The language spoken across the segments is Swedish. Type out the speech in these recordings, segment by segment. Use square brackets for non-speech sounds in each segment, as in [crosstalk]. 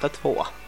Bayonetta 2.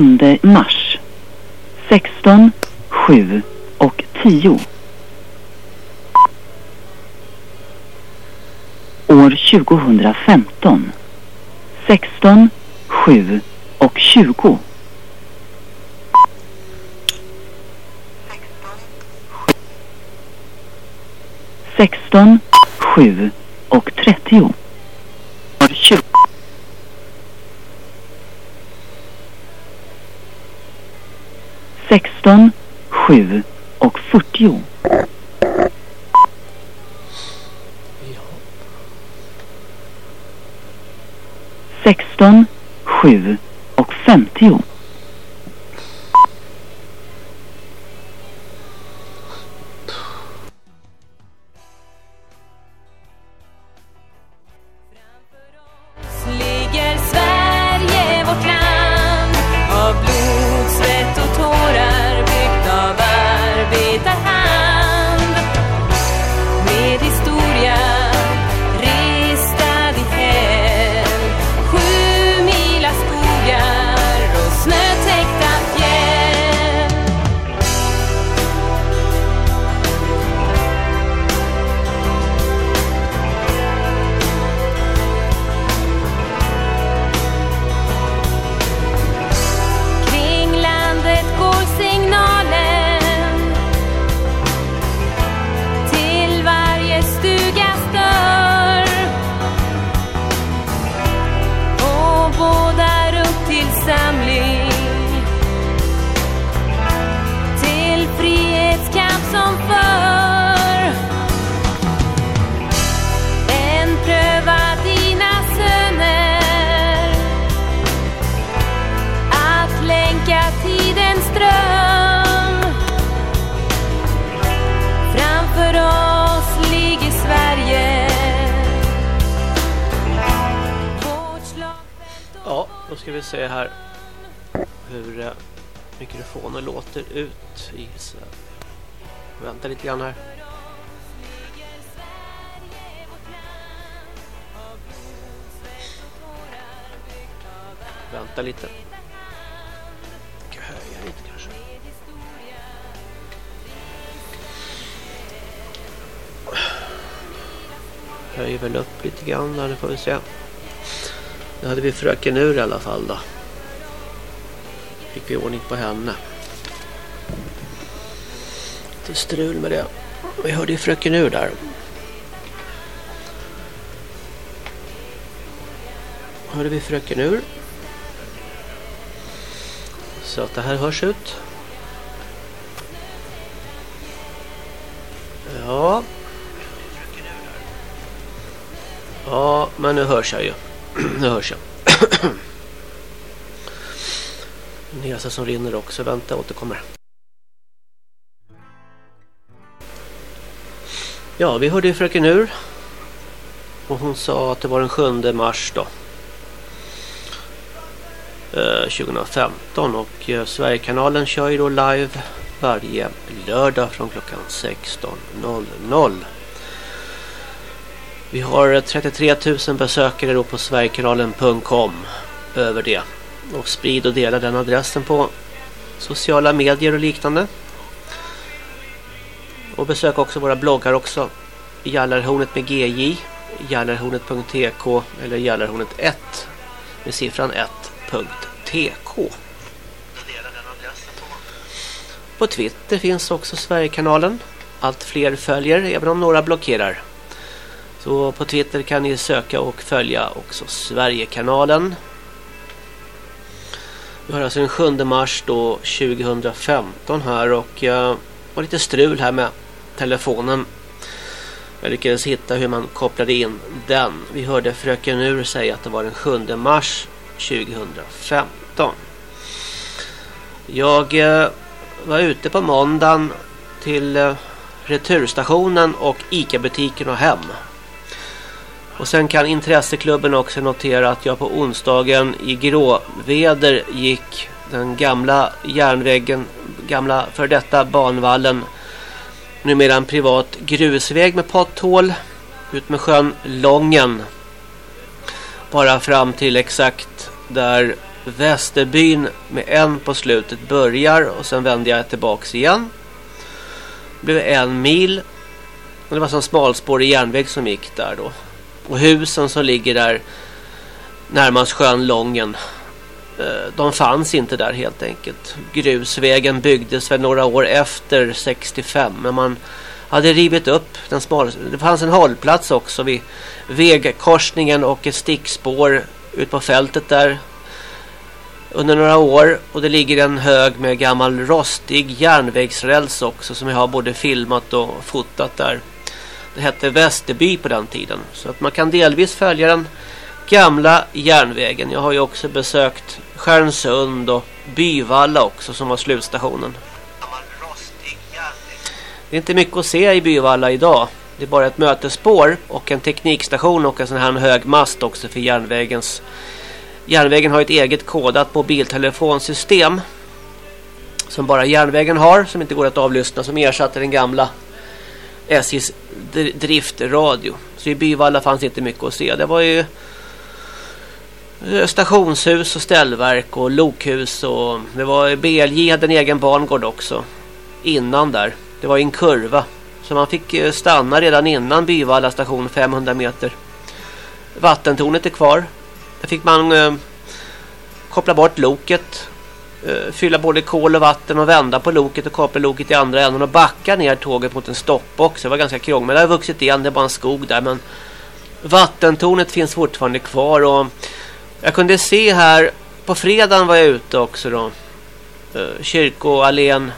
7 mars. 16, 7 och 10. År 2015. 16, 7 och 20. Sexton, sju och trettio. 7 och 40. Ja. Sexton, sju och femtio. Får vi se. Nu hade vi fröken ur i alla fall då. Fick vi ordning på henne. Lite strul med det. Vi hörde ju fröken ur där. Hörde vi fröken ur. Så att det här hörs ut. Hörs jag ju. [clears throat] nu hörs jag. [clears throat] Näsa som rinner också. Vänta, jag återkommer. Ja, vi hörde ju fröken Ur. Och hon sa att det var den 7 mars då. Eh, 2015 och eh, Sverigekanalen kör ju då live varje lördag från klockan 16.00. Vi har eh, 33 000 besökare då på sverigekanalen.com över det. Och sprid och dela den adressen på sociala medier och liknande. Och besök också våra bloggar också. Jallarhornet med GJ, jallarhornet.tk eller jallarhornet1 med siffran 1.tk. På Twitter finns också Sverigekanalen. Allt fler följer, även om några blockerar. Så på Twitter kan ni söka och följa också Sverigekanalen. Vi har alltså den 7 mars då 2015 här och jag var lite strul här med telefonen. Jag lyckades hitta hur man kopplade in den. Vi hörde fröken Ur säga att det var den 7 mars 2015. Jag eh, var ute på måndagen till eh, returstationen och Ica-butiken och hem. Och sen kan intresseklubben också notera att jag på onsdagen i gråväder gick den gamla järnvägen, gamla för detta banvallen, numera en privat grusväg med potthål ut med sjön Lången. Bara fram till exakt där Västerbyn med en på slutet börjar och sen vände jag tillbaks igen. Det blev en mil. Och det var en smalspårig järnväg som gick där då. Och husen som ligger där närmast sjön Lången. Eh, de fanns inte där helt enkelt. Grusvägen byggdes väl några år efter 65. Men man hade rivit upp den smal. Det fanns en hållplats också vid vägkorsningen och ett stickspår ut på fältet där under några år och det ligger en hög med gammal rostig järnvägsräls också som jag har både filmat och fotat där. Det hette Västerby på den tiden så att man kan delvis följa den gamla järnvägen. Jag har ju också besökt Stjärnsund och Byvalla också som var slutstationen. Det är inte mycket att se i Byvalla idag. Det är bara ett mötesspår och en teknikstation och en sån här hög mast också för järnvägens. Järnvägen har ett eget kodat mobiltelefonsystem som bara järnvägen har som inte går att avlyssna som ersatte den gamla SJs driftradio. Så i Byvalla fanns inte mycket att se. Det var ju eh, stationshus och ställverk och lokhus och det var BLJ hade en egen barngård också innan där. Det var en kurva så man fick eh, stanna redan innan Byvalla station 500 meter. Vattentornet är kvar. Där fick man eh, koppla bort loket. Eh, fylla både kol och vatten och vända på loket och kapa loket i andra änden och backa ner tåget mot en stoppbox. Det var ganska krångligt. Men det har vuxit igen. Det är bara en skog där. Men vattentornet finns fortfarande kvar. Och jag kunde se här. På fredagen var jag ute också då. Eh, kyrkoallén.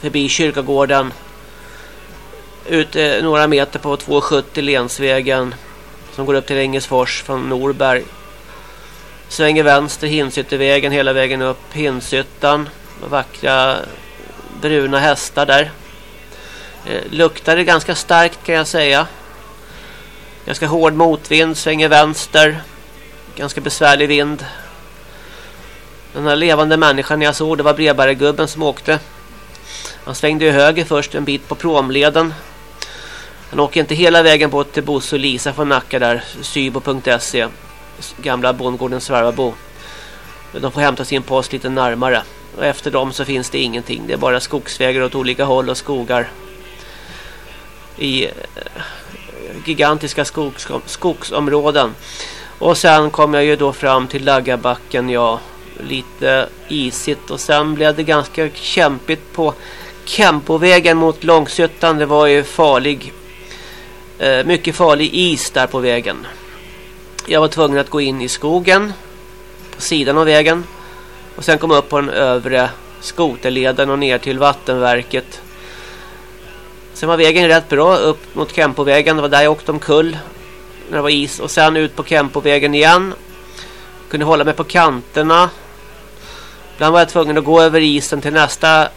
Förbi kyrkogården ut några meter på 270 Lensvägen som går upp till Engelsfors från Norberg. Svänger vänster Hinsyttervägen hela vägen upp Hinsyttan. Vackra bruna hästar där. Eh, luktar det ganska starkt kan jag säga. Ganska hård motvind, svänger vänster. Ganska besvärlig vind. Den här levande människan jag såg, det var brevbärargubben som åkte. Han svängde ju höger först en bit på promleden. Han åker inte hela vägen bort till Bosse och Lisa från Nacka där. Sybo.se Gamla bondgården Svärvabo. De får hämta sin post lite närmare. Och efter dem så finns det ingenting. Det är bara skogsvägar åt olika håll och skogar. I eh, gigantiska skogs, skogsområden. Och sen kom jag ju då fram till Laggabacken. Ja, lite isigt. Och sen blev det ganska kämpigt på Kempovägen mot Långshyttan. Det var ju farlig eh, mycket farlig is där på vägen. Jag var tvungen att gå in i skogen på sidan av vägen och sen komma upp på den övre skoterleden och ner till vattenverket. Sen var vägen rätt bra upp mot Kempovägen. Det var där jag åkte omkull när det var is. Och sen ut på Kempovägen igen. Kunde hålla mig på kanterna. Ibland var jag tvungen att gå över isen till nästa eh,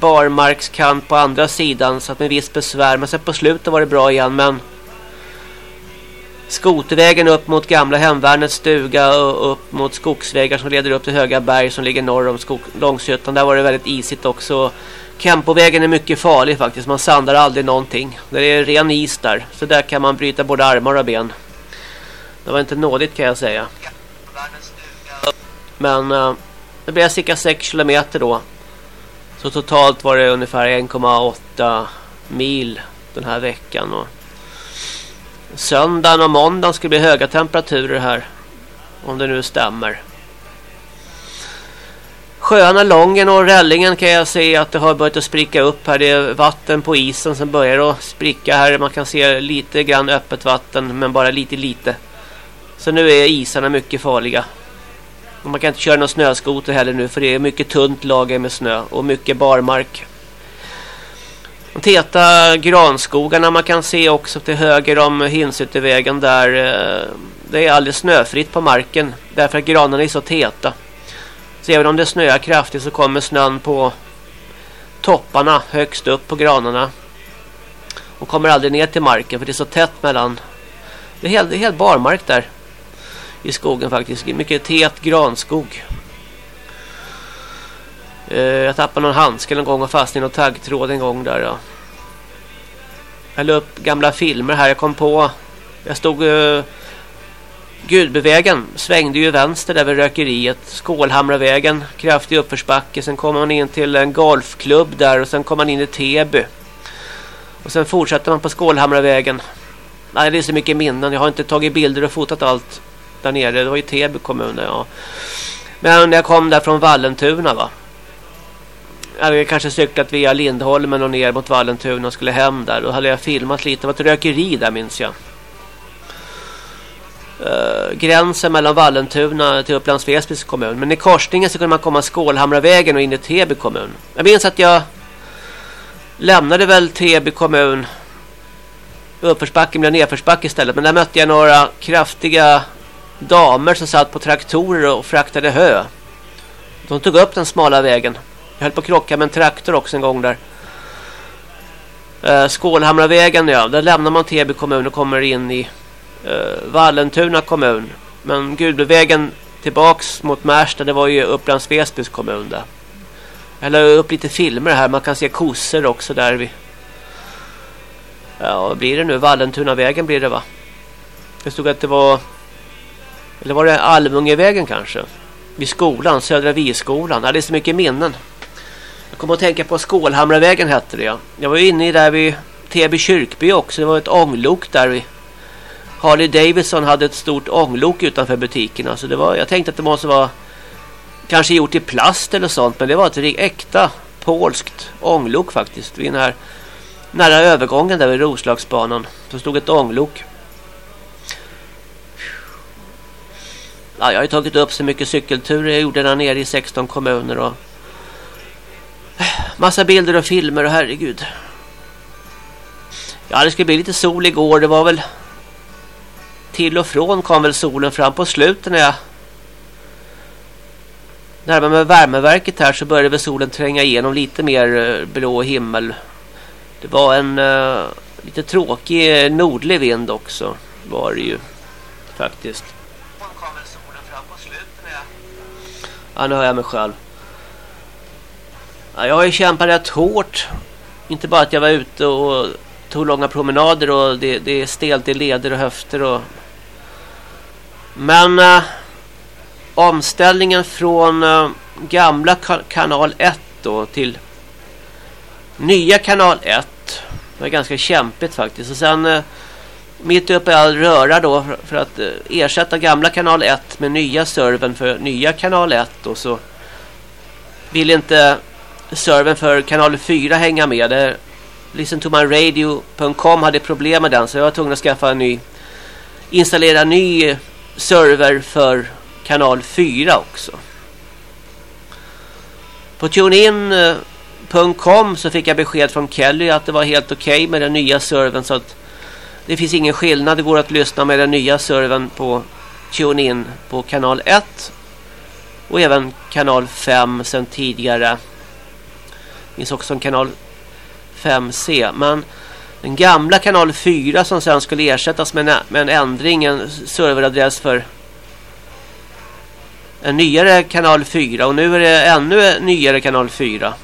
barmarkskant på andra sidan så att med viss besvär. Men sen på slutet var det bra igen men skotervägen upp mot gamla hemvärnets stuga och upp mot skogsvägar som leder upp till höga berg som ligger norr om skog Långshyttan. Där var det väldigt isigt också. Kempovägen är mycket farlig faktiskt. Man sandar aldrig någonting. Det är ren is där. Så där kan man bryta både armar och ben. Det var inte nådigt kan jag säga. Men uh, det blev cirka 6 kilometer då. Så totalt var det ungefär 1,8 mil den här veckan. Och söndagen och måndagen ska bli höga temperaturer här. Om det nu stämmer. Sjöarna Lången och Rällingen kan jag se att det har börjat att spricka upp här. Det är vatten på isen som börjar att spricka här. Man kan se lite grann öppet vatten men bara lite lite. Så nu är isarna mycket farliga. Och man kan inte köra någon snöskoter heller nu för det är mycket tunt lager med snö och mycket barmark. De täta granskogarna man kan se också till höger om Hinsutevägen där eh, det är alldeles snöfritt på marken därför att granarna är så täta. Så även om det snöar kraftigt så kommer snön på topparna högst upp på granarna. Och kommer aldrig ner till marken för det är så tätt mellan det är helt, det är helt barmark där i skogen faktiskt. Mycket tät granskog. Eh, jag tappade någon handske någon gång och fastnade i någon taggtråd en gång där. Ja. Jag la upp gamla filmer här. Jag kom på... Jag stod eh, uh, Gudbevägen svängde ju vänster där vid rökeriet. Skålhamravägen, kraftig uppförsbacke. Sen kom man in till en golfklubb där och sen kom man in i Täby. Och sen fortsatte man på Skålhamravägen. Nej, det är så mycket minnen. Jag har inte tagit bilder och fotat allt där nere. Det var i Täby kommun där, ja. Men jag kom där från Vallentuna va. Jag hade kanske cyklat via Lindholmen och ner mot Vallentuna och skulle hem där. Då hade jag filmat lite. Det var ett rökeri där minns jag. Uh, gränsen mellan Vallentuna till Upplands Väsbys kommun. Men i korsningen så kunde man komma Skålhamravägen och in i Täby kommun. Jag minns att jag lämnade väl Täby kommun uppförsbacke blev nedförsbacke istället. Men där mötte jag några kraftiga damer som satt på traktorer och fraktade hö. De tog upp den smala vägen. Jag höll på att krocka med en traktor också en gång där. Eh, Skålhamravägen, ja. Där lämnar man Täby kommun och kommer in i eh, Vallentuna kommun. Men Gudbyvägen tillbaks mot Märsta, det var ju Upplands Väsbys kommun där. Jag la upp lite filmer här. Man kan se kossor också där vid Ja, vad blir det nu? Vallentunavägen blir det va? Det stod att det var... Eller var det Almungevägen kanske? Vid skolan, Södra Viskolan. Ja, det är så mycket minnen. Jag kommer att tänka på Skålhamravägen hette det ja. Jag var inne i där vid Täby kyrkby också. Det var ett ånglok där vid... Harley Davidson hade ett stort ånglok utanför butiken. Alltså det var, jag tänkte att det måste vara kanske gjort i plast eller sånt. Men det var ett äkta polskt ånglok faktiskt. Vid den här nära övergången där vid Roslagsbanan så stod ett ånglok. Ja, jag har ju tagit upp så mycket cykelturer jag gjorde där nere i 16 kommuner och massa bilder och filmer och herregud. Ja, det skulle bli lite sol igår. Det var väl till och från kom väl solen fram på slutet när jag närmare med värmeverket här så började väl solen tränga igenom lite mer eh, blå himmel det var en uh, lite tråkig nordlig vind också. Var det ju faktiskt. Ja, nu hör jag mig själv. Ja, jag har ju kämpat rätt hårt. Inte bara att jag var ute och tog långa promenader och det, det är stelt i leder och höfter. Och... Men uh, omställningen från uh, gamla kanal 1 då till nya kanal 1 det var ganska kämpigt faktiskt. Och sen eh, mitt uppe i all röra då för, för att eh, ersätta gamla kanal 1 med nya servern för nya kanal 1 och så vill inte servern för kanal 4 hänga med. Det, Listen to my radio.com hade problem med den så jag var tvungen att skaffa en ny installera en ny eh, server för kanal 4 också. På TuneIn.com så fick jag besked från Kelly att det var helt okej okay med den nya servern så att det finns ingen skillnad. Det går att lyssna med den nya servern på TuneIn på kanal 1 och även kanal 5 sen tidigare. Det finns också en kanal 5C men den gamla kanal 4 som sen skulle ersättas med en, med en ändring, en serveradress för en nyare kanal 4 och nu är det ännu nyare kanal 4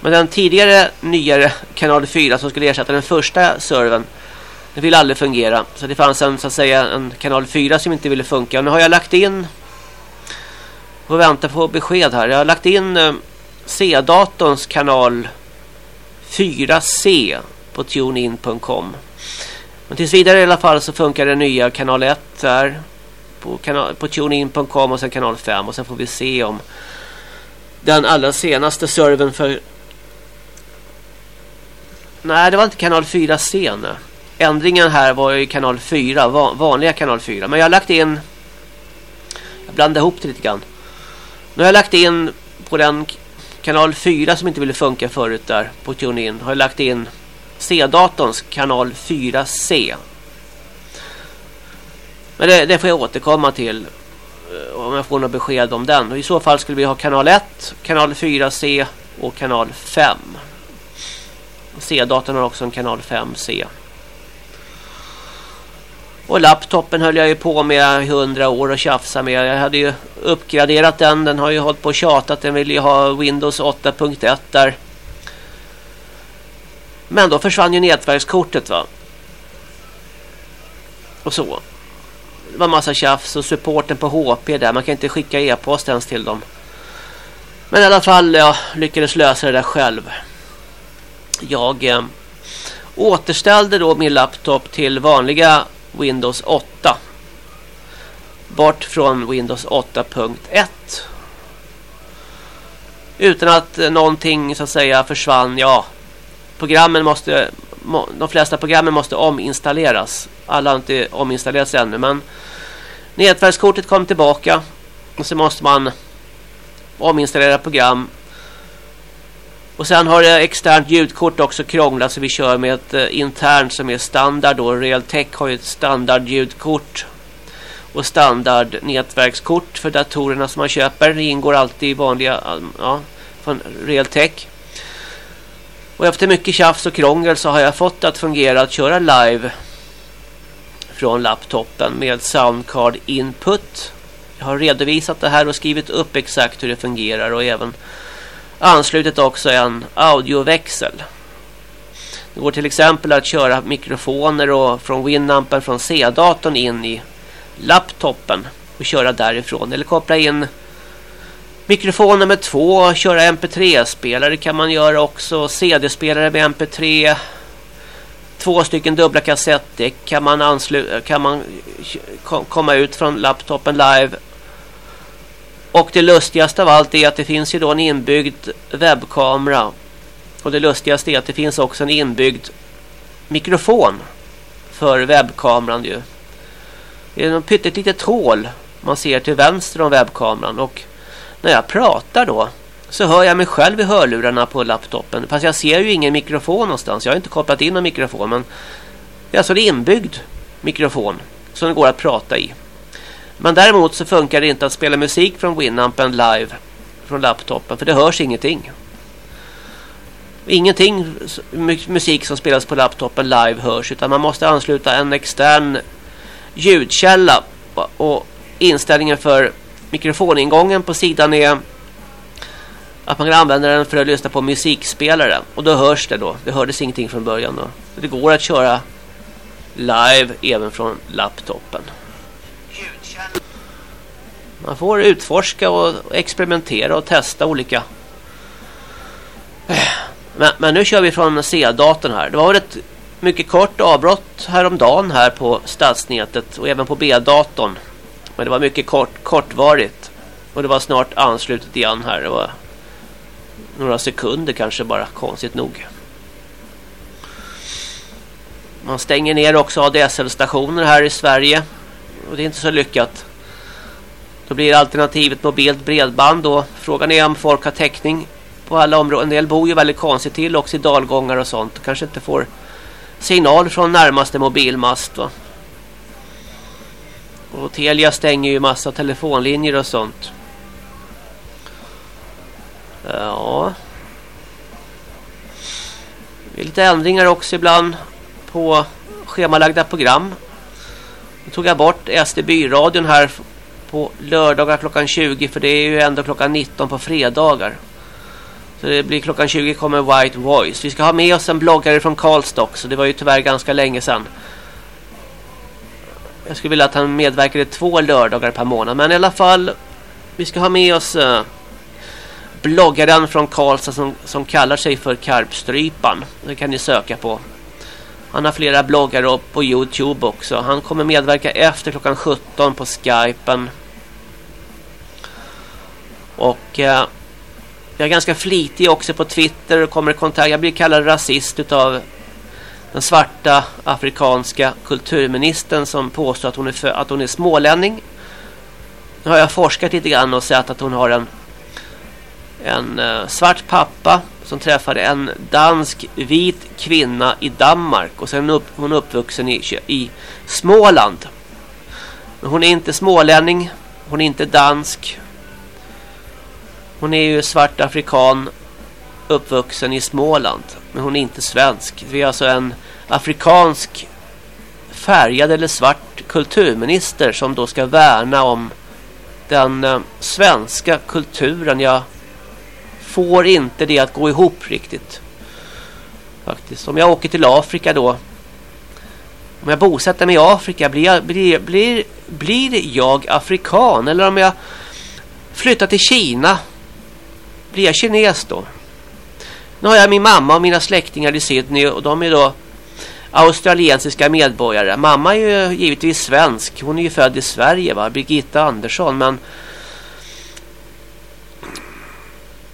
men den tidigare nyare kanal 4 som skulle ersätta den första servern den ville aldrig fungera. Så det fanns en, så att säga, en kanal 4 som inte ville funka. Och nu har jag lagt in och väntar på besked här. Jag har lagt in eh, C-datorns kanal 4C på tunein.com. Men tills vidare i alla fall så funkar den nya kanal 1 där. på, på tunein.com och sen kanal 5 och sen får vi se om den allra senaste servern för Nej, det var inte kanal 4C nu. Ändringen här var ju kanal 4, vanliga kanal 4. Men jag har lagt in... Jag blandade ihop det lite grann. Nu har jag lagt in på den kanal 4 som inte ville funka förut där på TuneIn. Har jag lagt in C-datorns kanal 4C. Men det, det, får jag återkomma till eh, om jag får något besked om den. Och I så fall skulle vi ha kanal 1, kanal 4C och kanal 5. C-datorn har också en kanal 5C. Och laptopen höll jag ju på med i hundra år och tjafsa med. Jag hade ju uppgraderat den. Den har ju hållit på och tjatat. Den ville ju ha Windows 8.1 där. Men då försvann ju nätverkskortet va. Och så. Det var massa tjafs och supporten på HP där. Man kan inte skicka e-post ens till dem. Men i alla fall, jag lyckades lösa det där själv. Jag eh, återställde då min laptop till vanliga Windows 8. Bort från Windows 8.1. Utan att någonting så att säga försvann. Ja, programmen måste de flesta programmen måste ominstalleras. Alla har inte ominstallerats ännu men nätverkskortet kom tillbaka och så måste man ominstallera program. Och sen har det externt ljudkort också krånglat så vi kör med ett eh, internt som är standard då. Realtek har ju ett standard ljudkort och standard nätverkskort för datorerna som man köper. Det ingår alltid i vanliga ja, från Realtek. Och efter mycket tjafs och krångel så har jag fått det att fungera att köra live från laptopen med soundcard input. Jag har redovisat det här och skrivit upp exakt hur det fungerar och även anslutit också en audioväxel. Det går till exempel att köra mikrofoner och från Winampen från C-datorn in i laptopen och köra därifrån eller koppla in Mikrofon nummer två, och köra MP3-spelare kan man göra också. CD-spelare med MP3. Två stycken dubbla kassettdäck kan man, kan man komma ut från laptopen live. Och det lustigaste av allt är att det finns ju då en inbyggd webbkamera. Och det lustigaste är att det finns också en inbyggd mikrofon för webbkameran ju. Det är en pyttelitet hål man ser till vänster om webbkameran och när jag pratar då så hör jag mig själv i hörlurarna på laptopen. Fast jag ser ju ingen mikrofon någonstans. Jag har inte kopplat in någon mikrofon. Men det är alltså en inbyggd mikrofon som det går att prata i. Men däremot så funkar det inte att spela musik från Winampen live från laptopen. För det hörs ingenting. Ingenting musik som spelas på laptopen live hörs. Utan man måste ansluta en extern ljudkälla. Och inställningen för mikrofoningången på sidan är att man kan använda den för att lyssna på musikspelare. Och då hörs det då. Det hördes ingenting från början då. Det går att köra live även från laptopen. Man får utforska och experimentera och testa olika. Men, men nu kör vi från C-datorn här. Det var ett mycket kort avbrott häromdagen här på stadsnätet och även på B-datorn. Men det var mycket kort, kortvarigt. Och det var snart anslutet igen här. Det var några sekunder kanske bara, konstigt nog. Man stänger ner också ADSL-stationer här i Sverige. Och det är inte så lyckat. Då blir alternativet mobilt bredband då. Frågan är om folk har täckning på alla områden. En del bor ju väldigt konstigt till också i dalgångar och sånt. Kanske inte får signal från närmaste mobilmast va. Och Telia stänger ju massa telefonlinjer och sånt. Ja. Det är lite ändringar också ibland på schemalagda program. Nu tog jag bort SD Byradion här på lördagar klockan 20 för det är ju ändå klockan 19 på fredagar. Så det blir klockan 20 kommer White Voice. Vi ska ha med oss en bloggare från Karlstad så det var ju tyvärr ganska länge sedan. Jag skulle vilja att han medverkade två lördagar per månad. Men i alla fall, vi ska ha med oss uh, bloggaren från Karlstad som, som kallar sig för Karpstrypan. Det kan ni söka på. Han har flera bloggar på Youtube också. Han kommer medverka efter klockan 17 på Skypen. Och eh, jag är ganska flitig också på Twitter och kommer i kontakt. Jag blir kallad rasist utav den svarta afrikanska kulturministern som påstår att hon är, för, att hon är smålänning. Nu har jag forskat lite grann och sett att hon har en, en eh, svart pappa som träffade en dansk vit kvinna i Danmark och sen upp, hon är uppvuxen i, i Småland. Men hon är inte smålänning, hon är inte dansk. Hon är ju svart afrikan uppvuxen i Småland. Men hon är inte svensk. Vi är alltså en afrikansk färgad eller svart kulturminister som då ska värna om den eh, svenska kulturen. Jag får inte det att gå ihop riktigt. Faktiskt. Om jag åker till Afrika då Om jag bosätter mig i Afrika, blir jag, blir, blir, blir jag afrikan? Eller om jag flyttar till Kina, blir jag kines då? Nu har jag min mamma och mina släktingar i Sydney och de är då australiensiska medborgare. Mamma är ju givetvis svensk. Hon är ju född i Sverige va, Birgitta Andersson. Men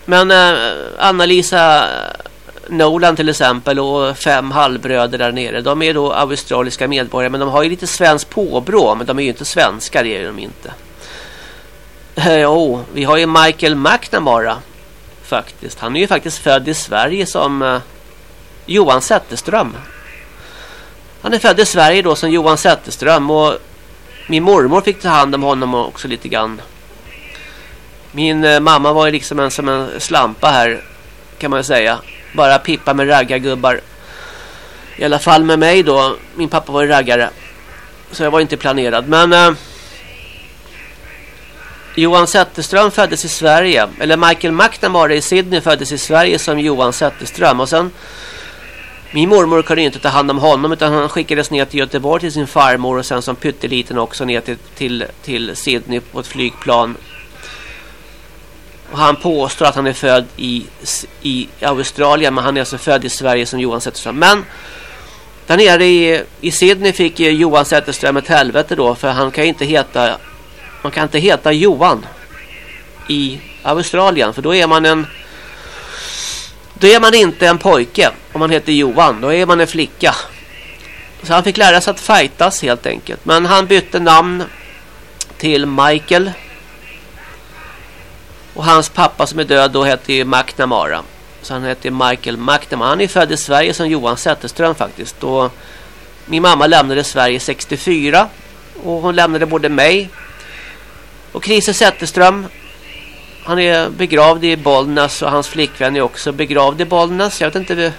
men eh, Anna-Lisa Nolan till exempel och fem halvbröder där nere. De är då australiska medborgare men de har ju lite svensk påbrå men de är ju inte svenskar det är de inte. Eh, jo, vi har ju Michael McNamara faktiskt. Han är ju faktiskt född i Sverige som eh, Johan Zetterström. Han är född i Sverige då som Johan Zetterström och min mormor fick ta hand om honom också lite grann. Min eh, mamma var ju liksom en som en slampa här kan man säga. Bara pippa med raggargubbar. I alla fall med mig då. Min pappa var ju raggare. Så jag var inte planerad. Men eh, Johan Zetterström föddes i Sverige. Eller Michael McNamara i Sydney föddes i Sverige som Johan Zetterström. Och sen min mormor kunde inte ta hand om honom utan han skickades ner till Göteborg till sin farmor och sen som pytteliten också ner till, till, till Sydney på ett flygplan. Och han påstår att han är född i, i Australien men han är alltså född i Sverige som Johan Zetterström. Men där nere i, i Sydney fick Johan Zetterström ett helvete då för han kan inte heta man kan inte heta Johan i Australien för då är man en då är man inte en pojke om man heter Johan. Då är man en flicka. Så han fick lära sig att fightas helt enkelt. Men han bytte namn till Michael. Och hans pappa som är död då hette ju McNamara. Så han hette Michael McNamara. Han är född i Sverige som Johan Zetterström faktiskt. Då min mamma lämnade Sverige 64. Och hon lämnade både mig och Christer Zetterström han är begravd i Bollnäs och hans flickvän är också begravd i Bollnäs. Jag vet inte hur,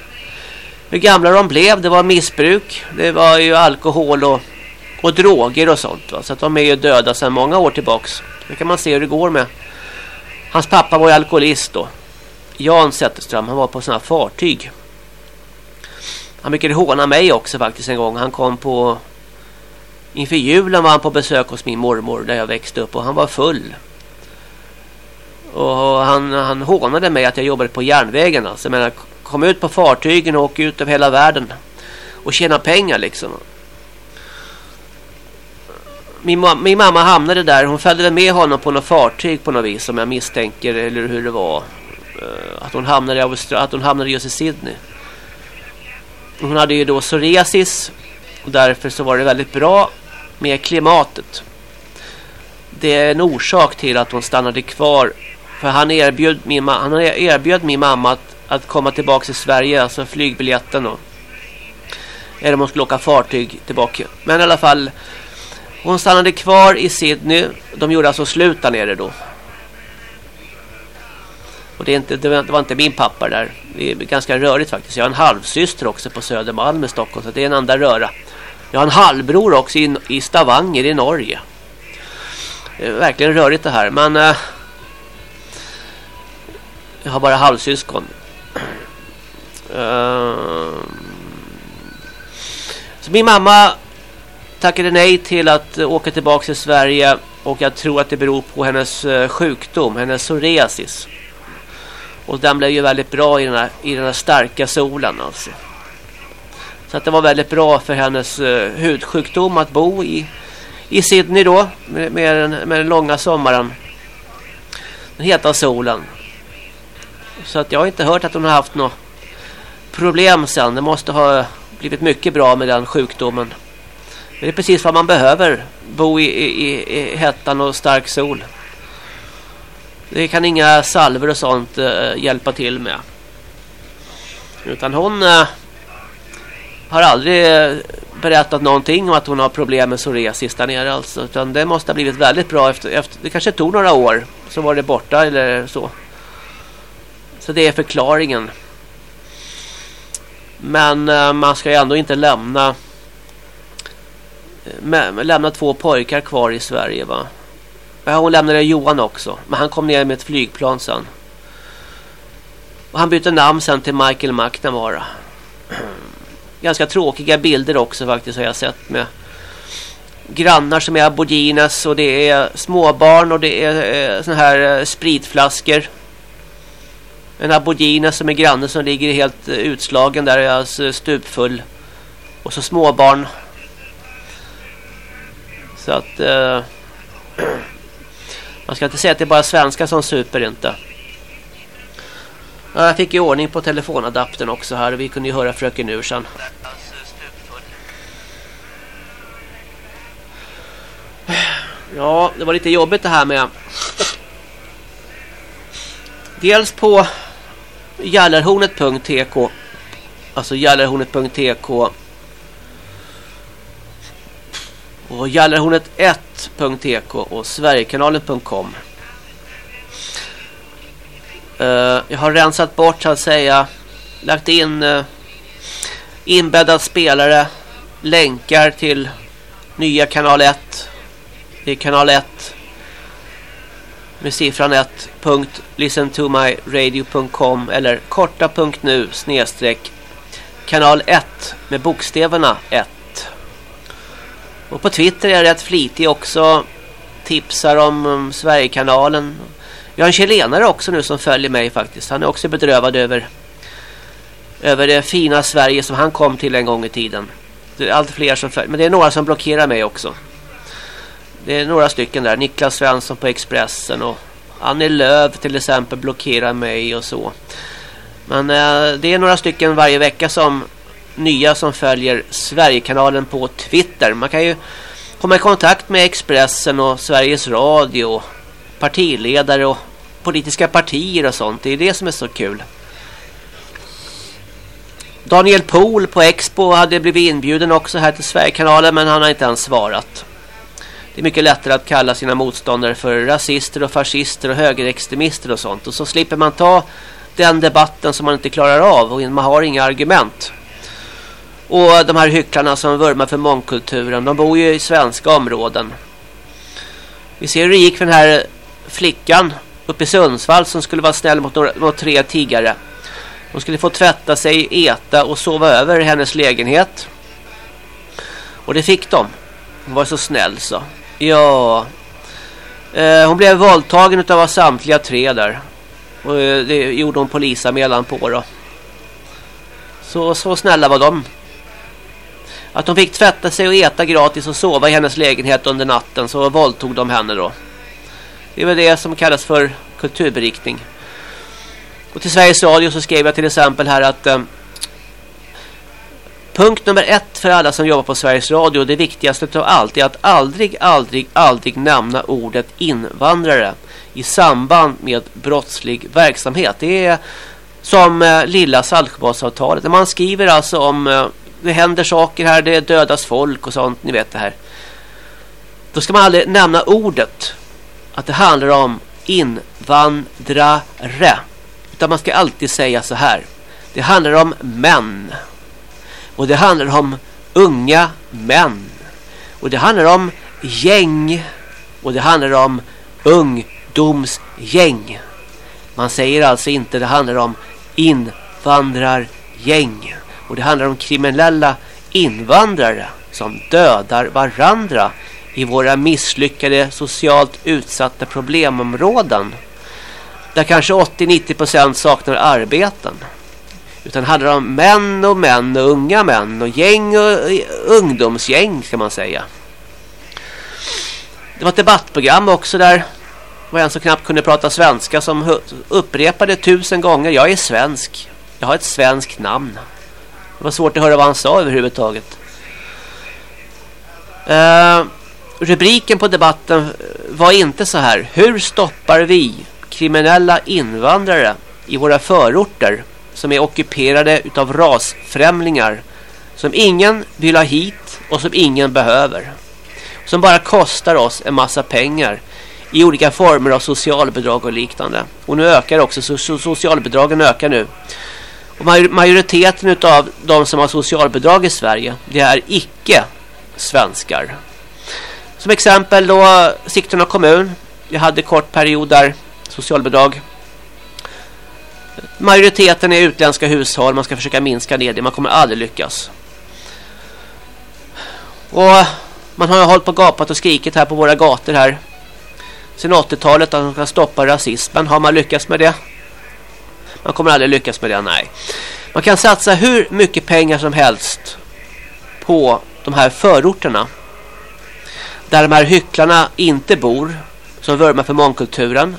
hur gamla de blev. Det var missbruk. Det var ju alkohol och, och droger och sånt. Va? Så att de är ju döda sedan många år tillbaks. Det kan man se hur det går med. Hans pappa var ju alkoholist då. Jan Zetterström. Han var på sådana fartyg. Han brukade håna mig också faktiskt en gång. Han kom på... Inför julen var han på besök hos min mormor där jag växte upp. Och han var full. Och han, han hånade mig att jag jobbade på järnvägen. Alltså. jag menar, kom ut på fartygen och åkte ut över hela världen. Och tjäna pengar liksom. Min, min mamma hamnade där. Hon följde med honom på något fartyg på något vis. Som jag misstänker. Eller hur det var. Eh, att hon hamnade, i Australien, att hon hamnade just i Sydney. Hon hade ju då psoriasis. Och därför så var det väldigt bra med klimatet. Det är en orsak till att hon stannade kvar för han erbjöd min, han erbjöd min mamma att, att komma tillbaka till Sverige. Alltså flygbiljetten då. Eller om hon skulle åka fartyg tillbaka. Men i alla fall. Hon stannade kvar i Sydney. De gjorde alltså slut där nere då. Och det, är inte, det var inte min pappa där. Det är ganska rörigt faktiskt. Jag har en halvsyster också på Södermalm i Stockholm. Så det är en andra röra. Jag har en halvbror också i, i Stavanger i Norge. Det är verkligen rörigt det här. Men... Äh, jag har bara halvsyskon. Uh, så min mamma tackade nej till att eh, åka tillbaka till Sverige och jag tror att det beror på hennes eh, sjukdom, hennes psoriasis. Och den blev ju väldigt bra i den här, i den här starka solen alltså. Så att det var väldigt bra för hennes uh, hudsjukdom att bo i, i Sydney då med, med, den, med den långa sommaren. Den heta solen. Så att jag har inte hört att hon har haft något problem sen. Det måste ha blivit mycket bra med den sjukdomen. Det är precis vad man behöver. Bo i, i, i hettan och stark sol. Det kan inga salver och sånt eh, hjälpa till med. Utan hon eh, har aldrig eh, berättat någonting om att hon har problem med psoriasis där nere alltså. Utan det måste ha blivit väldigt bra efter, efter det kanske tog några år. Så var det borta eller så. Så det är förklaringen. Men eh, man ska ju ändå inte lämna med, två pojkar kvar i Sverige va. Ja, hon lämnade Johan också. Men han kom ner med ett flygplan sen. Och han bytte namn sen till Michael McNamara. ganska tråkiga bilder också faktiskt har jag sett med grannar som är aborigines och det är småbarn och det är eh, såna här eh, spritflaskor. En aborigines som är granne som ligger helt eh, utslagen där är alltså stupfull. Och så småbarn. Så att eh, man ska inte säga att det är bara svenskar som super inte. Jag fick ju ordning på telefonadaptern också här och vi kunde ju höra fröken Ursan. Ja, det var lite jobbigt det här med dels på jallarhornet.tk alltså jallarhornet.tk och jallarhornet1.tk och sverigekanalen.com uh, eh, jag har rensat bort så att säga lagt in eh, uh, inbäddad spelare länkar till nya kanal 1 det är kanal 1 med siffran 1 .listentomyradio.com eller korta.nu snedstreck kanal 1 med bokstäverna 1. Och på Twitter är jag rätt flitig också. Tipsar om um, Sverigekanalen. Jag har en chilenare också nu som följer mig faktiskt. Han är också bedrövad över över det fina Sverige som han kom till en gång i tiden. Det är allt fler som följer. Men det är några som blockerar mig också. Det är några stycken där. Niklas Svensson på Expressen och Annie Löv till exempel blockerar mig och så. Men eh, det är några stycken varje vecka som nya som följer Sverigekanalen på Twitter. Man kan ju komma i kontakt med Expressen och Sveriges Radio, partiledare och politiska partier och sånt. Det är det som är så kul. Daniel Pohl på Expo hade blivit inbjuden också här till Sverigekanalen men han har inte ens svarat. Det är mycket lättare att kalla sina motståndare för rasister och fascister och högerextremister och sånt. Och så slipper man ta den debatten som man inte klarar av och man har inga argument. Och de här hycklarna som vurmar för mångkulturen, de bor ju i svenska områden. Vi ser hur det gick för den här flickan uppe i Sundsvall som skulle vara snäll mot, några, mot tre tiggare. De skulle få tvätta sig, äta och sova över i hennes lägenhet. Och det fick de. Hon var så snäll så. Ja. Eh, hon blev våldtagen av samtliga tre där. Och eh, det gjorde hon polisanmälan på då. Så, så snälla var de. Att de fick tvätta sig och äta gratis och sova i hennes lägenhet under natten så våldtog de henne då. Det är väl det som kallas för kulturberiktning. Och till Sveriges Radio så skrev jag till exempel här att eh, Punkt nummer ett för alla som jobbar på Sveriges Radio, det viktigaste av allt är att aldrig, aldrig, aldrig nämna ordet invandrare i samband med brottslig verksamhet. Det är som eh, lilla Saltsjöbadsavtalet. Man skriver alltså om eh, det händer saker här, det dödas folk och sånt, ni vet det här. Då ska man aldrig nämna ordet att det handlar om invandrare. Utan man ska alltid säga så här. Det handlar om män. Och det handlar om unga män. Och det handlar om gäng. Och det handlar om ungdomsgäng. Man säger alltså inte det handlar om invandrargäng. Och det handlar om kriminella invandrare som dödar varandra i våra misslyckade socialt utsatta problemområden. Där kanske 80-90% saknar arbeten. Utan handlar om män och män och unga män och gäng och eh, ungdomsgäng ska man säga. Det var ett debattprogram också där. Det var en som knappt kunde prata svenska som upprepade tusen gånger. Jag är svensk. Jag har ett svenskt namn. Det var svårt att höra vad han sa överhuvudtaget. Uh, rubriken på debatten var inte så här. Hur stoppar vi kriminella invandrare i våra förorter som är ockuperade utav rasfrämlingar som ingen vill ha hit och som ingen behöver. Som bara kostar oss en massa pengar i olika former av socialbidrag och liknande. Och nu ökar också, so socialbidragen ökar nu. Och majoriteten av de som har socialbidrag i Sverige, det är icke svenskar. Som exempel då Sigtuna kommun. Jag hade kort period där socialbidrag Majoriteten är utländska hushåll. Man ska försöka minska ner det. Man kommer aldrig lyckas. Och man har hållit på gapat och skrikit här på våra gator här. Sen 80-talet att man ska stoppa rasismen. Har man lyckats med det? Man kommer aldrig lyckas med det, nej. Man kan satsa hur mycket pengar som helst på de här förorterna. Där de här hycklarna inte bor. Som vurmar för mångkulturen.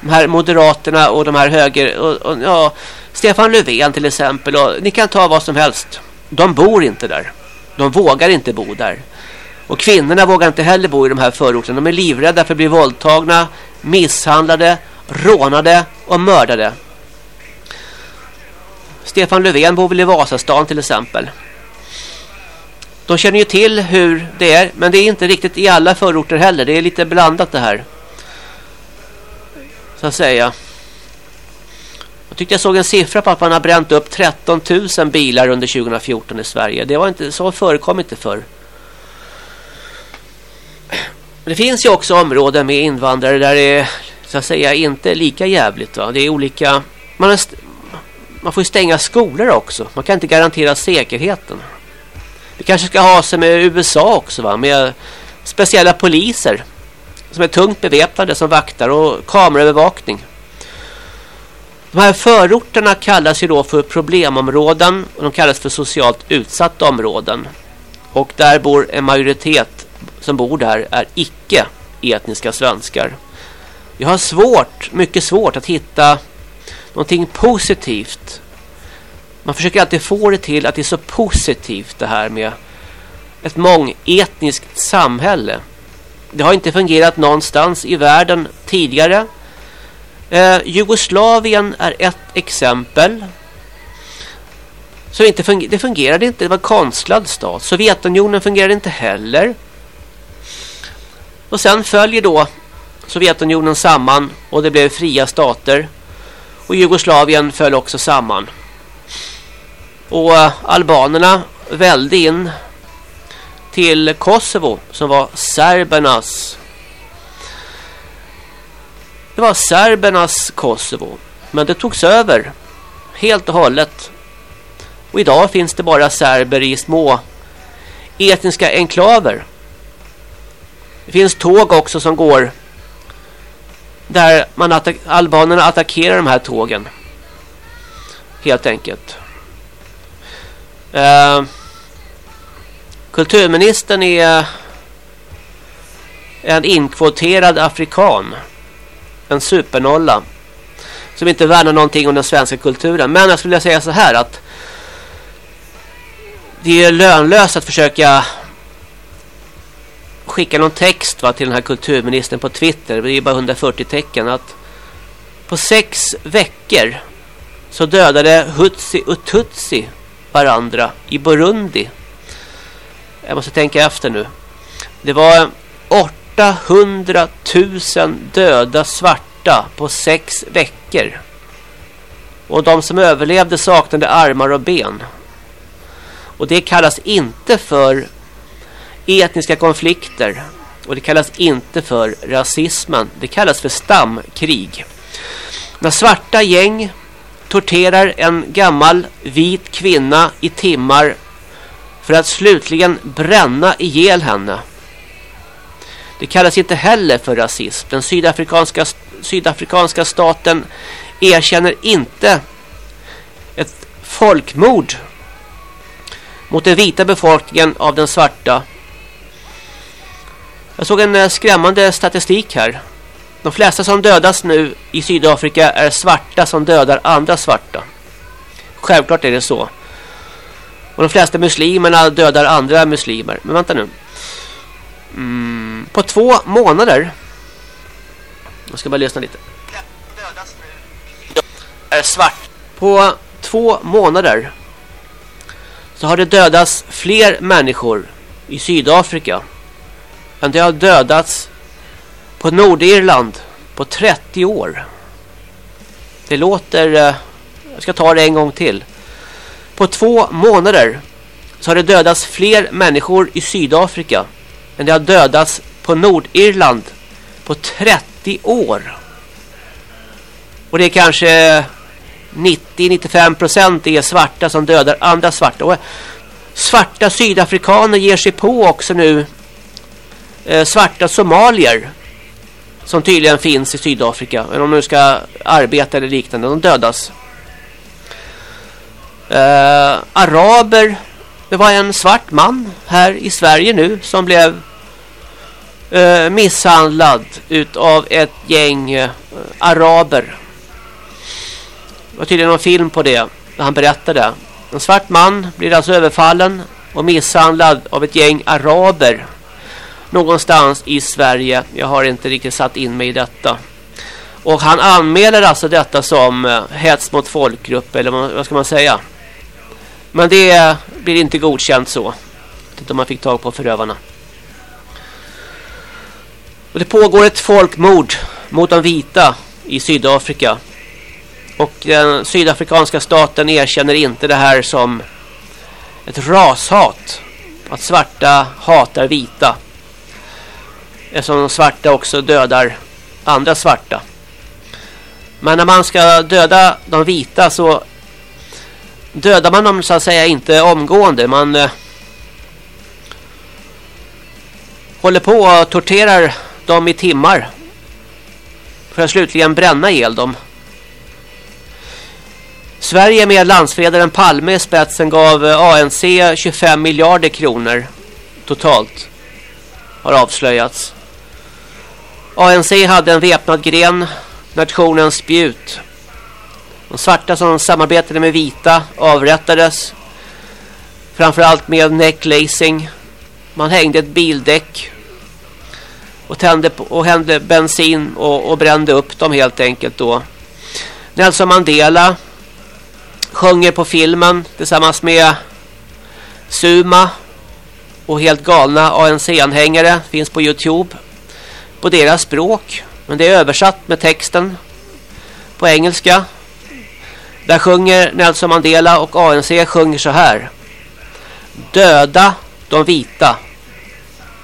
De här moderaterna och de här höger... Och, och, ja, Stefan Löfven till exempel. Och, ni kan ta vad som helst. De bor inte där. De vågar inte bo där. Och kvinnorna vågar inte heller bo i de här förorterna. De är livrädda för att bli våldtagna, misshandlade, rånade och mördade. Stefan Löfven bor väl i Vasastan till exempel. De känner ju till hur det är, men det är inte riktigt i alla förorter heller. Det är lite blandat det här. Så att säga. Jag tyckte jag såg en siffra på att man har bränt upp 13 000 bilar under 2014 i Sverige. Det var inte så förekom inte förr. Men det finns ju också områden med invandrare där det är så att säga inte lika jävligt va. Det är olika man, har man får stänga skolor också. Man kan inte garantera säkerheten. Vi kanske ska ha sig med USA också va med speciella poliser som är tungt beväpnade som vaktar och kameraövervakning. De här förorterna kallas ju då för problemområden och de kallas för socialt utsatta områden. Och där bor en majoritet som bor där är icke etniska svenskar. Jag har svårt, mycket svårt att hitta någonting positivt. Man försöker alltid få det till att det är så positivt det här med ett mångetniskt samhälle. Det har inte fungerat någonstans i världen tidigare. Eh, Jugoslavien är ett exempel. Så inte funger det fungerade inte, det var en konstlad stat. Sovjetunionen fungerade inte heller. Och sen följer då Sovjetunionen samman och det blev fria stater. Och Jugoslavien föll också samman. Och eh, albanerna välde in till Kosovo som var serbernas det var serbernas Kosovo. Men det togs över helt och hållet. Och idag finns det bara serber i små etniska enklaver. Det finns tåg också som går där man attack albanerna attackerar de här tågen. Helt enkelt. Uh, kulturministern är en inkvoterad afrikan en supernolla som inte värnar någonting om den svenska kulturen. Men jag skulle säga så här att det är lönlöst att försöka skicka någon text va, till den här kulturministern på Twitter. Det är ju bara 140 tecken att på sex veckor så dödade Hutsi och Tutsi varandra i Burundi. Jag måste tänka efter nu. Det var 800 000 döda svarta på sex veckor. Och de som överlevde saknade armar och ben. Och det kallas inte för etniska konflikter. Och det kallas inte för rasismen. Det kallas för stamkrig. När svarta gäng torterar en gammal vit kvinna i timmar för att slutligen bränna ihjäl henne det kallas inte heller för rasism. Den sydafrikanska, sydafrikanska staten erkänner inte ett folkmord mot den vita befolkningen av den svarta. Jag såg en eh, skrämmande statistik här. De flesta som dödas nu i Sydafrika är svarta som dödar andra svarta. Självklart är det så. Och de flesta muslimerna dödar andra muslimer. Men vänta nu. Mm, på två månader. Jag ska bara lyssna lite. Är svart. På två månader så har det dödats fler människor i Sydafrika men det har dödats på Nordirland på 30 år. Det låter... Eh, jag ska ta det en gång till. På två månader så har det dödats fler människor i Sydafrika men det har dödats på Nordirland på 30 år. Och det är kanske 90-95% är svarta som dödar andra svarta. Och Svarta sydafrikaner ger sig på också nu Eh, svarta somalier som tydligen finns i Sydafrika. Eller om de nu ska arbeta eller liknande. De dödas. Eh, araber. Det var en svart man här i Sverige nu som blev eh, misshandlad utav ett gäng eh, araber. Det var tydligen någon film på det. Där han berättade. En svart man blir alltså överfallen och misshandlad av ett gäng araber någonstans i Sverige. Jag har inte riktigt satt in mig i detta. Och han anmäler alltså detta som eh, hets mot folkgrupp eller vad ska man säga. Men det blir inte godkänt så. Inte man fick tag på förövarna. Och det pågår ett folkmord mot de vita i Sydafrika. Och den sydafrikanska staten erkänner inte det här som ett rashat. Att svarta hatar vita. Eftersom de svarta också dödar andra svarta. Men när man ska döda de vita så dödar man dem så att säga inte omgående. Man eh, håller på och torterar dem i timmar. För att slutligen bränna ihjäl dem. Sverige med landsfredaren Palme i spetsen gav eh, ANC 25 miljarder kronor totalt. Har avslöjats. ANC hade en väpnad gren, nationens spjut. De svarta som samarbetade med vita avrättades. Framförallt med necklacing. Man hängde ett bildäck. Och tände på, och hände bensin och, och brände upp dem helt enkelt då. Nelson Mandela sjunger på filmen tillsammans med Suma och helt galna ANC-anhängare finns på Youtube på deras språk men det är översatt med texten på engelska där sjunger Nelson Mandela och ANC sjunger så här Döda de vita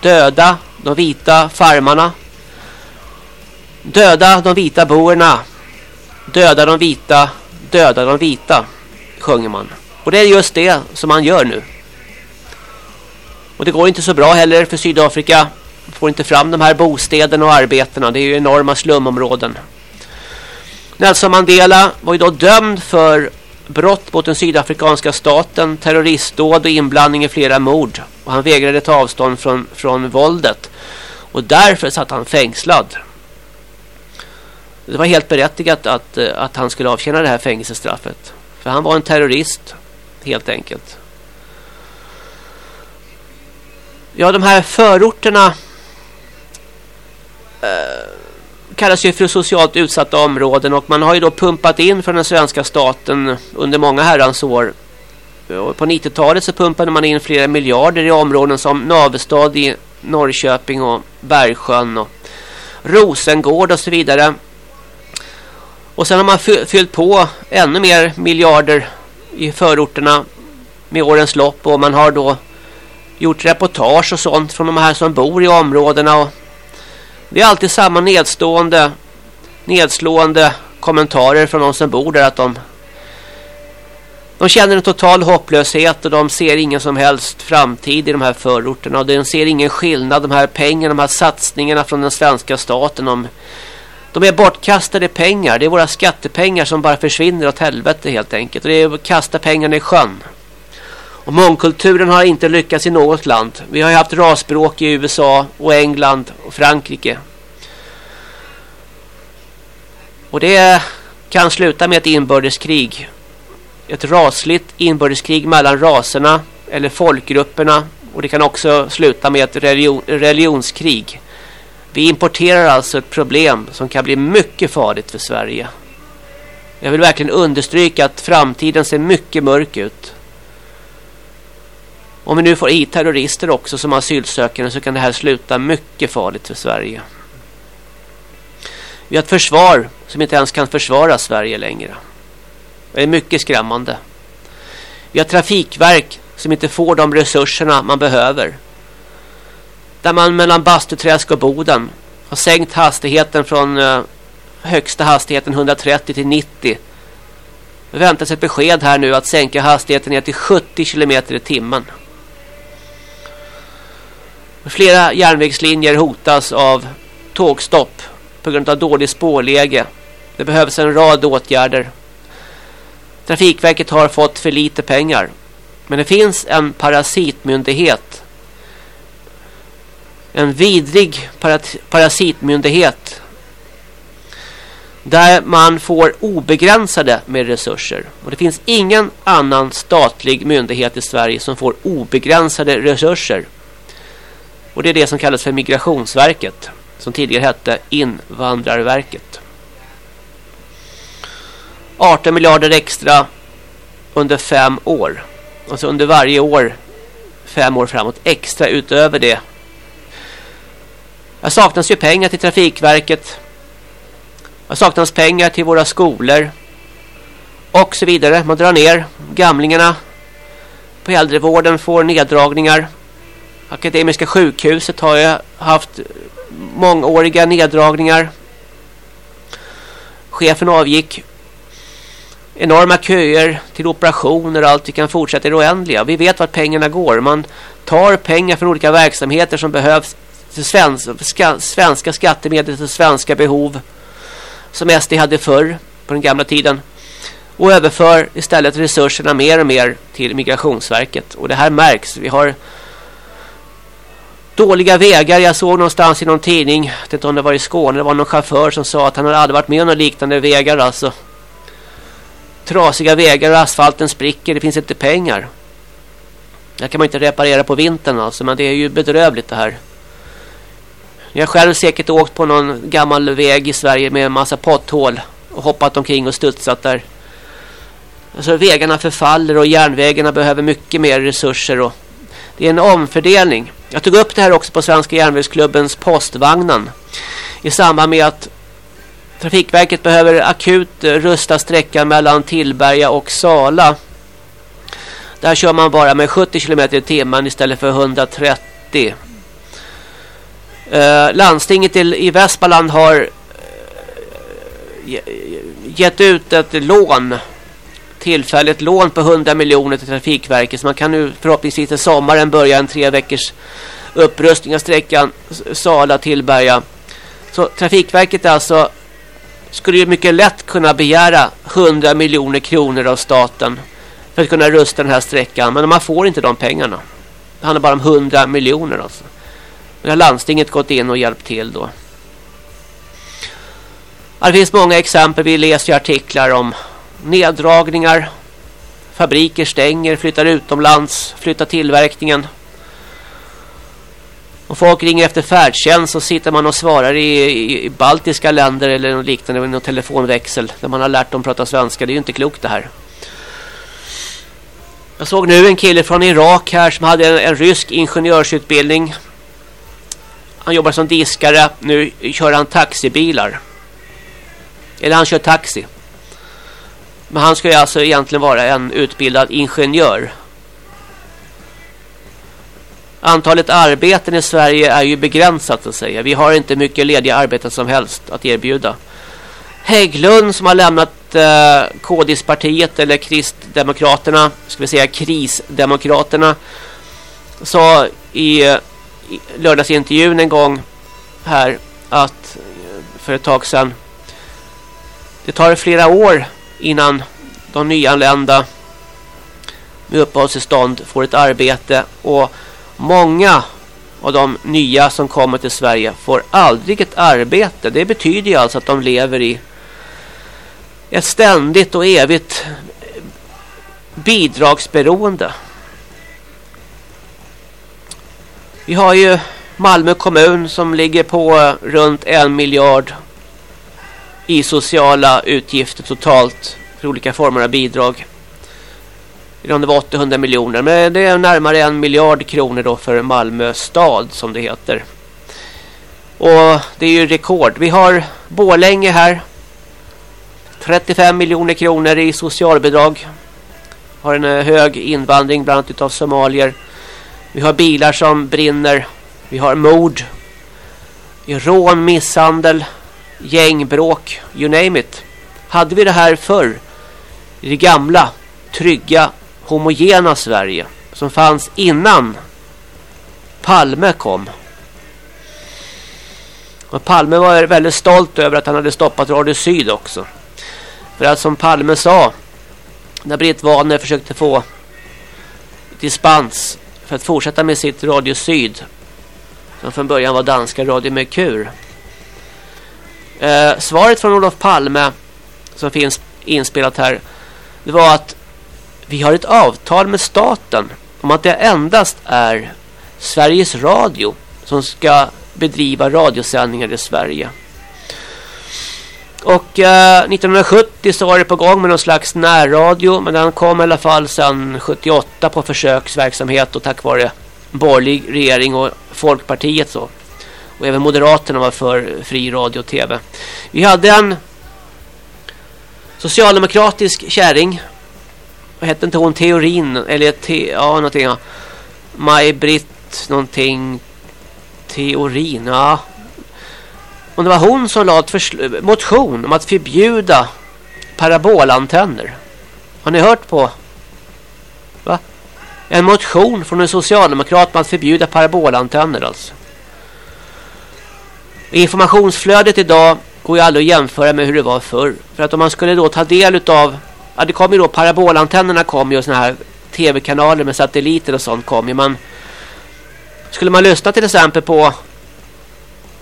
Döda de vita farmarna Döda de vita boerna Döda de vita Döda de vita sjunger man. Och det är just det som man gör nu. Och det går inte så bra heller för Sydafrika. Får inte fram de här bostäderna och arbetena. Det är ju enorma slumområden. Nelson Mandela var ju då dömd för brott mot den sydafrikanska staten, terroristdåd och inblandning i flera mord. Och han vägrade ta avstånd från, från våldet. Och därför satt han fängslad. Det var helt berättigat att, eh, att han skulle avtjäna det här fängelsestraffet. För han var en terrorist helt enkelt. Ja, de här förorterna Eh, kallas ju för socialt utsatta områden och man har ju då pumpat in från den svenska staten under många herrans år. På 90-talet så pumpade man in flera miljarder i områden som Navestad i Norrköping och Bergsjön och Rosengård och så vidare. Och sen har man fyllt på ännu mer miljarder i förorterna med årens lopp och man har då gjort reportage och sånt från de här som bor i områdena och det är alltid samma nedstående nedslående kommentarer från de som bor där att de de känner en total hopplöshet och de ser ingen som helst framtid i de här förorterna och de ser ingen skillnad de här pengarna, de här satsningarna från den svenska staten De, de är bortkastade pengar. Det är våra skattepengar som bara försvinner åt helvete helt enkelt. Och det är att kasta pengarna i sjön. Och mångkulturen har inte lyckats i något land. Vi har ju haft rasbråk i USA och England och Frankrike. Och det kan sluta med ett inbördeskrig. Ett rasligt inbördeskrig mellan raserna eller folkgrupperna. Och det kan också sluta med ett religion, religionskrig. Vi importerar alltså ett problem som kan bli mycket farligt för Sverige. Jag vill verkligen understryka att framtiden ser mycket mörk ut. Om vi nu får hit terrorister också som asylsökande så kan det här sluta mycket farligt för Sverige. Vi har ett försvar som inte ens kan försvara Sverige längre. Det är mycket skrämmande. Vi har trafikverk som inte får de resurserna man behöver. Där man mellan Bastuträsk och Boden har sänkt hastigheten från eh, högsta hastigheten 130 till 90. Det väntas ett besked här nu att sänka hastigheten ner till 70 km i timmen. Flera järnvägslinjer hotas av tågstopp på grund av dålig spårläge. Det behövs en rad åtgärder. Trafikverket har fått för lite pengar. Men det finns en parasitmyndighet. En vidrig parasitmyndighet. Där man får obegränsade med resurser. Och det finns ingen annan statlig myndighet i Sverige som får obegränsade resurser. Och det är det som kallas för Migrationsverket. Som tidigare hette Invandrarverket. 18 miljarder extra under fem år. Alltså under varje år fem år framåt extra utöver det. Jag saknas ju pengar till Trafikverket. Jag saknas pengar till våra skolor. Och så vidare. Man drar ner. Gamlingarna på äldrevården får neddragningar. Akademiska sjukhuset har ju haft mångåriga neddragningar. Chefen avgick. Enorma köer till operationer och allt. Vi kan fortsätta i det oändliga. Vi vet vart pengarna går. Man tar pengar från olika verksamheter som behövs till svenska, svenska skattemedel till svenska behov. Som SD hade förr på den gamla tiden. Och överför istället resurserna mer och mer till Migrationsverket. Och det här märks. Vi har dåliga vägar. Jag såg någonstans i någon tidning, jag vet inte om det var i Skåne, det var någon chaufför som sa att han hade aldrig varit med om några liknande vägar alltså. Trasiga vägar och asfalten spricker, det finns inte pengar. Det kan man inte reparera på vintern alltså, men det är ju bedrövligt det här. Jag har själv säkert åkt på någon gammal väg i Sverige med en massa potthål och hoppat omkring och studsat där. Alltså vägarna förfaller och järnvägarna behöver mycket mer resurser och det är en omfördelning. Jag tog upp det här också på Svenska järnvägsklubbens postvagnen i samband med att Trafikverket behöver akut rusta sträckan mellan Tillberga och Sala. Där kör man bara med 70 km i timmen istället för 130. Eh, landstinget i Västmanland har eh, gett ut ett lån tillfälligt lån på 100 miljoner till Trafikverket. Så man kan nu förhoppningsvis till sommaren börja en tre veckors upprustning av sträckan Sala Tillberga. Så Trafikverket alltså skulle ju mycket lätt kunna begära 100 miljoner kronor av staten för att kunna rusta den här sträckan. Men man får inte de pengarna. Det handlar bara om 100 miljoner alltså. Men har landstinget gått in och hjälpt till då. Det finns många exempel. Vi läser artiklar om neddragningar. Fabriker stänger, flyttar utomlands, flyttar tillverkningen. Och folk ringer efter färdtjänst så sitter man och svarar i, i, i baltiska länder eller något liknande med någon telefonväxel där man har lärt dem prata svenska. Det är ju inte klokt det här. Jag såg nu en kille från Irak här som hade en, en rysk ingenjörsutbildning. Han jobbar som diskare. Nu kör han taxibilar. Eller han kör taxi. Men han ska ju alltså egentligen vara en utbildad ingenjör. Antalet arbeten i Sverige är ju begränsat att säga. Vi har inte mycket lediga arbeten som helst att erbjuda. Hägglund som har lämnat eh, KDIS-partiet eller Kristdemokraterna, ska vi säga Krisdemokraterna, sa i, i lördagsintervjun en gång här att eh, för ett tag sedan det tar flera år innan de nyanlända med uppehållstillstånd får ett arbete och många av de nya som kommer till Sverige får aldrig ett arbete. Det betyder ju alltså att de lever i ett ständigt och evigt bidragsberoende. Vi har ju Malmö kommun som ligger på runt en miljard i sociala utgifter totalt för olika former av bidrag. Det var 800 miljoner, men det är närmare en miljard kronor då för Malmö stad som det heter. Och det är ju rekord. Vi har Bålänge här. 35 miljoner kronor i socialbidrag. Har en eh, hög invandring bland annat utav somalier. Vi har bilar som brinner. Vi har mord. Vi har rån, misshandel, gängbråk, you name it. Hade vi det här förr i det gamla, trygga, homogena Sverige som fanns innan Palme kom. Och Palme var väldigt stolt över att han hade stoppat Radio Syd också. För att som Palme sa när Britt Wadner försökte få dispens för att fortsätta med sitt Radio Syd som från början var danska Radio Merkur. Eh, svaret från Olof Palme som finns inspelat här det var att vi har ett avtal med staten om att det endast är Sveriges Radio som ska bedriva radiosändningar i Sverige. Och eh, 1970 så var det på gång med någon slags närradio men den kom i alla fall sedan 78 på försöksverksamhet och tack vare borgerlig regering och Folkpartiet så. Och även Moderaterna var för fri radio och tv. Vi hade en socialdemokratisk kärring. Vad hette inte hon? Teorin eller te, ja någonting ja. Maj-Britt någonting Teorin ja. Och det var hon som lade ett motion om att förbjuda parabolantenner. Har ni hört på? Va? En motion från en socialdemokrat om att förbjuda parabolantenner alltså. Informationsflödet idag går ju aldrig att jämföra med hur det var förr. För att om man skulle då ta del av... Ja, det kommer ju då parabolantennerna kommer ju och såna här tv-kanaler med satelliter och sånt kommer Man, skulle man lyssna till exempel på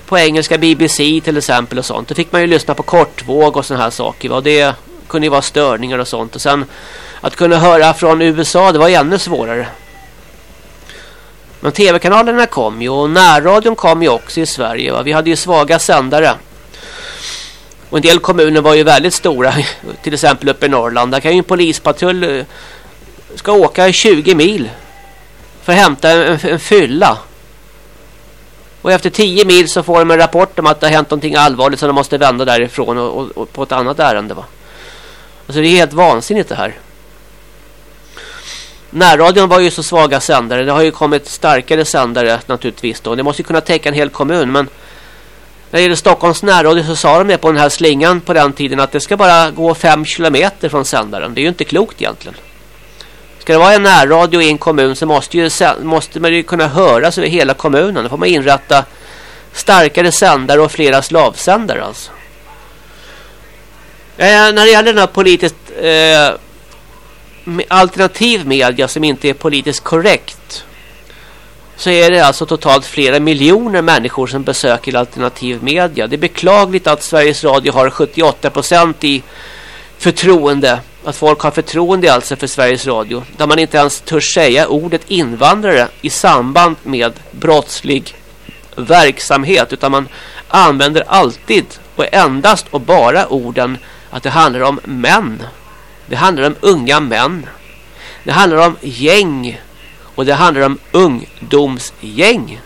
på engelska BBC till exempel och sånt. Då fick man ju lyssna på kortvåg och såna här saker. Och det kunde ju vara störningar och sånt. Och sen att kunna höra från USA, det var ännu svårare. Men tv-kanalerna kom ju och närradion kom ju också i Sverige. Va? Vi hade ju svaga sändare. Och en del kommuner var ju väldigt stora. [laughs] Till exempel uppe i Norrland. Där kan ju en polispatrull eh, ska åka 20 mil för att hämta en, en fylla. Och efter 10 mil så får de en rapport om att det har hänt någonting allvarligt så de måste vända därifrån och, och, och på ett annat ärende va. Alltså det är helt vansinnigt det här. Närradion var ju så svaga sändare. Det har ju kommit starkare sändare naturligtvis då. Det måste ju kunna täcka en hel kommun men när det gäller Stockholms närradio så sa de det på den här slingan på den tiden att det ska bara gå 5 kilometer från sändaren. Det är ju inte klokt egentligen. Ska det vara en närradio i en kommun så måste, ju, måste man ju kunna höras över hela kommunen. Då får man inrätta starkare sändare och flera slavsändare alltså. Eh, när det gäller den här politiskt eh, alternativ media som inte är politiskt korrekt så är det alltså totalt flera miljoner människor som besöker alternativ media. Det är beklagligt att Sveriges Radio har 78% i förtroende att folk har förtroende alltså för Sveriges Radio. Där man inte ens törs säga ordet invandrare i samband med brottslig verksamhet. Utan man använder alltid och endast och bara orden att det handlar om män. Det handlar om unga män. Det handlar om gäng. Och det handlar om ungdomsgäng.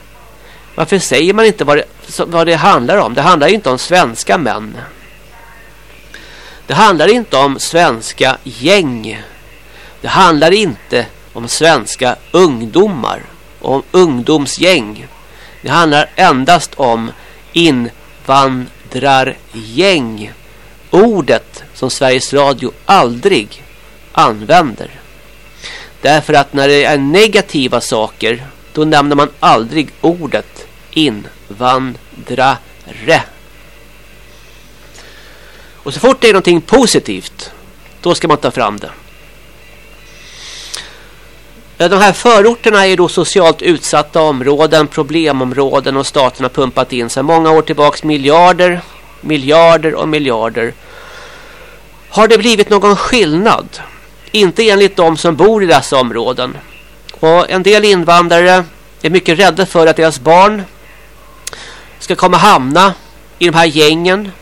Varför säger man inte vad det, vad det handlar om? Det handlar ju inte om svenska män. Det handlar inte om svenska gäng. Det handlar inte om svenska ungdomar. Om ungdomsgäng. Det handlar endast om invandrargäng. Ordet som Sveriges Radio aldrig använder. Därför att när det är negativa saker då nämner man aldrig ordet invandrare. Och så fort det är någonting positivt, då ska man ta fram det. De här förorterna är då socialt utsatta områden, problemområden och staten har pumpat in sedan många år tillbaks miljarder, miljarder och miljarder. Har det blivit någon skillnad? Inte enligt de som bor i dessa områden. Och en del invandrare är mycket rädda för att deras barn ska komma hamna i de här gängen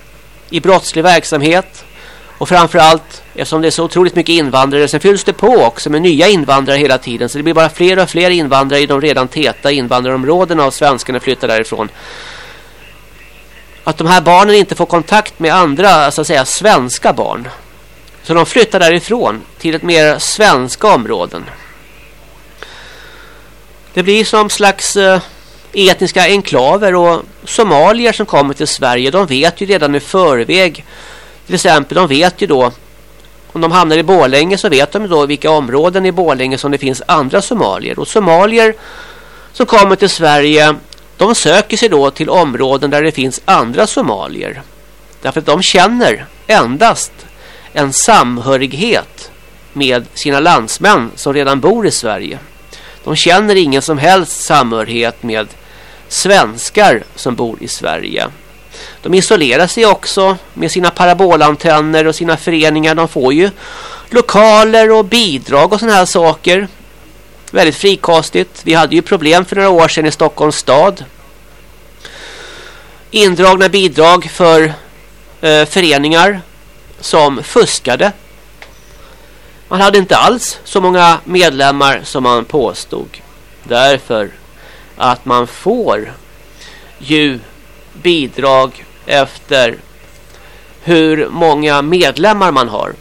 i brottslig verksamhet. Och framförallt, eftersom det är så otroligt mycket invandrare, sen fylls det på också med nya invandrare hela tiden. Så det blir bara fler och fler invandrare i de redan täta invandrarområdena och svenskarna flyttar därifrån. Att de här barnen inte får kontakt med andra, så att säga, svenska barn. Så de flyttar därifrån till ett mer svenska områden. Det blir som slags... Eh, etniska enklaver och somalier som kommer till Sverige, de vet ju redan i förväg. Till exempel, de vet ju då om de hamnar i Bålänge så vet de då vilka områden i Bålänge som det finns andra somalier. Och somalier som kommer till Sverige de söker sig då till områden där det finns andra somalier. Därför att de känner endast en samhörighet med sina landsmän som redan bor i Sverige. De känner ingen som helst samhörighet med svenskar som bor i Sverige. De isolerar sig också med sina parabolantenner och sina föreningar. De får ju lokaler och bidrag och sådana här saker. Väldigt frikostigt. Vi hade ju problem för några år sedan i Stockholms stad. Indragna bidrag för eh, föreningar som fuskade. Man hade inte alls så många medlemmar som man påstod. Därför att man får ju bidrag efter hur många medlemmar man har.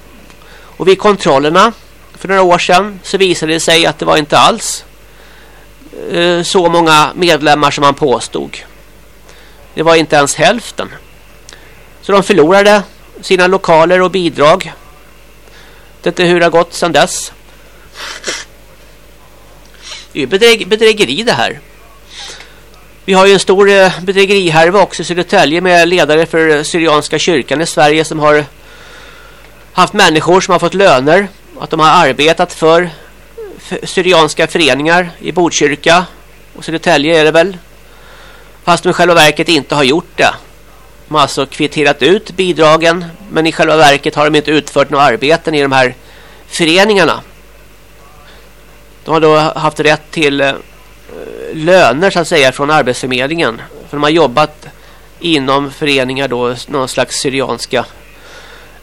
Och vid kontrollerna för några år sedan så visade det sig att det var inte alls eh, så många medlemmar som man påstod. Det var inte ens hälften. Så de förlorade sina lokaler och bidrag. Det är hur det har gått sedan dess. Det är bedräg bedrägeri det här. Vi har ju en stor eh, bedrägerihärva också i Södertälje med ledare för Syrianska kyrkan i Sverige som har haft människor som har fått löner. Att de har arbetat för Syrianska föreningar i Botkyrka och Södertälje är det väl. Fast de i själva verket inte har gjort det. De har alltså kvitterat ut bidragen men i själva verket har de inte utfört några arbeten i de här föreningarna. De har då haft rätt till eh, löner så att säga från Arbetsförmedlingen. För de har jobbat inom föreningar då, någon slags syrianska.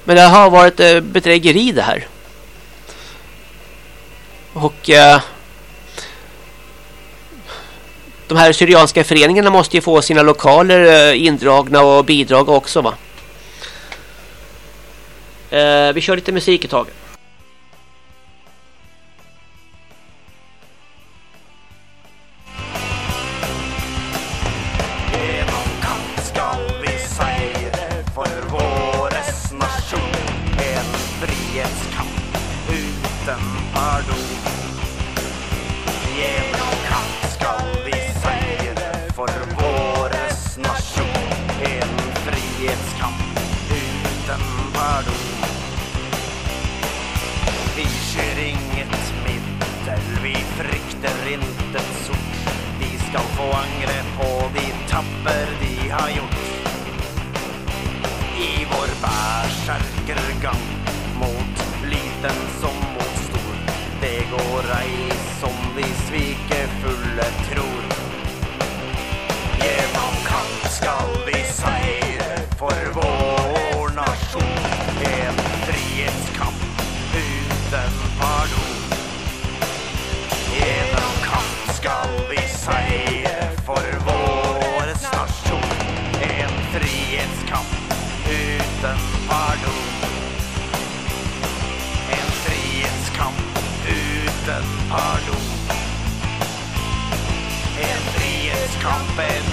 Men det har varit eh, bedrägeri det här. Och eh, de här syrianska föreningarna måste ju få sina lokaler eh, indragna och bidrag också va. Eh, vi kör lite musik ett tag. Tapper de har gjort. I vår bärsärkergång mot liten som mot stor. Det går ej som vi svikefulle tror. Genom kamp skall vi seire för vår nation En frihetskamp utan pardon. Genom kamp skall vi seire bed.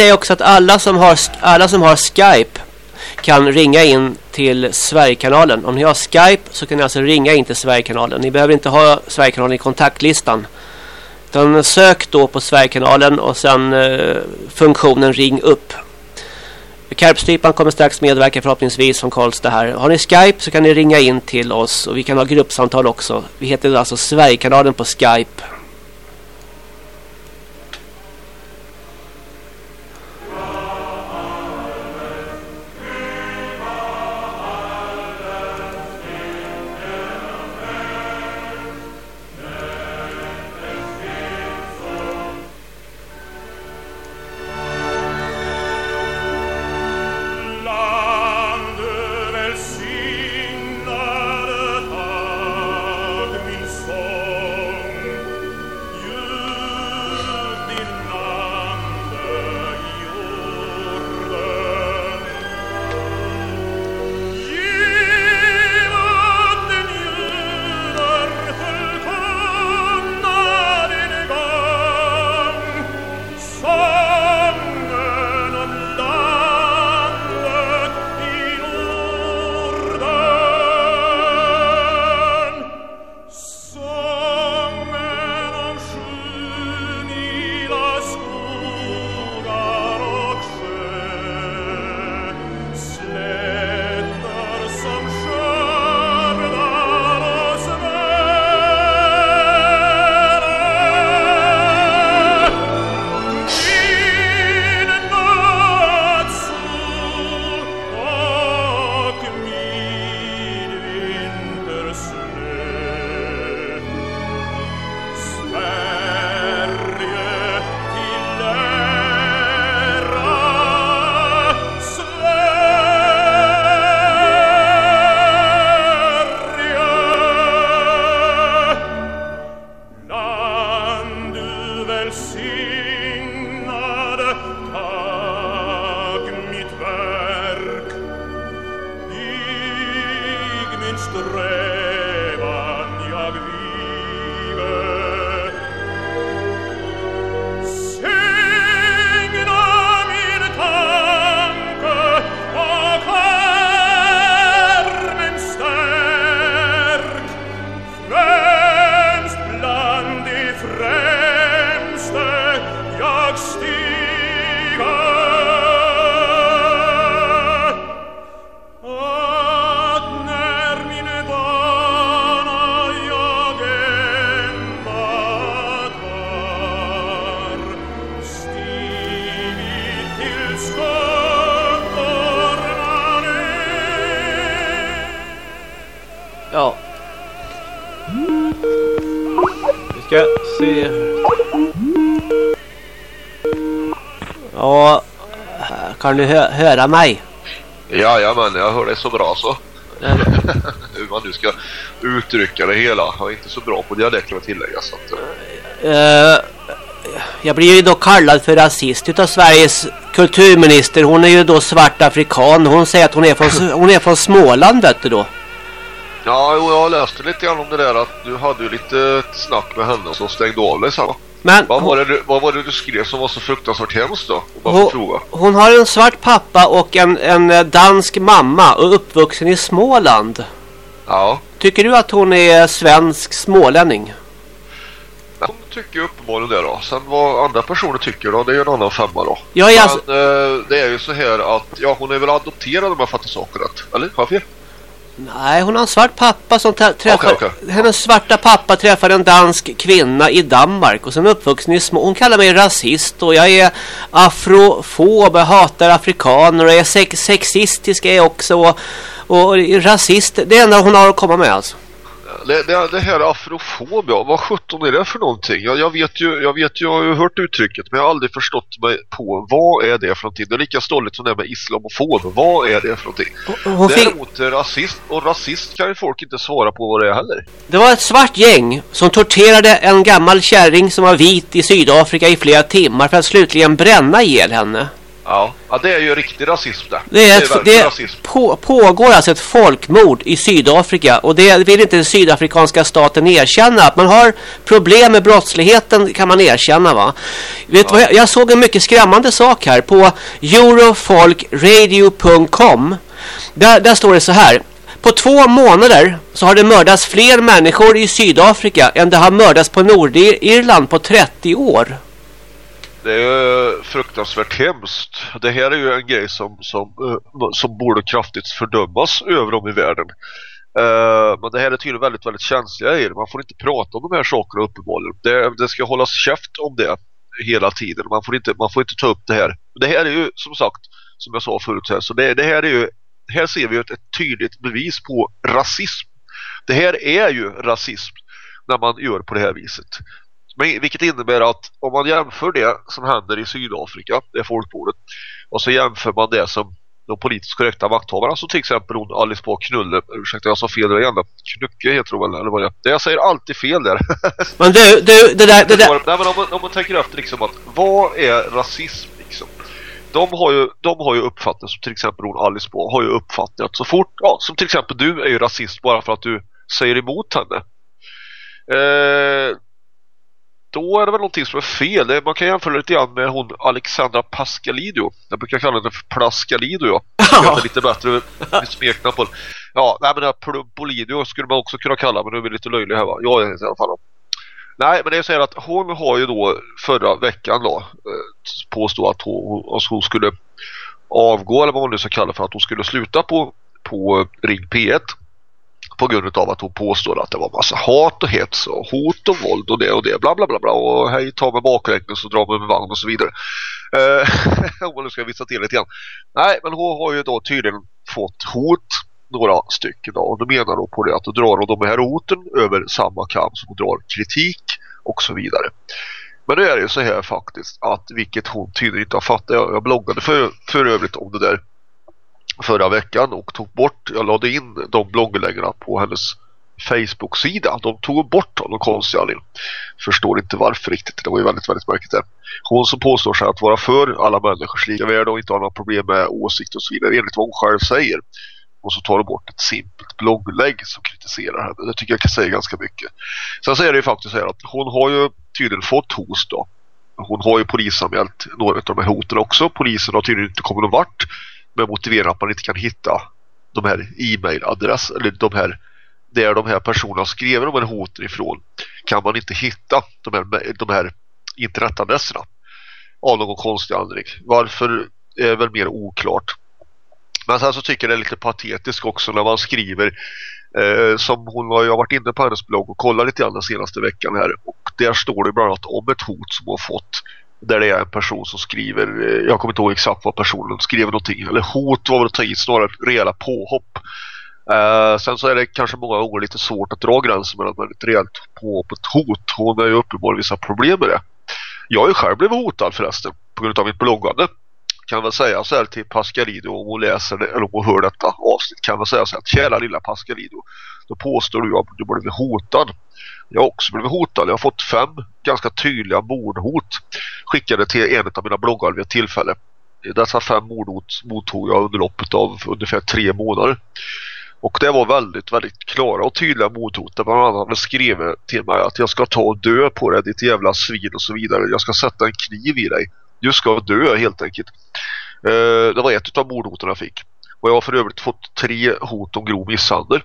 Säga också att alla som har, alla som har Skype kan ringa in till Sverigekanalen. Om ni har Skype så kan ni alltså ringa in till Sverigekanalen. Ni behöver inte ha Sverigekanalen i kontaktlistan. Utan sök då på Sverigekanalen och sen eh, funktionen ring upp. Karpstrypan kommer strax medverka förhoppningsvis från Karlstad här. Har ni Skype så kan ni ringa in till oss och vi kan ha gruppsamtal också. Vi heter alltså Sverigekanalen på Skype. Kan du hö höra mig? Jajamän, jag hör dig så bra så. [laughs] Hur man nu ska uttrycka det hela. Jag är inte så bra på dialekter att tillägga. Så att, Eh, jag blir ju då kallad för rasist utav Sveriges kulturminister. Hon är ju då svart afrikan. Hon säger att hon är från, hon är från Småland vet du då. ja, jo, jag läste lite grann om det där att du hade ju lite snack med henne som stängde av dig sen? Men Vad var, det, du- vad var det du skrev som var så fruktansvärt hemskt då? Hon, hon har en svart pappa och en, en eh, dansk mamma och uppvuxen i Småland. Ja, Tycker du att hon är svensk smålänning? hon tycker uppenbarligen det då. Sen vad andra personer tycker då, det är ju en annan femma då. Är Men alltså, eh, det är ju så här att, ja hon är väl adopterad om jag fattar saken rätt. Eller? Har jag fel? Nej, hon har en svart pappa som träffar... Okej, okej. Hennes svarta pappa träffar en dansk kvinna i Danmark och sen uppvuxen i små... Hon kallar mig rasist och jag är afrofob, jag hatar afrikaner och jag är sex sexistisk är jag också och, och rasist. Det är enda hon har att komma med alltså. Det, det, det här afrofob, ja, vad sjutton är det för någonting? Jag, jag vet ju, jag vet ju, jag har ju hört uttrycket men jag har aldrig förstått mig på vad är det för någonting. Det är lika stolligt som det med islamofob. Vad är det för någonting? Hon fick, Däremot eh, rasist, och rasist kan ju folk inte svara på vad det är heller. det var ett svart gäng som torterade en gammal kärring som var vit i Sydafrika i flera timmar för att slutligen bränna ihjäl henne. Ja. ja, det är ju riktig rasism det. Det, är ett, verklig det på, pågår alltså ett folkmord i Sydafrika och det vill inte den sydafrikanska staten erkänna. Att man har problem med brottsligheten kan man erkänna va. Vet du vad, jag, jag såg en mycket skrämmande sak här på eurofolkradio.com. Där, där står det så här. På två månader så har det mördats fler människor i Sydafrika än det har mördats på Nordirland på 30 år. Det är fruktansvärt hemskt. Det här är ju en grej som, som, eh, som borde kraftigt fördömas över om i världen. Eh, men det här är tydligen väldigt, väldigt känsliga grejer. Man får inte prata om de här sakerna uppenbarligen. Det, det ska hållas käft om det hela tiden. Man får, inte, man får inte ta upp det här. Det här är ju som sagt, som jag sa förut här, så det, det här är ju här ser vi ett, ett tydligt bevis på rasism. Det här är ju rasism när man gör på det här viset. Men, vilket innebär att om man jämför det som händer i Sydafrika, det folkmordet, och så jämför man det som de politiskt korrekta makthavarna, så till exempel hon Alice på Knulle, ursäkta jag sa fel där igen, Knucke heter hon väl, eller vad det är. Jag säger alltid fel där. [laughs] Men du, du, det där... Det där... Nej, men om, man, om man tänker efter liksom att vad är rasism liksom? De har ju, de har ju uppfattat, som till exempel hon Alice på, har ju uppfattat att så fort, ja, som till exempel du är ju rasist bara för att du säger emot henne. Eh, då är det väl någonting som är fel. Man kan jämföra lite grann med hon Alexandra Pascalidou. Jag brukar kalla henne för Plascalidou, ja. Jag vet lite bättre smeknamn på. Ja, nej men det här Polidio skulle man också kunna kalla, men nu är vi lite löjlig här va. Jag är i alla fall. Nej, men det är så här att hon har ju då förra veckan då eh, påstå att hon, att hon skulle avgå eller vad man nu ska kalla för att hon skulle sluta på, på Ring P1 på grund av att hon påstår att det var massa hat och hets och hot och våld och det och det bla bla bla bla. Och hej ta med bakräkning så drar man med vagn och så vidare. Eh, [laughs] om nu ska visa till lite grann. Nej men hon har ju då tydligen fått hot några stycken då, och då menar hon på det att då drar hon de här hoten över samma kam som hon drar kritik och så vidare. Men nu är det ju så här faktiskt att vilket hon tydligen inte har fattat. Jag, jag bloggade för, för övrigt om det där förra veckan och tog bort, jag lade in de blogginläggen på hennes Facebook-sida. De tog bort honom konstigt konstig anledning. Förstår inte varför riktigt. Det var ju väldigt, väldigt märkligt där. Hon som påstår sig att vara för alla människors lika värde och inte ha några problem med åsikter och så vidare enligt vad hon själv säger. Och så tar de bort ett simpelt blogglägg som kritiserar henne. Det tycker jag kan säga ganska mycket. Sen så är det ju faktiskt så här att hon har ju tydligen fått hos då. Hon har ju polisanmält några av de här hoten också. Polisen har tydligen inte kommit någon vart med motiveringen att man inte kan hitta de här e-mailadress eller de här där de här personerna skrev de här hoten ifrån kan man inte hitta de här, de här internetadresserna av någon konstig anledning. Varför är väl mer oklart. Men sen så tycker jag det är lite patetiskt också när man skriver eh, som hon har ju varit inne på hennes blogg och kollat lite grann den senaste veckan här och där står det bland annat om ett hot som hon har fått där det är en person som skriver eh, jag kommer inte ihåg exakt vad personen skrev någonting eller hot var väl att ta i snarare rejäla påhopp Uh, sen så är det kanske många gånger lite svårt att dra gränsen mellan ett rejält påhopp och ett hot. Hon har ju uppenbarligen vissa problem med det. Jag har ju själv blivit hotad förresten på grund av mitt bloggande. Kan väl säga så här till Pascalido om hon läser det, eller om hon hör detta avsnitt kan väl säga så här att kära lilla Pascalido då påstår du att du blivit hotad. Jag har också blivit hotad. Jag har fått fem ganska tydliga mordhot skickade till en av mina bloggar vid ett tillfälle. Dessa fem mordhot mottog jag under loppet av ungefär tre månader. Och det var väldigt, väldigt klara och tydliga mordhot. Där bland annat skrev till mig att jag ska ta och dö på dig, ditt jävla svin och så vidare. Jag ska sätta en kniv i dig. Du ska dö helt enkelt. Eh, det var ett av mordhoten jag fick. Och jag har för övrigt fått tre hot om grov misshandel.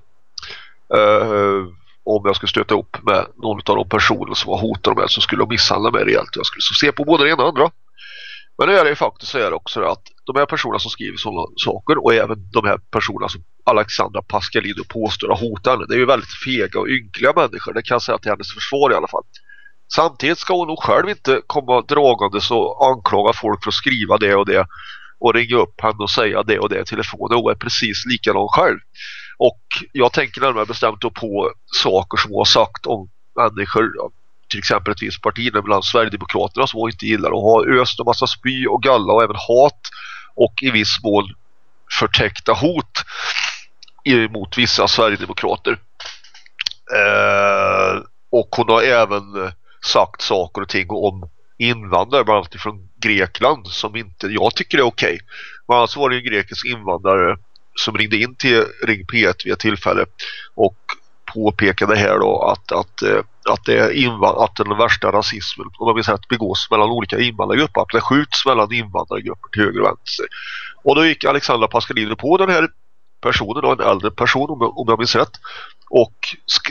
Eh, eh, om jag skulle stöta upp med någon av de personer som var hotade med så skulle de misshandla mig rejält. Jag skulle så se på både det ena och det andra. Men det är det ju faktiskt så här också att de här personerna som skriver sådana saker och även de här personerna som Alexandra Pascalidou påstår har hotat henne. Det är ju väldigt fega och ynkliga människor. Det kan jag säga till hennes försvar i alla fall. Samtidigt ska hon nog själv inte komma dragande och anklaga folk för att skriva det och det och ringa upp henne och säga det och det i telefonen. Hon är precis likadan själv. Och jag tänker närmare bestämt då på saker som hon har sagt om människor till exempel ett visst parti, bland Sverigedemokraterna som hon inte gillar och har öst en massa spy och galla och även hat och i viss mån förtäckta hot mot vissa Sverigedemokrater. Eh, och hon har även sagt saker och ting om invandrare bland annat från Grekland som inte jag tycker är okej. Men alltså var det en grekisk invandrare som ringde in till Ring P1 vid ett tillfälle och påpekade här då att, att, eh, att, det är att den värsta rasismen om man vill säga att begås mellan olika invandrargrupper att det skjuts mellan invandrargrupper till höger och vänster. Och då gick Alexandra Pascalidou på den här personen då, en äldre person om jag, om jag minns rätt och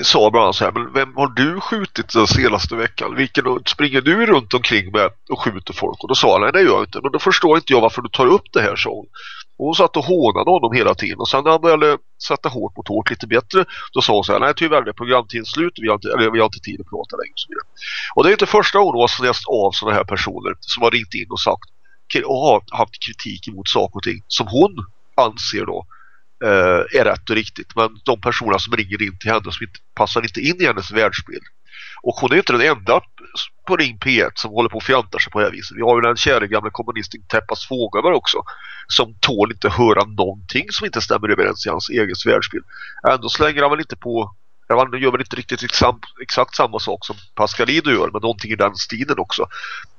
sa bland annat så här men vem har du skjutit den senaste veckan? Vilken springer du runt omkring med och skjuter folk? Och då sa han nej det gör jag inte men då förstår inte jag varför du tar upp det här sa hon. Och hon satt och hånade honom hela tiden och sen när han började sätta hårt mot hårt lite bättre då sa hon så här nej tyvärr det är programtiden slut vi har inte, eller, vi har inte tid att prata längre och så vidare. Och det är inte första gången hon har läst av sådana här personer som har ringt in och sagt och har haft kritik emot saker och ting som hon anser då eh, är rätt och riktigt. Men de personer som ringer in till henne som inte passar inte in i hennes världsbild. Och hon är inte den enda på Ring P1 som håller på och fjantar sig på det här viset. Vi har ju den kära gamla kommunisten Teppas Fågöver också som tål inte höra någonting som inte stämmer överens i hans egen världsbild. Ändå slänger han väl inte på han gör väl inte riktigt exakt, exakt samma sak som Pascalidou gör men någonting i den stilen också.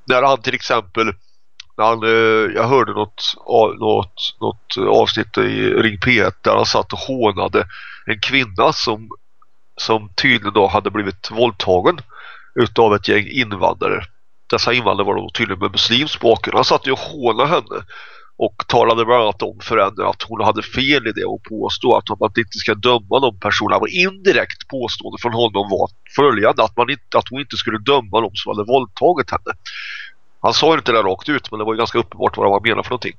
När han till exempel när han, eh, jag hörde något, något, något avsnitt i Ring P1 där han satt och hånade en kvinna som, som tydligen då hade blivit våldtagen utav ett gäng invandrare. Dessa invandrare var då tydligen med muslimsk bakgrund. Han satt ju och hånade henne och talade bland annat om för henne att hon hade fel i det och påstod att man inte ska döma de personerna. Och indirekt påstående från honom var följande att, man inte, att hon inte skulle döma de som hade våldtagit henne. Han sa ju inte det rakt ut men det var ju ganska uppenbart vad han menade för någonting.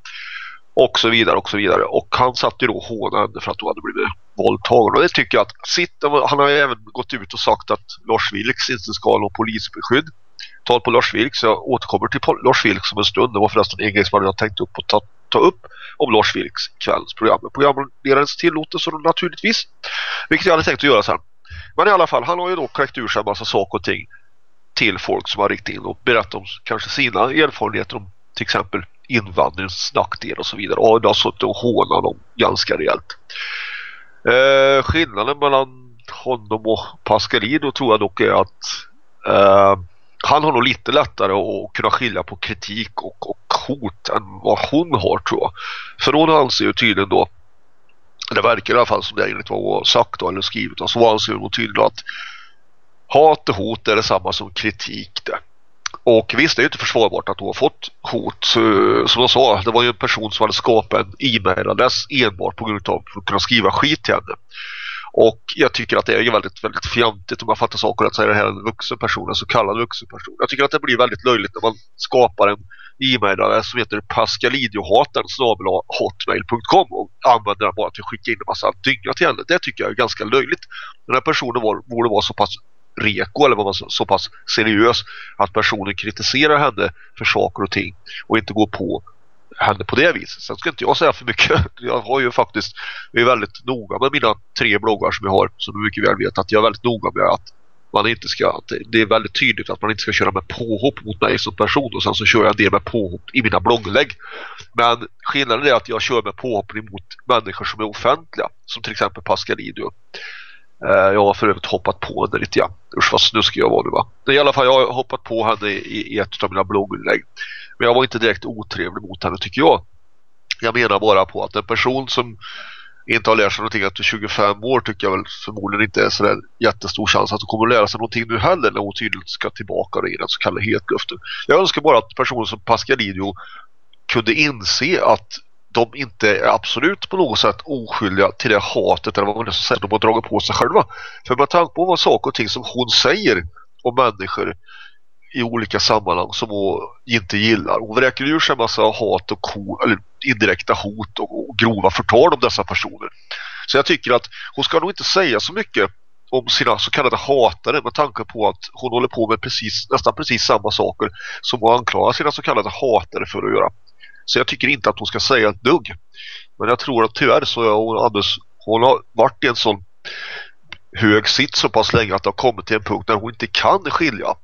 Och så vidare och så vidare. Och han satt ju då och hånade henne för att hon hade blivit våldtagen. Och det tycker jag att sitt, han har ju även gått ut och sagt att Lars Vilks inte ska ha någon polisbeskydd. Tal på Lars Vilks, jag återkommer till Lars Vilks om en stund. Det var förresten en grej som jag hade tänkt upp och ta, ta upp om Lars Vilks kvällens program. Programledarens tillåtelse då naturligtvis. Vilket jag hade tänkt att göra sen. Men i alla fall, han har ju då kräckt ur sig en massa saker och ting till folk som har riktat in och berättat om kanske sina erfarenheter om till exempel invandringens nackdel och så vidare. Och de har suttit och hånat dem ganska rejält. Eh, skillnaden mellan honom och Pascalidou tror jag dock är att eh, han har nog lite lättare att kunna skilja på kritik och, och hot än vad hon har tror jag. För hon anser ju tydligen då det verkar i alla fall som det enligt vad hon har sagt då, eller skrivit Så så anser hon tydligen att hat och hot är detsamma som kritik det. Och visst, det är ju inte försvarbart att hon har fått hot. Som jag sa, det var ju en person som hade skapat en e-mailadress enbart på grund av att kunna skriva skit till henne. Och jag tycker att det är väldigt, väldigt fjantigt om jag fattar saker rätt säga är det här en vuxen person, en så kallad vuxen person. Jag tycker att det blir väldigt löjligt när man skapar en e-mailadress som heter pascalidiohaten hotmail.com och använder den bara till att skicka in en massa dynga till henne. Det tycker jag är ganska löjligt. Den här personen var, borde vara så pass reko eller vad man så, så pass seriös att personen kritiserar henne för saker och ting och inte går på henne på det viset. Sen ska inte jag säga för mycket. [laughs] Jag har ju faktiskt, jag är väldigt noga med mina tre bloggar som jag har som du mycket väl vet att jag är väldigt noga med att man inte ska, att det- är väldigt tydligt att man inte ska köra med påhopp mot mig som person och sen så kör jag en del med påhopp i mina blogglägg. Men skillnaden är att jag kör med påhopp mot människor som är offentliga som till exempel Pascalidou. Eh, jag har för övrigt hoppat på henne lite grann. Usch vad snuskig jag var nu va. Men I alla fall jag har hoppat på henne i, i ett av mina blogginlägg. Men jag var inte direkt otrevlig mot henne tycker jag. Jag menar bara på att en person som inte har lärt sig någonting efter 25 år tycker jag väl förmodligen inte är sådär jättestor chans att hon kommer att lära sig någonting nu heller när hon tydligt ska tillbaka i den så kallade hetluften. Jag önskar bara att personer som Pascalidou kunde inse att de inte är absolut på något sätt oskyldiga till det hatet eller vad man nu ska säga de har dragit på sig själva. För med tanke på vad saker och ting som hon säger om människor i olika sammanhang som hon inte gillar. Hon vräker ur sig en massa hat och ko, eller indirekta hot och, och grova förtal om dessa personer. Så jag tycker att hon ska nog inte säga så mycket om sina så kallade hatare med tanke på att hon håller på med precis, nästan precis samma saker som hon anklagar sina så kallade hatare för att göra. Så jag tycker inte att hon ska säga ett dugg. Men jag tror att tyvärr så är hon alldeles, hon har varit i en sån hög sitt så pass länge att det har kommit till en punkt där hon inte kan skilja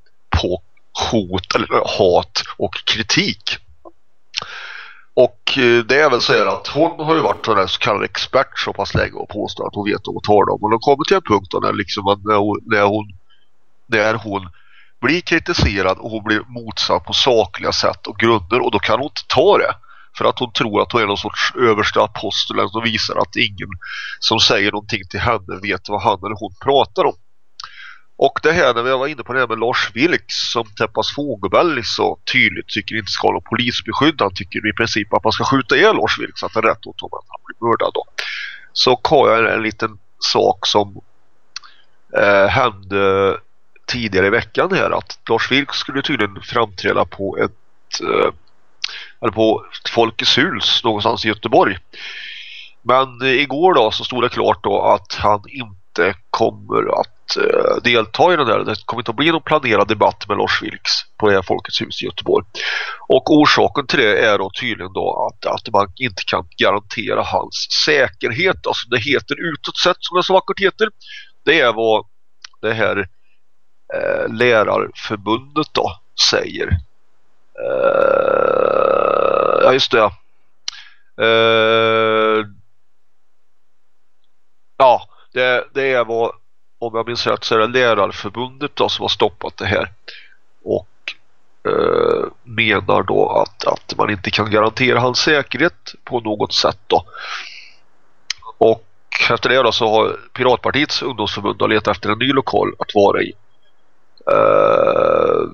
på hot eller hat och kritik. Och eh, det är väl så här att hon har ju varit där så kallad expert så pass länge och påstår att hon vet vad hon talar om. Och det kommer till en punkt då när, liksom, när, hon, när hon när hon blir kritiserad och hon blir motsatt på sakliga sätt och grunder och då kan hon inte ta det. För att hon tror att hon är någon sorts översta apostel som visar att ingen som säger någonting till henne vet vad han eller hon pratar om. Och det här när jag var inne på det här med Lars Vilks som Teppas Fogelberg så tydligt tycker inte ska ha polisbeskydd. Han tycker i princip att man ska skjuta ihjäl Lars Vilks så att det är rätt åt honom att han blir mördad då. Så har jag en liten sak som eh, hände tidigare i veckan här att Lars Vilks skulle tydligen framträda på ett eh, eller på Folkets hus någonstans i Göteborg. Men eh, igår då så stod det klart då att han inte kommer att eh, delta i den där. Det kommer inte att bli någon planerad debatt med Lars Vilks på det här Folkets hus i Göteborg. Och orsaken till det är då tydligen då att, att man inte kan garantera hans säkerhet. Alltså det heter utåt sett som det så vackert heter. Det är vad det här eh, lärarförbundet då säger. Eh, ja just det. Eh, ja, det, det är vad om jag minns rätt så är det lärarförbundet då som har stoppat det här och eh, menar då att, att man inte kan garantera hans säkerhet på något sätt då. Och efter det då så har Piratpartiets ungdomsförbund letat efter en ny lokal att vara i. Uh,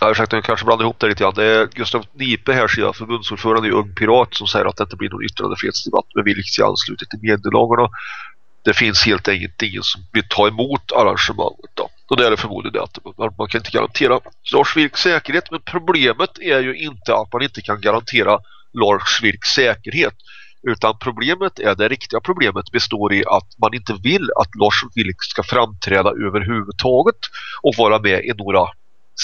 ja, ursäkta, jag kanske blandar ihop det lite grann. Det är Gustav Nipe här, sida förbundsordförande i Ung Pirat som säger att det inte blir någon yttrandefrihetsdebatt med vilket i anslutning till medielagarna. Det finns helt enkelt ingen som vill ta emot arrangemanget då. Och det är det förmodligen det att man, man kan inte garantera Lars Vilks säkerhet. Men problemet är ju inte att man inte kan garantera Lars Vilks säkerhet. Utan problemet är, det riktiga problemet består i att man inte vill att Lars Vilks ska framträda överhuvudtaget och vara med i några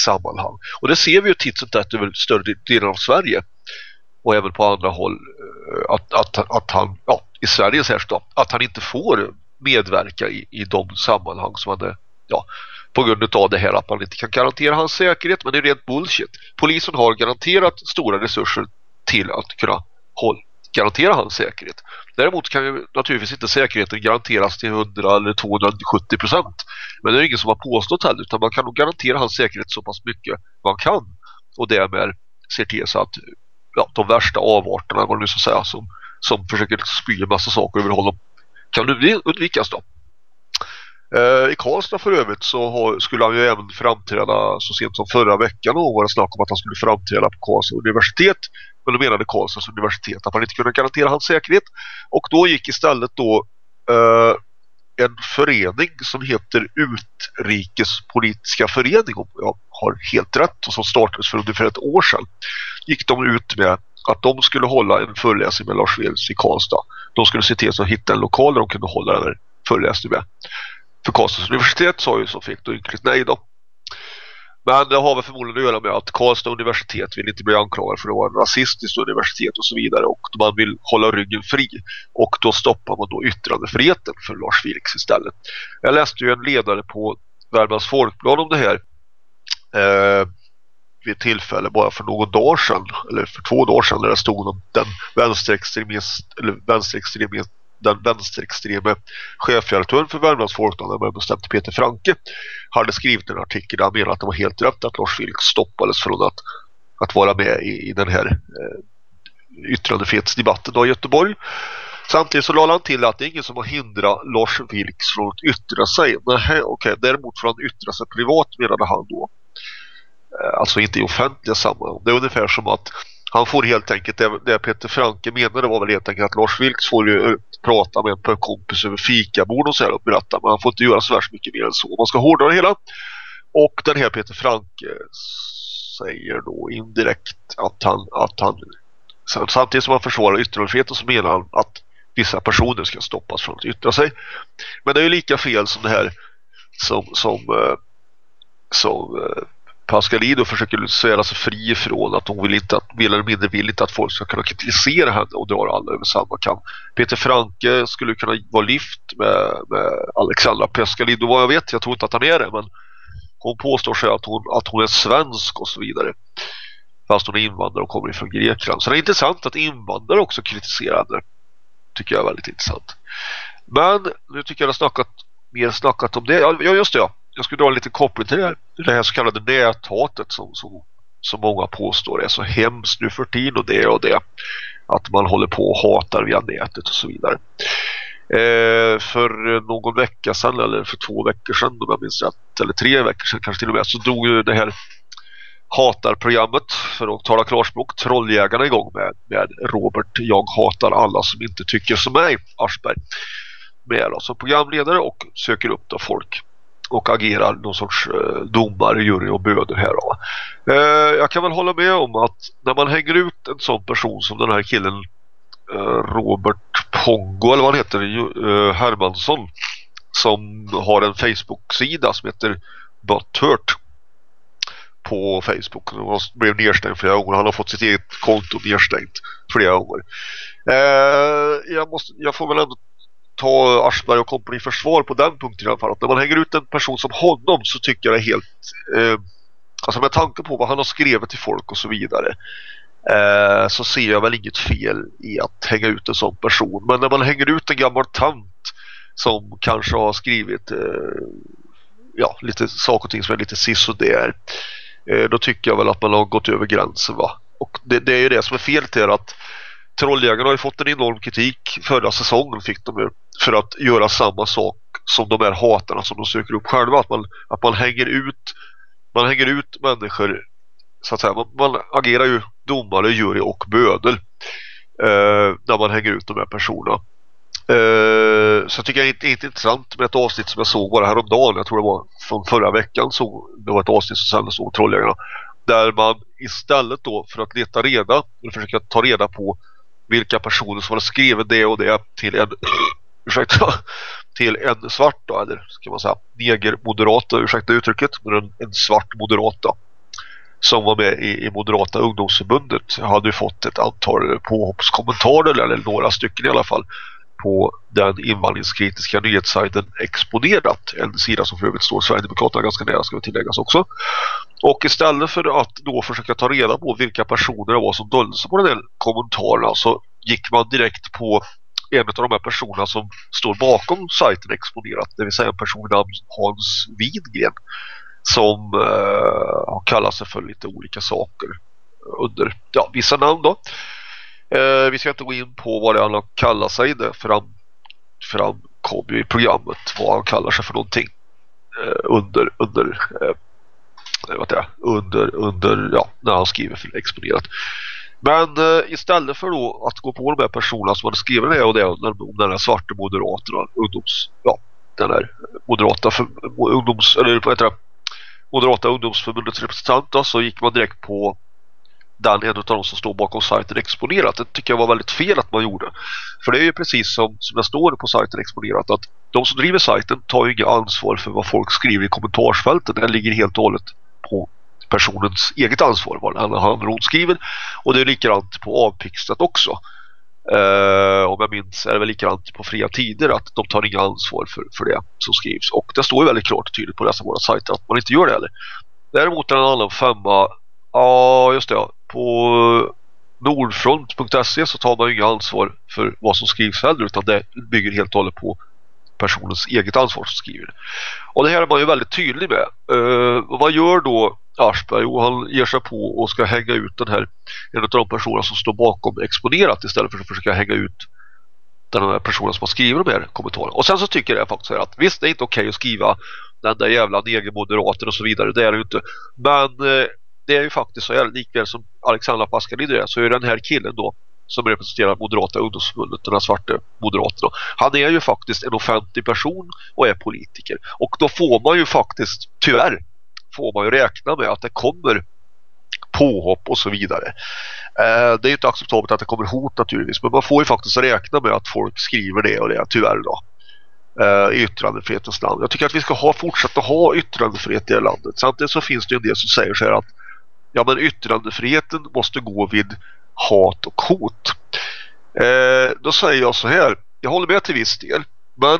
sammanhang. Och det ser vi ju titt som tätt över större delen av Sverige och även på andra håll eh, att, att, att han, ja, i Sverige särskilt då, att han inte får medverka i, i de sammanhang som han är, ja, på grund av det här att man inte kan garantera hans säkerhet men det är rent bullshit. Polisen har garanterat stora resurser till att kunna hålla garantera hans säkerhet. Däremot kan ju naturligtvis inte säkerheten garanteras till 100 eller 270 procent. Men det är ingen som har påstått heller utan man kan nog garantera hans säkerhet så pass mycket man kan. Och därmed ser till så att ja, de värsta avarterna vad nu ska säga, som, som försöker spy en massa saker över honom kan undvikas då. Eh, I Karlstad för övrigt så har, skulle han ju även framträda så sent som förra veckan och var det snack om att han skulle framträda på Karlstad universitet men då menade Karlstads universitet att man inte kunde garantera hans säkerhet och då gick istället då eh, en förening som heter Utrikespolitiska förening om jag har helt rätt och som startades för ungefär ett år sedan gick de ut med att de skulle hålla en föreläsning med Lars Vilks i Karlstad. De skulle se till att hitta en lokal där de kunde hålla den här föreläsningen med. För Karlstads universitet sa ju så fick då ynkligt nej då. Men det har väl förmodligen att göra med att Karlstad universitet vill inte bli anklagad för att vara en rasistiskt universitet och så vidare och man vill hålla ryggen fri och då stoppar man då yttrandefriheten för Lars Vilks istället. Jag läste ju en ledare på Värmlands Folkblad om det här eh, vid tillfälle bara för någon dag sedan eller för två dagar sedan när det stod om den vänsterextremist eller vänsterextremist den vänsterextreme chefredaktören för Värmlands Folkblad, med bestämt Peter Franke, hade skrivit en artikel där han menade att det var helt rätt att Lars Vilks stoppades från att, att vara med i, i den här eh, yttrandefrihetsdebatten i Göteborg. Samtidigt så lade han till att det är ingen som har hindrat Lars Vilks från att yttra sig. Nej, okay. Däremot får han yttra sig privat menade han då. Eh, alltså inte i offentliga sammanhang. Det är ungefär som att han får helt enkelt, det, det Peter Franke menade var väl helt enkelt att Lars Vilks får ju eh, prata med en kompis över fikabord och så här och berätta. Men han får inte göra så värst mycket mer än så. Man ska hårdra det hela. Och den här Peter Franke säger då indirekt att han, att han samtidigt som han försvarar yttrandefriheten så menar han att vissa personer ska stoppas från att yttra sig. Men det är ju lika fel som det här som, som, eh, som eh, Pascalido försöker svära sig fri ifrån att hon vill inte att, mer eller mindre vill inte att folk ska kunna kritisera henne och dra alla över samma kam. Peter Franke skulle kunna vara lift med, med Alexandra Pascalido vad jag vet, jag tror inte att han är det men hon påstår sig att hon, att hon är svensk och så vidare fast hon är invandrare och kommer ifrån Grekland. Så det är intressant att invandrare också kritiserar henne. Tycker jag är väldigt intressant. Men nu tycker jag att jag har snackat, mer snackat om det. Ja just det ja jag skulle dra en liten koppling till det här, det här så kallade näthatet som, som, som många påstår är så hemskt nu för tiden och det och det. Att man håller på och hatar via nätet och så vidare. Eh, för någon vecka sedan eller för två veckor sedan om jag minns rätt, eller tre veckor sedan kanske till och med så drog ju det här hatarprogrammet för att tala klarspråk Trolljägarna igång med, med Robert Jag hatar alla som inte tycker som mig Aschberg med då, som programledare och söker upp då folk och agerar någon sorts eh, domare, jury och böder här Va? Eh, jag kan väl hålla med om att när man hänger ut en sån person som den här killen eh, Robert Pongo eller vad han heter eh, Hermansson som har en Facebook-sida som heter Butthurt på Facebook. Han blev nedstängd flera gånger. Han har fått sitt eget konto nedstängt flera gånger. Eh, jag, måste, jag får väl ändå ta Aschberg och kompani försvar på den punkten i alla fall. Att när man hänger ut en person som honom så tycker jag det är helt... Eh, alltså med tanke på vad han har skrivit till folk och så vidare eh, så ser jag väl inget fel i att hänga ut en sån person. Men när man hänger ut en gammal tant som kanske har skrivit eh, ja, lite saker och ting som är lite sisådär eh, då tycker jag väl att man har gått över gränsen va. Och det, det är ju det som är fel till att Trolljägarna har ju fått en enorm kritik förra säsongen fick de ju för att göra samma sak som de här hatarna som de söker upp själva att man, att man hänger ut man hänger ut människor så att säga, man, man agerar ju domare, jury och bödel eh, när man hänger ut de här personerna. Eh, så jag tycker det är inte intressant med ett avsnitt som jag såg bara häromdagen, jag tror det var från förra veckan så det var ett avsnitt som sändes om Trolljägarna där man istället då för att leta reda eller försöka ta reda på vilka personer som har skrivit det och det till en ursäkta, till en svart då, eller ska man säga negermoderata, ursäkta uttrycket, men en, en svart moderata som var med i, i Moderata ungdomsförbundet hade ju fått ett antal påhoppskommentarer eller några stycken i alla fall på den invandringskritiska nyhetssajten Exponerat, en sida som för övrigt står Sverigedemokraterna ganska nära ska vi tilläggas också. Och istället för att då försöka ta reda på vilka personer det var som dolde sig på den här kommentarerna så gick man direkt på en av de här personerna som står bakom sajten Exponerat, det vill säga en person namn Hans Widgren som eh, kallat sig för lite olika saker under ja, vissa namn då. Eh, vi ska inte gå in på vad det han kallar sig det fram, framkom ju i programmet vad han kallar sig för någonting eh, under under eh, vad det, under under ja när han skriver för exponerat. Men eh, istället för då att gå på de här personerna som hade skrivit det och det om den här svarta moderaterna ungdoms ja den här moderata för, ungdoms eller vad heter det Moderata ungdomsförbundets representant då, så gick man direkt på den en av de som står bakom sajten Exponerat. Det tycker jag var väldigt fel att man gjorde. För det är ju precis som, som det står på sajten Exponerat att de som driver sajten tar ju inga ansvar för vad folk skriver i kommentarsfältet. Det ligger helt och hållet på personens eget ansvar vad han eller hon skriver. Och det är likadant på avpixlat också. eh, om jag minns är det väl likadant på fria tider att de tar inga ansvar för, för det som skrivs. Och det står ju väldigt klart och tydligt på dessa våra sajter att man inte gör det heller. Däremot är en annan femma, ja just det, på nordfront.se så tar man ju inga ansvar för vad som skrivs heller utan det bygger helt och hållet på personens eget ansvar som skriver. Och det här är man ju väldigt tydlig med. Uh, vad gör då Aschberg? Jo, han ger sig på och ska hänga ut den här en av de personerna som står bakom exponerat istället för att försöka hänga ut den här personen som har skrivit de här kommentarerna. Och sen så tycker jag faktiskt att visst det är inte okej okay att skriva den där jävla negermoderaten och så vidare, det är det ju inte. Men eh, det är ju faktiskt så här, likväl som Alexandra Pascalidou är så är den här killen då som representerar Moderata ungdomsförbundet, den här svarta moderaten. Han är ju faktiskt en offentlig person och är politiker. Och då får man ju faktiskt, tyvärr, får man ju räkna med att det kommer påhopp och så vidare. Eh, det är ju inte acceptabelt att det kommer hot naturligtvis, men man får ju faktiskt räkna med att folk skriver det och det, tyvärr då. Eh, i yttrandefrihetens land. Jag tycker att vi ska ha, fortsätta ha yttrandefrihet i det här landet. Samtidigt så finns det ju en del som säger så här att ja men yttrandefriheten måste gå vid hat och hot. Eh, då säger jag så här, jag håller med till viss del, men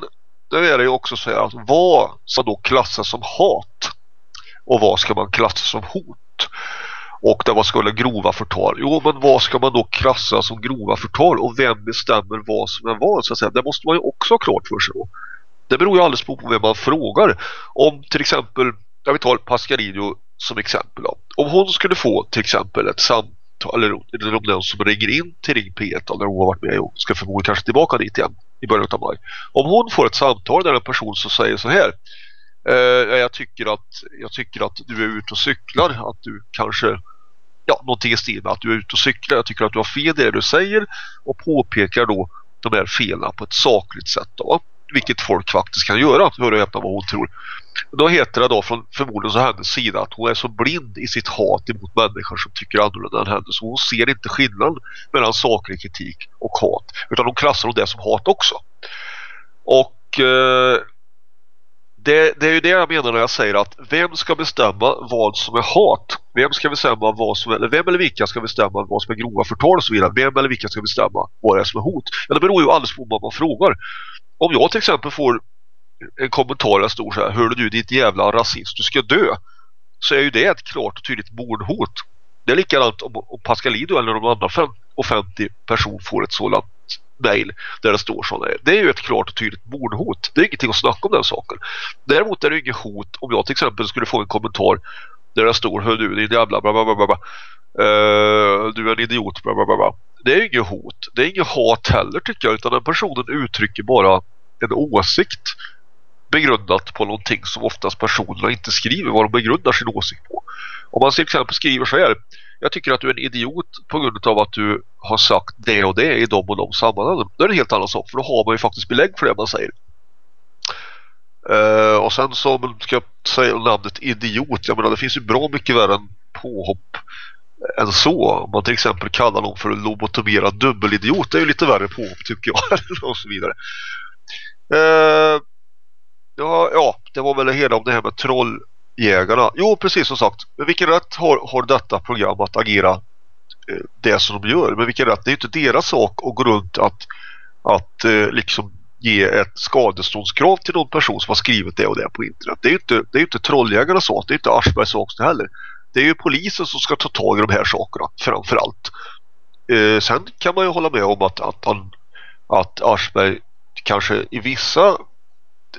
då är det ju också så här att vad ska då klassas som hat och vad ska man klassa som hot? Och det var skulle grova förtal. Jo, men vad ska man då klassa som grova förtal? Och vem bestämmer vad som är vad? Så att säga. Det måste man ju också ha klart för sig då. Det beror ju alldeles på vem man frågar. Om till exempel, jag vill ta Pascalino som exempel då. Om hon skulle få till exempel ett samtal eller, om den som ringer in till Ring P1 när hon har varit med och ska förmodligen kanske tillbaka dit igen i början av maj. Om hon får ett samtal där en person som säger så här eh, jag, tycker att, jag tycker att du är ute och cyklar att du kanske ja, någonting i stil med att du är ute och cyklar jag tycker att du har fel i det du säger och påpekar då de här felen på ett sakligt sätt då vilket folk faktiskt kan göra hör och öppna vad hon tror då heter det då från förmodligen så hennes sida att hon är så blind i sitt hat emot människor som tycker annorlunda än henne så hon ser inte skillnad mellan saklig kritik och hat utan hon klassar det som hat också och eh, det, det, är ju det jag menar när jag säger att vem ska bestämma vad som är hat? Vem ska bestämma vad som är, eller vem eller vilka ska bestämma vad som är grova förtal och så vidare? Vem eller vilka ska bestämma vad det är som är hot? Ja, det beror ju alldeles på vad man frågar. Om jag till exempel får en kommentar där stor så här, hörde du ditt jävla rasist, du ska dö. Så är ju det ett klart och tydligt mordhot. Det är likadant om, om Pascalido eller någon annan fem, offentlig person får ett sådant mail där det står sådana. Det är ju ett klart och tydligt mordhot. Det är ingenting att snacka om den saken. Däremot är det inget hot om jag till exempel skulle få en kommentar där det står hör du din jävla bla bla bla bla. Uh, du är en idiot bla bla bla. Det är inget hot. Det är inget hat heller tycker jag utan den personen uttrycker bara en åsikt begrundat på någonting som oftast personerna inte skriver vad de begrundar sin åsikt på. Om man till exempel skriver så här jag tycker att du är en idiot på grund av att du har sagt det och det i de och de sammanhangen. Då är det en helt annan sak för då har man ju faktiskt belägg för det man säger. Uh, och sen så ska jag säga namnet idiot. Jag menar det finns ju bra mycket värre än påhopp än så. Om man till exempel kallar någon för en lobotomerad dubbelidiot. Det är ju lite värre påhopp tycker jag. [laughs] och så vidare. Eh, ja, ja, det var väl det hela om det här med trolljägarna. Jo, precis som sagt. Men vilken rätt har, har detta program att agera eh, det som de gör? Men vilken rätt? Det är ju inte deras sak att gå runt att, att eh, liksom ge ett skadeståndskrav till någon person som har skrivit det och det på internet. Det är ju inte, det är inte trolljägarnas sak, det är inte Aschbergs sak heller. Det är ju polisen som ska ta tag i de här sakerna framförallt. Eh, sen kan man ju hålla med om att, att, han, att Aschberg kanske i vissa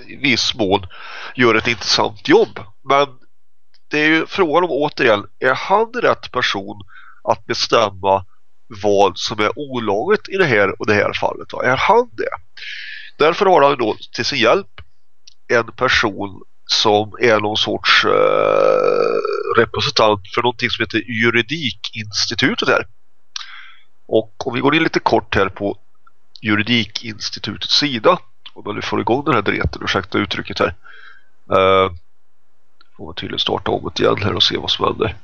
i viss mån gör ett intressant jobb. Men det är ju frågan om återigen, är han rätt person att bestämma vad som är olagligt i det här och det här fallet? Va? Är han det? Därför har han då till sin hjälp en person som är någon sorts eh, representant för någonting som heter Juridikinstitutet här. Och om vi går in lite kort här på Juridikinstitutets sida om man nu får igång den här dreten, ursäkta uttrycket här. Eh, får man tydligen starta om det igen här och se vad som händer.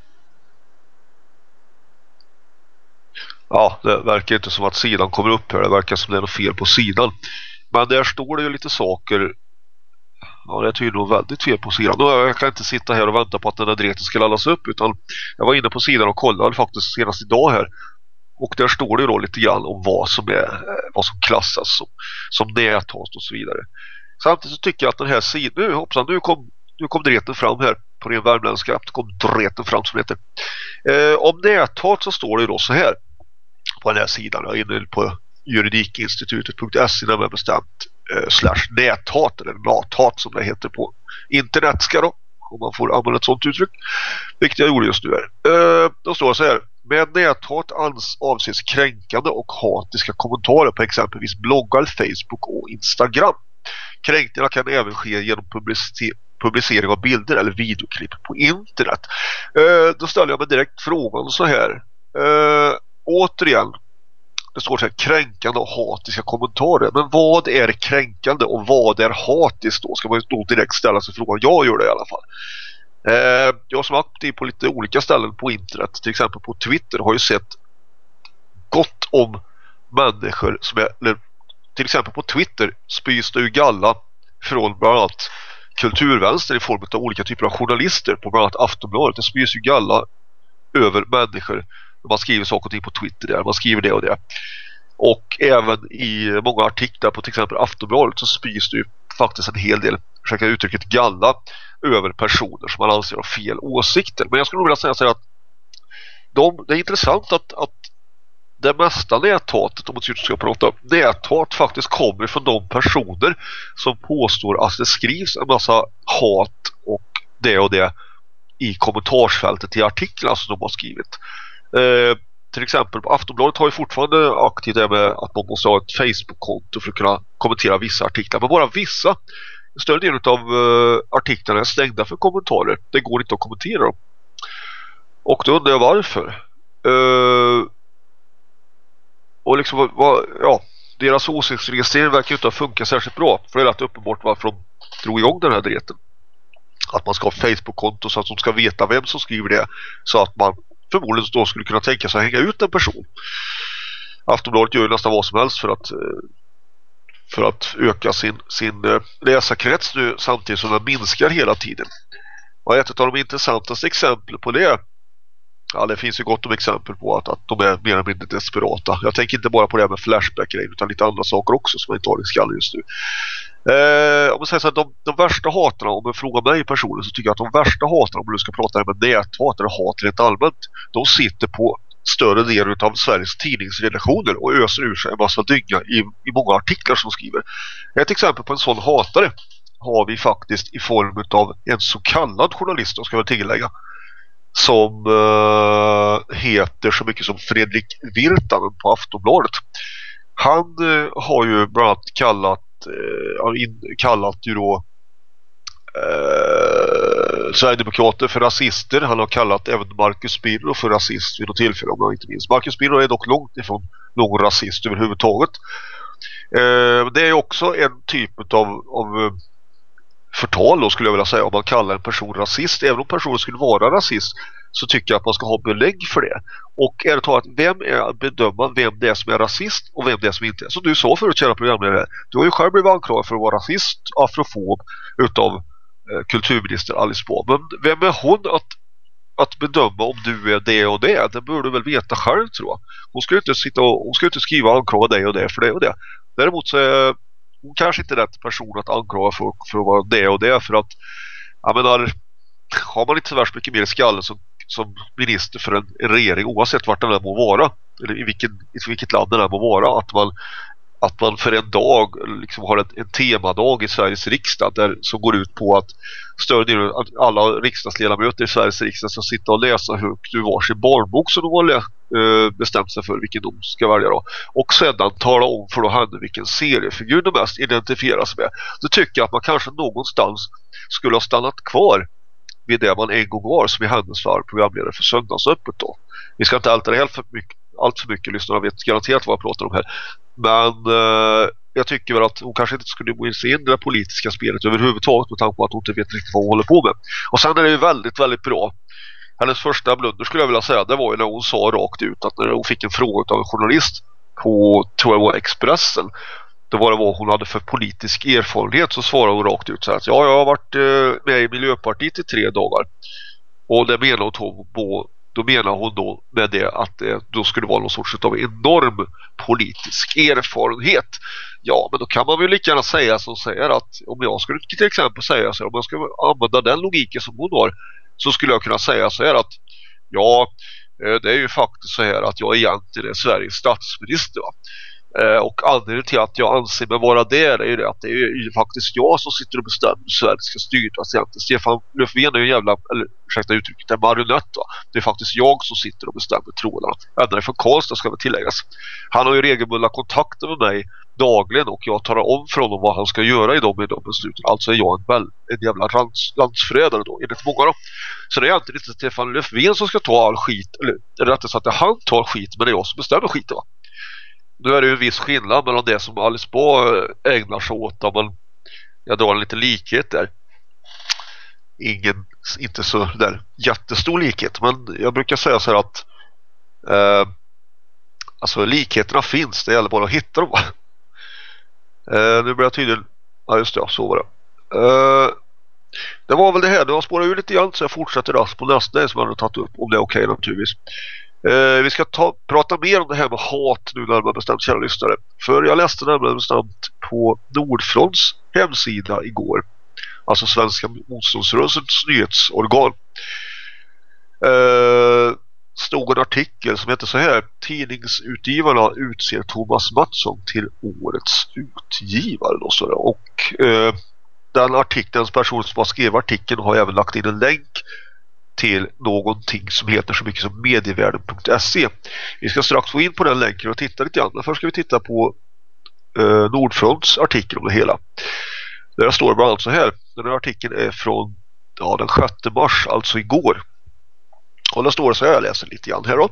Ja, det verkar inte som att sidan kommer upp här. Det verkar som det är något fel på sidan. Men där står det ju lite saker. Ja, det är tydligen väldigt fel på sidan. Jag kan inte sitta här och vänta på att den här dreten ska laddas upp. Utan jag var inne på sidan och kollade faktiskt senast idag här. Och där står det då lite grann om vad som, är, eh, vad som klassas som, som näthat och så vidare. Samtidigt så tycker jag att den här sidan, nu hoppsan, nu kom, nu kom dreten fram här på den värmländska, nu kom dreten fram som heter. Eh, om näthat så står det då så här på den här sidan, jag är inne på juridikinstitutet.se närmare bestämt eh, slash näthat eller nathat som det heter på internet ska då om man får använda ett sånt uttryck vilket jag gjorde just nu här. Eh, då står det så här med näthat avses kränkande och hatiska kommentarer på exempelvis bloggar, Facebook och Instagram. Kränkningarna kan även ske genom publicering av bilder eller videoklipp på internet. Eh, då ställer jag mig direkt frågan så här. Eh, återigen, det står så här kränkande och hatiska kommentarer. Men vad är kränkande och vad är hatiskt då? Ska man då direkt ställa sig frågan. Jag gör det i alla fall. Eh, jag som är aktiv på lite olika ställen på internet, till exempel på Twitter, har ju sett gott om människor som är, eller, till exempel på Twitter spys det ju galla från bland annat kulturvänster i form av olika typer av journalister på bland annat Aftonbladet. Det spys ju galla över människor man skriver saker och ting på Twitter där. Man skriver det och det. Och även i många artiklar på till exempel Aftonbladet så spys det ju faktiskt en hel del, försöka uttrycket galla över personer som man anser har fel åsikter. Men jag skulle nog vilja säga så att de, det är intressant att, att det mesta näthatet, om man ska prata näthat, faktiskt kommer från de personer som påstår att det skrivs en massa hat och det och det i kommentarsfältet i artiklar som de har skrivit. Eh, till exempel Aftonbladet har ju fortfarande aktivt det med att man måste ha ett Facebook-konto för att kunna kommentera vissa artiklar. Men bara vissa. En större del av uh, artiklarna är stängda för kommentarer. Det går inte att kommentera dem. Och då undrar jag varför. Uh, och liksom vad, vad, ja, deras åsiktsregistrering verkar inte ha funkat särskilt bra. För det är rätt uppenbart varför de drog igång den här dreten. Att man ska ha Facebook-konto så att de ska veta vem som skriver det. Så att man förmodligen då skulle kunna tänka sig att hänga ut en person. Aftonbladet gör ju nästan vad som helst för att eh, för att öka sin, sin eh, läsarkrets nu samtidigt som den minskar hela tiden. Och ett av de intressantaste exemplen på det Ja, det finns ju gott om exempel på att, att de är mer eller mindre desperata. Jag tänker inte bara på det här med flashback utan lite andra saker också som jag inte har i skallen just nu. Eh, om man säger så här, de, de värsta hatarna, om du frågar mig personligen så tycker jag att de värsta hatarna, om du ska prata med näthat eller hat rent allmänt, de sitter på större delen av Sveriges tidningsredaktioner och öser ur sig en massa dynga i, i många artiklar som skriver. Ett exempel på en sån hatare har vi faktiskt i form av en så kallad journalist, ska jag tillägga som eh, heter så mycket som Fredrik Virtanen på Aftonbladet. Han eh, har ju bland annat kallat eh, kallat ju då eh, Sverigedemokrater för rasister. Han har kallat även Marcus Birro för rasist vid något tillfälle om jag inte minns. Marcus Birro är dock långt ifrån någon rasist överhuvudtaget. Eh, det är också en typ av, av eh, förtal då skulle jag vilja säga om man kallar en person rasist. Även om personen skulle vara rasist så tycker jag att man ska ha belägg för det. Och är det talat, vem är att bedöma vem det är som är rasist och vem det är som inte är? Som du sa förut, kära programledare, du har ju själv blivit anklagad för att vara rasist, afrofob utav eh, kulturminister Alice Bah. Men vem är hon att, att bedöma om du är det och det? Det bör du väl veta själv tror jag. Hon ska ju inte sitta och, hon ska inte skriva och anklaga dig och det för det och det. Däremot så är hon kanske inte rätt person att anklaga för, för att vara det och det för att jag menar, har man inte så värst mycket mer i skallen så som minister för en, regering oavsett vart den må vara eller i, vilken, i vilket land den må vara att man, att man för en dag liksom har en, en temadag i Sveriges riksdag där, som går ut på att stödja alla riksdagsledamöter i Sveriges riksdag ska sitta och läsa högt ur varsin barnbok som de har eh, bestämt sig för vilken de ska välja då. Och sedan tala om för då henne vilken seriefigur de mest identifieras med. Då tycker jag att man kanske någonstans skulle ha stannat kvar vid det man en gång var som i hennes programledare för söndagsöppet då. Vi ska inte älta det helt för mycket, allt för mycket lyssnarna vet garanterat vad jag pratar om här. Men eh, jag tycker väl att hon kanske inte skulle gå in i det politiska spelet överhuvudtaget med tanke på att hon inte vet riktigt vad hon håller på med. Och sen är det ju väldigt, väldigt bra. Hennes första blunder skulle jag vilja säga det var ju när hon sa rakt ut att när hon fick en fråga av en journalist på, tror jag var Expressen då var det vad hon hade för politisk erfarenhet så svarade hon rakt ut så att ja, jag har varit eh, med i Miljöpartiet i tre dagar. Och det menade hon på då menar hon då med det att det då skulle vara någon sorts av enorm politisk erfarenhet. Ja, men då kan man väl lika gärna säga som säger att om jag skulle till exempel säga så här, om jag ska använda den logiken som hon har så skulle jag kunna säga så här att ja, eh, det är ju faktiskt så här att jag egentligen är Sveriges statsminister va? Eh, och anledningen till att jag anser mig vara där är ju det att det är ju faktiskt jag som sitter och bestämmer hur Sverige ska styras egentligen. Stefan Löfven är ju en jävla, eller ursäkta uttrycket, en marionett va? Det är faktiskt jag som sitter och bestämmer trådarna. Ända från Karlstad ska väl tilläggas. Han har ju regelbundna kontakter med mig dagligen och jag talar om för honom vad han ska göra i de, i de besluten. Alltså är jag en, väl, en jävla lands, landsförrädare då, enligt många då. Så det är egentligen inte Stefan Löfven som ska ta all skit, eller rättare sagt att han tar skit men det är jag som bestämmer skiten va. Nu är det ju en viss skillnad mellan det som Alice Bah ägnar sig åt men jag drar en liten likhet där. Ingen, inte så där jättestor likhet men jag brukar säga så här att eh, alltså likheterna finns, det gäller bara att hitta dem. [laughs] Eh, nu börjar jag tydligen, ja just det, så var det. Eh, det var väl det här, det har spårat ur lite grann så jag fortsätter rast på nästa som jag har tagit upp om det är okej okay, naturligtvis. Eh, vi ska ta, prata mer om det här med hat nu närmare bestämt kära lyssnare. För jag läste närmare bestämt på Nordfronts hemsida igår. Alltså Svenska motståndsrörelsens nyhetsorgan. Eh, stod en artikel som heter så här Tidningsutgivarna utser Thomas Mattsson till årets utgivare då, så och eh, den artikelns person som har skrivit artikeln har även lagt in en länk till någonting som heter så mycket som medievärlden.se. Vi ska strax gå in på den länken och titta lite grann. Men först ska vi titta på eh, Nordfronts artikel om det hela. Där står bland annat så här. Den här artikeln är från ja, den 6 mars, alltså igår. Och där står det så här, jag läser lite grann här då.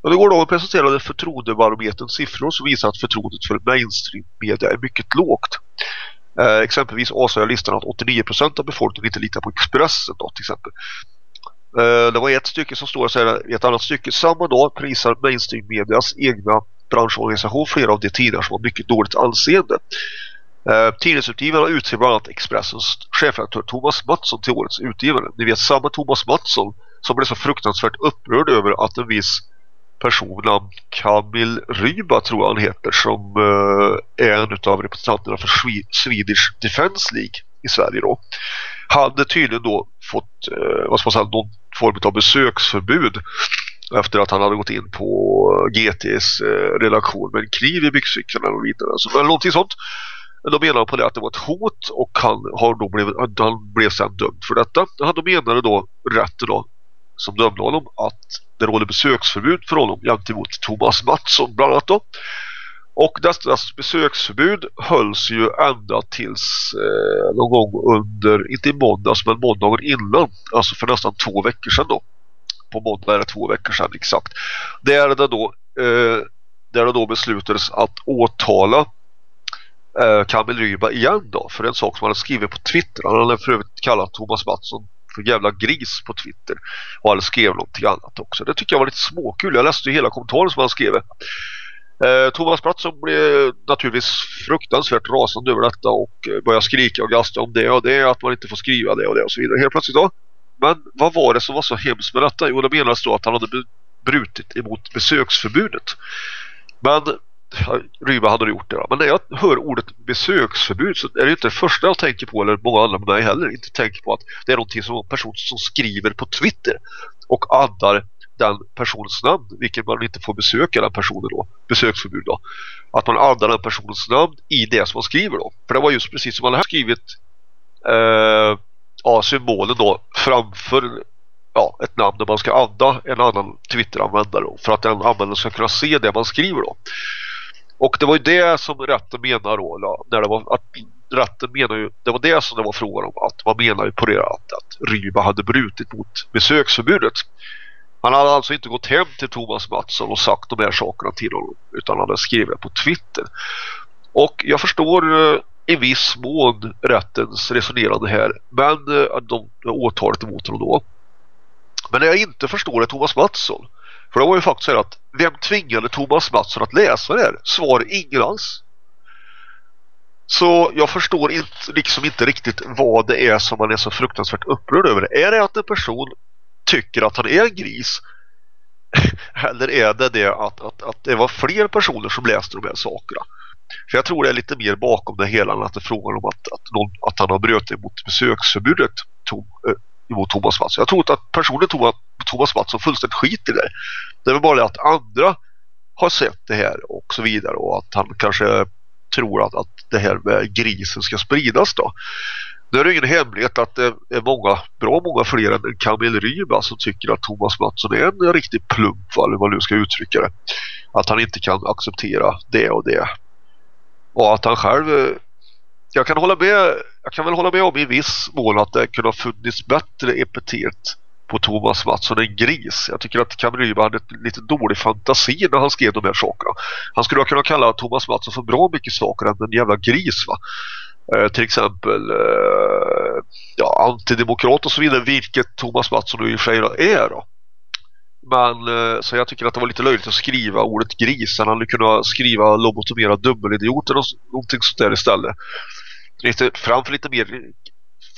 Och det går då att presentera förtroendebarometerns siffror som visar att förtroendet för mainstream-media är mycket lågt. Eh, exempelvis avslöjar listan att 89% av befolkningen inte litar på Expressen då, till exempel. Eh, det var ett stycke som står så här, i ett annat stycke. Samma dag prisar mainstream-medias egna branschorganisation flera av de tidningar som har mycket dåligt anseende. Eh, tidningsutgivarna utser bland annat Expressens chefredaktör Thomas Mattsson till årets utgivare. Ni vet samma Thomas Mattsson som blev så fruktansvärt upprörd över att en viss person namn Kamil Ryba tror jag han heter som eh, är en av representanterna för Swedish Defense League i Sverige då. Han hade tydligen då fått eh, vad ska man säga, någon form av besöksförbud efter att han hade gått in på GTs eh, redaktion med en kniv i byxfickan eller vidare. Alltså, Så, eller någonting sånt. Men de menade på det att det var ett hot och han, har då blivit, han blev sen dömd för detta. Han menade då rätten då som dömde honom att det råder besöksförbud för honom gentemot Thomas Mattsson bland annat då. Och detta besöksförbud hölls ju ända tills eh, någon gång under, inte i måndags men måndagen innan, alltså för nästan två veckor sedan då. På måndag är det två veckor sedan exakt. Där det då, eh, där det då beslutades att åtala eh, Kamil Ryba igen då för en sak som han hade skrivit på Twitter. Han hade för övrigt kallat Thomas Mattsson för jävla gris på Twitter och han skrev någonting annat också. Det tycker jag var lite småkul. Jag läste ju hela kommentaren som han skrev. Eh, Thomas Mattsson blev naturligtvis fruktansvärt rasande över detta och eh, började skrika och gasta om det och det att man inte får skriva det och det och så vidare. Helt plötsligt då. Men vad var det som var så hemskt med detta? Jo, det menades då att han hade brutit emot besöksförbudet. Men Ryba hade gjort det. Då. Men när jag hör ordet besöksförbud så är det inte det första jag tänker på eller många andra med mig heller inte tänker på att det är någonting som en person som skriver på Twitter och addar den personens namn vilket man inte får besöka den personen då besöksförbud då. Att man addar den personens namn i det som man skriver då. För det var just precis som man hade skrivit eh, ja, symbolen då framför ja, ett namn där man ska adda en annan Twitter-användare för att den användaren ska kunna se det man skriver då. Och det var ju det som rätten menar då när det var att rätten menar ju det var det som det var frågan om att man menar ju på det att, att Ryba hade brutit mot besöksförbudet. Han hade alltså inte gått hem till Thomas Mattsson och sagt de här sakerna till honom utan han hade skrivit på Twitter. Och jag förstår eh, i viss mån rättens resonerande här men eh, de, de åtalet emot honom då. Men det jag inte förstår är Thomas Mattsson. För det var ju faktiskt så att vem tvingade Thomas Mattsson att läsa det här? Svar ingen alls. Så jag förstår inte, liksom inte riktigt vad det är som man är så fruktansvärt upprörd över. Är det att en person tycker att han är en gris? [laughs] Eller är det det att, att, att det var fler personer som läste de här sakerna? För jag tror det är lite mer bakom det hela än att det är frågan om att, att, någon, att han har brutit mot besöksförbudet tom, äh, mot Thomas Mattsson. Jag tror inte att personen tog att Thomas Mattsson fullständigt skit i det. Det är bara det att andra har sett det här och så vidare och att han kanske tror att, att det här med grisen ska spridas då. Nu är det ingen hemlighet att det är många, bra många fler än Kamil Ryba som alltså, tycker att Thomas Mattsson är en riktig plump eller vad du ska uttrycka det. Att han inte kan acceptera det och det. Och att han själv eh, jag kan hålla med jag kan väl hålla med om i viss mån att det kunde ha funnits bättre epitet på Thomas Mattsson än gris. Jag tycker att Kamil Ryman hade lite dålig fantasi när han skrev de här sakerna. Han skulle ha kunnat kalla Thomas Mattsson för bra mycket saker än en jävla gris va. Eh, till exempel eh, ja, antidemokrat och så vidare, vilket Thomas Mattsson i och för sig är då. Men eh, så jag tycker att det var lite löjligt att skriva ordet gris. Han hade kunnat skriva lobotomerad dubbelidiot eller någonting sånt där istället. Lite, framför lite mer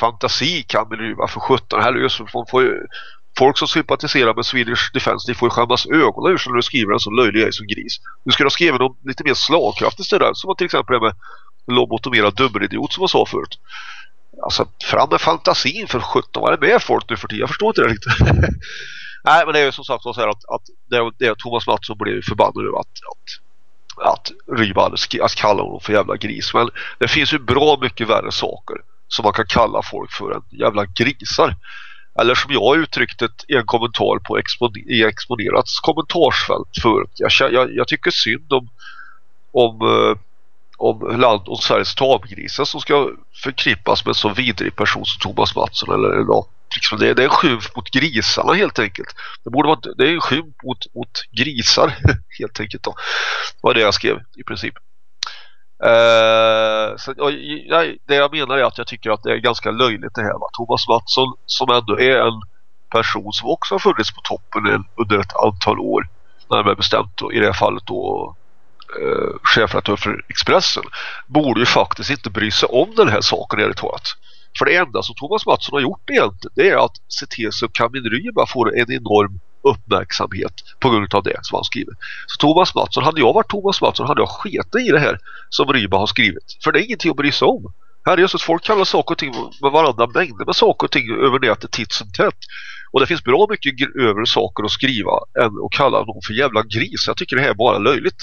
fantasi kan man ju för 17 här löser man får ju, folk som sympatiserar med Swedish Defense de får ju skämmas ögonen ur när du skriver en så löjlig grej som gris. Du skulle ha skrivit något lite mer slagkraftigt istället som till exempel det med lobotomerad dubbelidiot som jag sa förut. Alltså fram med fantasin för 17 vad är det med folk nu för tiden? Jag förstår inte det riktigt. [laughs] Nej, men det är ju som sagt så här att, att det, det, Thomas Mattsson blev förbannad över att, att, att Ryba att kalla honom för jävla gris. Men det finns ju bra mycket värre saker som man kan kalla folk för en jävla grisar. Eller som jag uttryckt det i en kommentar på expon i Exponerats kommentarsfält förut. Jag, jag, jag tycker synd om, om, eh, om land och Sveriges tamgrisar som ska förkrippas med en så vidrig person som Thomas Mattsson eller, eller liksom det, det, är en skymf mot grisarna helt enkelt. Det borde vara det är en skymf mot, mot grisar [laughs] helt enkelt då. Det var det jag skrev i princip. Eh, så, och, nej, det jag menar är att jag tycker att det är ganska löjligt det här. Va? Thomas Mattsson som ändå är en person som också har funnits på toppen under ett antal år. Närmare bestämt då, i det här fallet då Eh, chefredaktör för Expressen borde ju faktiskt inte bry sig om den här saken ärligt talat. För det enda som Thomas Mattsson har gjort egentligen det är att se till så att Kamin Ryba får en enorm uppmärksamhet på grund av det som han skriver. Så Thomas Mattsson, hade jag varit Thomas Mattsson hade jag sketat i det här som Ryba har skrivit. För det är ingenting att bry sig om. Här är just att folk kallar saker och ting med varandra mängder med saker och ting över nätet titt som tätt. Och det finns bra mycket över saker att skriva än att kalla någon för jävla gris. Jag tycker det här är bara löjligt.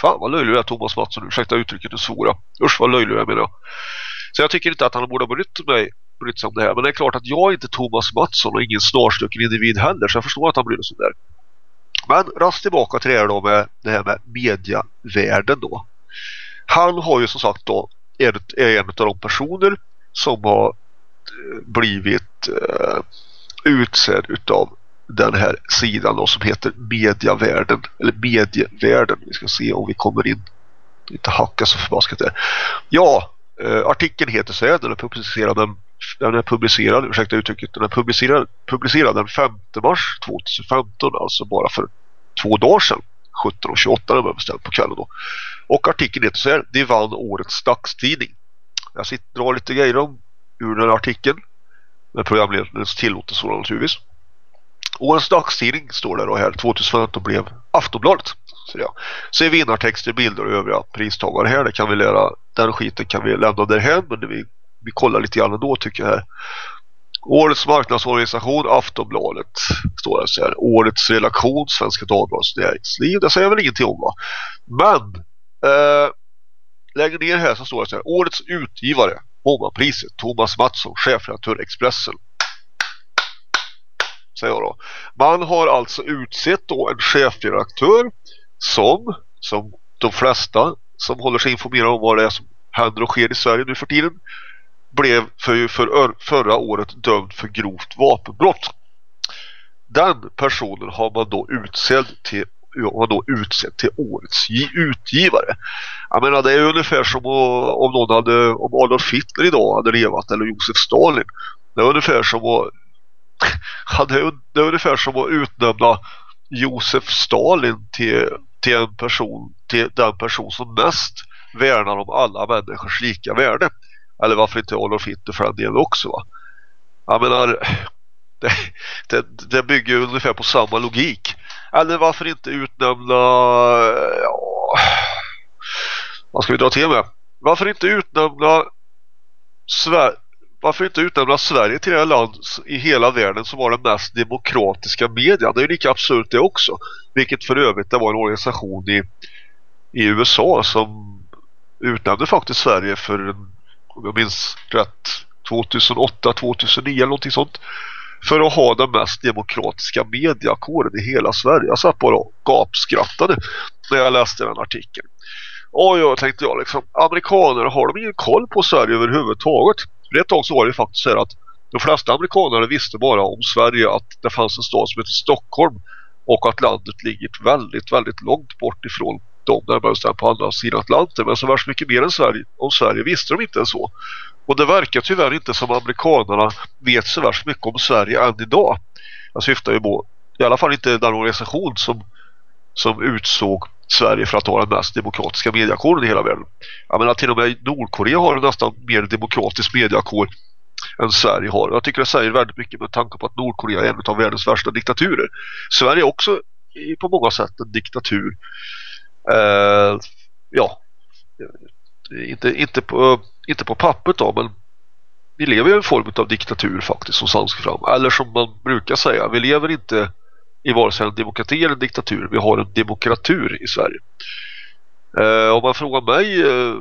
Fan vad löjlig är Thomas Mattsson. Ursäkta uttrycket du svåra. Usch vad löjlig jag menar. Så jag tycker inte att han borde ha brytt mig brytt sig om det här. Men det är klart att jag är inte Thomas Mattsson och ingen snarstucken individ heller. Så jag förstår att han bryr sig om det här. Men rast tillbaka till det här då med det här med mediavärlden då. Han har ju som sagt då är, är en av de personer som har eh, blivit eh, utsedd utav den här sidan då som heter mediavärlden eller medievärlden. Vi ska se om vi kommer in inte hacka så förbaskat där. Ja, eh, artikeln heter så här, den är publicerad den den är publicerad, ursäkta uttrycket, den är publicerad, publicerad den 5 mars 2015, alltså bara för två dagar sedan. 17.28 när man beställde på kvällen då. Och artikeln heter så här, det vann årets dagstidning. Jag sitter drar lite grejer om ur den här artikeln. Med programledarens tillåtelse naturligtvis. Årets dagstidning står det då här 2015 blev Aftonbladet. Så, ja. så är vinnartexter, bilder och övriga pristagare här. Det kan vi lära, den skiten kan vi lämna därhän men vi vi kollar lite grann då tycker jag här. Årets marknadsorganisation Aftonbladet står det så här. Årets relation Svenska Dagbladets näringsliv. Det säger jag väl ingenting om va. Men eh, längre ner här så står det så här. Årets utgivare Mommapriset Thomas Mattsson, chefredaktör Expressen. Säger jag då. Man har alltså utsett då en chefredaktör som, som de flesta som håller sig informerade om vad det är som händer och sker i Sverige nu för tiden blev för, för förra året dömd för grovt vapenbrott. Den personen har man då utsedd till har då utsett till årets utgivare. Jag menar det är ungefär som om någon hade om Adolf Hitler idag hade levat eller Josef Stalin. Det är ungefär som att [laughs] det är ungefär som att utnämna Josef Stalin till, till en person till den person som mest värnar om alla människors lika värde. Eller varför inte Adolf Hitler för den delen också va? Jag menar, [laughs] det, det, det bygger ungefär på samma logik. Eller varför inte utnämna, ja, vad ska vi dra till med? Varför inte utnämna Sverige varför inte utnämna Sverige till det land i hela världen som har den mest demokratiska media? Det är ju lika absurt det också. Vilket för övrigt det var en organisation i, i USA som utnämnde faktiskt Sverige för om jag minns rätt 2008, 2009 eller någonting sånt för att ha den mest demokratiska mediakåren i hela Sverige. Jag satt bara och gapskrattade när jag läste den artikeln. Och jag tänkte jag liksom, amerikaner har de ingen koll på Sverige överhuvudtaget? För ett tag så var det faktiskt så att de flesta amerikaner visste bara om Sverige att det fanns en stad som heter Stockholm och att landet ligger väldigt, väldigt långt bort ifrån dem närmare bestämt på andra sidan Atlanten. Men så värst mycket mer än Sverige, om Sverige visste de inte än så. Och det verkar tyvärr inte som amerikanerna vet så värst mycket om Sverige än idag. Jag syftar ju på, i alla fall inte den organisation som, som utsåg Sverige för att ha den mest demokratiska mediakåren i hela världen. Jag menar till och med Nordkorea har nästan mer demokratisk mediakår än Sverige har. Jag tycker det säger väldigt mycket med tanke på att Nordkorea är en av världens värsta diktaturer. Sverige är också på många sätt en diktatur. Eh, ja, inte, inte, på, inte på pappret då, men vi lever i en form av diktatur faktiskt som sanns fram. Eller som man brukar säga, vi lever inte i vare sig en demokrati eller en diktatur. Vi har en demokratur i Sverige. Eh, om man frågar mig eh,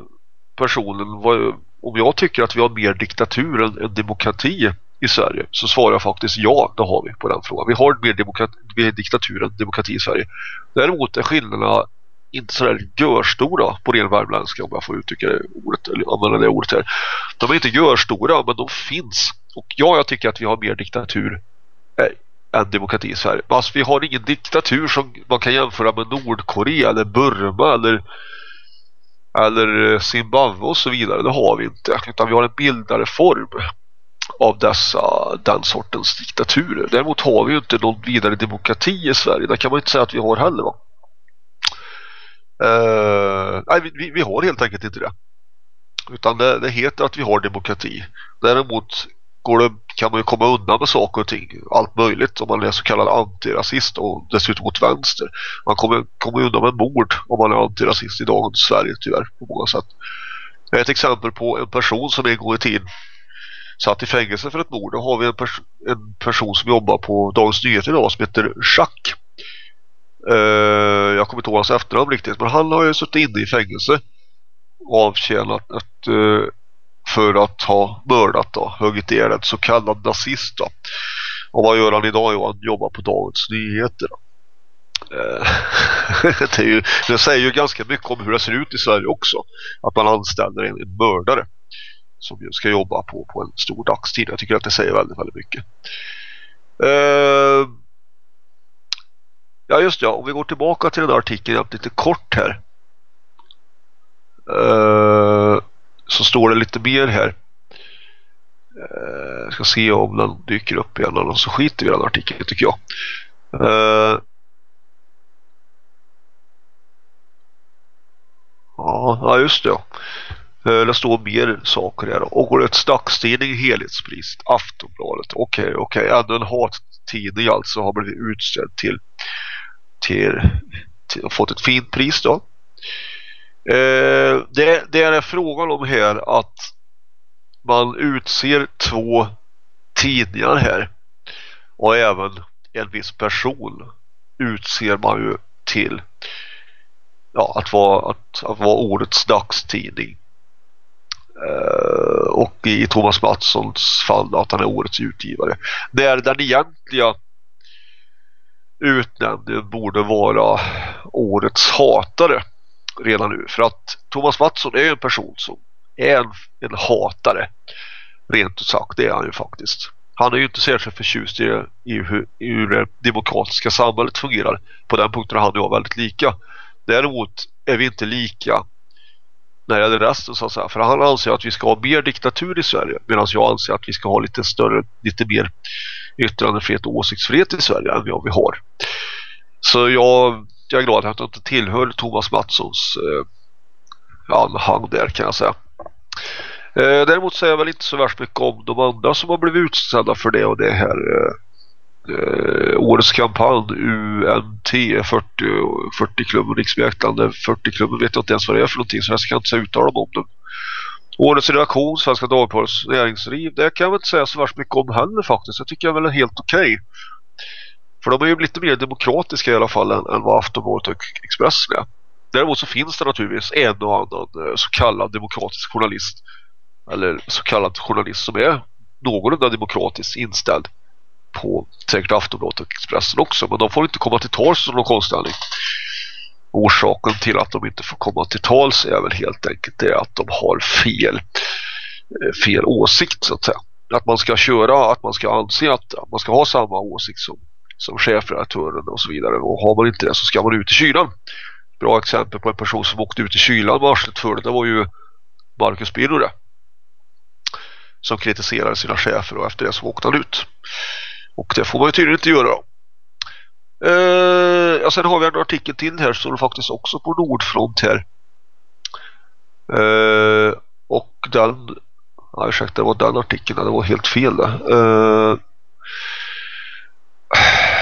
personen vad, om jag tycker att vi har mer diktatur än, än demokrati i Sverige så svarar jag faktiskt ja, det har vi på den frågan. Vi har mer, demokrati, mer diktatur än demokrati i Sverige. Däremot är skillnaderna inte sådär görstora på ren värmländska om jag får uttrycka det ordet, eller använda det ordet här. De är inte görstora men de finns. Och ja, jag tycker att vi har mer diktatur en demokrati i Sverige. Alltså, vi har ingen diktatur som man kan jämföra med Nordkorea eller Burma eller eller Zimbabwe och så vidare. Det har vi inte. Utan vi har en bildare form av dessa, den sortens diktaturer. Däremot har vi ju inte någon vidare demokrati i Sverige. Det kan man inte säga att vi har heller va? Uh, nej, vi, vi har helt enkelt inte det. Utan det, det heter att vi har demokrati. Däremot går det, kan man ju komma undan med saker och ting. Allt möjligt om man är så kallad antirasist och dessutom mot vänster. Man kommer, kommer undan med mord om man är antirasist i dagens Sverige tyvärr på många sätt. Jag är Ett exempel på en person som en gång i tiden satt i fängelse för ett mord. Då har vi en, pers en person som jobbar på Dagens Nyheter idag som heter Jacques. Uh, jag kommer inte ihåg hans efternamn riktigt men han har ju suttit inne i fängelse och avtjänat ett uh, för att ha mördat då, huggit ihjäl en så kallad nazist då. Och vad gör han idag? Jo, han jobbar på Dagens Nyheter då. Eh, [laughs] det, är ju, det säger ju ganska mycket om hur det ser ut i Sverige också. Att man anställer en, en mördare som ju ska jobba på, på en stor dagstid. Jag tycker att det säger väldigt, väldigt mycket. Uh, ja just ja, om vi går tillbaka till den där artikeln lite kort här. Uh, så står det lite mer här. Jag ska se om den dyker upp igen eller så skiter vi i den artikeln tycker jag. Eh, ja, just det. Eh, det står mer saker här. Årets dagstidning helhetspris. Aftonbladet. Okej, okay, okej. Okay. Ännu en hattidning alltså har blivit utsedd till, till, till och fått ett fint pris då. Eh, det, det är frågan om här att man utser två tidningar här. Och även en viss person utser man ju till ja, att, vara, att, att vara årets dagstidning. Eh, och i Thomas Mattssons fall att han är årets utgivare. Där den egentliga utnämningen borde vara årets hatare redan nu. För att Thomas Mattsson är en person som är en, en hatare. Rent ut sagt, det är han ju faktiskt. Han är ju inte särskilt förtjust i, i hur, i hur det demokratiska samhället fungerar. På den punkten är han och jag väldigt lika. Däremot är vi inte lika när det gäller resten så att säga. För han anser att vi ska ha mer diktatur i Sverige medan jag anser att vi ska ha lite större, lite mer yttrandefrihet och åsiktsfrihet i Sverige än vad vi har. Så jag, jag är glad att jag inte tillhör Thomas Mattssons eh, anhang där kan jag säga. Eh, däremot säger jag väl inte så värst mycket om de andra som har blivit utsedda för det och det här eh, eh årets kampanj UNT 40, 40 klubben riksmäklande 40 klubben vet jag inte ens vad det är för någonting så jag ska inte säga uttala om dem. Årets redaktion, Svenska Dagbladets näringsliv, det kan jag väl inte säga så värst mycket om heller faktiskt. Jag tycker jag väl är helt okej. Okay. För de är ju lite mer demokratiska i alla fall än, än vad Aftonbladet och Expressen är. Däremot så finns det naturligtvis en och annan eh, så kallad demokratisk journalist eller så kallad journalist som är någorlunda demokratiskt inställd på säkert Aftonbladet och Expressen också. Men de får inte komma till tals som någon konstnärlig. Orsaken till att de inte får komma till tals är väl helt enkelt det att de har fel, eh, fel åsikt så att säga. Att man ska köra, att man ska anse att man ska ha samma åsikt som, som chefredaktören och så vidare. Och har man inte det så ska man ut i kylan. Bra exempel på en person som åkte ut i kylan varslet för det, det var ju Marcus Birro det. Som kritiserade sina chefer och efter det så åkte han ut. Och det får man ju tydligen inte göra då. Eh, ja, sen har vi en artikel till här som faktiskt också på Nordfront här. Eh, och den ja, ursäkta, det var den artikeln, det var helt fel där. Eh,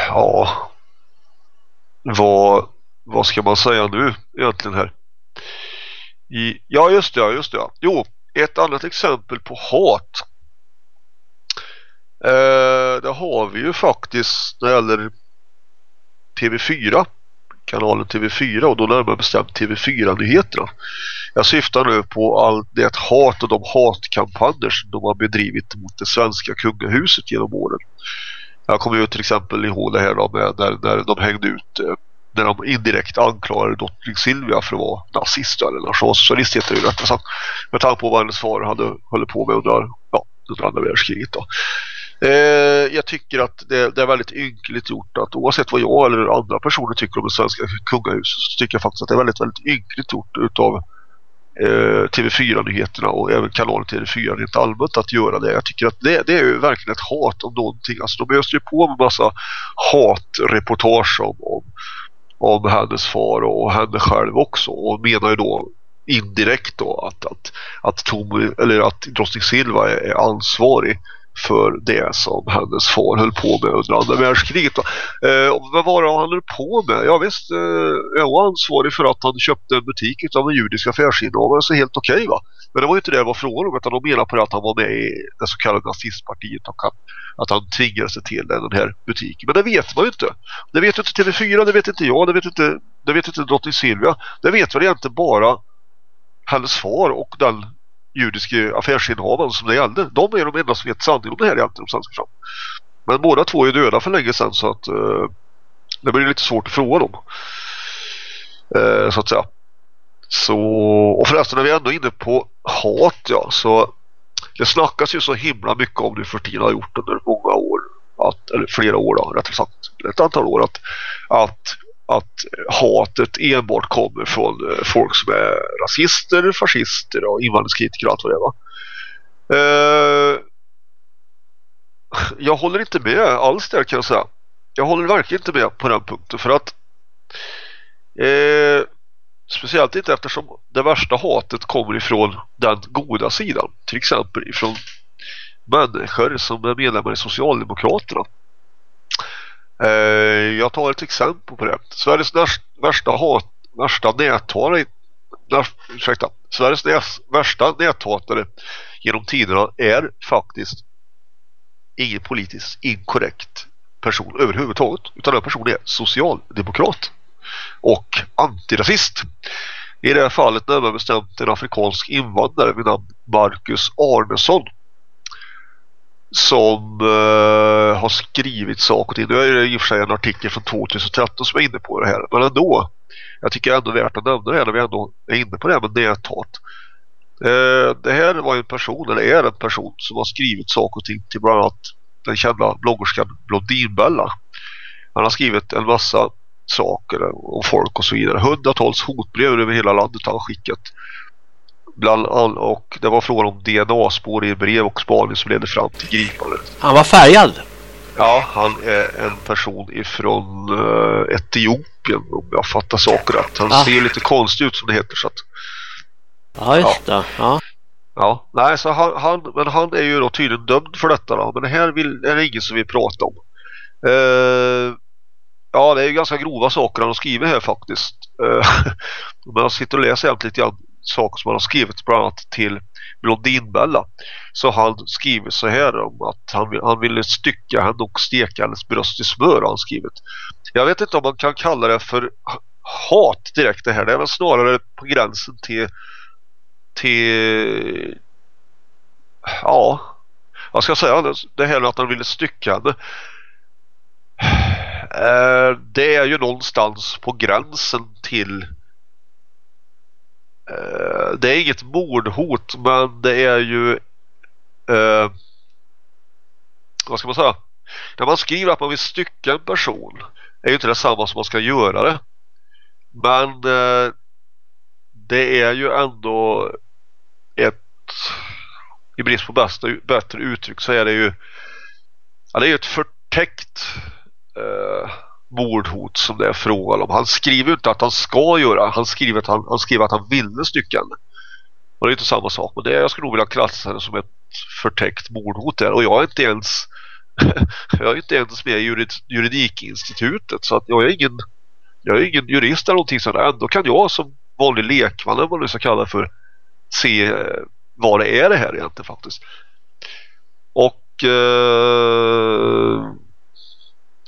ja vad, vad ska man säga nu egentligen här? I, ja just det, just det. Jo, ett annat exempel på hat Eh, det har vi ju faktiskt när det gäller TV4 kanalen TV4 och då närmare bestämt TV4-nyheterna. Jag syftar nu på allt det hat och de hatkampanjer som de har bedrivit mot det svenska kungahuset genom åren. Jag kommer ju till exempel ihåg det här då med när, när de hängde ut eh, när de indirekt anklagade drottning Silvia för att vara nazist eller nationalsocialist heter det ju rätt. Så Med tanke på vad hennes far hade höll på med under, ja, under andra världskriget då. Eh, jag tycker att det, det, är väldigt ynkligt gjort att oavsett vad jag eller andra personer tycker om det svenska kungahuset så tycker jag faktiskt att det är väldigt, väldigt ynkligt gjort utav eh, Eh, TV4-nyheterna och även kanalen TV4 rent allmänt att göra det. Jag tycker att det, det är ju verkligen ett hat om någonting. Alltså de öser ju på med massa hatreportage om, om, om hennes far och henne själv också och menar ju då indirekt då att, att, att, Tom, eller att drottning Silva är, är ansvarig för det som hennes far höll på med under andra världskriget. Eh, vad var det han höll på med? Ja visst, eh, jag var ansvarig för att han köpte en butik av en judisk affärsinnehavare så helt okej okay, va. Men det var ju inte det det var frågan om utan de menar på att han var med i det så kallade nazistpartiet och att, att han tvingade sig till den här butiken. Men det vet man ju inte. Det vet inte TV4, det vet inte jag, det vet inte, det vet inte drottning Silvia. Det vet väl egentligen bara hennes far och den judiske affärsinnehavaren som det gällde. De är de enda som vet sanningen om det här egentligen. Fram. Men båda två är döda för länge sedan så att eh, det blir lite svårt att fråga dem. Eh, så att säga. Så, och förresten när vi är ändå inne på hat ja, så det snackas ju så himla mycket om det för tiden har gjort under många år att, eller flera år då, rättare sagt ett antal år att, att att hatet enbart kommer från eh, folk som är rasister, fascister och invandringskritiker och allt vad det var. Uh, eh, jag håller inte med alls där kan jag säga. Jag håller verkligen inte med på den punkten för att uh, speciellt inte eftersom det värsta hatet kommer ifrån den goda sidan. Till exempel ifrån människor som är medlemmar i Socialdemokraterna. Eh, jag tar ett exempel på det. Sveriges värsta hat, värsta näthatare ursäkta, Sveriges näs, värsta näthatare genom tiderna är faktiskt ingen politiskt inkorrekt person överhuvudtaget utan den personen är socialdemokrat och antirasist. I det här fallet närmare bestämt en afrikansk invandrare vid namn Marcus Arnesson som uh, har skrivit saker och ting. Nu är det i och för sig en artikel från 2013 som är inne på det här. Men ändå, jag tycker ändå värt att nämna det här när vi ändå är inne på det här med näthat. Uh, det här var en person, eller är en person som har skrivit saker och ting till bland annat den kända bloggerskan Blondinbella. Han har skrivit en massa saker om folk och så vidare. Hundratals hotbrev över hela landet har han skickat bland all, och det var frågan om DNA-spår i brev och spaning som ledde fram till gripandet. Han var färgad. Ja, han är en person ifrån uh, Etiopien om jag fattar saker rätt. Han ah. ser lite konstig ut som det heter så att Ja, just ja. det. Ja. Ja, nej så han, han, men han är ju då tydligen dömd för detta då. Men det här vill, är det ingen som vill prata om. Uh, ja, det är ju ganska grova saker han har skrivit här faktiskt. Uh, [laughs] men jag sitter och läser lite grann saker som han har skrivit bland annat till Blondinbella så han skriver så här om att han, vill, han ville stycka henne och steka hennes bröst i smör han skrivit. Jag vet inte om man kan kalla det för hat direkt det här. Det är väl snarare på gränsen till till ja vad ska jag säga det här med att han ville stycka henne eh, det är ju någonstans på gränsen till Eh, det är inget mordhot men det är ju eh, vad ska man säga? När man skriver att man vill stycka en person är ju inte detsamma som man ska göra det. Men eh, det är ju ändå ett i brist på bästa, bättre uttryck så är det ju ja, det är ju ett förtäckt eh, mordhot som det är frågan om. Han skriver inte att han ska göra. Han skriver att han, han skriver att han ville stycken. Och det är inte samma sak. Men det jag skulle nog vilja klassa det som ett förtäckt mordhot där. Och jag är inte ens [laughs] jag är inte ens med i jurid, juridikinstitutet så att jag är ingen jag är ingen jurist eller någonting sådär. Ändå kan jag som vanlig lekman eller vad du ska kalla för se eh, vad det är det här egentligen faktiskt. Och eh,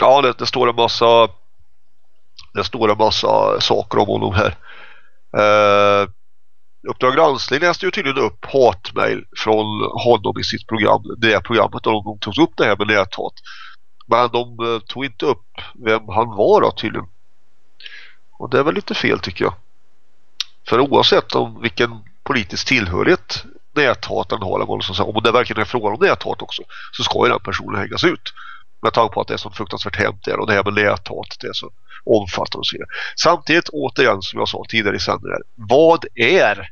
ja, det, det, står en massa Det står en massa saker om honom här. Eh, Uppdrag granskning läste ju tydligen upp hatmejl från honom i sitt program. Det programmet där de tog upp det här med näthat. Men de eh, tog inte upp vem han var då tydligen. Och det är väl lite fel tycker jag. För oavsett om vilken politisk tillhörighet näthaten har eller vad som säger, om det verkligen är frågan om näthat också så ska ju den personen hängas ut med tanke på att det är så fruktansvärt hemskt där och det här med näthat det är så omfattande och så vidare. Samtidigt återigen som jag sa tidigare i sändningen vad är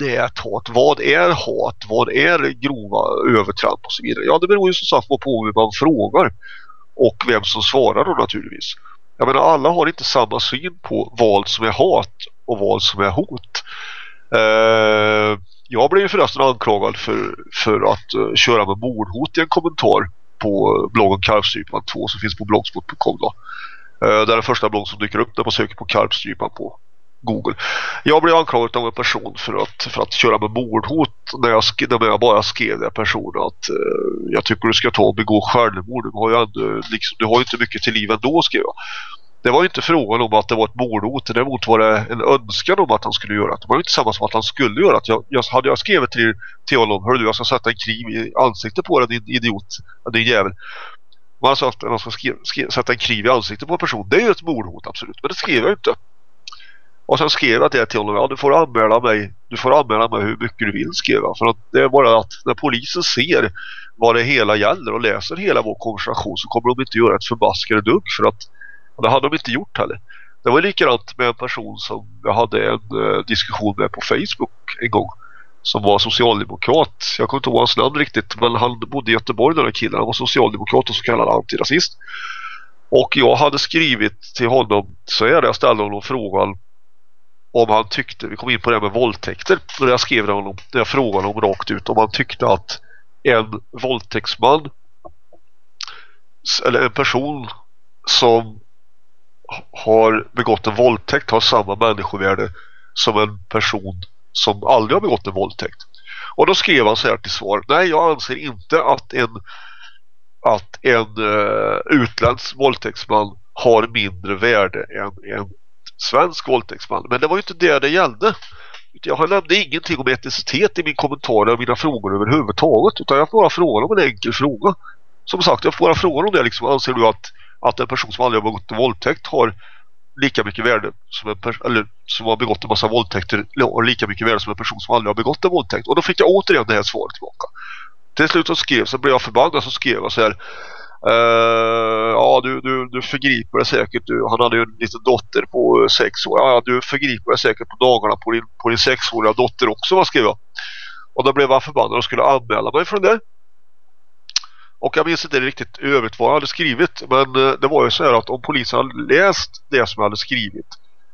eh, hat? Vad är hat? Vad är grova övertramp och så vidare? Ja det beror ju som sagt på hur man frågar och vem som svarar då naturligtvis. Jag menar alla har inte samma syn på vad som är hat och vad som är hot. Eh, jag blev förresten anklagad för, för att uh, köra med mordhot i en kommentar på bloggen Karpstrypan 2 som finns på blogspot.com då. Eh, det är den första blogg som dyker upp när man söker på Karpstrypan på Google. Jag blev anklagad av en person för att, för att köra med mordhot när jag, när jag bara skrev den personen att uh, jag tycker du ska ta och begå självmord. Du har ju, ändå, liksom, du har ju inte mycket till liv ändå skrev jag. Det var ju inte frågan om att det var ett mordhot. Däremot var det en önskan om att han skulle göra det. Det var ju inte samma som att han skulle göra det. Jag, jag, hade jag skrivit till, till honom, hörru du, jag ska sätta en kniv i ansiktet på dig, din idiot, din jävel. Man sa att man ska skriva, skriva, sätta en kniv i ansiktet på en person. Det är ju ett mordhot, absolut. Men det skrev jag inte. Och sen skrev jag det till honom. Ja, du får anmäla mig. Du får anmäla mig hur mycket du vill, skrev. För att det är bara att när polisen ser vad det hela gäller och läser hela vår konversation så kommer de inte göra ett förbaskade dugg. För att och det hade de inte gjort heller. Det var likadant med en person som jag hade en eh, diskussion med på Facebook en gång. Som var socialdemokrat. Jag kommer inte ihåg hans namn riktigt. Men han bodde i Göteborg den här killen. Han var socialdemokrat och så kallad antirasist. Och jag hade skrivit till honom så är det jag ställde honom frågan om han tyckte, vi kom in på det här med våldtäkter när jag skrev det honom, när jag frågade honom rakt ut om han tyckte att en våldtäktsman eller en person som har begått en våldtäkt har samma människovärde som en person som aldrig har begått en våldtäkt. Och då skrev han så här till svar. Nej, jag anser inte att en att en uh, utländsk våldtäktsman har mindre värde än en svensk våldtäktsman. Men det var ju inte det det gällde. Jag nämnde ingenting om etnicitet i min kommentar och mina frågor överhuvudtaget. Utan jag bara frågade om en enkel fråga. Som sagt, jag får bara fråga om det. Liksom, anser du att att en person som aldrig har begått en våldtäkt har lika mycket värde som en eller som har begått en massa våldtäkter har lika mycket värde som en person som aldrig har begått en våldtäkt. Och då fick jag återigen det här svaret tillbaka. Till slut så skrev så blev jag förbannad så skrev jag så här Uh, ja, du, du, du förgriper dig säkert. Du, han hade ju en liten dotter på eh, sex år. Ja, du förgriper dig säkert på dagarna på din, på din sexåriga dotter också, vad skrev jag. Och då blev han förbannad och skulle anmäla mig från det. Och jag minns inte riktigt övrigt vad jag hade skrivit. Men eh, det var ju så här att om polisen hade läst det som jag hade skrivit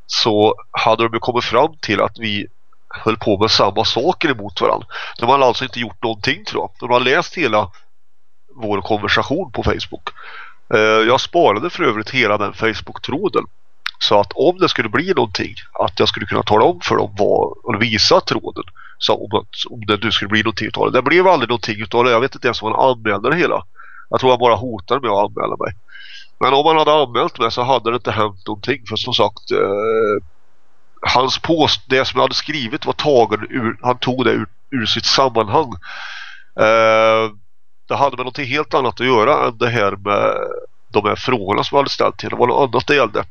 så hade de kommit fram till att vi höll på med samma saker emot varandra. De hade alltså inte gjort någonting tror jag. De hade läst hela vår konversation på Facebook. Eh, jag sparade för övrigt hela den Facebook-tråden. Så att om det skulle bli någonting att jag skulle kunna tala om för dem vad, och visa tråden så om, om det nu skulle bli någonting utav det. Det blev aldrig någonting utav det. Jag vet inte ens om han anmälde det hela. Jag tror han bara hotade med att anmäla mig. Men om han hade anmält mig så hade det inte hänt någonting. För som sagt, eh, hans post, det som jag hade skrivit var tagen ur, han tog det ur, ur sitt sammanhang. Eh, det hade med någonting helt annat att göra än det här med de här frågorna som jag hade ställt till. Det var något annat det gällde.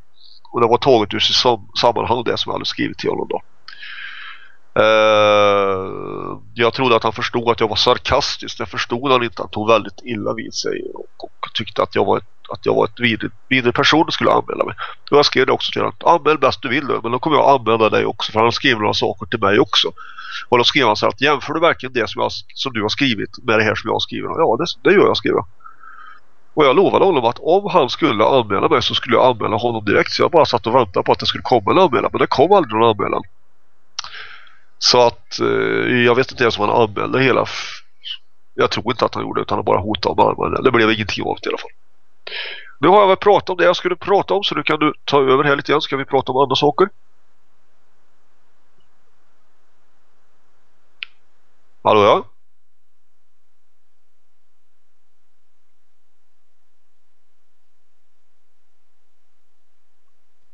Och det var taget ur sitt sam sammanhang det som jag hade skrivit till honom då. Uh, jag trodde att han förstod att jag var sarkastisk. Det förstod han inte. Han tog väldigt illa vid sig och, och tyckte att jag var ett, att jag var ett vidrig, vidrig person och skulle anmäla mig. Och jag skrev det också till honom. Anmäl bäst du vill nu, men då kommer jag anmäla dig också. För han skrev några saker till mig också. Och då skrev han så att jämför du verkligen det som, jag, som du har skrivit med det här som jag har skrivit? Ja, det, det gör jag, skrev jag. Och jag lovade honom att om han skulle anmäla mig så skulle jag anmäla honom direkt. Så jag bara satt och väntade på att det skulle komma en anmälan. Men det kom aldrig någon anmälan. Så att eh, jag vet inte ens om han anmälde hela. Jag tror inte att han gjorde det utan han bara hotade om armarna. Det blev ingenting av det i alla fall. Nu har jag väl pratat om det jag skulle prata om så nu kan du ta över här lite grann. så kan vi prata om andra saker? Hallå ja.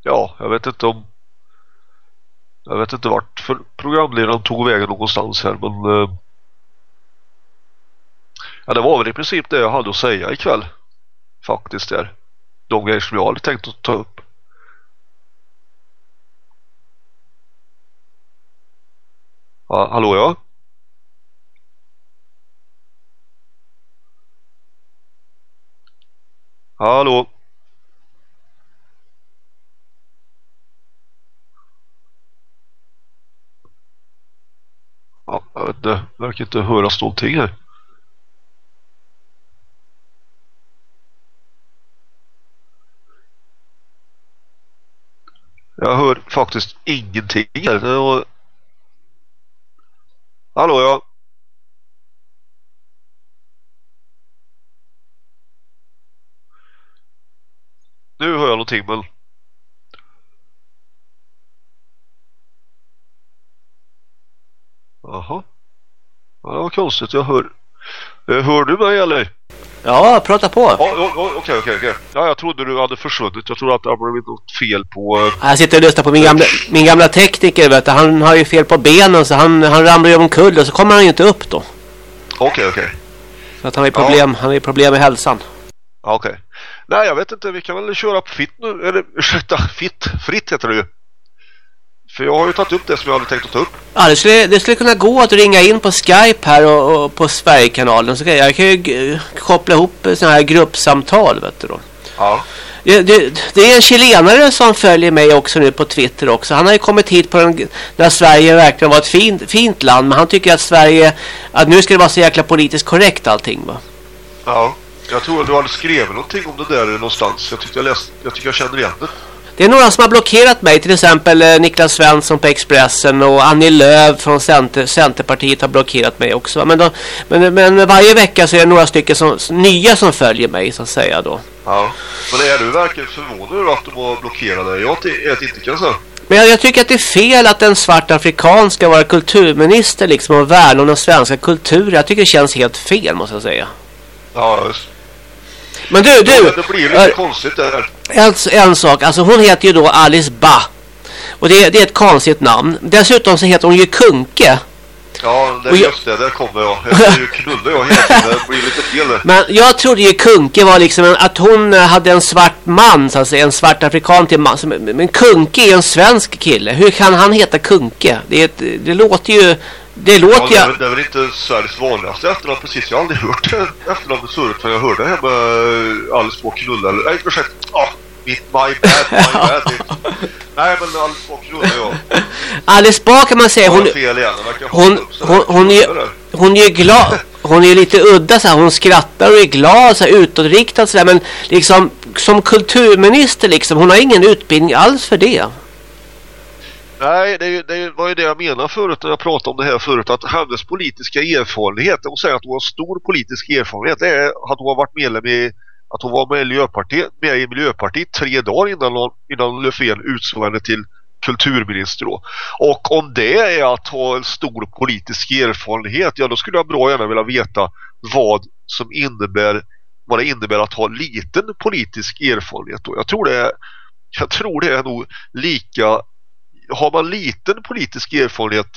ja? Jag vet inte om jag vet inte vart för programledaren tog vägen någonstans här men eh, ja det var väl i princip det jag hade att säga ikväll faktiskt där. De grejer som jag hade tänkt att ta upp. Ja, hallå ja? Hallå? Ja, jag vet inte. Det verkar inte höras någonting här. Jag hör faktiskt ingenting här. Var... Hallå ja. Nu hör jag någonting men... Jaha. Ja, det var konstigt. Jag hör... Eh, Hör du mig eller? Ja, prata på. Ja, ja, ja, okej, okej, okej. Ja, jag trodde du hade försvunnit. Jag trodde att det hade blivit något fel på... eh, Jag sitter och lyssnar på min gamla, min gamla tekniker. Vet du. Han har ju fel på benen så han, han ramlar ju omkull och så kommer han ju inte upp då. Okej, okej. Så att han har ju problem, han har ju problem med hälsan. Ja, okej. Nej, jag vet inte. Vi kan väl köra på fitt nu. Eller [laughs] ursäkta, fitt. Fritt heter det ju. För jag har ju tagit upp det som jag hade tänkt att ta upp. Ja, det skulle, det skulle kunna gå att ringa in på Skype här och, och på Sverigekanalen. Så kan jag, jag kan ju eh, koppla ihop sådana här gruppsamtal, vet du då. Ja. Det, det, det är en chilenare som följer mig också nu på Twitter också. Han har ju kommit hit på den, när Sverige verkligen var ett fint, fint land. Men han tycker att Sverige, att nu ska det vara så jäkla politiskt korrekt allting va. Ja. Jag tror att du hade skrivit någonting om det där någonstans. Jag tyckte jag läste... Jag tycker jag känner igen det. Det är några som har blockerat mig, till exempel eh, Niklas Svensson på Expressen och Annie Lööf från Center, Centerpartiet har blockerat mig också. Men, de, men, men varje vecka så är det några stycken som, nya som följer mig så att säga då. Ja. Men är du verkligen förvånad att de har blockerat dig? Jag vet inte kan säga. Men jag, jag tycker att det är fel att en svart afrikan ska vara kulturminister liksom och värna om den svenska kulturen. Jag tycker det känns helt fel måste jag säga. Ja, just. Men du, Ja, du! men det blir lite eh, konstigt där. En, en sak, alltså hon heter ju då Alice Bah. Och det, det är ett konstigt namn. Dessutom så heter hon ju Kunke. Ja, det är just det. Där kommer jag. Jag knullar jag hela tiden. Det blir lite fel. Men jag trodde ju Kunke var liksom en, att hon eh, hade en svart man så att säga, en svart afrikan till man. Men Kunke är ju en svensk kille. Hur kan han heta Kunke? Det, är det låter ju... Det Ja, låter det, är, väl- det är väl inte Sveriges vanligaste efternamn precis. Jag har aldrig hört det efternamnet förut. Men jag hörde det med eh, Alice på knulla. Eller, nej, ursäkta. Ah, mitt my bad, my [laughs] bad. Nej, men Alice på knulla, ja. Alice Bah kan man säga. Hon, hon, hon, hon, är, hon är glad. Hon är ju lite udda så här. Hon skrattar och är glad så här, utåtriktad så där. Men liksom som kulturminister liksom. Hon har ingen utbildning alls för det. Nej, det, det var ju det jag menade förut när jag pratade om det här förut. Att hennes politiska erfarenhet, hon säger att hon har stor politisk erfarenhet. Det är att hon har varit medlem i att hon var med i Miljöpartiet, med i Miljöpartiet tre dagar innan, innan Löfven utsåg henne till kulturminister då. Och om det är att ha en stor politisk erfarenhet, ja då skulle jag bra gärna vilja veta vad som innebär vad det innebär att ha liten politisk erfarenhet då. Jag tror det är, jag tror det är nog lika har man liten politisk erfarenhet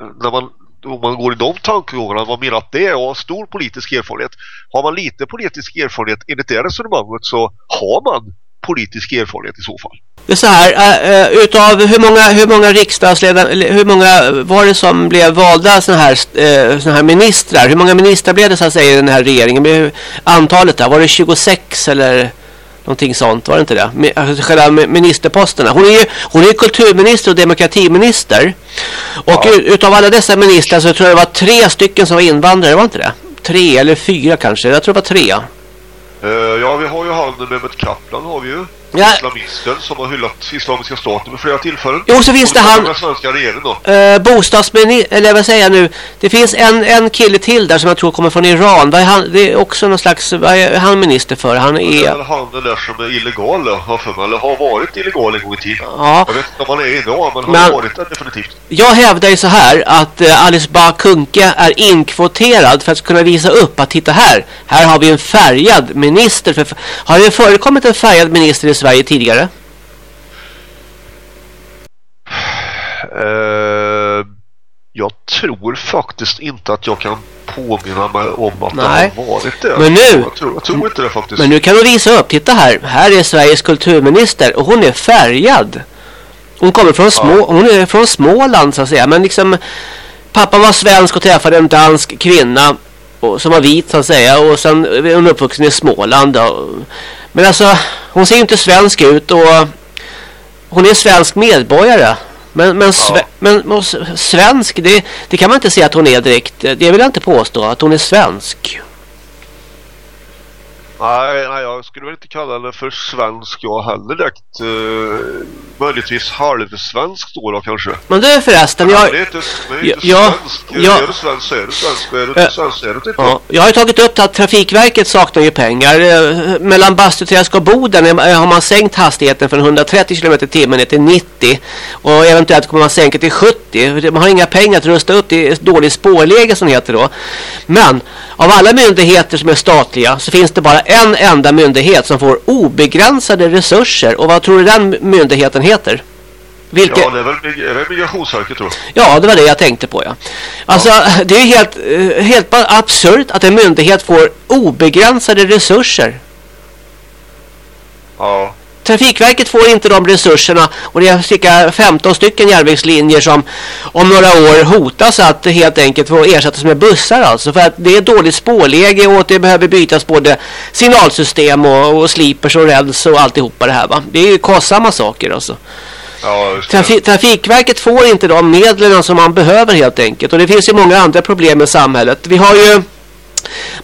eh, när man, om man går i de tankegångarna, vad menar att det är att ha stor politisk erfarenhet. Har man liten politisk erfarenhet enligt det resonemanget så har man politisk erfarenhet i så fall. Det är så här, eh, eh, utav hur många, hur många riksdagsledamöter, hur många var det som blev valda såna här, såna här ministrar? Hur många ministrar blev det så att säga i den här regeringen? Antalet där, var det 26 eller någonting sånt? Var det inte det? Alltså Själva mi- ministerposterna. Hon är ju hon är kulturminister och demokratiminister. Och Ja. utav alla dessa ministrar så tror jag det var tre stycken som var invandrare, var inte det? Tre eller fyra kanske, jag tror det var tre. Eh, ja, vi har ju han Mehmet Kaplan har vi ju. Ja. Islamisten som har hyllat Islamiska staten vid flera tillfällen. Jo, så finns det Och han- Den svenska regeringen då. Eh, bostadsminister, eller vad säger jag nu? Det finns en, en kille till där som jag tror kommer från Iran. Vad är han, det är också någon slags, vad är han minister för? Han Det är är... väl han den där som är illegal har för mig, eller har varit illegal en gång i tiden. Ja. Jag vet inte om han är idag, men han Men- har varit det definitivt. Jag hävdar ju så här att eh, Alice Bah Kuhnke är inkvoterad för att kunna visa upp att titta här, här har vi en färgad minister. För, har det förekommit en färgad minister i Sverige tidigare? Eh, jag tror faktiskt inte att jag kan påminna mig om att Nej. det har varit det. Men nu- Jag tror, jag tror inte det faktiskt. Men nu kan du visa upp, titta här. Här är Sveriges kulturminister och hon är färgad. Hon kommer från, små, hon är från Småland så att säga. Men liksom pappa var svensk och träffade en dansk kvinna och, som var vit så att säga. Och sen är hon uppvuxen i Småland. Då. Men alltså hon ser ju inte svensk ut och hon är svensk medborgare. Men, men, sve, Ja. men, svensk, det, det kan man inte säga att hon är direkt. Det vill jag inte påstå, att hon är svensk. Nej, nej, jag skulle väl inte kalla henne för svensk jag heller direkt. Uh, möjligtvis halvsvensk då, då kanske. Men du förresten, Ja, jag... det är inte, det är inte Ja, svensk. ja. Är du svensk så är du svensk. Är du Eh, inte svensk så är du inte. Ja, jag har ju tagit upp att Trafikverket saknar ju pengar. Eh, Mellan Bastuträsk och Boden eh, har man sänkt hastigheten från 130 km i timmen ner till 90. Och eventuellt kommer man sänka till 70. Man har inga pengar att rusta upp. Det är dålig spårläge som det heter då. Men av alla myndigheter som är statliga så finns det bara en enda myndighet som får obegränsade resurser. Och vad tror du den myndigheten heter? Vilke... Ja, det är väl är det Migrationsverket tror jag. Ja, det var det jag tänkte på, ja. Alltså, [laughs] det är helt, eh, helt absurt att en myndighet får obegränsade resurser. Ja. Trafikverket får inte de resurserna och det är cirka 15 stycken järnvägslinjer som om några år hotas att helt enkelt få ersättas med bussar alltså. För att det är dåligt spårläge och det behöver bytas både signalsystem och, och slipers och räls och alltihopa det här va. Det är ju kostsamma saker alltså. Ja. Trafi Trafikverket får inte de medlen som man behöver helt enkelt. Och det finns ju många andra problem i samhället. Vi har ju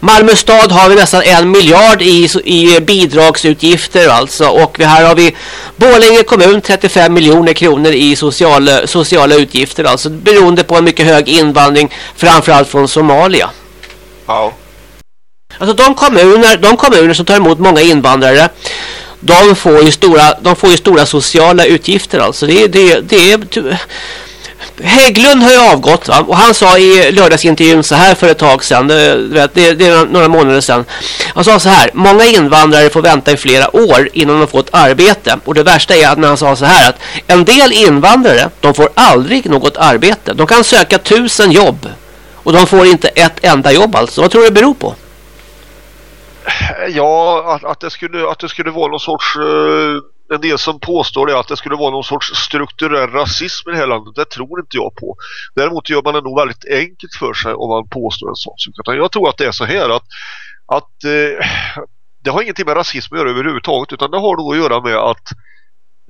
Malmö stad har vi nästan en miljard i, i bidragsutgifter alltså. Och vi, här har vi Borlänge kommun 35 miljoner kronor i sociala, sociala utgifter alltså. Beroende på en mycket hög invandring framförallt från Somalia. Ja. Alltså de kommuner, de kommuner som tar emot många invandrare de får ju stora, de får ju stora sociala utgifter alltså. Det, det, det är Hägglund har ju avgått va? och han sa i lördagsintervjun så här för ett tag sedan, det, du vet, det, det är några månader sedan. Han sa så här, många invandrare får vänta i flera år innan de får ett arbete. Och det värsta är att när han sa så här att en del invandrare, de får aldrig något arbete. De kan söka tusen jobb och de får inte ett enda jobb alltså. Vad tror du det beror på? Ja, att, att, det skulle, att det skulle vara någon sorts... Uh en del som påstår det, att det skulle vara någon sorts strukturell rasism i det här landet. Det tror inte jag på. Däremot gör man det nog väldigt enkelt för sig om man påstår en sån sak. Jag tror att det är så här att, att eh, det har ingenting med rasism att göra överhuvudtaget. Utan det har nog att göra med att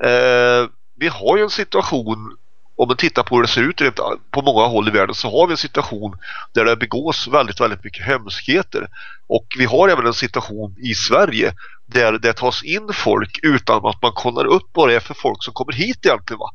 eh, vi har ju en situation om man tittar på hur det ser ut rent på många håll i världen så har vi en situation där det begås väldigt, väldigt mycket hemskheter. Och vi har även en situation i Sverige där det tas in folk utan att man kollar upp vad det är för folk som kommer hit egentligen va.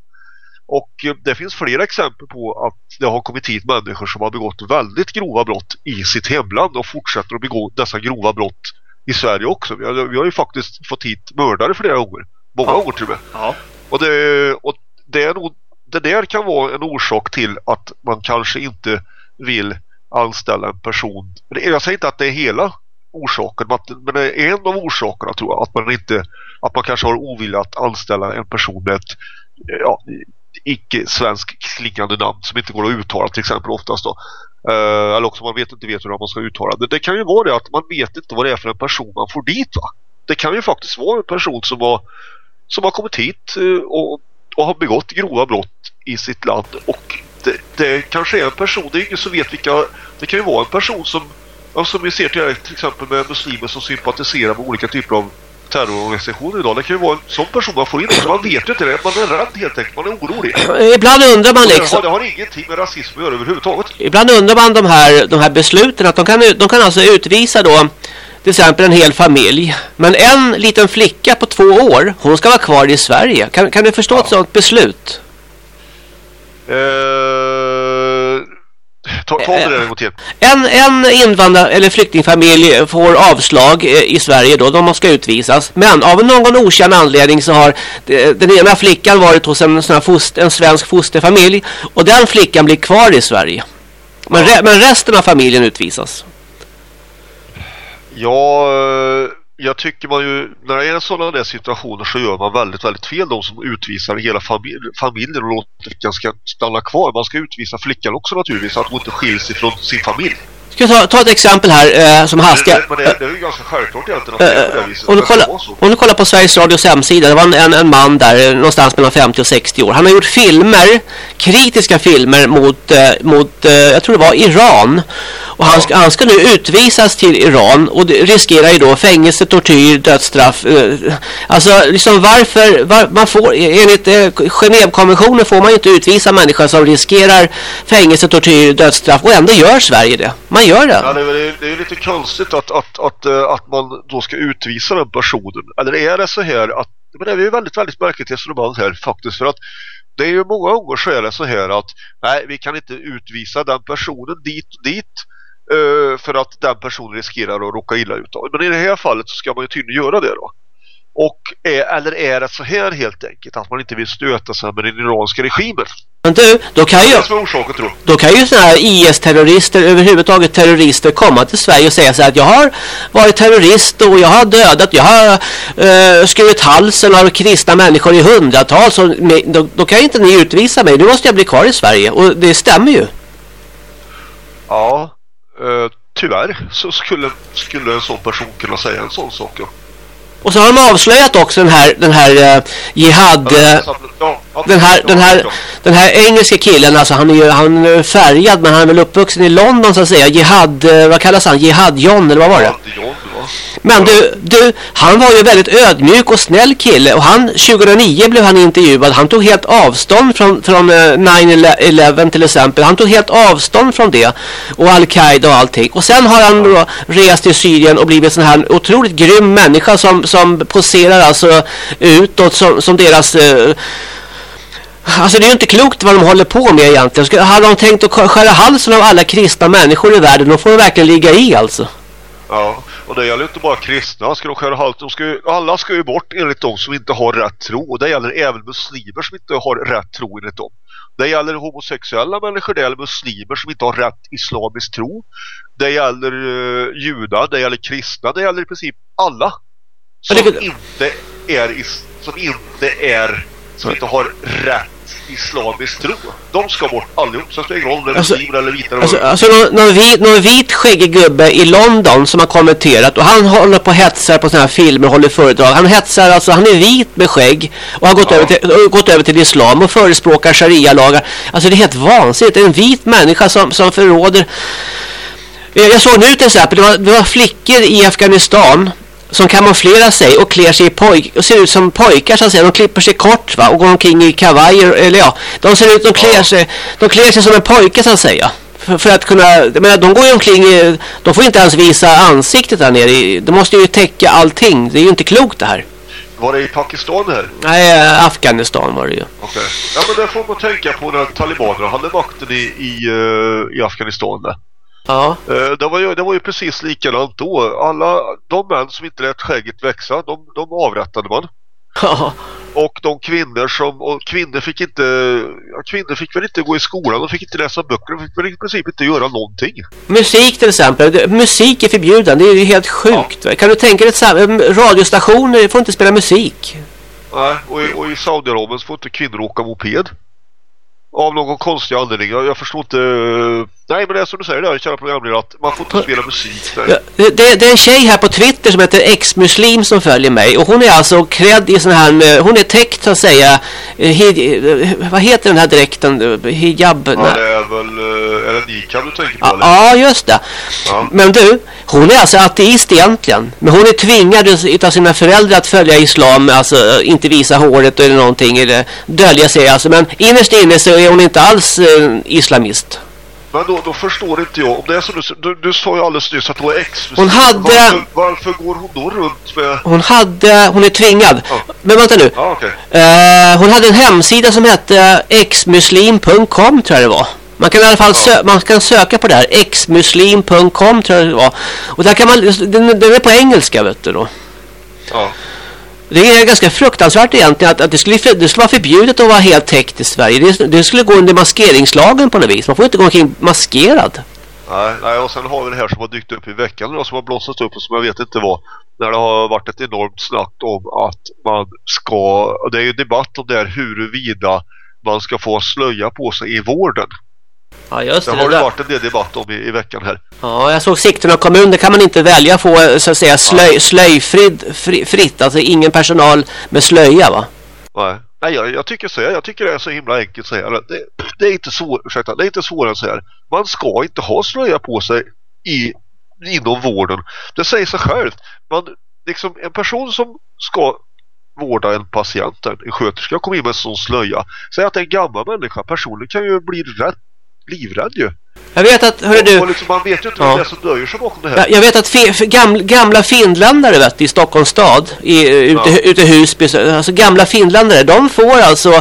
Och eh, det finns flera exempel på att det har kommit hit människor som har begått väldigt grova brott i sitt hemland och fortsätter att begå dessa grova brott i Sverige också. Vi har, vi har ju faktiskt fått hit mördare flera gånger. Många gånger till och med. Ja. Och det, och det är nog det där kan vara en orsak till att man kanske inte vill anställa en person. Jag säger inte att det är hela orsaken, men det är en av orsakerna tror jag. Att man inte, att man kanske har ovilja att anställa en person med ett ja, icke-svensk klingande namn som inte går att uttala till exempel oftast då. Eh, eller också man vet inte vet hur man ska uttala det. Det kan ju vara det att man vet inte vad det är för en person man får dit va. Det kan ju faktiskt vara en person som har, som har kommit hit eh, och, och har begått grova brott i sitt land och det, det kanske är en person, det är ingen som vet vilka, det kan ju vara en person som, ja, som vi ser till, till exempel med muslimer som sympatiserar med olika typer av terrororganisationer idag. Det kan ju vara en sån person man får in, man vet ju inte det, man är rädd helt enkelt, man är orolig. [clears throat] Ibland undrar man Och det, liksom har, det har ingenting med rasism att göra överhuvudtaget. Ibland undrar man de här, de här besluten att de kan, de kan alltså utvisa då till exempel en hel familj. Men en liten flicka på två år, hon ska vara kvar i Sverige. Kan, kan du förstå ett sådant beslut? Eh, ta, ta det en till. En, en invandrar eller flyktingfamilj får avslag eh, i Sverige då, de ska utvisas. Men av någon okänd anledning så har eh, den ena flickan varit hos en, sån foster, en svensk fosterfamilj och den flickan blir kvar i Sverige. Men, re, men resten av familjen utvisas. Ja, eh, jag tycker man ju, när det är sådana där situationer så gör man väldigt, väldigt fel. De som utvisar hela famil familjen och låter flickan ska stanna kvar. Man ska utvisa flickan också naturligtvis, så att hon inte skiljs ifrån sin familj. Ska ta, ta ett exempel här eh, som hastiga. Det, det, det är ju ganska självklart egentligen att det är på det viset. Om du, kollar, om du kollar på Sveriges Radios hemsida, det var en, en, en man där eh, någonstans mellan 50 och 60 år. Han har gjort filmer, kritiska filmer mot, eh, mot eh, jag tror det var Iran. Och han, ska, han ska nu utvisas till Iran och riskerar ju då fängelse, tortyr, dödsstraff. Eh, alltså liksom varför, var, man får, enligt eh, Genèvekonventionen får man ju inte utvisa människor som riskerar fängelse, tortyr, dödsstraff och ändå gör Sverige det. Man gör det. Ja, det, är, det är- lite konstigt att, att, att, eh, att man då ska utvisa den personen. Eller är det så här att, men det är ju väldigt, väldigt märkligt resonemang här faktiskt för att det är ju många gånger så är det så här att nej, vi kan inte utvisa den personen dit och dit eh, för att den personen riskerar att råka illa ut. Men i det här fallet så ska man ju tydligen göra det då. Och är, eller är det så här helt enkelt att man inte vill stöta sig med den iranska regimen? Men du, då kan ju... Då kan ju sådana här IS-terrorister, överhuvudtaget terrorister, komma till Sverige och säga så här att jag har varit terrorist och jag har dödat, jag har uh, skurit halsen av kristna människor i hundratals. Och, då, då kan ju inte ni utvisa mig, nu måste jag bli kvar i Sverige. Och det stämmer ju. Ja, eh, tyvärr så skulle, skulle en sån person kunna säga en sån sak. Ja. Och så har de avslöjat också den här, den här uh, jihad... ja, den här, den här, den här engelska killen, alltså han är ju han är färgad men han är väl uppvuxen i London så att säga. Jihad, eh, vad kallas han? Jihad John eller vad var det? Men du, du, han var ju väldigt ödmjuk och snäll kille och han, 2009 blev han intervjuad. Han tog helt avstånd från, från eh, 9-11 till exempel. Han tog helt avstånd från det och Al-Qaida och allting. Och sen har han då rest till Syrien och blivit sån här otroligt grym människa som, som poserar alltså utåt som, som deras... Eh, alltså det är ju inte klokt vad de håller på med egentligen. Hade de tänkt att skära halsen av alla kristna människor i världen, då får de verkligen ligga i alltså. Ja, och det gäller inte bara kristna. Ska de skära halt, de ska ju, alla ska ju bort enligt dem som inte har rätt tro. Och det gäller även muslimer som inte har rätt tro enligt dem. Det gäller homosexuella människor, det gäller muslimer som inte har rätt islamisk tro. Det gäller uh, judar, det gäller kristna, det gäller i princip alla. Som inte är, som inte är, som inte har rätt islamisk tro. De ska bort allihop. Så spelar ingen roll om Alltså- eller vita. Alltså, alltså någon, någon, vit, någon vit skäggig gubbe i London som har kommenterat och han håller på och hetsar på såna här filmer och håller föredrag. Han hetsar alltså, han är vit med skägg och har gått, Ja. över, till, gått över till islam och förespråkar sharia-lagar. Alltså det är helt vansinnigt. En vit människa som, som förråder. Jag såg nu till exempel, det var, det var flickor i Afghanistan som kamouflerar sig och klär sig i pojk och ser ut som pojkar så att säga. De klipper sig kort va och går omkring i kavajer eller ja, de ser ut de klär sig de klär sig som en pojke så att säga. För, för att kunna, jag menar, de går ju omkring de får inte ens visa ansiktet där nere. De måste ju täcka allting. Det är ju inte klokt det här. Var det i Pakistan här? Nej, Afghanistan var det ju. Okej. Ja men det får man tänka på när talibanerna hade makten i, i, eh, i Afghanistan. Där. Ja. Eh, det, var ju, det var ju precis likadant då. Alla de män som inte lät skägget växa, de, de avrättade man. Ja. Och de kvinnor som, och kvinnor fick inte, ja, kvinnor fick väl inte gå i skolan, de fick inte läsa böcker, de fick väl i princip inte göra någonting. Musik till exempel. Musik är förbjuden. Det är ju helt sjukt. va? Kan du tänka dig ett sam- em, radiostationer får inte spela musik. Nej, och i, och i Saudiarabien får inte kvinnor åka moped. Av någon konstig anledning. Jag, jag förstår inte... Nej, men det är som du säger där, kära programledare, att man får inte spela musik där. Ja, det, det, är en tjej här på Twitter som heter ex-muslim som följer mig. Och hon är alltså klädd i sån här... eh, Hon är täckt så att säga. eh, Hi, eh, vad heter den här dräkten? Eh, Hijab? Ja, det är väl... eh, Är Nikab du tänker på? Ja, eller? ja, just det. Ja. Men du, hon är alltså ateist egentligen. Men hon är tvingad av sina föräldrar att följa islam, alltså eh, inte visa håret eller någonting, eller dölja sig alltså. Men innerst inne så är hon inte alls eh, islamist. Men då, då förstår inte jag. Om det är som du, du, du sa ju alldeles nyss att hon var ex Hon hade- varför, varför går hon då runt med... Hon hade, hon är tvingad. Ja. Men vänta nu. Ja, okej. Eh, hon hade en hemsida som hette exmuslim.com tror jag det var. Man kan i alla fall Ja. man kan söka på det här. exmuslim.com tror jag det var. Och där kan man, den, den är på engelska vet du då. Ja. Det är ganska fruktansvärt egentligen att, att det, skulle, det skulle vara förbjudet att vara helt täckt i Sverige. Det, det skulle gå under maskeringslagen på något vis. Man får inte gå omkring maskerad. Nej, nej, och sen har vi det här som har dykt upp i veckan då, som har blossat upp och som jag vet inte vad. när det har varit ett enormt snack om att man ska, det är ju debatt om det här huruvida man ska få slöja på sig i vården. Ja, just Det det. har det det varit en del debatt om i, i veckan här. Ja, jag såg Sigtuna kommun. Där kan man inte välja få så att säga slöj, slöjfritt. Fri, fritt. Alltså ingen personal med slöja va? Nej, Nej jag, jag tycker så här. Jag tycker det är så himla enkelt så här. Det, det är inte så, ursäkta, det är inte svårare än så här. Man ska inte ha slöja på sig i, inom vården. Det säger sig självt. Man, liksom, en person som ska vårda en patient, en sköterska, kommer in med en sån slöja. Säg att det är en gammal människa. Personen kan ju bli rätt livrädd ju. Jag vet att, hörru du. och liksom, man vet ju inte Ja. vad det är som döljer sig bakom det här. Jag, jag vet att fi, gamla, gamla finländare vet, i Stockholms stad, i, eh, ute, Ja. ute i Husby, så- alltså gamla finländare, de får alltså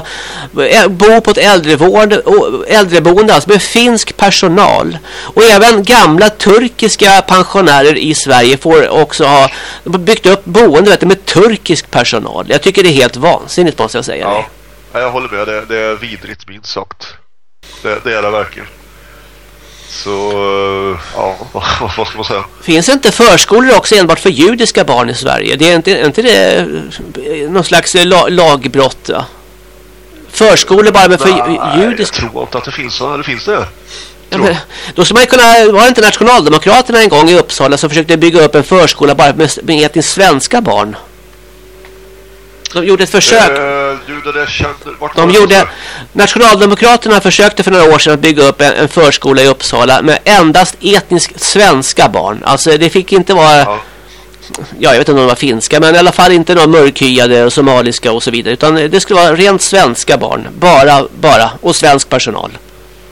eh, bo på ett äldrevård, och- äldreboende alltså med finsk personal. Och även gamla turkiska pensionärer i Sverige får också ha byggt upp boende vet med turkisk personal. Jag tycker det är helt vansinnigt måste jag säga. Ja, Ja, jag håller med. Det, det är vidrigt minst sagt. Det, det är det verkligen. Så, eh, ja, vad, [laughs] vad ska man säga? Finns inte förskolor också enbart för judiska barn i Sverige? Det är inte, är inte det eh, någon slags eh, la, lagbrott? Va? Förskolor bara med för Nej, judiska... Jag tror inte att det finns så. Det finns det. Ja, men, då ska man ju kunna... Var det inte nationaldemokraterna en gång i Uppsala som försökte bygga upp en förskola bara med, med etniskt svenska barn? De gjorde ett försök. Eh, De gjorde? Nationaldemokraterna försökte för några år sedan att bygga upp en, en förskola i Uppsala med endast etniskt svenska barn. Alltså det fick inte vara, ja. Ja, jag vet inte om de var finska, men i alla fall inte några mörkhyade och somaliska och så vidare. Utan det skulle vara rent svenska barn, bara, bara, och svensk personal.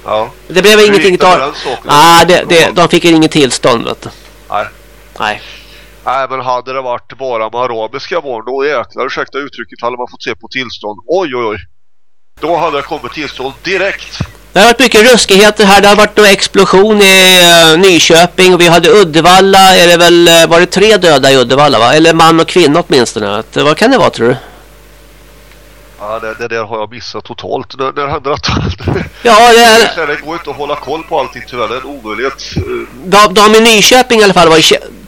ja. Det blev Hur ingenting gick det av. Ah, det, det, de fick inget tillstånd. Vet du. Nej. Nej. Nej, men hade det varit bara med arabiska barn, då jäklar, ursäkta uttrycket, hade man fått se på tillstånd. Oj, oj, oj. Då hade det kommit tillstånd direkt. Det har varit mycket ruskigheter här. Det har varit en explosion i uh, Nyköping och vi hade Uddevalla. Är det väl, uh, var det tre döda i Uddevalla va? Eller man och kvinna åtminstone. Att, vad kan det vara tror du? Ja, det, det där har jag missat totalt. När, när hände detta? [laughs] Ja, det är, det går inte att hålla koll på allting tyvärr. Det är en omöjlighet. Eh, de, de i Nyköping i alla fall var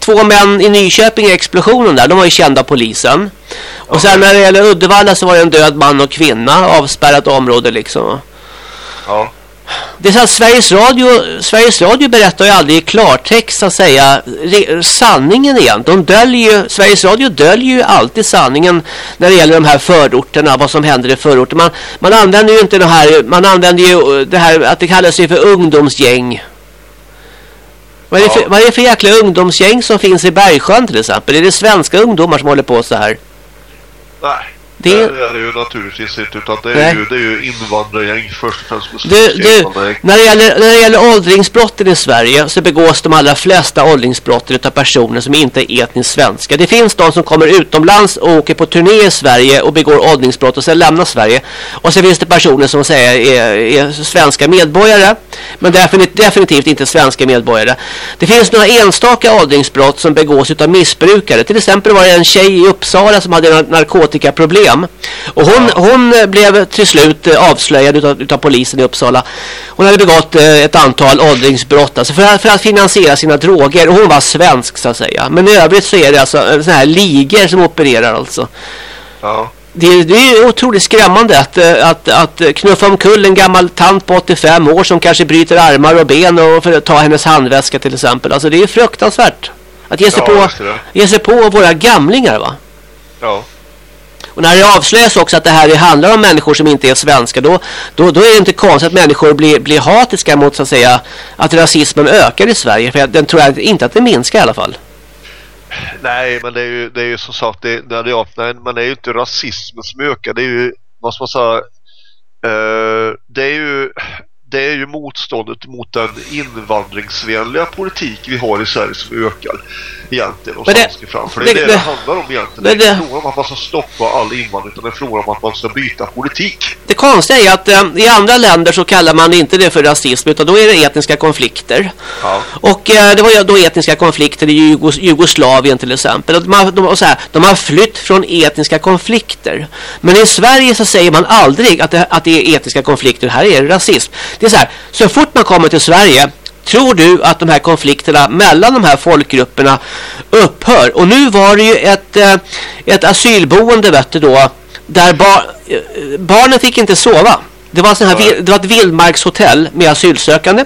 två män i Nyköping i explosionen där. De var ju kända polisen. Och sen när det gäller Uddevalla så var det en död man och kvinna. Avspärrat område liksom. Ja. Det är så att Sveriges Radio, Sveriges Radio berättar ju aldrig i klartext att säga sanningen igen. De döljer ju, Sveriges Radio döljer ju alltid sanningen när det gäller de här förorterna, vad som händer i förorten. Man, man använder ju inte det här, man använder ju det här att det kallas ju för ungdomsgäng. Vad är, det för, Ja. vad är det för jäkla ungdomsgäng som finns i Bergsjön till exempel? Är det svenska ungdomar som håller på så här? Nej. Det- är det ju naturligtvis inte utan det är, Nej. ju, det är ju invandrargäng först och främst. Du, du, när det, gäller, när det gäller åldringsbrotten i Sverige så begås de allra flesta åldringsbrotten av personer som inte är etniskt svenska. Det finns de som kommer utomlands och åker på turné i Sverige och begår åldringsbrott och sen lämnar Sverige. Och så finns det personer som säger är, är svenska medborgare men definitivt, inte svenska medborgare. Det finns några enstaka åldringsbrott som begås av missbrukare. Till exempel var det en tjej i Uppsala som hade nar- narkotikaproblem. Och hon, hon eh, blev till slut eh, avslöjad utav, utav polisen i Uppsala. Hon hade begått eh, ett antal åldringsbrott alltså för, att, för att finansiera sina droger. Och hon var svensk så att säga. Men i övrigt så är det alltså såna här ligor som opererar alltså. Ja. Det, det är otroligt skrämmande att, att, att knuffa omkull en gammal tant på 85 år som kanske bryter armar och ben och för att ta hennes handväska till exempel. Alltså det är fruktansvärt. Att ge sig, Ja, på, ge sig på våra gamlingar va. Ja. Och när det avslöjas också att det här handlar om människor som inte är svenska då, då, då är det inte konstigt att människor blir, blir hatiska mot så att säga att rasismen ökar i Sverige. För jag, den tror jag inte att det minskar i alla fall. Nej, men det är ju, det är ju som sagt, det, när det är, nej, men det är ju inte rasismen som ökar. Det är ju, vad ska man säga, uh, det är ju det är ju motståndet mot den invandringsvänliga politik vi har i Sverige som ökar egentligen och det- svenska fram. För det är det- det det, det- handlar om egentligen. men Det är det- inte frågan om att man ska stoppa all invandring utan det är frågan om att man ska byta politik. Det konstiga är att eh, i andra länder så kallar man inte det för rasism utan då är det etniska konflikter. Ja. Och eh, det var ju då etniska konflikter i Jugos Jugoslavien till exempel. Och de, har, de, så här, de har flytt från etniska konflikter. Men i Sverige så säger man aldrig att det, att det är etniska konflikter. Här är det rasism. Det är så här, så fort man kommer till Sverige tror du att de här konflikterna mellan de här folkgrupperna upphör? Och nu var det ju ett, eh, ett asylboende vet du då, där bar, eh, barnen fick inte sova. Det var, sån här, det var ett vildmarkshotell med asylsökande.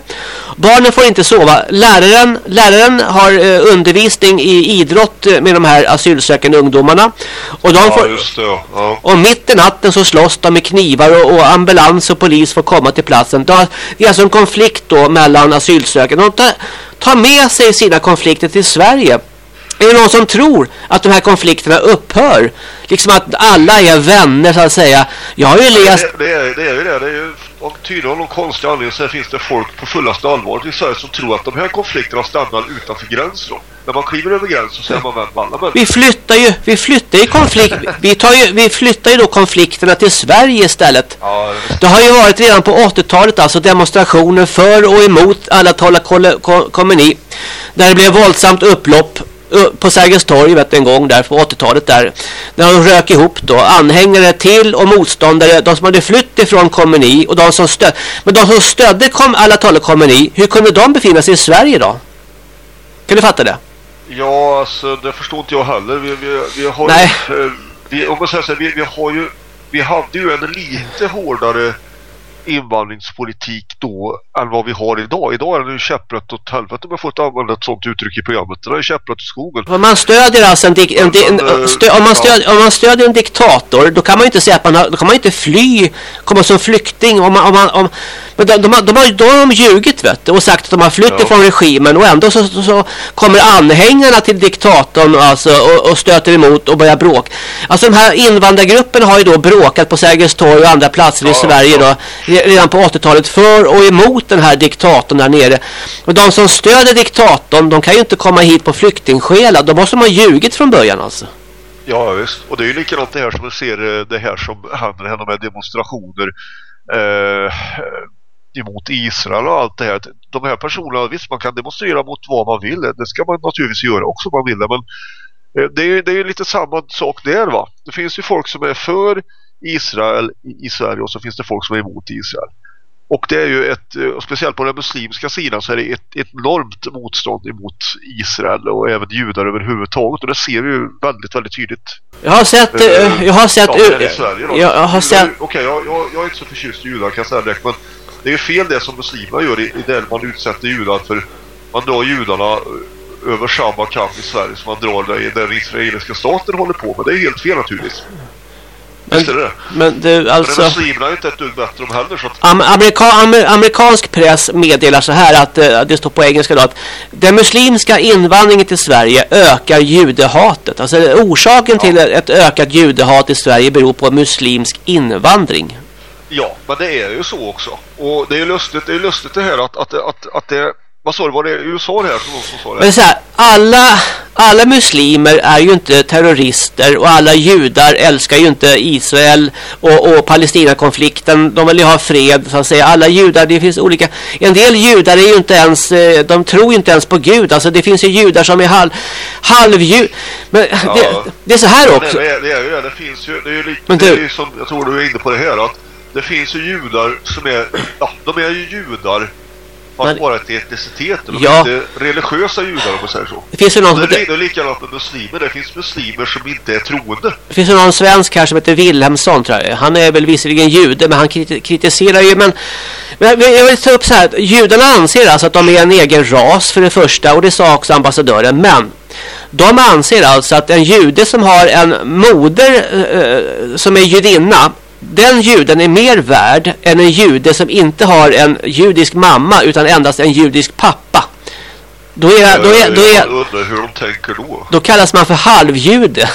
Barnen får inte sova. Läraren, läraren har eh, undervisning i idrott eh, med de här asylsökande ungdomarna. Och de Ja, får, det. Ja. Och mitt i natten så slåss de med knivar och, och ambulans och polis får komma till platsen. Det är alltså en konflikt då mellan asylsökande. De tar, tar med sig sina konflikter till Sverige. Är det någon som tror att de här konflikterna upphör? Liksom att alla är vänner så att säga. Jag har ju läst... Det, det, är, det är ju det. det är ju, om tydligen av någon konstig anledning så finns det folk på fullaste allvar i Sverige som tror att de här konflikterna stannar utanför gränsen. När man kliver över gränsen så är man vän med alla människor. Vi flyttar ju, vi flyttar ju konflikt, vi, tar ju, vi flyttar ju då konflikterna till Sverige istället. Ja, Det har ju varit redan på 80-talet alltså demonstrationer för och emot alla tala kommuni. Där det blev våldsamt upplopp på Sergels torg vet en gång där på 80-talet där. När de rök ihop då. Anhängare till och motståndare. De som hade flytt ifrån kommuni och de som stödde. Men de som stödde kom, alla tala kommuni. Hur kunde de befinna sig i Sverige då? Kan du fatta det? ja alltså, det förstår inte jag heller. Vi, vi, vi har Nej. ju, eh, vi, om man säger så här, vi, vi har ju vi hade ju en lite hårdare invandringspolitik då än vad vi har idag. Idag är det ju käpprätt åt helvete om jag får använda ett sånt uttryck i programmet. Det är käpprätt åt skogen. Om man stödjer alltså en, en, di- en eh, stö, om, man ja. stöd, om man stödjer en diktator då kan man ju inte säga att man har, då kan man inte fly komma som flykting om man, om man, om, men de, de, har, de har, då har de ljugit vet du, och sagt att de har flytt Ja. ifrån regimen och ändå så, så, så kommer anhängarna till diktatorn alltså, och, och stöter emot och börjar bråk. Alltså de här invandrargrupperna har ju då bråkat på Sergels torg och andra platser i Ja, Sverige ja. då redan på 80-talet för och emot den här diktatorn där nere. Och de som stöder diktatorn, de kan ju inte komma hit på flyktingskäl. De måste ha ljugit från början alltså. Ja visst, och det är ju likadant det här som vi ser eh, det här som handlar om med demonstrationer eh, emot Israel och allt det här. De här personerna, visst man kan demonstrera mot vad man vill, det ska man naturligtvis göra också om man vill det, men eh, det är ju det är ju lite samma sak där va. Det finns ju folk som är för Israel i, Sverige och så finns det folk som är emot Israel. Och det är ju ett, eh, speciellt på den muslimska sidan så är det ett, ett enormt motstånd emot Israel och även judar överhuvudtaget och det ser vi ju väldigt, väldigt tydligt. Jag har sett, eh, jag har sett, ja, i Sverige då. jag, har sett, Okej, jag, jag, jag är inte så förtjust i judar kan jag säga direkt, men det är ju fel det som muslimerna gör i, i det man utsätter judar för. Man drar judarna över samma kam i Sverige som man drar i den israeliska staten håller på med. Det är helt fel naturligtvis. Visst är det det? men du Men alltså. muslimerna är inte ett dugg bättre de heller så att Am amerika amer amerikansk press meddelar så här att eh, det står på engelska då att den muslimska invandringen till Sverige ökar judehatet. Alltså orsaken till ett ökat judehat i Sverige beror på muslimsk invandring. Ja, men det är ju så också. Och det är ju lustigt, det är lustigt det här att, att, att, att det... Vad sa du? Var det USA det här som, som sa det? Men så här, alla, alla muslimer är ju inte terrorister och alla judar älskar ju inte Israel och, och Palestinakonflikten. De vill ju ha fred så att säga. Alla judar, det finns olika. En del judar är ju inte ens, eh, de tror ju inte ens på Gud. Alltså det finns ju judar som är halv, halvjud. Men det, det är så här också. Det, är- det är ju det. Det finns ju, det är ju lite, Men du- det är som, jag tror du är inne på det här, att det finns ju judar som är, ja, de är ju judar fast bara till etnicitet. De Ja. är inte religiösa judar om man säger så. Det finns ju någon som Det heter, är det är likadant med muslimer. Det finns muslimer som inte är troende. det finns ju någon svensk här som heter Wilhelmsson tror jag. Han är väl visserligen jude men han kriti- kritiserar ju men, men jag vill ta upp så här att judarna anser alltså att de är en egen ras för det första och det sa också ambassadören men de anser alltså att en jude som har en moder eh, som är judinna den juden är mer värd än en jude som inte har en judisk mamma utan endast en judisk pappa. Då, är, då, är, då, är, då. då kallas man för halvjude.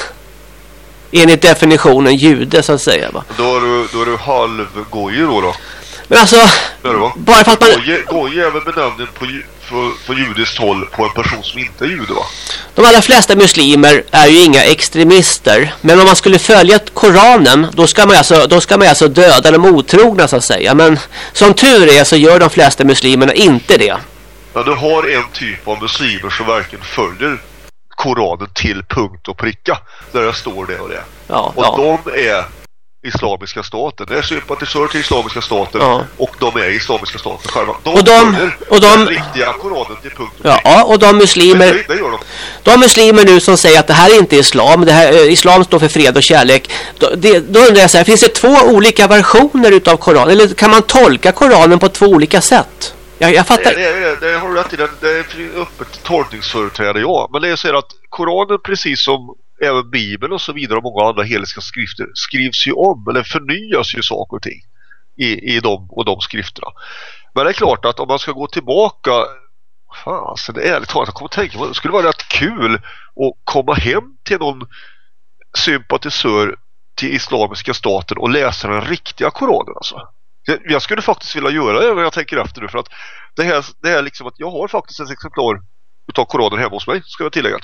Enligt definitionen jude så att säga. Va? Då är du, då är du halvgoje då då. Men alltså, bara för att man... Goje, är väl benämningen på, för, för judiskt håll på en person som inte är jude va? De allra flesta muslimer är ju inga extremister. Men om man skulle följa Koranen, då ska man alltså, då ska man alltså döda de otrogna så att säga. Men som tur är så gör de flesta muslimerna inte det. Men du har en typ av muslimer som verkligen följer Koranen till punkt och pricka. Där det står det och det. Ja, Och ja. de är Islamiska staten. Det är sympatisörer till Islamiska staten Ja. och de är Islamiska staten själva. De Och de- och de- den riktiga Koranen till punkt och. Ja, och de muslimer, Det, det de. de muslimer nu som säger att det här är inte islam, det här, eh, islam står för fred och kärlek. Då, det, då undrar jag så här, finns det två olika versioner utav Koranen? Eller kan man tolka Koranen på två olika sätt? Jag, jag fattar. det, det, det har du rätt i. Det, det är öppet tolkningsföreträde, ja. Men det är så här att Koranen, precis som även Bibeln och så vidare och många andra heliga skrifter skrivs ju om eller förnyas ju saker och ting i, i dem och de skrifterna. Men det är klart att om man ska gå tillbaka fasen, ärligt talat, jag kommer att tänka på det skulle vara rätt kul att komma hem till någon sympatisör till Islamiska staten och läsa den riktiga Koranen alltså. Jag, jag skulle faktiskt vilja göra det när jag tänker efter nu för att det här, det här liksom att jag har faktiskt ett exemplar utav Koranen hemma hos mig, ska jag tillägga.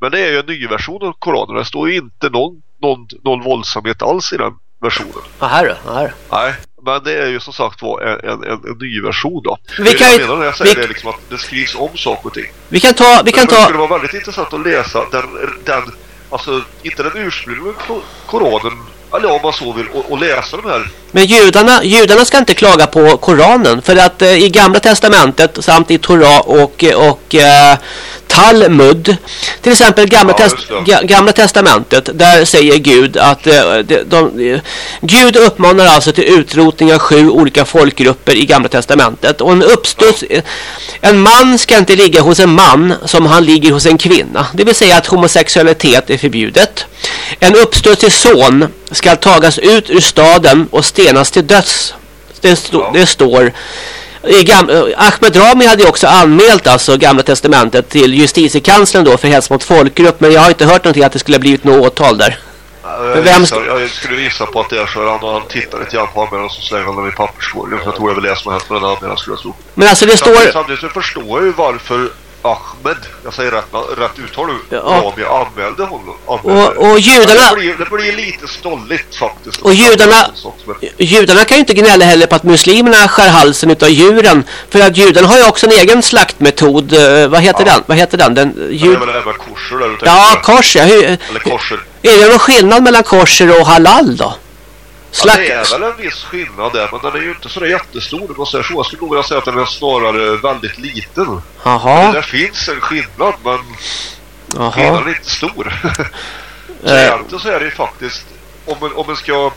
Men det är ju en ny version av Koranen. Det står ju inte någon, någon, någon våldsamhet alls i den versionen. Ja, här då. Här. Nej, men det är ju som sagt var en, en, en, ny version då. Vi kan jag menar när jag säger vi- det liksom att det skrivs om saker och ting. Vi kan ta, vi kan Men det skulle ta, vara väldigt intressant att läsa den, den alltså inte den ursprungliga Ko- Koranen, eller om man så vill, och, och läsa de här men judarna, judarna ska inte klaga på Koranen. För att eh, i Gamla Testamentet samt i Torah och, och eh, Talmud, till exempel Gamla, Ja, test, Gamla Testamentet, där säger Gud att eh, de, de, Gud uppmanar alltså till utrotning av sju olika folkgrupper i Gamla Testamentet. Och en uppstuds, eh, en man ska inte ligga hos en man som han ligger hos en kvinna. Det vill säga att homosexualitet är förbjudet. En uppstudsig son ska tagas ut ur staden och stenas till döds. Det, sto, Ja. det står gamla, Ahmed Rami hade ju också anmält alltså Gamla Testamentet till justitiekanslern då för hets mot folkgrupp men jag har inte hört någonting att det skulle ha blivit något åtal där. Jag, vem gissar, jag skulle gissa på att det är så. Han, han tittar lite grann på anmälan och så slänger han den i papperskorgen. Jag tror är väl som har hänt med den anmälan skulle jag tro. Men alltså det Samtidigt, står... samtidigt så förstår jag ju varför Ahmed, jag säger rätt, rätt uttal nu, Ja. Rami anmälde honom. Anmälde. Och, och judarna... det, blir, det blir lite stolligt faktiskt. Och judarna- är- Judarna kan ju inte gnälla heller på att muslimerna skär halsen utav djuren. För att judarna har ju också en egen slaktmetod. Eh, vad heter Ja. den? Vad heter den? den Det är jud... väl det här med korser där du Ja, på. kors ja. Hur, Eller korser. är det någon skillnad mellan korser och halal då? Ja, Slakt... det är väl en viss skillnad där, men den är ju inte så där jättestor. om man säger så. Jag skulle nog vilja säga att den är snarare väldigt liten. Jaha, Det finns en skillnad, men jaha. skillnaden är inte stor. [laughs] så Eh. egentligen så är det ju faktiskt, om man, om man ska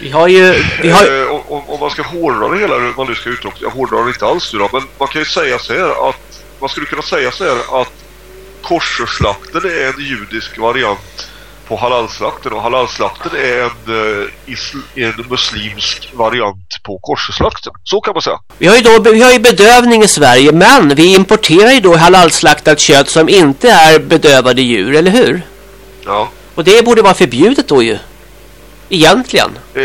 Vi har ju... Vi har... Eh, om, om- om man ska hårdra det hela, man nu ska uttrycka jag hårdrar det inte alls nu då, men man kan ju säga så här att man skulle kunna säga så här att korserslakten är en judisk variant på halalslakten och halalslakten är en, eh, en muslimsk variant på korserslakten. Så kan man säga. Vi har, ju då, vi har ju bedövning i Sverige men vi importerar ju då halalslaktat kött som inte är bedövade djur, eller hur? Ja. Och det borde vara förbjudet då ju. Egentligen. Eh,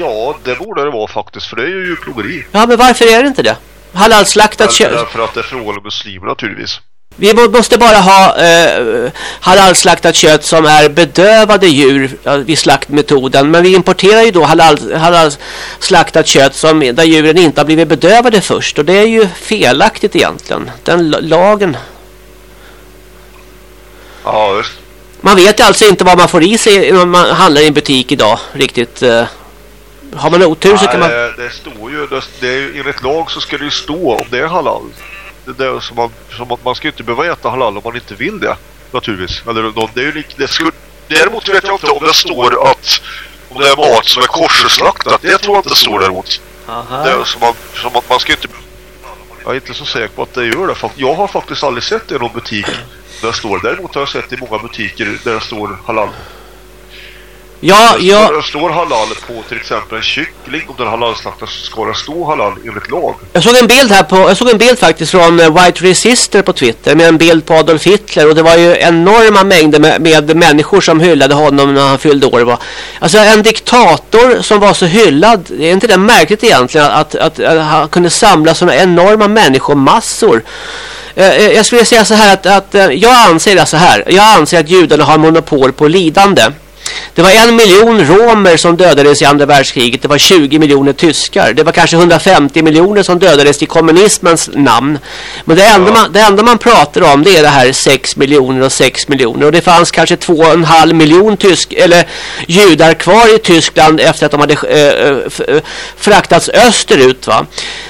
ja, det borde det vara faktiskt, för det är ju djurplågeri. Ja, men varför är det inte det? Halalslaktat kött. därför att det är frågan om muslimer naturligtvis. Vi må- måste bara ha eh, halalslaktat kött som är bedövade djur vid slaktmetoden. Men vi importerar ju då halal, halalslaktat kött som, där djuren inte har blivit bedövade först. Och det är ju felaktigt egentligen. Den lagen. Ja, just. Man vet alltså inte vad man får i sig när man handlar i en butik idag riktigt. Eh, har man otur så kan man... Det står ju, det, det enligt lag så ska det ju stå om det är halal. Det, det, är som man, som att man ska ju inte behöva äta halal om man inte vill det. Naturligtvis. Eller, nå- det är ju det skulle, däremot vet jag inte om det står att om det är mat som är korserslaktat. Det tror jag inte står däremot. Det är som, man, som att man ska ju inte... Jag är inte så säker på att det gör det. Fakt- Jag har faktiskt aldrig sett det i någon butik där det står. Däremot har jag sett i många butiker där det står halal. Ja, Det ja. står, det står halal på till exempel en kyckling. Om den halalslaktas ska det stå halal enligt lag. Jag såg en bild här på, jag såg en bild faktiskt från eh, White Resistor på Twitter med en bild på Adolf Hitler och det var ju enorma mängder med, med människor som hyllade honom när han fyllde år. Va? Alltså en diktator som var så hyllad, är inte det märkligt egentligen att, att, att han kunde samla sådana enorma människomassor? Eh, eh, Jag skulle säga så här att, att jag anser det så här. Jag anser att judarna har monopol på lidande. Det var en miljon romer som dödades i andra världskriget. Det var 20 miljoner tyskar. Det var kanske 150 miljoner som dödades i kommunismens namn. Men det enda, man, det enda man pratar om det är det här 6 miljoner och 6 miljoner. Och det fanns kanske 2,5 miljon tysk, eller judar kvar i Tyskland efter att de hade äh, äh, fraktats österut. Va?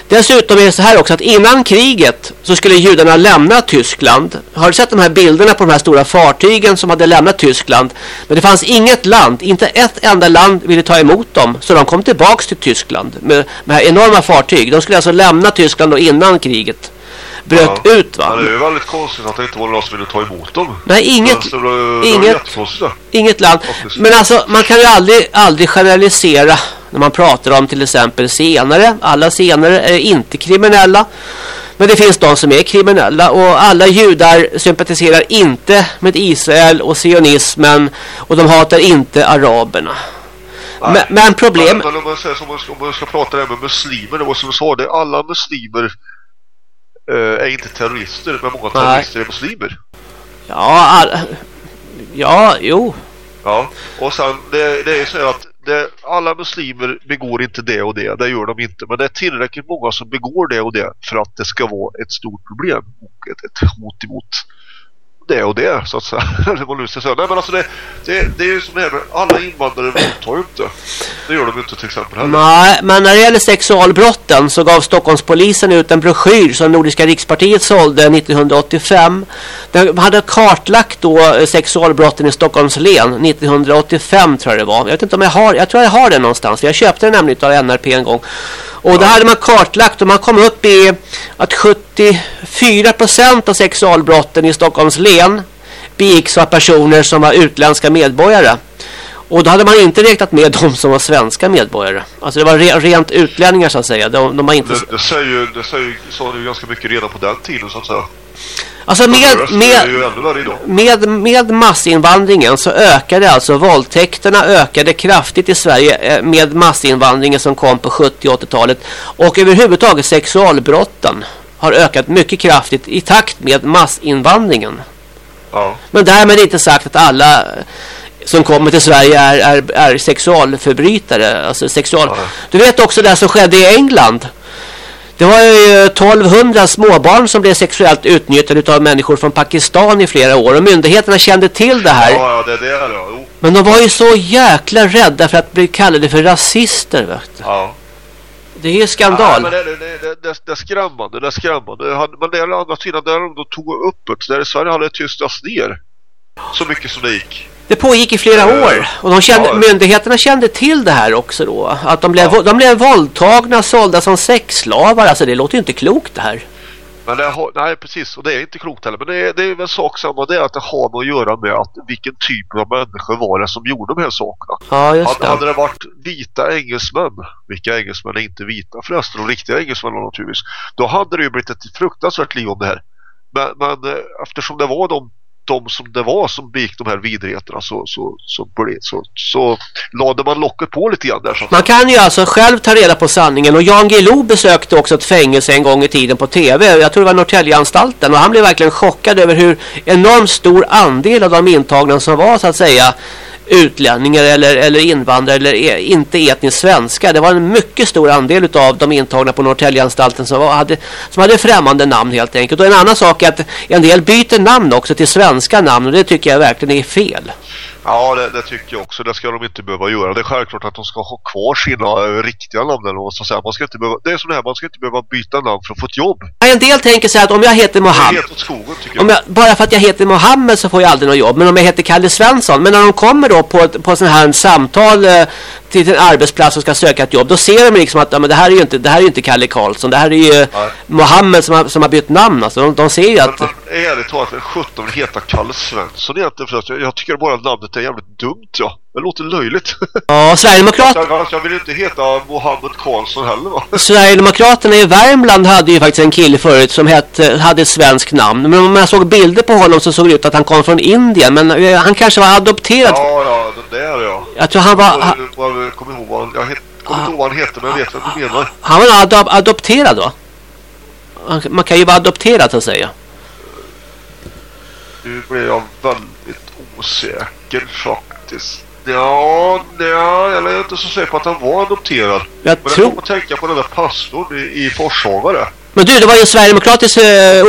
Dessutom är det så här också att innan kriget så skulle judarna lämna Tyskland. Har du sett de här bilderna på de här stora fartygen som hade lämnat Tyskland? Men det fanns inget land, inte ett enda land ville ta emot dem. Så de kom tillbaks till Tyskland med, med här enorma fartyg. De skulle alltså lämna Tyskland då innan kriget bröt Ja. ut va? Men det är väldigt konstigt att det inte var någon som ville ta emot dem. Nej, inget, det, det inget, inget land. Faktiskt. Men alltså, man kan ju aldrig, aldrig generalisera när man pratar om till exempel senare. Alla senare är inte kriminella. Men det finns de som är kriminella och alla judar sympatiserar inte med Israel och sionismen och de hatar inte araberna. Men, men problem... Men, om man säger om man ska, om man ska prata med muslimer, det var som du sa, det, alla muslimer eh, är inte terrorister, men många terrorister är muslimer. Ja, all, ja, jo. Ja, och sen det, det är så att det, alla muslimer begår inte det och det, det gör de inte. Men det är tillräckligt många som begår det och det för att det ska vara ett stort problem och ett, ett hot emot det och det så att säga. [laughs] Eller vad. Nej men alltså det, det, det är ju som här alla invandrare våldtar ju inte. Det gör de ju inte till exempel heller. Nej, men när det gäller sexualbrotten så gav Stockholmspolisen ut en broschyr som Nordiska rikspartiet sålde 1985. De hade kartlagt då eh, sexualbrotten i Stockholms län 1985 tror jag det var. Jag vet inte om jag har, jag tror jag har den någonstans. Jag köpte den nämligen av NRP en gång. Och då hade man kartlagt och man kom upp i att 74% av sexualbrotten i Stockholms län begicks av personer som var utländska medborgare. Och då hade man inte räknat med de som var svenska medborgare. Alltså det var re rent utlänningar så att säga. De, de var inte... Det, det säger ju, det säger sa ganska mycket redan på den tiden så att säga. Alltså med, med, med, med massinvandringen så ökade alltså våldtäkterna ökade kraftigt i Sverige eh, med massinvandringen som kom på 70 och 80-talet. Och överhuvudtaget sexualbrotten har ökat mycket kraftigt i takt med massinvandringen. Ja. Men därmed inte sagt att alla eh, som kommer till Sverige är, är, är sexualförbrytare. Alltså sexual... Ja. Du vet också det som skedde i England. Det var ju 1200 småbarn som blev sexuellt utnyttjade av människor från Pakistan i flera år. Och myndigheterna kände till det här. Ja, ja, det, det är det. ja. Jo. Men de var ju så jäkla rädda för att bli kallade för rasister. Vet du. Ja. Det är ju Ja, skandal. men det, det, det, det, är skrämmande, det är skrämmande. Men det är å andra sidan där de då tog upp det. Där i Sverige hade det tystats ner. Så mycket som det gick. Det pågick i flera Eh, år. Och de kände, ja. myndigheterna kände till det här också då. Att de blev, Ja. de blev våldtagna, sålda som sexslavar. Alltså det låter ju inte klokt det här. Men det har, nej precis, och det är inte klokt heller. Men det är, det är en sak samma det är att det har med att göra med att vilken typ av människor var det som gjorde de här sakerna. Ja, just det. hade det varit vita engelsmän, vilka engelsmän är inte vita förresten, de riktiga engelsmännen naturligtvis, då hade det ju blivit ett fruktansvärt liv om det här. Men, men eh, eftersom det var de, de som det var som begick de här vidrigheterna så, så, så, så, så lade man locket på lite grann där. Man kan ju alltså själv ta reda på sanningen. Och Jan Guillou besökte också ett fängelse en gång i tiden på tv. Jag tror det var Norrtäljeanstalten. Och han blev verkligen chockad över hur enormt stor andel av de intagna som var så att säga utlänningar eller, eller invandrare eller e, inte etniskt svenska. Det var en mycket stor andel av de intagna på Norrtäljeanstalten som, var, hade, som hade främmande namn helt enkelt. Och en annan sak är att en del byter namn också till svenska namn och det tycker jag verkligen är fel. Ja, det, det tycker jag också. Det ska de inte behöva göra. Det är självklart att de ska ha kvar sina eh, riktiga namn. Eller vad man, ska inte behöva, det är som det här, man ska inte behöva byta namn för att få ett jobb. En del tänker sig att om jag heter Mohammed skogen jag. Om jag, bara för att jag heter Mohammed så får jag aldrig något jobb. Men om jag heter Kalle Svensson. Men när de kommer då på, på sån här samtal eh, till en arbetsplats och ska söka ett jobb. Då ser de liksom att ja, men det här är ju inte, det här är inte Kalle Karlsson. Det här är ju Nej. Mohammed som har, som har bytt namn. Alltså, de, de ser ju att... Men, ärligt talat, en 17 vill heta Kalle Svensson egentligen för att jag, jag tycker bara att namnet är jävligt dumt ja. Det låter löjligt. [laughs] Ja, Sverigedemokrat, jag, jag vill inte heta Mohammed Karlsson heller va. [laughs] Sverigedemokraterna i Värmland hade ju faktiskt en kille förut som hette, hade ett svenskt namn. Men om jag såg bilder på honom så såg det ut att han kom från Indien. Men eh, han kanske var adopterad. Ja, ja, den där ja. Jag tror han var... Jag kommer kom ihåg vad han, jag het, kommer inte ihåg vad han heter men jag vet vad du menar. han var adop, adopterad va? Man kan ju vara adopterad så att säga. Nu blev jag väldigt osäker faktiskt. Ja, nej, jag är inte så säker på att han var adopterad. Jag Men tror- jag kommer att tänka på den där pastorn i, i Forshaga Men du, det var ju en sverigedemokratisk... eh, eh,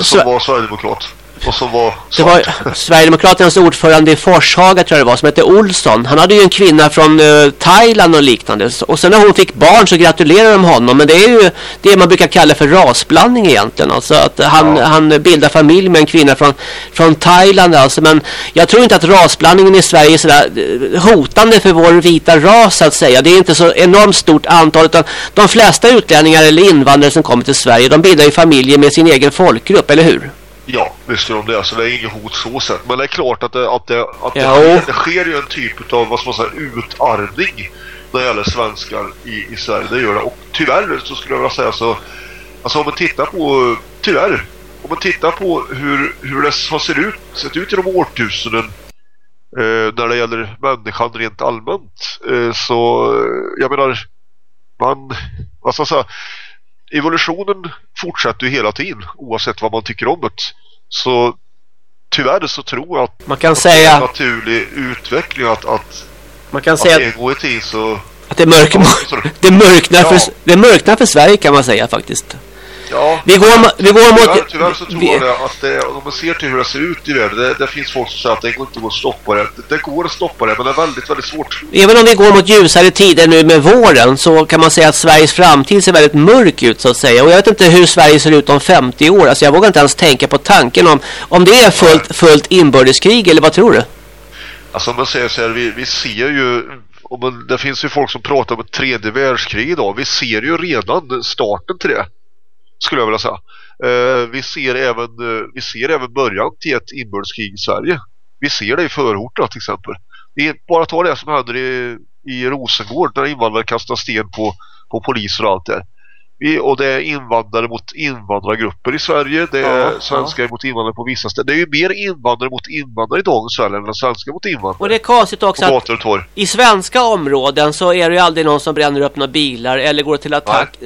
som var sverigedemokrat. Och som var Det var svart. [laughs] Sverigedemokraternas ordförande i Forshaga tror jag det var som hette Olsson. Han hade ju en kvinna från eh, Thailand och liknande. Och sen när hon fick barn så gratulerade de honom. Men det är ju det man brukar kalla för rasblandning egentligen. Alltså att han, Ja. han bildar familj med en kvinna från, från Thailand alltså. Men jag tror inte att rasblandningen i Sverige är sådär eh, hotande för vår vita ras att säga. Det är inte så enormt stort antal utan de flesta utlänningar eller invandrare som kommer till Sverige de bildar ju familjer med sin egen folkgrupp, eller hur? Ja, visst gör de det. Så det är inget hot så sett. Men det är klart att det, att det, att det, det sker ju en typ av, vad ska man säga, utarmning när det gäller svenskar i, i Sverige. Det gör det. Och tyvärr så skulle jag vilja säga så, alltså om man tittar på, tyvärr, om man tittar på hur, hur det har sett ut, sett ut i de årtusenden eh, när det gäller människan rent allmänt. Eh, så, eh, jag menar, man, vad ska jag säga, evolutionen fortsätter ju hela tiden oavsett vad man tycker om det. Så tyvärr så tror jag att Man kan att är en säga, naturlig utveckling att, att, man kan att säga en gång i tiden så Att det, mörk, [laughs] det, mörknar Ja. för, det mörknar för Sverige kan man säga faktiskt. Ja, Vi går, vi går tyvärr, mot... tyvärr så tror vi, jag att det, om man ser till hur det ser ut i världen det, det finns folk som säger att det går inte att stoppa det. det det går att stoppa det men det är väldigt väldigt svårt även om vi går mot ljusare tider nu med våren så kan man säga att Sveriges framtid ser väldigt mörk ut så att säga. Och jag vet inte hur Sverige ser ut om 50 år. Alltså jag vågar inte ens tänka på tanken om, om det är fullt, fullt inbördeskrig eller vad tror du? Alltså om man säger så här, vi, vi ser ju man, det finns ju folk som pratar om ett tredje världskrig idag. Vi ser ju redan starten till det. Skulle jag vilja säga. Eh, vi, ser även, eh, vi ser även början till ett inbördeskrig i Sverige. Vi ser det i förorterna till exempel. Det bara ta det som händer i, i Rosengård när invandrare kastar sten på, på poliser och allt det vi, och det är invandrare mot invandrargrupper i Sverige. Det är Ja, svenskar mot invandrare på vissa ställen. Det är ju mer invandrare mot invandrare i dagens Sverige än svenskar mot invandrare. Och det är konstigt också att i svenska områden så är det ju aldrig någon som bränner upp några bilar eller går till attack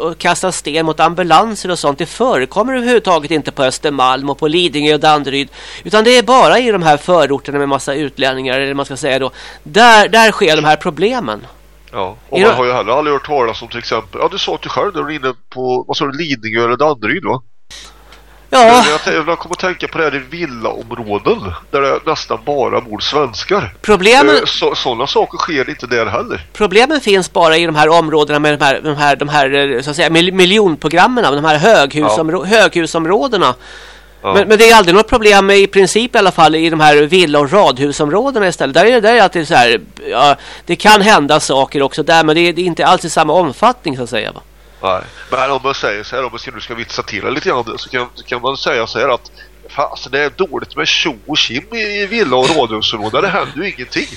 och kastar sten mot ambulanser och sånt. Det förekommer överhuvudtaget inte på Östermalm och på Lidingö och Danderyd. Utan det är bara i de här förorterna med massa utlänningar eller man ska säga då. Där, där sker de här problemen. Ja, och man har ju heller aldrig hört talas om till exempel, ja du sa att du själv när du var inne på, vad sa du, Lidingö eller Danderyd va? Ja, Jag, jag kommer att tänka på det här i villaområden där det nästan bara bor svenskar. problemen, Eh, Så, sådana saker sker inte där heller. problemen finns bara i de här områdena med de här, de här, de här eh, så att säga, mil- miljonprogrammen, de här höghusområ höghusområdena. Ja. Men, men det är aldrig något problem i princip i alla fall i de här villa- och radhusområdena istället. Där är det där är alltid så här, ja, det kan hända saker också där men det är, det är inte alls i samma omfattning så att säga. Va? Nej. Men om man säger så här, om man nu ska vitsa till det lite grann, så kan, kan man säga så här att alltså, det är dåligt med tjo och kim i, villa och radhusområden. Det händer ju ingenting.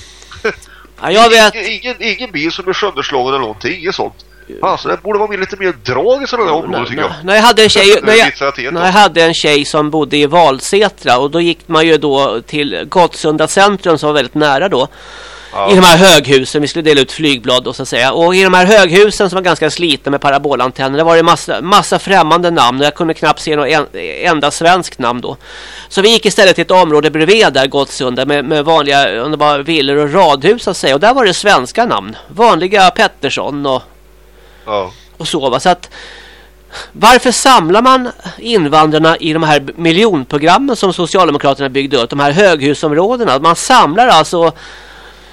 Ja, jag vet. Ingen, ingen, bil som blir sönderslagen eller någonting, inget sånt. Alltså det borde vara lite mer drag i sådana här områden tycker jag. När jag hade en tjej, när jag, när jag hade en tjej som bodde i Valsätra och då gick man ju då till Gottsunda centrum som var väldigt nära då. I de här höghusen, vi skulle dela ut flygblad och så att säga. Och i de här höghusen som var ganska slitna med parabolantenner, det var det massa, massa främmande namn. Och jag kunde knappt se något en, enda svenskt namn då. Så vi gick istället till ett område bredvid där, Gottsunda, med, med vanliga om det var villor och radhus så att säga. Och där var det svenska namn. Vanliga Pettersson och Ja. och sova. Så att varför samlar man invandrarna i de här miljonprogrammen som Socialdemokraterna byggde upp, de här höghusområdena? Man samlar alltså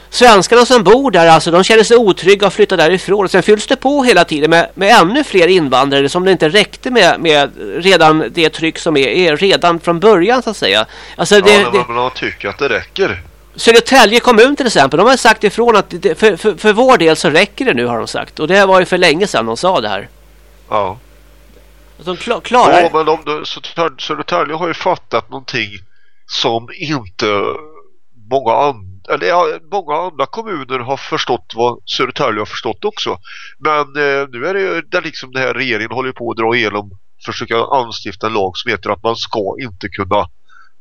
svenskarna som bor där, alltså de känner sig otrygga och flyttar därifrån. Och sen fylls det på hela tiden med, med ännu fler invandrare som det inte räckte med, med redan det tryck som är, är redan från början så att säga. Alltså det, ja, men man tycker att det räcker. Södertälje kommun till exempel, de har sagt ifrån att det, för, för, för vår del så räcker det nu har de sagt. Och det var ju för länge sedan de sa det här. Ja. De kla- klarar Ja, men de, de, Södertälje- har ju fattat någonting som inte många, an, eller, ja, många andra kommuner har förstått vad Södertälje har förstått också. Men eh, nu är det ju det liksom det här regeringen håller på att dra igenom försöka anstifta en lag som heter att man ska inte kunna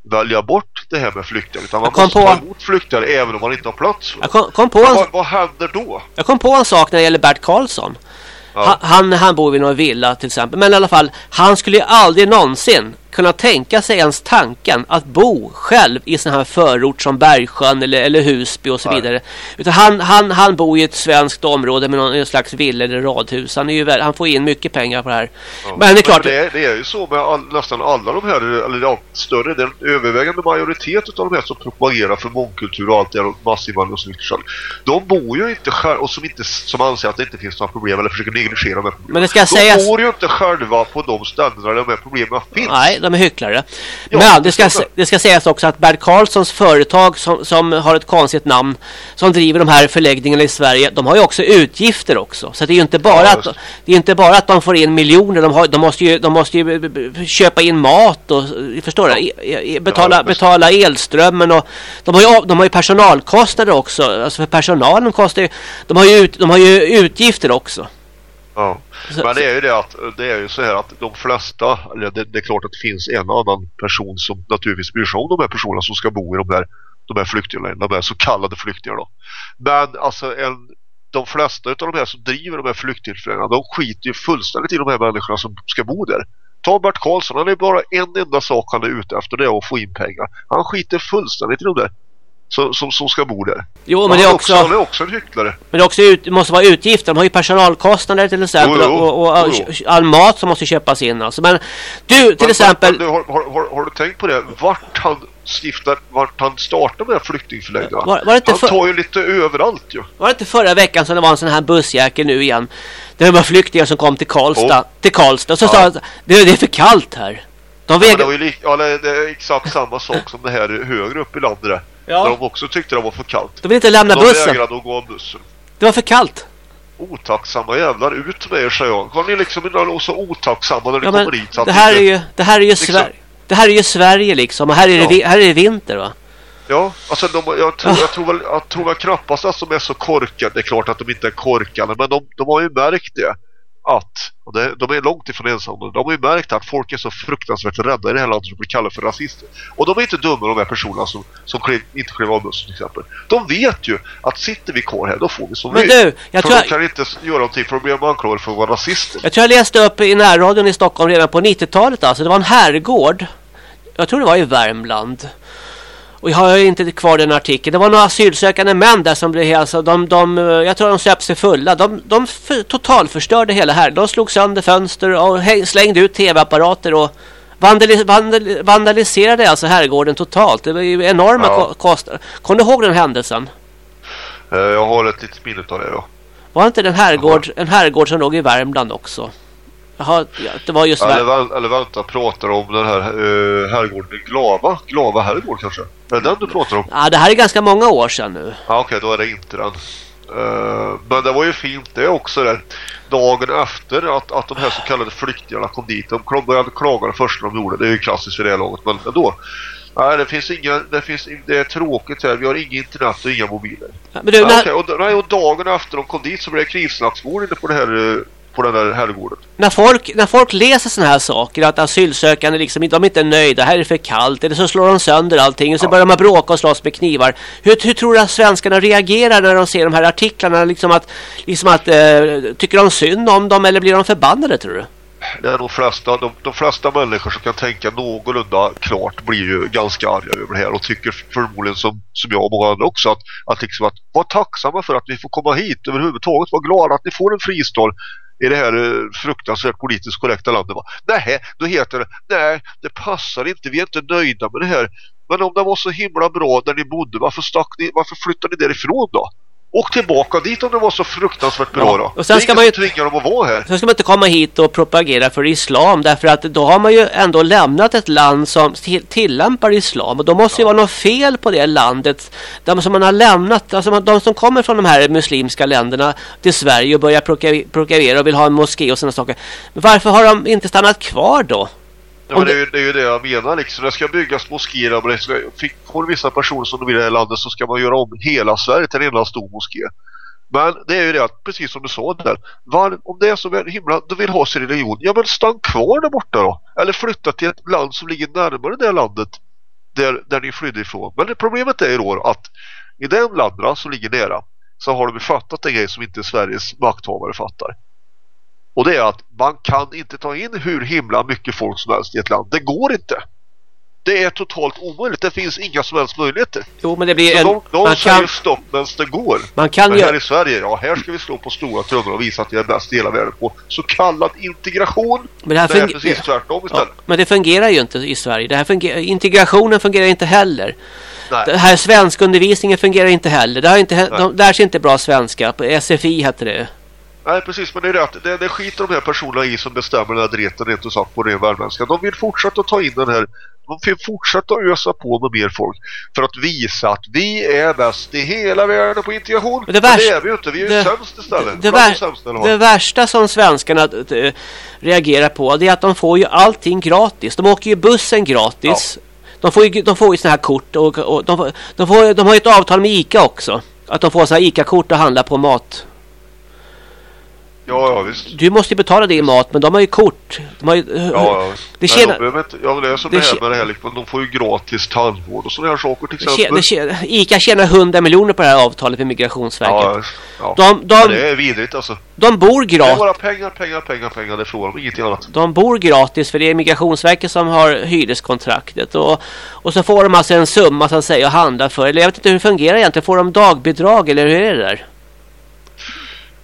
välja bort det här med flyktingar utan man måste på- ta emot flyktingar även om man inte har plats. Jag kom, kom, på en, vad, vad händer då? jag kom på en sak när det gäller Bert Karlsson. Ja. Han, han, han bor vid någon villa till exempel. Men i alla fall, han skulle ju aldrig någonsin kunna tänka sig ens tanken att bo själv i sån här förort som Bergsjön eller, eller Husby och så vidare. Utan han, han, han bor i ett svenskt område med någon slags villa eller radhus. Han, är ju, väl- han får in mycket pengar på det här. Ja. Men det är klart, det, är, det är ju så med all, nästan alla de här, eller ja, större, den övervägande majoritet av de här som propagerar för mångkultur och allt det här och massinvandring och så mycket. De bor ju inte själva, och som, inte, som anser att det inte finns några problem eller försöker negligera de här problemen. Men det ska de sägas- bor ju inte själva på de ställen där de här problemen finns. Nej, de är hycklare. Ja, Men det det ska, det ska sägas också att Bert Karlssons företag som, som har ett konstigt namn som driver de här förläggningarna i Sverige, de har ju också utgifter också. Så det är ju inte bara, Ja, att, det är inte bara att de får in miljoner, de, har, de, måste, ju, de måste ju köpa in mat och förstår E- e- betala, Ja, betala elströmmen och de har, ju, de har ju personalkostnader också. Alltså för personalen kostar ju, de har ju, ut, de har ju utgifter också. Ja. Men det är ju det att det är ju så här att de flesta, eller det, det är klart att det finns en annan person som naturligtvis bryr sig om de här personerna som ska bo i de här, de här flyktinglägren, de här så kallade flyktingarna. då. Men alltså en, de flesta av de här som driver de här flyktingförläggningarna, de skiter ju fullständigt i de här människorna som ska bo där. Ta Bert Karlsson, han är bara en enda sak han är ute efter, det är att få in pengar. Han skiter fullständigt i de där som, som, som ska bo där. Jo, men det är också... han är också en hycklare. Men det, också ut, måste vara utgifter. De har ju personalkostnader till exempel Jo, jo. och, och, Jo, jo. all mat som måste köpas in. Alltså. Men du, till Men, exempel... men, har, har, har, du tänkt på det? Vart han stiftar, vart han startar med flyktingförläggningarna? Var- var han för- tar ju lite överallt ju. Var det inte förra veckan som det var en sån här bussjäkel nu igen? Det var flyktingar som kom till Karlstad. Jo. Till Karlstad. Och så Ja. sa han, det, det är för kallt här. De väger... det, var ju ja, det det är exakt samma sak som det här högre upp i landet där. Ja. Där de också tyckte det var för kallt. De vill inte lämna De bussen. vägrade att gå av bussen. Det var för kallt. Otacksamma jävlar, ut med er säger jag. Var ni liksom inte så otacksamma när ni Ja, kommer hit? det här är ni- ju, det här är ju Liksom. Sverige. Det här är ju Sverige liksom. Och här är det, Ja. vi- här är det vinter va? Ja, alltså de, jag, tror, jag, tror väl, jag tror väl knappast att de är så korkade. Det är klart att de inte är korkade, men de, de har ju märkt det. Att, och det, de är långt ifrån ensamma, de har ju märkt att folk är så fruktansvärt rädda i det här landet som blir kallade för rasister. Och de är inte dumma de här personerna som, som inte klev av bussen till exempel. De vet ju att sitter vi kvar här, då får vi som Men vi du, jag För tror de kan inte göra någonting för att bli anklagade för att vara rasister. Jag tror jag läste upp i närradion i Stockholm redan på 90-talet alltså. Det var en herrgård. Jag tror det var i Värmland. Och jag har inte kvar den artikeln. Det var några asylsökande män där som blev alltså, de, de, eh, jag tror de söp sig fulla. De, de för, totalförstörde hela här. De slog sönder fönster och slängde ut tv-apparater och vandali, vandal, vandaliserade alltså herrgården totalt. Det var ju enorma Ja. ko- kostnader. Kommer du ihåg den händelsen? Eh, Jag har ett litet minne av det, ja. Var inte det en herrgård, en herrgård som låg i Värmland också? Jaha, ja, det var just Eller, väl- eller vänta, pratar om den här uh, herrgården Glava? Glava herrgård kanske? Är det den du pratar om? Ja, det här är ganska många år sedan nu. Ja, okej, då är det inte den. Eh, men det var ju fint det också där. Dagen efter att, att de här så kallade flyktingarna kom dit. De började klaga det första de gjorde. Det är ju klassiskt för det laget, men ändå. Nej, det finns inga, det finns, det är tråkigt här. Vi har inget internet och inga mobiler. Men du, Ja, när, okej, och, nej, och dagen efter de kom dit så blev det knivslagsmål inne på det här eh, på den där herrgården. när, folk, när folk läser såna här saker, att asylsökande liksom, inte- de är inte nöjda, här är det för kallt, eller så slår de sönder allting och så börjar man bråka och slåss med knivar. Hur, hur tror du att svenskarna reagerar när de ser de här artiklarna? Liksom att, liksom att eh, tycker de synd om dem eller blir de förbannade tror du? Det är de flesta, de, de flesta människor som kan tänka någorlunda klart blir ju ganska arga över det här och tycker förmodligen som, som jag och många andra också att, att, liksom att vara tacksamma för att vi får komma hit överhuvudtaget. Var glada att ni får en fristad i det här eh, fruktansvärt politiskt korrekta landet. Va? Nej, då heter det nej, det passar inte, vi är inte nöjda med det här. Men om det var så himla bra där ni bodde, varför, stack ni, varför flyttade ni därifrån då? Åk tillbaka dit om det var så fruktansvärt bra Ja, då. och sen ska man ju- som tvingar dem att vara här. Sen ska man inte komma hit och propagera för islam därför att då har man ju ändå lämnat ett land som till- tillämpar islam och då måste ju vara något fel på det landet. De som man har lämnat, alltså de som kommer från de här muslimska länderna till Sverige och börjar propagera och vill ha en moské och sådana saker. Varför har de inte stannat kvar då? Ja, men det, är ju, det är ju det jag menar liksom. Det ska byggas moskéer men det ska, fick, får vissa personer som vill i det här landet så ska man göra om hela Sverige till en enda stor moské. Men det är ju det att, precis som du sa där, var, om det är så himla, du vill ha sin religion, ja men stann kvar där borta då. Eller flytta till ett land som ligger närmare det landet där, där ni flydde ifrån. Men problemet är ju då att i den landet som ligger nära så har de ju fattat en grej som inte Sveriges makthavare fattar. Och det är att man kan inte ta in hur himla mycket folk som helst i ett land. Det går inte. Det är totalt omöjligt. Det finns inga som helst möjligheter. Jo, men det blir Så en... de, de Man säger kan, stopp medan det går. man kan Men ju... här i Sverige, ja här ska vi slå på stora trummor och visa att vi är bäst i hela världen på så kallad integration. Men det här det är precis tvärtom Ja, istället. men det fungerar ju inte i Sverige. Det här fungerar, integrationen fungerar inte heller. Nej. Det här svenskundervisningen fungerar inte heller. Det har inte, de lär sig inte bra svenska. På SFI hette det. Nej precis, men det är att det, det skiter de här personerna i som bestämmer den här dreten rent ut sagt på ren värmländska. De vill fortsätta ta in den här de vill fortsätta ösa på med mer folk för att visa att vi är bäst i hela världen på integration. Men det värsta- det är vi ju inte, vi är ju det- sämst istället. Det, vär, fall. det värsta som svenskarna eh, reagerar på det är att de får ju allting gratis. De åker ju bussen gratis. De får ju, de får ju såna här kort och, och de, får, de, får, de har ju ett avtal med ICA också. Att de får såna här ICA-kort och handla på mat. Ja, ja visst. Du måste ju betala i mat men de har ju kort. De har ju, Ja, ja. Det Nej, tjänar- de behöver inte, ja, det är som det det, här tjä- med det här liksom, de får ju gratis tandvård och sådana här saker till exempel. det tjä- ICA tjänar 100 miljoner på det här avtalet med Migrationsverket. ja, ja. De, de, det är vidrigt alltså. de bor Det är gratis. bara pengar, pengar, pengar, pengar. Det är frågan om ingenting annat. De bor gratis för det är Migrationsverket som har hyreskontraktet. Och, och så får de alltså en summa att säga att handla för. Eller jag vet inte hur det fungerar egentligen. Får de dagbidrag eller hur är det där?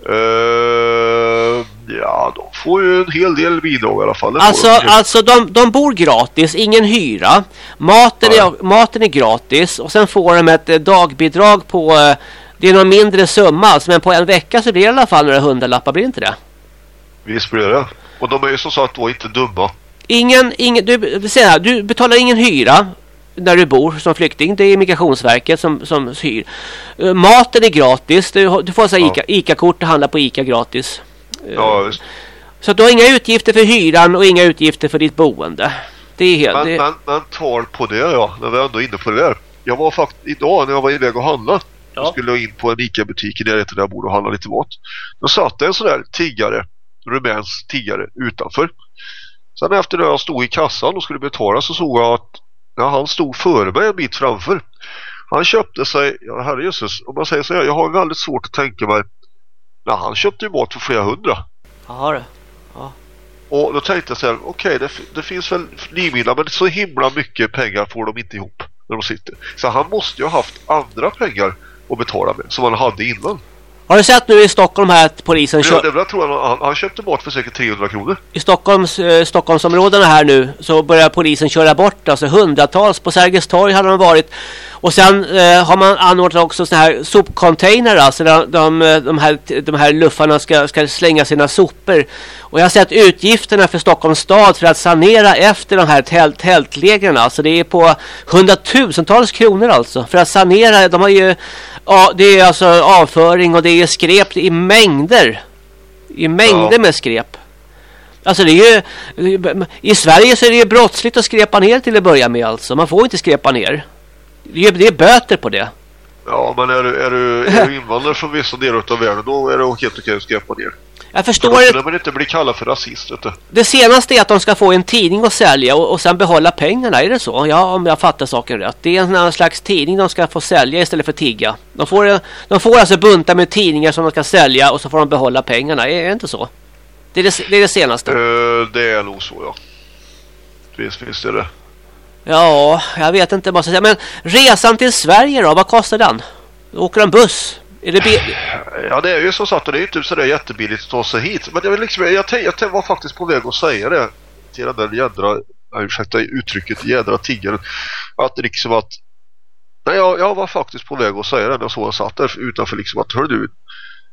Uh, ja, de får ju en hel del bidrag i alla fall. Det Alltså, de alltså de, de bor gratis, ingen hyra. Maten är, maten är gratis och sen får de ett eh, dagbidrag på... eh, Det är någon mindre summa alltså, men på en vecka så blir det i alla fall några hundralappar, blir det inte det? Visst blir det. Och de är ju som sagt då inte dumma. Ingen, ingen, du, här, du betalar ingen hyra där du bor som flykting. Det är Migrationsverket som, som hyr. Eh, Maten är gratis. Du, du får så Ja. Ica, Ica-kort och handla på Ica gratis. Eh, Ja, visst. Så att du har inga utgifter för hyran och inga utgifter för ditt boende. Det är helt... Men, det, men, men tal på det ja, när vi är ändå inne på det där. Jag var faktiskt idag när jag var iväg och handla. Ja. Jag skulle in på en Ica-butik i närheten där jag bor och handla lite mat. Då satt en sån där tiggare, rumänsk tiggare utanför. Sen efter det jag stod i kassan och skulle betala så såg jag att ja, han stod före mig en bit framför. Han köpte sig, ja herrejösses, om man säger så här, jag har väldigt svårt att tänka mig när han köpte ju mat för flera hundra. Jaha du. Och då tänkte jag så här, okej det, det finns väl nymiddag men så himla mycket pengar får de inte ihop när de sitter. Så han måste ju ha haft andra pengar att betala med som han hade innan. Har du sett nu i Stockholm här att polisen kör... var, tror jag, han, han köpte mat för säkert 300 kronor. I Stockholms, eh, Stockholmsområdena här nu så börjar polisen köra bort alltså hundratals på Sergels torg hade de varit och sen eh, har man anordnat också såna här sopcontainer alltså där de, de, de, här, de här luffarna ska, ska slänga sina sopor och jag har sett utgifterna för Stockholms stad för att sanera efter de här tält, tältlägren alltså det är på hundratusentals kronor alltså för att sanera de har ju ja, det är alltså avföring och det är skräp i mängder i mängder Ja. med skräp Alltså det är ju I Sverige så är det ju brottsligt att skräpa ner till att börja med alltså. Man får inte skräpa ner. Det är, böter på det. Ja, men är du, är du, är du invandrare från vissa delar av världen då är det helt okej att skräpa ner. Jag För förstår då det. skulle man inte bli kallad för rasist, vet du. Det senaste är att de ska få en tidning att sälja och, och sen behålla pengarna. Är det så? Ja, om jag fattar saken rätt. Det är en slags tidning de ska få sälja istället för tigga. De får, de får alltså bunta med tidningar som de ska sälja och så får de behålla pengarna. Är, är det inte så? Det är det, det, är det senaste. Eh, det är nog så, ja. Visst, visst är det. Ja, jag vet inte vad jag ska säga. Men resan till Sverige då? Vad kostar den? Åker en buss? Är det Ja, det är ju som sagt, det är ju inte sådär jättebilligt att ta sig hit. Men jag, liksom, jag, jag, jag var faktiskt på väg att säga det till den där jädra, ursäkta uttrycket, jädra tiggaren. Att liksom att, nej jag, jag var faktiskt på väg att säga det när jag såg jag satt där utanför liksom att, hör du,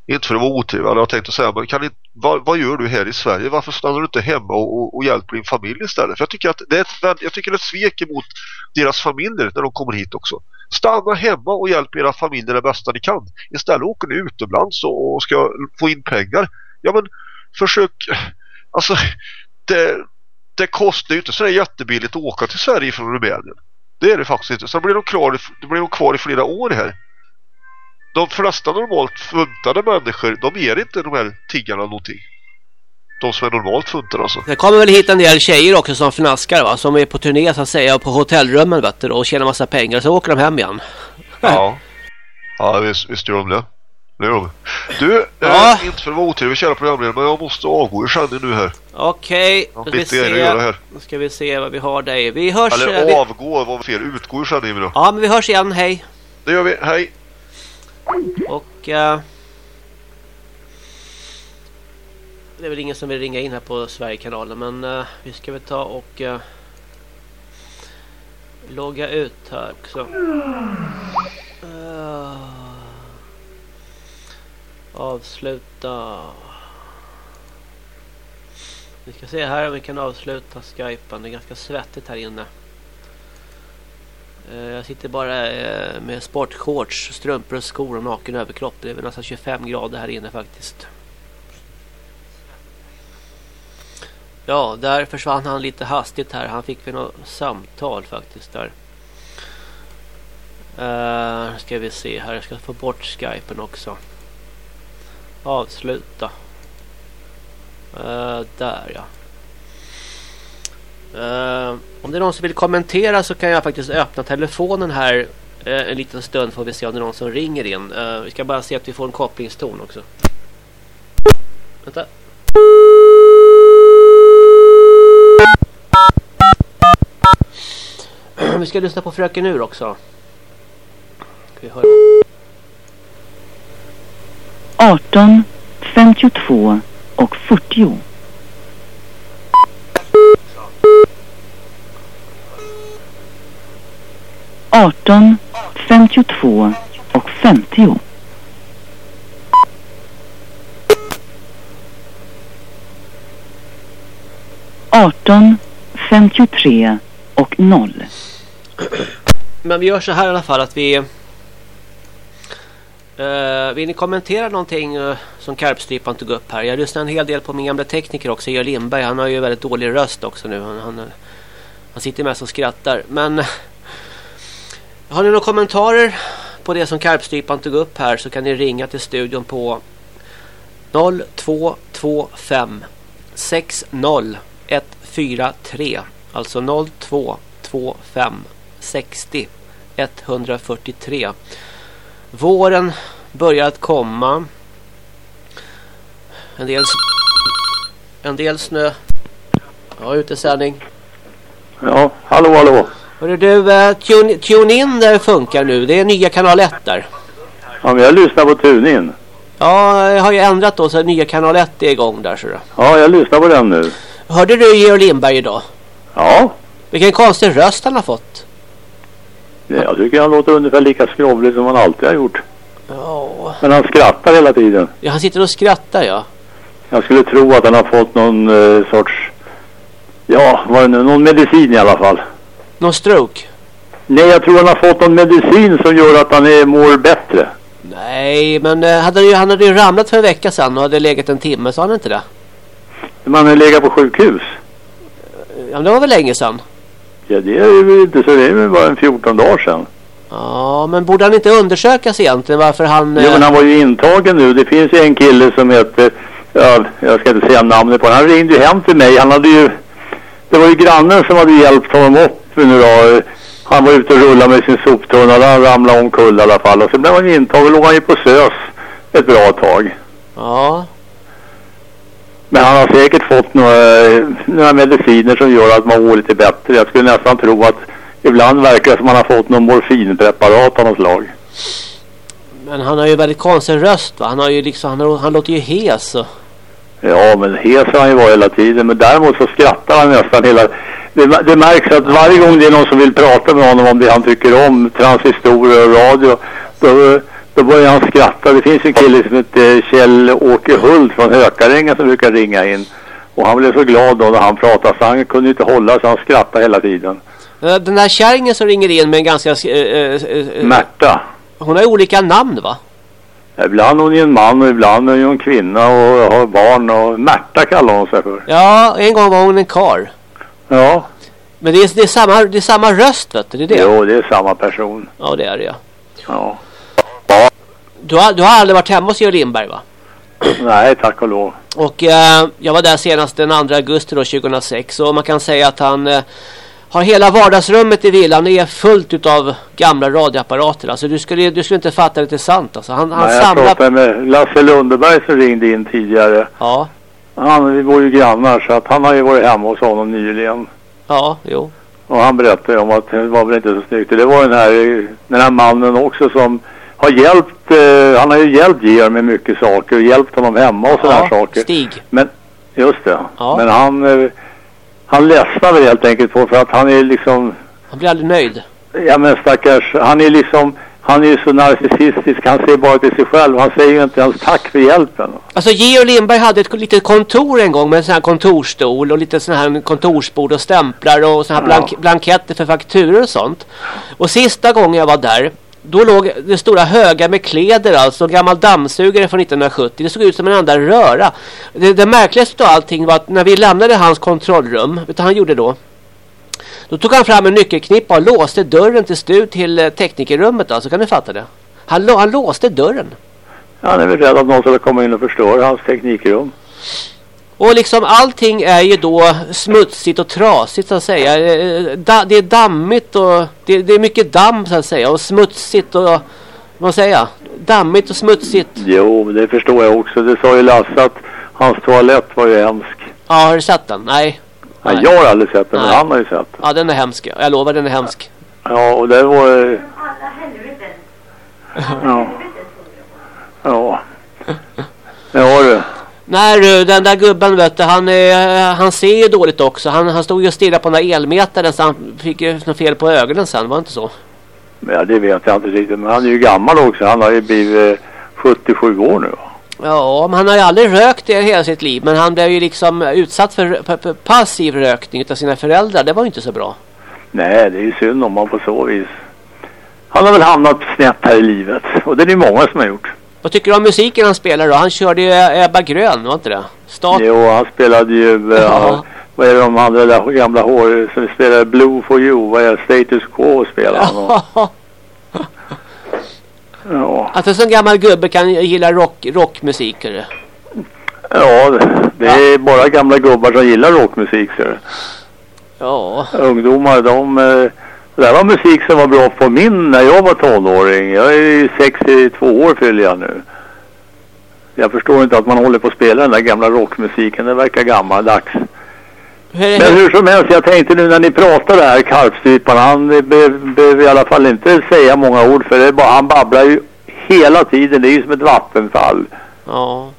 inte för att vara otrevlig, jag tänkte säga, men kan ni, vad, vad gör du här i Sverige? Varför stannar du inte hemma och, och, och hjälper din familj istället? För jag tycker att det är ett, jag tycker det är ett svek emot deras familjer när de kommer hit också. Stanna hemma och hjälp era familjer det bästa ni kan. Istället åker ni utomlands och, och ska få in pengar. Ja men försök, alltså det, det kostar ju inte så jättebilligt att åka till Sverige från Rumänien. Det är det faktiskt inte. Sen blir de klar, de blir de kvar i flera år här. De flesta normalt funtade människor, de ger inte de här tiggarna någonting. De som är normalt funtade alltså. Det kommer väl hit en del tjejer också som fnaskar va? Som är på turné så att säga och på hotellrummen vet du, och tjänar massa pengar. Så åker de hem igen. Ja. Ja, visst, visst gör de det. Det gör de. Du, Ja. eh, inte för att vara otrevlig kära programledare, men jag måste avgå. Jag känner nu här. Okej, Jag då vi se. Då ska vi se vad vi har dig. Vi hörs. eh, Eller vi... avgå var fel. Utgå ur sändningen då. Ja, men vi hörs igen. Hej. Det gör vi. Hej. Och... eh, det är väl ingen som vill ringa in här på Sverigekanalen. Men eh, vi ska väl ta och... eh, logga ut här också. Eh, avsluta. Vi ska se här om vi kan avsluta skypen. Det är ganska svettigt här inne. Eh, jag sitter bara eh, med sportshorts, strumpor och skor och naken överkropp. Det är väl nästan 25 grader här inne faktiskt. Ja, där försvann han lite hastigt här. Han fick väl något samtal faktiskt där. Uh, ska vi se här. Jag ska få bort skypen också. Avsluta. Uh, där ja. Uh, om det är någon som vill kommentera så kan jag faktiskt öppna telefonen här uh, en liten stund får vi se om det är någon som ringer in. Uh, vi ska bara se att vi får en kopplingston också. Vänta. [clears throat] Vi ska lyssna på Fröken Ur också. Ska vi höra. 18, 52 och 40. Arton, femtiotvå och femtio. Arton, femtiotre och noll. Men vi gör så här i alla fall att vi... Uh, vill ni kommentera någonting uh, som Karpstrypan tog upp här? Jag lyssnar en hel del på min gamla tekniker också, Georg Lindberg. Han har ju väldigt dålig röst också nu. Han, han, han sitter mest och skrattar. Men uh, har ni några kommentarer på det som Karpstrypan tog upp här så kan ni ringa till studion på 0225 60143. Alltså 0225 60 143. Våren börjar att komma. En del, en del snö. Ja, utesändning. Ja, hallå, hallå. Hörru du, eh, tune, tune in där funkar nu. Det är nya kanal 1 där. Ja, men jag lyssnar på Tunin. Ja, jag har ju ändrat då så nya kanal 1 är igång där. Så då. Ja, jag lyssnar på den nu. Hörde du Georg Lindberg idag? Ja, Vilken konstig röst han har fått. jag tycker han låter ungefär lika skrovlig som han alltid har gjort. Ja, Men han skrattar hela tiden. ja han sitter och skrattar ja. Jag skulle tro att han har fått någon eh, sorts... Ja, vad är det nu? Någon medicin i alla fall. Någon stroke? Nej, jag tror han har fått någon medicin som gör att han är, mår bättre. Nej, men eh, hade ju, han hade ju ramlat för en vecka sedan och hade legat en timme, sa han inte det? Man har legat på sjukhus. Ja, men det var väl länge sedan? Ja, det är ju inte så. Det är väl bara en 14 dagar sedan. Ja, men borde han inte undersökas egentligen varför han... Jo, eh, men han var ju intagen nu. Det finns ju en kille som heter... Ja, jag ska inte säga namnet på honom. Han ringde ju hem till mig. Han hade ju... Det var ju grannen som hade hjälpt honom upp nu då. Han var ute och rullade med sin soptunna. Där ramlade omkull i alla fall. Och så blev han intagen. låg han ju på SÖS ett bra tag. Ja, Men han har säkert fått några, några mediciner som gör att man mår lite bättre. Jag skulle nästan tro att ibland verkar det som att han har fått någon morfinpreparat av något slag. men han har ju väldigt konstig röst va? Han har ju liksom, han, han låter ju hes och... Ja, men hes har han ju varit hela tiden. Men däremot så skrattar han nästan hela... Det, det märks att varje gång det är någon som vill prata med honom om det han tycker om, transistorer och radio, då, då börjar han skratta. Det finns en kille som heter Kjell-Åke Hult från Hökarängen som brukar ringa in. Och han blev så glad då när han pratade så han kunde inte hålla sig. Han skrattade hela tiden. Eh, Den där kärringen som ringer in med en ganska... eh, eh, eh, Märta. hon har olika namn va? Ibland är hon ju en man och ibland är hon en kvinna och har barn. Och Märta kallar hon sig för. Ja, en gång var hon en kar. Ja, Men det är, det är, samma, det är samma röst vet du, det är det? jo det är samma person. Ja, det är det ja. Ja. Du har, du har aldrig varit hemma hos Georg Lindberg va? [clears throat] Nej, tack och lov. Och eh, jag var där senast den 2 augusti då, 2006 och man kan säga att han, eh, har hela vardagsrummet i villan är fullt utav gamla radioapparater. Alltså du skulle, du skulle inte fatta det är sant. Alltså, han han Nej, jag samlar... pratade med Lasse Lundeberg som ringde in tidigare. Ja, Han, vi bor ju grannar så att han har ju varit hemma hos honom nyligen. ja, jo. Och han berättade om att det var väl inte så snyggt. Det var den här, den här mannen också som har hjälpt, eh, han har ju hjälpt Georg med mycket saker och hjälpt honom hemma och sådana Ja, saker. Stig. Men, just det. Ja. Men han, eh, han ledsnar väl helt enkelt på för att han är liksom, Han blir aldrig nöjd. ja men stackars, han är liksom, han är ju så narcissistisk, han ser bara till sig själv. Han säger ju inte ens tack för hjälpen. Alltså Georg Lindberg hade ett litet kontor en gång med en sån här kontorstol och lite sån här kontorsbord och stämplar och såna här blank blanketter för fakturor och sånt. Och sista gången jag var där då låg det stora höga med kläder alltså, en gammal dammsugare från 1970. Det såg ut som en enda röra. Det, det märkligaste av allting var att när vi lämnade hans kontrollrum, vet du vad han gjorde då? Då tog han fram en nyckelknippa och låste dörren till stu till eh, teknikerrummet alltså, kan du fatta det? Han, han låste dörren. Han är väl rädd att någon ska komma in och förstöra hans teknikrum. Och liksom allting är ju då smutsigt och trasigt så att säga. Eh, Da, det är dammigt och det, det är mycket damm så att säga och smutsigt och vad säger jag? Dammigt och smutsigt. Jo, det förstår jag också. Det sa ju Lasse att hans toalett var ju hemsk. Ja, har du sett den? Nej. Ja, Nej. jag har aldrig sett den, men Nej. han har ju sett. Ja, den är hemsk. Jag lovar, den är hemsk. Ja, och det var... eh, Ja. Ja. Ja du. Nej du, den där gubben vet du, han, han ser ju dåligt också. Han, han stod ju och stirrade på den där elmätaren så han fick ju något fel på ögonen sen, var det inte så? Ja, det vet jag inte riktigt. Men han är ju gammal också. Han har ju blivit eh, 77 år nu. Ja, men han har ju aldrig rökt i hela sitt liv. Men han blev ju liksom utsatt för, för, för passiv rökning av sina föräldrar. Det var ju inte så bra. Nej, det är ju synd om man på så vis. Han har väl hamnat snett här i livet. Och det är det många som har gjort. Vad tycker du om musiken han spelar då? Han körde ju Ebba Grön, var inte det? Stat... Jo, han spelade ju... eh, Ja. Vad är det de andra där gamla hår som spelade Blue for you? Vad är det? Status Quo spelar han. [laughs] Ja, Att en sån gammal gubbe kan gilla rock, rockmusik. det. ja det- är bara gamla gubbar som gillar rockmusik. Så. Ja, Ungdomar, de... Det här var musik som var bra på min när jag var tonåring. Jag är ju 62 år fyller jag nu. Jag förstår inte att man håller på att spela den där gamla rockmusiken. Det verkar gammaldags. Men hur som helst, jag tänkte nu när ni pratar där, Karpstrypan, han be- behöver i alla fall inte säga många ord för det bara, han babblar ju hela tiden, det är ju som ett vattenfall. ja.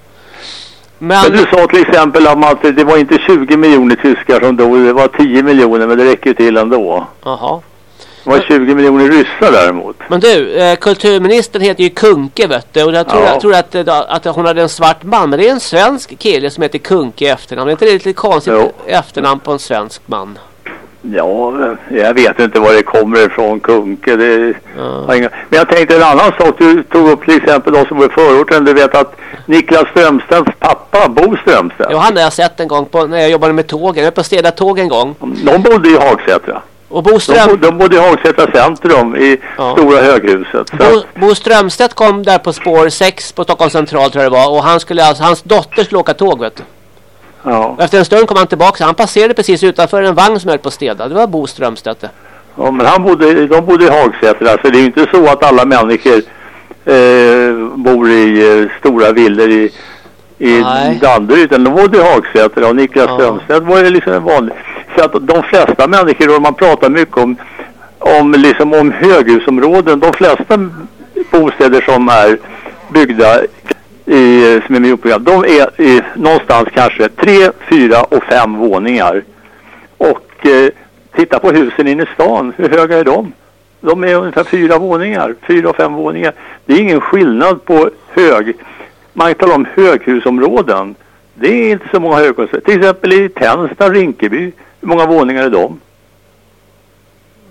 Men Men, du sa till exempel att det var inte 20 miljoner tyskar som dog, det var 10 miljoner, men det räcker ju till ändå. jaha. Det var 20 miljoner ryssar däremot. Men du, eh, kulturministern heter ju Kunke vet du. Och jag tror, Ja. jag tror att, eh, att hon hade en svart man. Men det är en svensk kille som heter Kunke i efternamn. Är inte det lite konstigt Jo. efternamn på en svensk man? Ja, jag vet inte var det kommer ifrån, Kunke. Det Ja. inga... Men jag tänkte en annan sak. Du tog upp till exempel de som bor i förorten. Du vet att Niklas Strömstedts pappa, Bo Strömstedt, Jo, han har jag sett en gång på, när jag jobbade med tågen. Jag var på att städa tåg en gång. de bodde i Hagsätra. Och Bo, De, Ström, de bodde i Hagsätra centrum i Ja. Stora höghuset. Så, Bo, Bo Strömstedt kom där på spår 6 på Stockholms central tror jag det var. Och han skulle alltså, hans dotter skulle åka tåg vet du. ja. Efter en stund kom han tillbaka. Han passerade precis utanför en vagn som höll på att städa. Det var Bo Strömstedt ja, men han bodde, de bodde i Hagsätra. Så det är ju inte så att alla människor eh, bor i eh, stora villor i, i Nej. Danderyd. Utan de bodde i Hagsätra och Niklas Ja. Strömstedt var ju liksom en vanlig. Så att de flesta människor, och man pratar mycket om, om, liksom om höghusområden. De flesta bostäder som är byggda i, som är miljonprogram, de är i, någonstans kanske tre, fyra och fem våningar. Och eh, titta på husen inne i stan, hur höga är de? De är ungefär fyra våningar, fyra och fem våningar. Det är ingen skillnad på hög, man talar om höghusområden. Det är inte så många höghus. Till exempel i Tensta, Rinkeby, hur många våningar är de?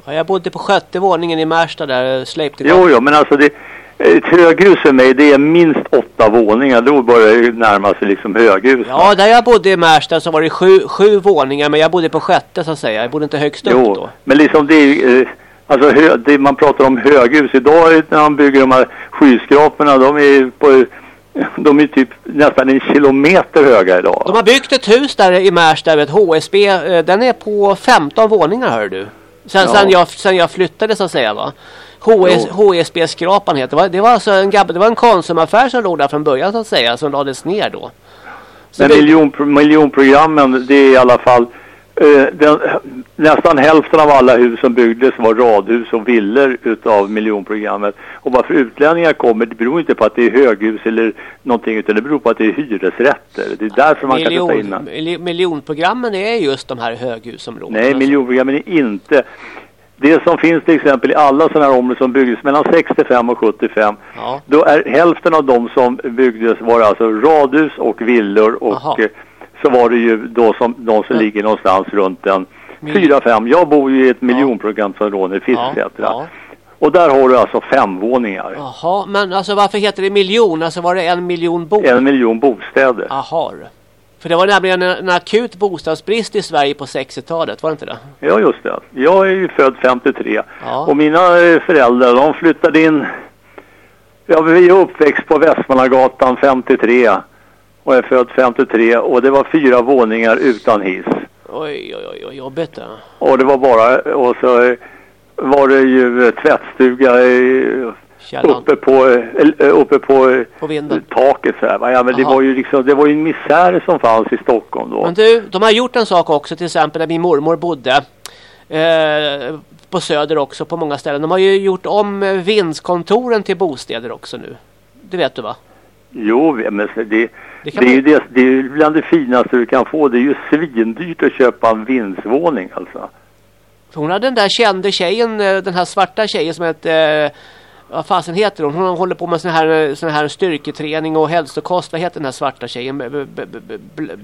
Ja, jag bodde på sjätte våningen i Märsta där, Sleipner. Jo, jo, men alltså det, ett höghus för mig det är minst åtta våningar. Då börjar det närma sig liksom höghus. Ja, där jag bodde i Märsta så var det sju, sju våningar. Men jag bodde på sjätte så att säga. Jag bodde inte högst upp Jo, då. men liksom det är, eh, alltså det, man pratar om höghus. Idag när man bygger de här skyskraporna, de är på [laughs] De är typ nästan en kilometer höga idag. De har byggt ett hus där i Märsta, vet, HSB. eh, Den är på 15 våningar hör du. Sen, Ja. sen, jag, sen jag flyttade så att säga va. HS, HSB-skrapan heter det. Var, det var alltså en, det var en konsumaffär som låg där från början så att säga. Som lades ner då. Så Men det- miljon, miljonprogrammen, det är i alla fall den, nästan hälften av alla hus som byggdes var radhus och villor utav miljonprogrammet. Och varför utlänningar kommer, det beror inte på att det är höghus eller någonting utan det beror på att det är hyresrätter. Det är därför man kan sätta in miljon, mil- miljonprogrammen är just de här höghusområdena. Nej, miljonprogrammen är inte. Det som finns till exempel i alla sådana här områden som byggdes mellan 65 och 75. Ja. Då är hälften av de som byggdes var alltså radhus och villor och Aha. Så var det ju då som de som Men- ligger någonstans runt en Mil- 4-5. Jag bor ju i ett miljonprogramsområde i Fisksätra. ja. Och där har du alltså fem våningar. Jaha, men alltså varför heter det miljon? Alltså var det en miljon bo? En miljon bostäder. Jaha. För det var nämligen en, en akut bostadsbrist i Sverige på 60-talet, var det inte det? Ja, just det. Jag är ju född 53 Ja. och mina eh, föräldrar de flyttade in. Ja, vi är uppväxt på Västmannagatan 53 och är född 53 och det var fyra våningar utan hiss. Oj, oj, oj, oj jobbigt det. Och det var bara, och så eh, var det ju eh, tvättstuga eh, Källan. uppe på, eh, eh, uppe på eh, På vinden. taket så här. Ja, men det var ju liksom, det var ju en misär som fanns i Stockholm då. Men du, de har gjort en sak också, till exempel där min mormor bodde. Eh, på Söder också, på många ställen. De har ju gjort om eh, vindskontoren till bostäder också nu. Det vet du va? Jo, men det, Det det, är ju det, det är ju bland det finaste du kan få. Det är ju svindyrt att köpa en vindsvåning alltså. Hon hade den där kände tjejen, eh, den här svarta tjejen som hette... Eh, vad fasen heter hon? Hon håller på med sån här, eh, sån här styrketräning och hälsokost. Vad heter den här svarta tjejen?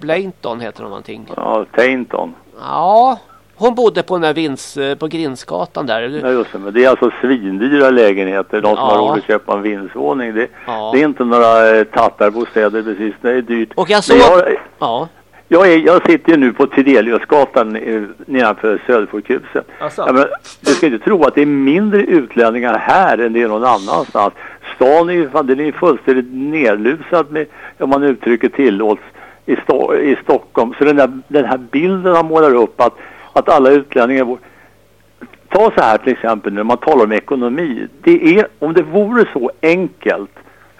Blainton heter hon någonting. Ja, Tainton. Ja, hon bodde på den där vins, eh, på Grindsgatan där. Ja, just det. Men det är alltså svindyra lägenheter. De som Ja. har råd att köpa en vindsvåning. Det, Ja. det är inte några eh, tattarbostäder precis. Det är dyrt. Och jag såg... jag, Ja. jag, är, jag sitter ju nu på Tideliusgatan nedanför Södersjukhuset. Ja, men du ska inte tro att det är mindre utlänningar här än det är någon annanstans. Stan är ju fan, den är ju fullständigt nerlusad med, om man uttrycker tillåts, i, Sto- i Stockholm. Så den, där, den här bilden han målar upp att, att alla utlänningar bor... Ta så här till exempel när man talar om ekonomi. Det är, om det vore så enkelt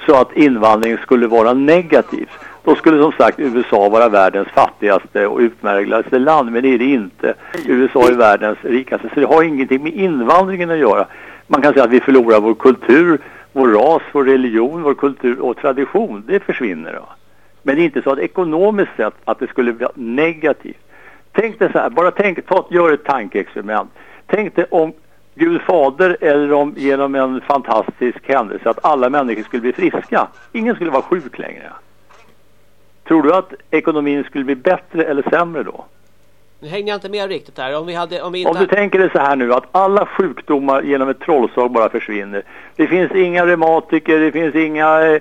så att invandring skulle vara negativt. Då skulle som sagt USA vara världens fattigaste och utmärglaste land, men det är det inte. USA är världens rikaste, så det har ingenting med invandringen att göra. Man kan säga att vi förlorar vår kultur, vår ras, vår religion, vår kultur och tradition. Det försvinner. Då. Men det är inte så att ekonomiskt sett att det skulle vara negativt. Tänk dig så här, bara tänk, ta, gör ett tankeexperiment. Tänk dig om Gud fader eller om genom en fantastisk händelse att alla människor skulle bli friska. Ingen skulle vara sjuk längre. Tror du att ekonomin skulle bli bättre eller sämre då? Nu hängde jag inte med riktigt här. Om vi hade... Om vi inte... Om du tänker dig så här nu att alla sjukdomar genom ett trollslag bara försvinner. Det finns inga reumatiker, det finns inga eh,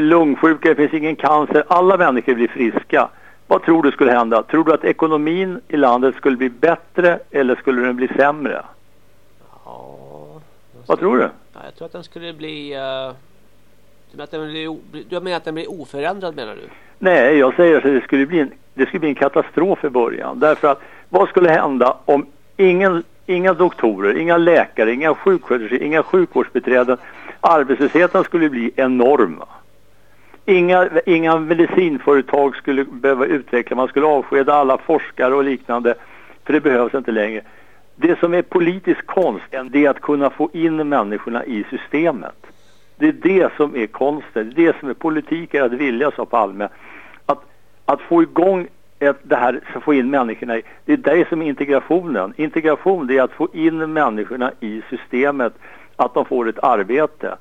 lungsjuka, det finns ingen cancer. Alla människor blir friska. Vad tror du skulle hända? Tror du att ekonomin i landet skulle bli bättre eller skulle den bli sämre? Ja, Vad tror du? Ja, jag tror att den skulle bli... Uh... Du menar, att den blir, du menar att den blir oförändrad menar du? Nej, jag säger att det skulle bli en, det skulle bli en katastrof i början. Därför att vad skulle hända om ingen, inga doktorer, inga läkare, inga sjuksköterskor, inga sjukvårdsbiträden. Arbetslösheten skulle bli enorm. Inga, inga medicinföretag skulle behöva utveckla, man skulle avskeda alla forskare och liknande. För det behövs inte längre. Det som är politisk konst det är att kunna få in människorna i systemet. Det är det som är konsten, det är det som är politik, är att vilja, sa Palme. Att, att få igång ett, det här, så få in människorna i, det är det som är integrationen. Integration det är att få in människorna i systemet, att de får ett arbete.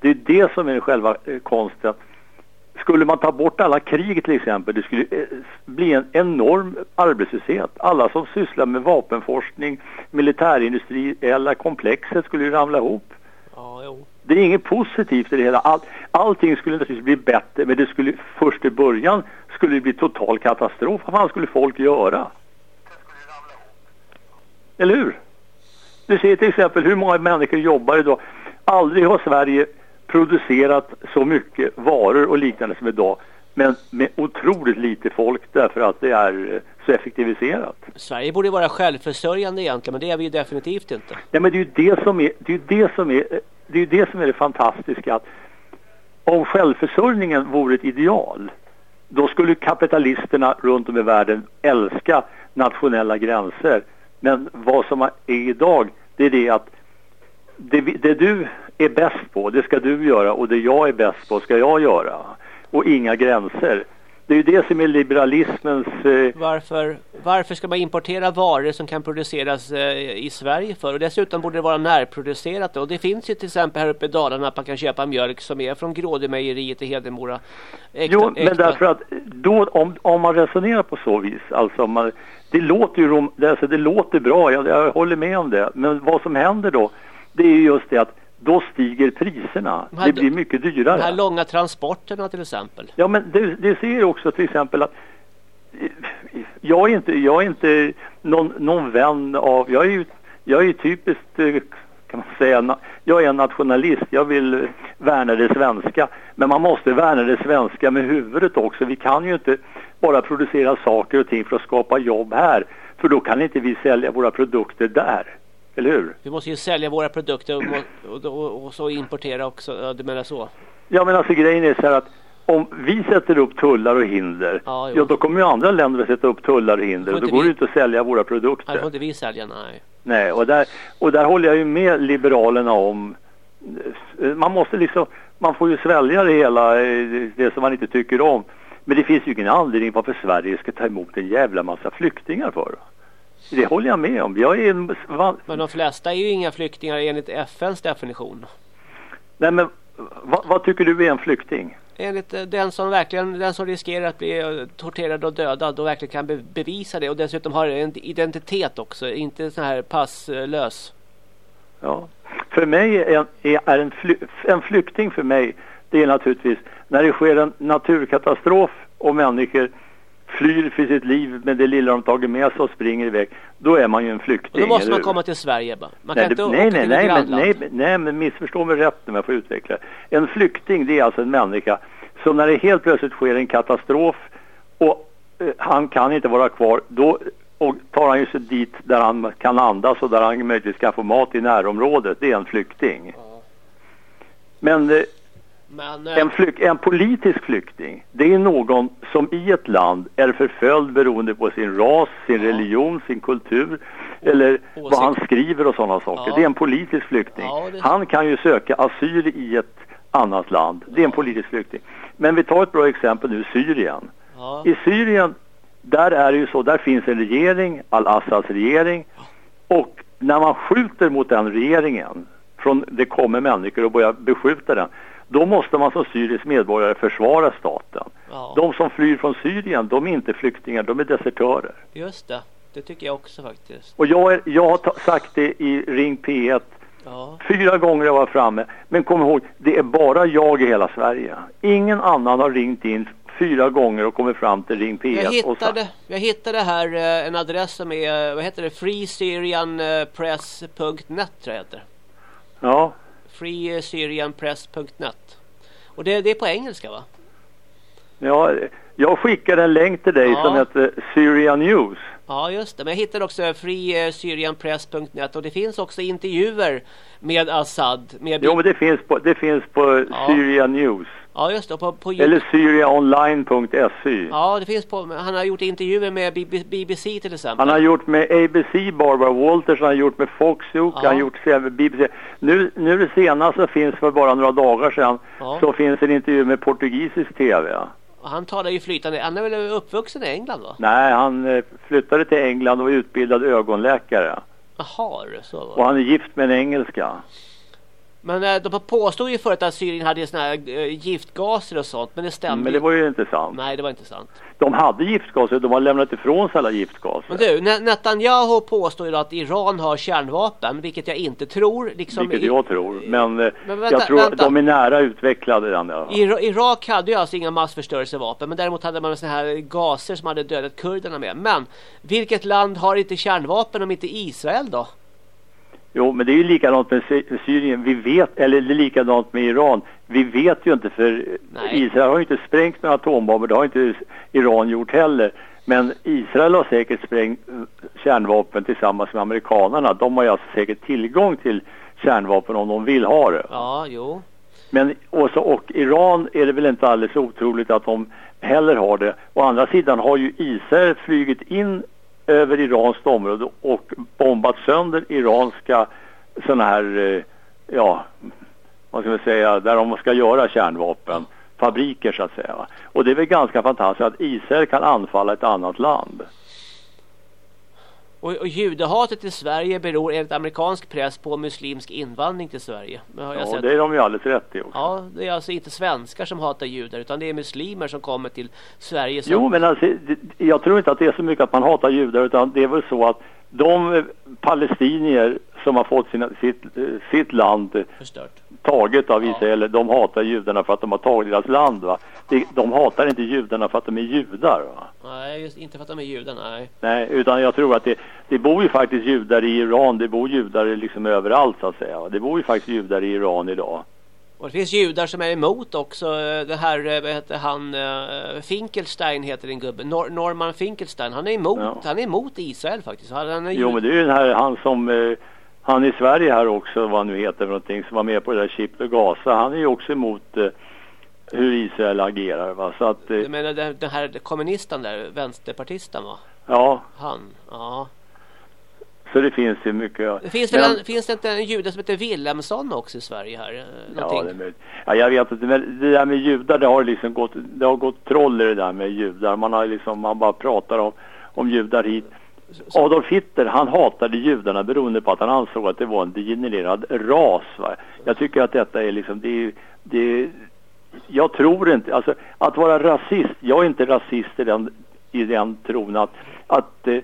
Det är det som är själva eh, konsten. Skulle man ta bort alla krig till exempel, det skulle eh, bli en enorm arbetslöshet. Alla som sysslar med vapenforskning, militärindustri eller komplexet skulle ju ramla ihop. Ja, jo. Det är inget positivt i det hela. All, allting skulle naturligtvis bli bättre men det skulle först i början skulle det bli total katastrof. Vad fan skulle folk göra? Eller hur? Du ser till exempel hur många människor jobbar idag. Aldrig har Sverige producerat så mycket varor och liknande som idag. Men med otroligt lite folk därför att det är eh, så effektiviserat. Sverige borde vara självförsörjande egentligen men det är vi ju definitivt inte. Nej men det är ju det som är det, är det, som är, det, är det som är det fantastiska. Att om självförsörjningen vore ett ideal då skulle kapitalisterna runt om i världen älska nationella gränser. Men vad som är idag det är det att det, det du är bäst på det ska du göra och det jag är bäst på ska jag göra. Och inga gränser. Det är ju det som är liberalismens... Eh, Varför, varför ska man importera varor som kan produceras eh, i Sverige för? Och dessutom borde det vara närproducerat. Och det finns ju till exempel här uppe i Dalarna att man kan köpa mjölk som är från Grådemejeriet i Hedemora. Äkta, jo, men äkta. därför att då, om, om man resonerar på så vis, alltså man, det låter ju alltså det låter bra, jag, jag håller med om det. Men vad som händer då, det är ju just det att då stiger priserna. De här- Det blir mycket dyrare. De här långa transporterna till exempel. Ja men det, det ser också till exempel att eh, jag är inte, jag är inte någon, någon vän av, jag är ju, jag är typiskt eh, kan man säga, jag är en nationalist, jag vill värna det svenska. Men man måste värna det svenska med huvudet också. Vi kan ju inte bara producera saker och ting för att skapa jobb här. För då kan inte vi sälja våra produkter där. Eller hur? Vi måste ju sälja våra produkter och, och, och, och så importera också. Ja, du menar så? Ja men alltså grejen är så här att om vi sätter upp tullar och hinder, Ja, ja, då kommer ju andra länder att sätta upp tullar och hinder. Och då går det inte att sälja våra produkter. det får inte vi sälja, nej. Nej, och där, och där håller jag ju med Liberalerna om. eh, Man måste liksom, man får ju svälja det hela, eh, det som man inte tycker om. Men det finns ju ingen anledning varför Sverige ska ta emot en jävla massa flyktingar för. Det håller jag med om. Jag är en, Men de flesta är ju inga flyktingar enligt FNs definition. nej men vad, vad tycker du är en flykting? Enligt eh, den som verkligen den som riskerar att bli eh, torterad och dödad och verkligen kan be bevisa det och dessutom har en identitet också, inte sån här passlös. Ja. För mig är en, är är en, fly, en flykting för mig det är naturligtvis när det sker en naturkatastrof och människor flyr för sitt liv med det lilla de tagit med sig och springer iväg. Då är man ju en Och flykting. då måste man hur? komma till Sverige bara. Man nej, kan inte det, åka nej, till nej, nej, men, nej, nej, men missförstå mig rätt om jag får utveckla. En flykting det är alltså en människa som när det helt plötsligt sker en katastrof och eh, han kan inte vara kvar, då och tar han ju sig dit där han kan andas och där han möjligtvis kan få mat i närområdet. Det är en flykting. Men eh, Men eh, en, flyk, en politisk flykting, det är någon som i ett land är förföljd beroende på sin ras, sin Ja. religion, sin kultur eller åsikt. vad han skriver och sådana saker. Ja. Det är en politisk flykting. Ja, det- Han kan ju söka asyl i ett annat land. Det är en politisk flykting. Men vi tar ett bra exempel nu, Syrien. I Syrien, där är det ju så, där finns en regering, al-Assads regering. Och när man skjuter mot den regeringen, från det kommer människor och börjar beskjuta den, då måste man som syrisk medborgare försvara staten. ja, De som flyr från Syrien, de är inte flyktingar, de är desertörer. just det. Det tycker jag också faktiskt. Och jag, är, jag har sagt det i Ring P1 Ja, fyra gånger jag var framme. Men kom ihåg, det är bara jag i hela Sverige. Ingen annan har ringt in fyra gånger och kommit fram till Ring P1 jag hittade, jag hittade här eh, en adress som är, eh, vad heter det, freesyrianpress.net tror jag heter. ja, freesyrianpress.net. Och det, det är på engelska va? ja, jag skickade en länk till dig Ja. som heter Syria News. Ja just det, men jag hittade också freesyrianpress.net och det finns också intervjuer med Assad. Med Jo, men det finns på, det finns på Ja. Syria News. Ja just det, på, på Eller syriaonline.se. Ja, det finns på, han har gjort intervjuer med BBC till exempel. Han har gjort med ABC, Barbara Walters, han har gjort med Fox Ja. han har gjort BBC. Nu, nu det senaste finns för bara några dagar sedan Ja. så finns en intervju med portugisisk TV. Och Han talar ju flytande, han är väl uppvuxen i England va? Nej, han eh, flyttade till England och är utbildad ögonläkare. Jaha, så var Och det. han är gift med en engelska. Men eh, de påstod ju förut att Syrien hade såna här eh, giftgaser och sånt, men det stämde Men det var ju inte sant. Nej, det var inte sant. De hade giftgaser, de har lämnat ifrån sig alla giftgaser. Men du, Ne- Netanyahu påstår ju att Iran har kärnvapen, vilket jag inte tror. Liksom Vilket i- jag tror. Men, eh, Men vänta, jag tror vänta. att de är nära utvecklade den. Ira- Irak hade ju alltså inga massförstörelsevapen men däremot hade man såna här gaser som hade dödat kurderna med. Men vilket land har inte kärnvapen om inte Israel då? Jo, men det är ju likadant med Sy- Syrien. Vi vet, eller det är likadant med Iran. Vi vet ju inte för Nej. Israel har ju inte sprängt några atombomber. Det har inte Iran gjort heller. Men Israel har säkert sprängt eh, kärnvapen tillsammans med amerikanerna. De har ju alltså säkert tillgång till kärnvapen om de vill ha det. Ja, jo. Men och, så, och Iran är det väl inte alldeles otroligt att de heller har det. Å andra sidan har ju Israel flugit in över iranskt område och bombat sönder iranska sådana här, eh, ja, vad ska man säga, där de ska göra kärnvapen. Fabriker så att säga. va. Och det är väl ganska fantastiskt att Israel kan anfalla ett annat land. Och, och judehatet i Sverige beror enligt amerikansk press på muslimsk invandring till Sverige. Men Ja, sett. det är de ju alldeles rätt i också. Ja, det är alltså inte svenskar som hatar judar utan det är muslimer som kommer till Sverige som... Jo, men alltså, jag tror inte att det är så mycket att man hatar judar utan det är väl så att de palestinier som har fått sina, sitt, sitt land Förstört. taget av Israel, de hatar judarna för att de har tagit deras land. Va? De, de hatar inte judarna för att de är judar. Va? Nej, just inte för att de är judar, nej. Nej, utan jag tror att det, det bor ju faktiskt judar i Iran, det bor judar liksom överallt så att säga. Det bor ju faktiskt judar i Iran idag. Och det finns judar som är emot också eh, det här, eh, vad heter han, eh, Finkelstein heter den gubben, Nor Norman Finkelstein. Han är emot, Ja. han är emot Israel faktiskt. Han, är Jo, men det är ju den här, han som, han i Sverige här också, vad han nu heter för någonting, som var med på det där Chip och Gaza. Han är ju också emot hur Israel agerar. Va? Så att, Du menar den, den här kommunisten där, vänsterpartisten va? ja, Han, ja. Så det finns ju mycket. Det finns, Men- en, finns det inte en jude som heter Wilhelmsson också i Sverige här? eh, Ja, Någonting? det är möjligt. Ja, jag vet inte, men det där med judar, det har liksom gått, det har gått troll i det där med judar. Man har liksom, man bara pratar om, om judar hit. Adolf Hitler, han hatade judarna beroende på att han ansåg att det var en degenererad ras. Va? Jag tycker att detta är liksom, det är, det är, jag tror inte, alltså att vara rasist, jag är inte rasist i den, i den tron att, att eh,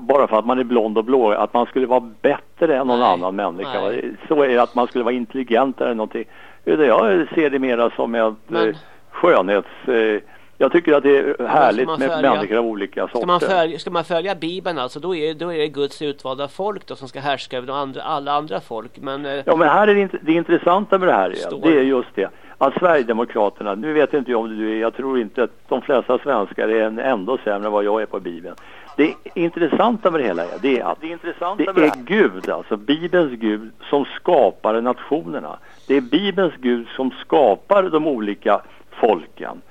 bara för att man är blond och blå, att man skulle vara bättre än någon Nej, annan människa. nej. Så är det att man skulle vara intelligentare än någonting. Jag ser det mera som ett Men- eh, skönhets... Eh, jag tycker att det är härligt med följa- människor av olika Ska man, sorter. följa, ska man följa Bibeln alltså, då är, då är det Guds utvalda folk då som ska härska över andra, alla andra folk. Men eh, Ja men här är det, det intressanta med det här är, det är just det att Sverigedemokraterna, nu vet jag inte om du är, jag tror inte att de flesta svenskar är en ändå sämre än vad jag är på Bibeln. Det intressanta med det hela är, det är att det, är Gud, alltså Bibelns Gud, som skapar nationerna. Det är Bibelns Gud som skapar de olika folken.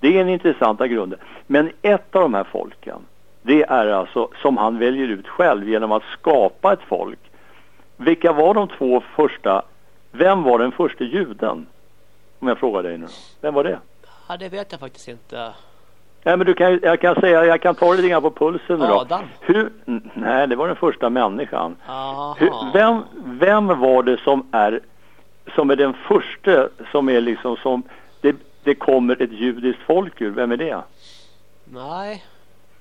Det är den intressanta grunden. Men ett av de här folken, det är alltså som han väljer ut själv genom att skapa ett folk. Vilka var de två första? Vem var den första juden? Om jag frågar dig nu. Vem var det? ja, det vet jag faktiskt inte. Nej, men du kan, jag kan säga, jag kan ta det lite på pulsen. Adam. Hur, nej, det var den första människan. Aha. Hur, vem, vem var det som är, som är den första som är liksom som, det, det kommer ett judiskt folk ur, vem är det? Nej.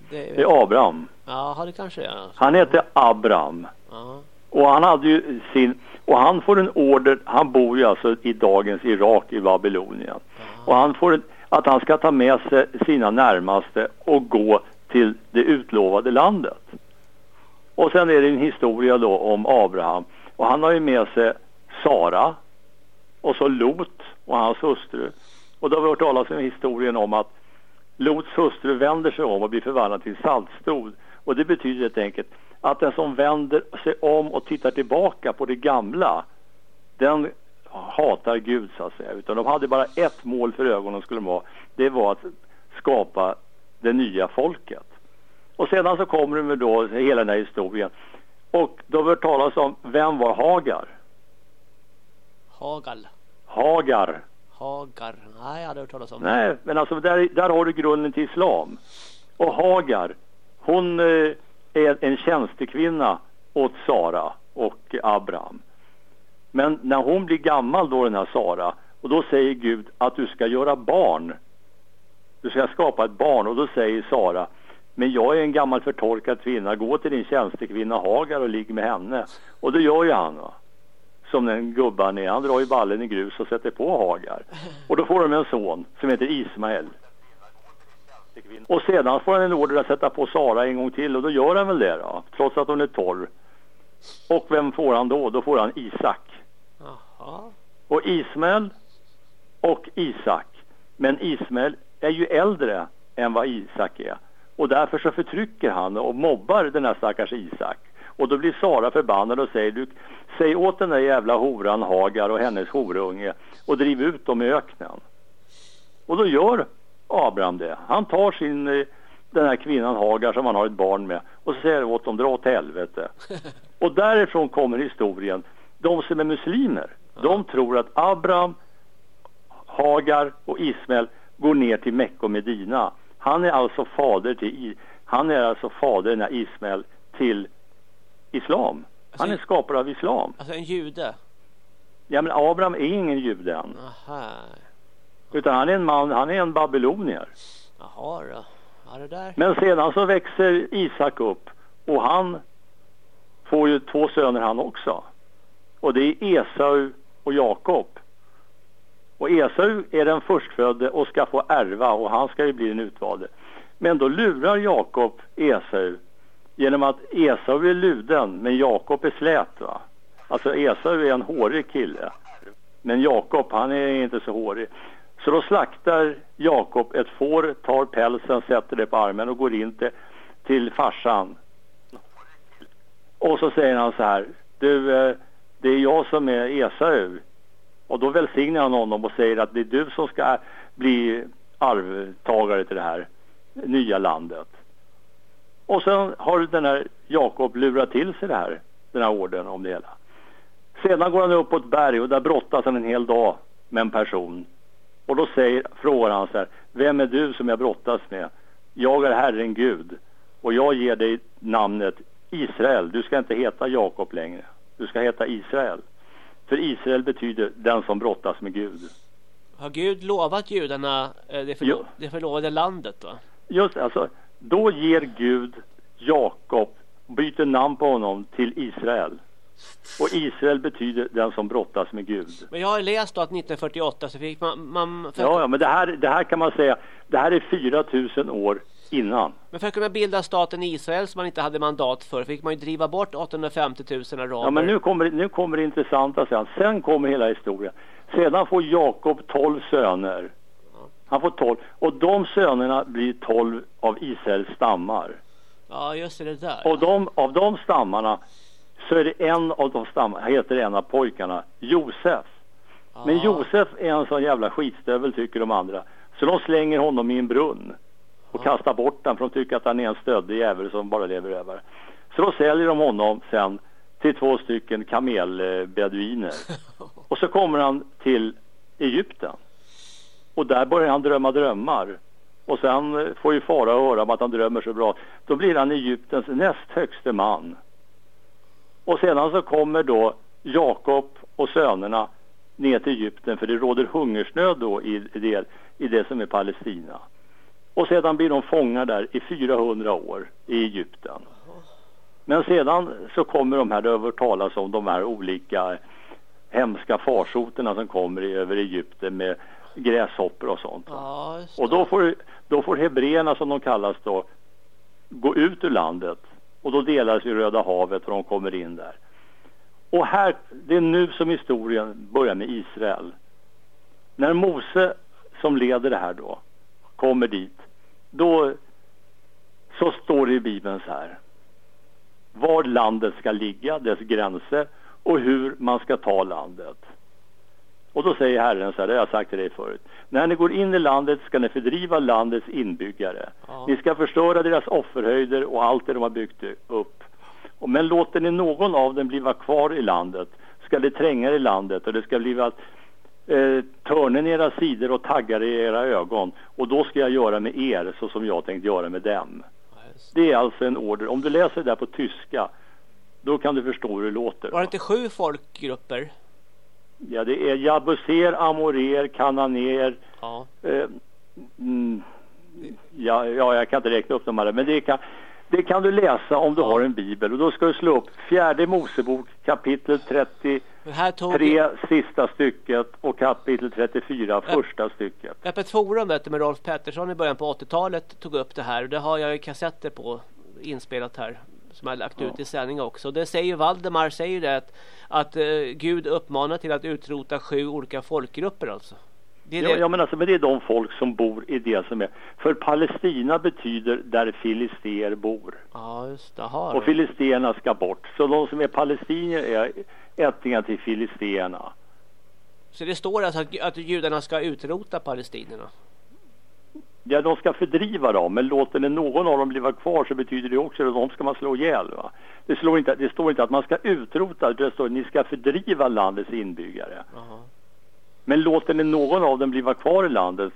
Det, Det är Abraham. ja, det kanske är. Han hette Abraham. Ja. Och han hade ju sin, och han får en order, han bor ju alltså i dagens Irak i Babylonien. Och han får en, att han ska ta med sig sina närmaste och gå till det utlovade landet. Och sen är det en historia då om Abraham. Och han har ju med sig Sara och så Lot och hans hustru. Och då har vi hört talas om historien om att Lots hustru vänder sig om och blir förvandlad till saltstod. Och det betyder helt enkelt att den som vänder sig om och tittar tillbaka på det gamla, den hatar Gud så att säga. Utan de hade bara ett mål för ögonen skulle de ha. Det var att skapa det nya folket. Och sedan så kommer de med då hela den här historien. Och då hört talas om, vem var Hagar? Hagal. Hagar. Hagar. Nej, jag hade hört talas om. Nej, men alltså där, där har du grunden till islam. Och Hagar, hon eh, är en tjänstekvinna åt Sara och Abraham. Men när hon blir gammal då den här Sara och då säger Gud att du ska göra barn. Du ska skapa ett barn och då säger Sara men jag är en gammal förtorkad kvinna, gå till din tjänstekvinna Hagar och ligg med henne. Och det gör ju han va. Som den gubban är, han drar ju ballen i grus och sätter på Hagar. Och då får de en son som heter Ismael. Och sedan får han en order att sätta på Sara en gång till och då gör han väl det då, trots att hon är torr. Och vem får han då? Då får han Isak. Och Ismael och Isak. Men Ismael är ju äldre än vad Isak är. Och därför så förtrycker han och mobbar den här stackars Isak. Och då blir Sara förbannad och säger du, säg åt den där jävla horan Hagar och hennes horunge och driv ut dem i öknen. Och då gör Abraham det. Han tar sin, eh, den här kvinnan Hagar som han har ett barn med och så säger åt dem dra åt helvete. [laughs] Och därifrån kommer historien. De som är muslimer, de tror att Abraham, Hagar och Ismael går ner till Mecka och Medina. Han är alltså fader till han är alltså fader när Ismael till islam. Han är Alltså- skapare av islam. Alltså en jude. Ja men Abraham är ingen jude än. Aha. Utan han är en man, han är en babylonier. Jaha då. Ja det där. Men sedan så växer Isak upp och han får ju två söner han också. Och det är Esau och Jakob. Och Esau är den förstfödde och ska få ärva och han ska ju bli den utvalde. Men då lurar Jakob Esau genom att Esau är luden men Jakob är slät va. Alltså Esau är en hårig kille. Men Jakob han är inte så hårig. Så då slaktar Jakob ett får, tar pälsen, sätter det på armen och går in till, till farsan. Och så säger han så här. Du, eh, det är jag som är Esau. Och då välsignar han honom och säger att det är du som ska bli arvtagare till det här nya landet. Och sen har den här Jakob lurat till sig det här, den här orden om det hela. Sedan går han upp på ett berg och där brottas han en hel dag med en person. Och då säger, frågar han så här, vem är du som jag brottas med? Jag är Herren Gud och jag ger dig namnet Israel. Du ska inte heta Jakob längre. Du ska heta Israel. För Israel betyder den som brottas med Gud. Har Gud lovat judarna eh, det, förlo- Jo. det förlovade landet va? Just alltså, då ger Gud Jakob, byter namn på honom till Israel. Och Israel betyder den som brottas med Gud. Men jag har läst att 1948 så fick man... man Ja, ja, men det här, det här kan man säga, det här är 4000 år innan. Men för att kunna bilda staten Israel som man inte hade mandat för fick man ju driva bort 850 000 araber. Ja, men nu kommer, nu kommer det intressanta sen. Sen kommer hela historien. Sedan får Jakob 12 söner. Han får 12. Och de sönerna blir 12 av Israels stammar. Ja, just det, det där. Och de, av de stammarna så är det en av de stammarna, heter en av pojkarna, Josef. Men. Josef är en sån jävla skitstövel tycker de andra. Så de slänger honom i en brunn och kastar bort den för de tycker att han är en stöddig jävel som bara lever över. Så då säljer de honom sen till två stycken kamelbeduiner. [laughs] och så kommer han till Egypten. Och där börjar han drömma drömmar. Och sen eh, får ju fara höra om att han drömmer så bra. Då blir han Egyptens näst högste man. Och sedan så kommer då Jakob och sönerna ner till Egypten för det råder hungersnöd då i, i, det, i det som är Palestina. Och sedan blir de fångar där i 400 år i Egypten. Men sedan så kommer de här, det har talas om de här olika hemska farsoterna som kommer över Egypten med gräshoppor och sånt. Ja, Och då får, då får hebreerna som de kallas då gå ut ur landet och då delas ju Röda havet och de kommer in där. Och här, det är nu som historien börjar med Israel. När Mose som leder det här då kommer dit, då så står det i Bibeln så här. Var landet ska ligga, dess gränser och hur man ska ta landet. Och då säger Herren så här, det har jag sagt till dig förut. När ni går in i landet ska ni fördriva landets inbyggare. Ja. Ni ska förstöra deras offerhöjder och allt det de har byggt upp. Men låter ni någon av dem bliva kvar i landet ska det tränga i landet och det ska bliva eh, törnen i era sidor och taggar i era ögon. Och då ska jag göra med er så som jag tänkt göra med dem. Just. Det är alltså en order. Om du läser det där på tyska då kan du förstå hur det låter. Var det inte sju folkgrupper? Ja, det är Jabuser, Amorer, Kananer, Ja. Eh, mm, ja, ja, jag kan inte räkna upp dem alla, men det kan, det kan du läsa om du har en bibel. Och då ska du slå upp fjärde Mosebok kapitel 33 Men här tog sista stycket och kapitel 34 Ja. första stycket. Öppet forum vet du, med Rolf Pettersson i början på 80-talet tog upp det här. Och det har jag ju kassetter på inspelat här. som jag har lagt Ja. ut i sändning också. Det säger Valdemar säger det att, att eh, Gud uppmanar till att utrota sju olika folkgrupper alltså. Det är det. ja, men alltså, men det är de folk som bor i det som är. För Palestina betyder där filister bor. Ja, just det. Aha, Och filisterna ska bort. Så de som är palestinier är ättlingar till filisterna. Så det står alltså att, att judarna ska utrota palestinierna. Ja, de ska fördriva dem, men låter någon av dem bli kvar så betyder det också att de ska man slå ihjäl. Va? Det, slår inte, det står inte att man ska utrota, det står att ni ska fördriva landets inbyggare. Jaha. Men låter ni någon av dem bli kvar i landet,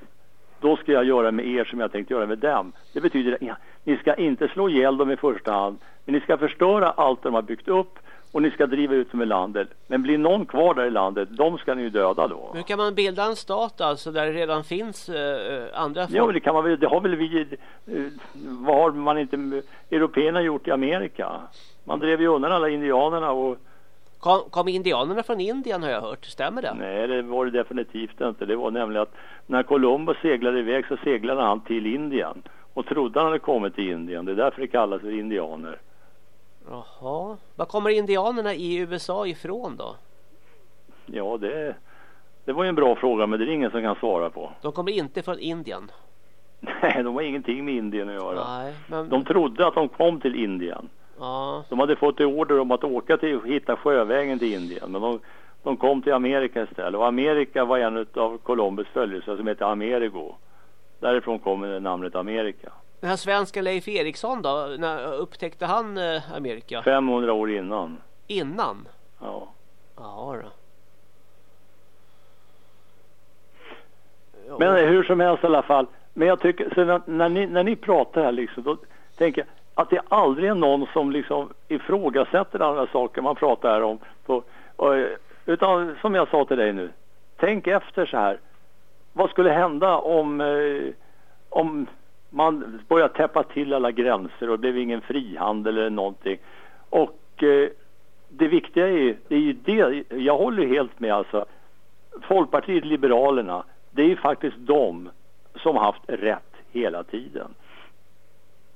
då ska jag göra med er som jag tänkt göra med dem. Det betyder ja, ni ska inte slå ihjäl dem i första hand, men ni ska förstöra allt de har byggt upp och ni ska driva ut dem i landet. Men blir någon kvar där i landet, de ska ni ju döda då. Hur kan man bilda en stat alltså där det redan finns eh, andra folk? Ja, det kan man väl, det har väl vi, eh, vad har man inte, européerna gjort i Amerika? Man drev ju undan alla indianerna och Kom, kom indianerna från Indien har jag hört, stämmer det? nej det var det definitivt inte. Det var nämligen att när Columbus seglade iväg så seglade han till Indien och trodde han hade kommit till Indien. Det är därför det kallas för indianer. Jaha. Var kommer indianerna i USA ifrån då? Ja, det, det var ju en bra fråga men det är ingen som kan svara på. De kommer inte från Indien. Nej, de har ingenting med Indien att göra. Nej, men... De trodde att de kom till Indien. Ja, De hade fått order om att åka till hitta sjövägen till Indien men de, de kom till Amerika istället och Amerika var en av Columbus följelser som heter Amerigo. Därifrån kommer namnet Amerika. den här svenska Leif Eriksson då? När upptäckte han eh, Amerika? 500 år innan. Innan? Ja. Ja då. Men hur som helst i alla fall. Men jag tycker, så när, när, ni, när ni pratar här liksom, då tänker jag att det aldrig är någon som liksom ifrågasätter andra saker man pratar här om. På, och, utan som jag sa till dig nu, tänk efter så här. Vad skulle hända om, eh, om man börjar täppa till alla gränser och det blev ingen frihandel eller någonting. Och eh, det viktiga är ju, det är ju det, jag håller helt med alltså. Folkpartiet Liberalerna, det är ju faktiskt de som haft rätt hela tiden.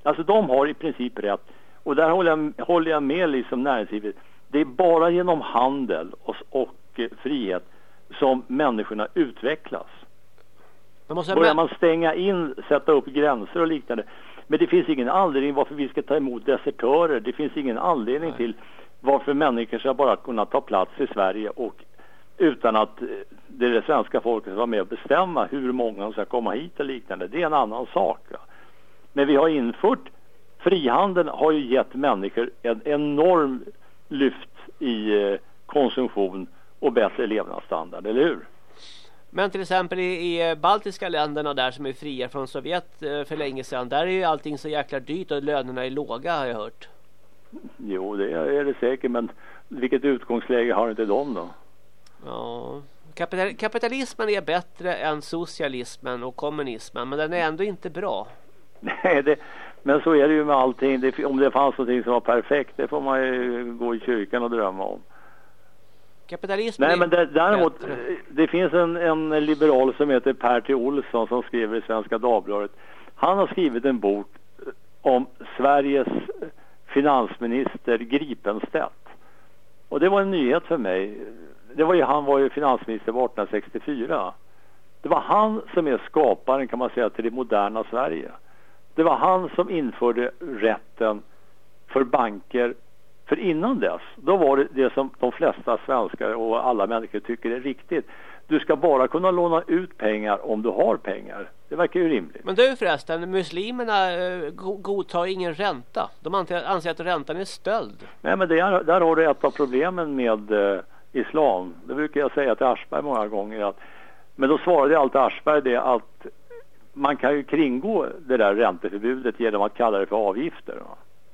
Alltså de har i princip rätt. Och där håller jag, håller jag med liksom näringslivet. Det är bara genom handel och, och eh, frihet som människorna utvecklas. Man måste Börjar man stänga in, sätta upp gränser och liknande. Men det finns ingen anledning varför vi ska ta emot desertörer. Det finns ingen anledning Nej. till varför människor ska bara kunna ta plats i Sverige och utan att eh, det, är det svenska folket ska vara med och bestämma hur många som ska komma hit och liknande. Det är en annan sak. Va? Men vi har infört frihandeln har ju gett människor en enorm lyft i eh, konsumtion och bättre levnadsstandard, eller hur? Men till exempel i, i baltiska länderna där som är fria från Sovjet eh, för länge sedan. Där är ju allting så jäkla dyrt och lönerna är låga har jag hört. Jo, det är det säkert, men vilket utgångsläge har inte de då? Ja. Kapital, kapitalismen är bättre än socialismen och kommunismen men den är ändå inte bra. Nej, det, men så är det ju med allting. Det, om det fanns någonting som var perfekt, det får man ju gå i kyrkan och drömma om. Kapitalismen Nej, men det, däremot, det finns en, en liberal som heter Per T. Olsson som skriver i Svenska Dagbladet. Han har skrivit en bok om Sveriges finansminister Gripenstedt. Och det var en nyhet för mig. Det var ju, han var ju finansminister på 1864. Det var han som är skaparen kan man säga till det moderna Sverige. Det var han som införde rätten för banker. För innan dess, då var det det som de flesta svenskar och alla människor tycker är riktigt. Du ska bara kunna låna ut pengar om du har pengar. Det verkar ju rimligt. Men du förresten, muslimerna eh, go- godtar ingen ränta. De anser, att räntan är stöld. Nej men är, där har du ett av problemen med eh, islam. Det brukar jag säga till Aschberg många gånger. Att, men då svarade alltid Aschberg det att man kan ju kringgå det där ränteförbudet genom att kalla det för avgifter.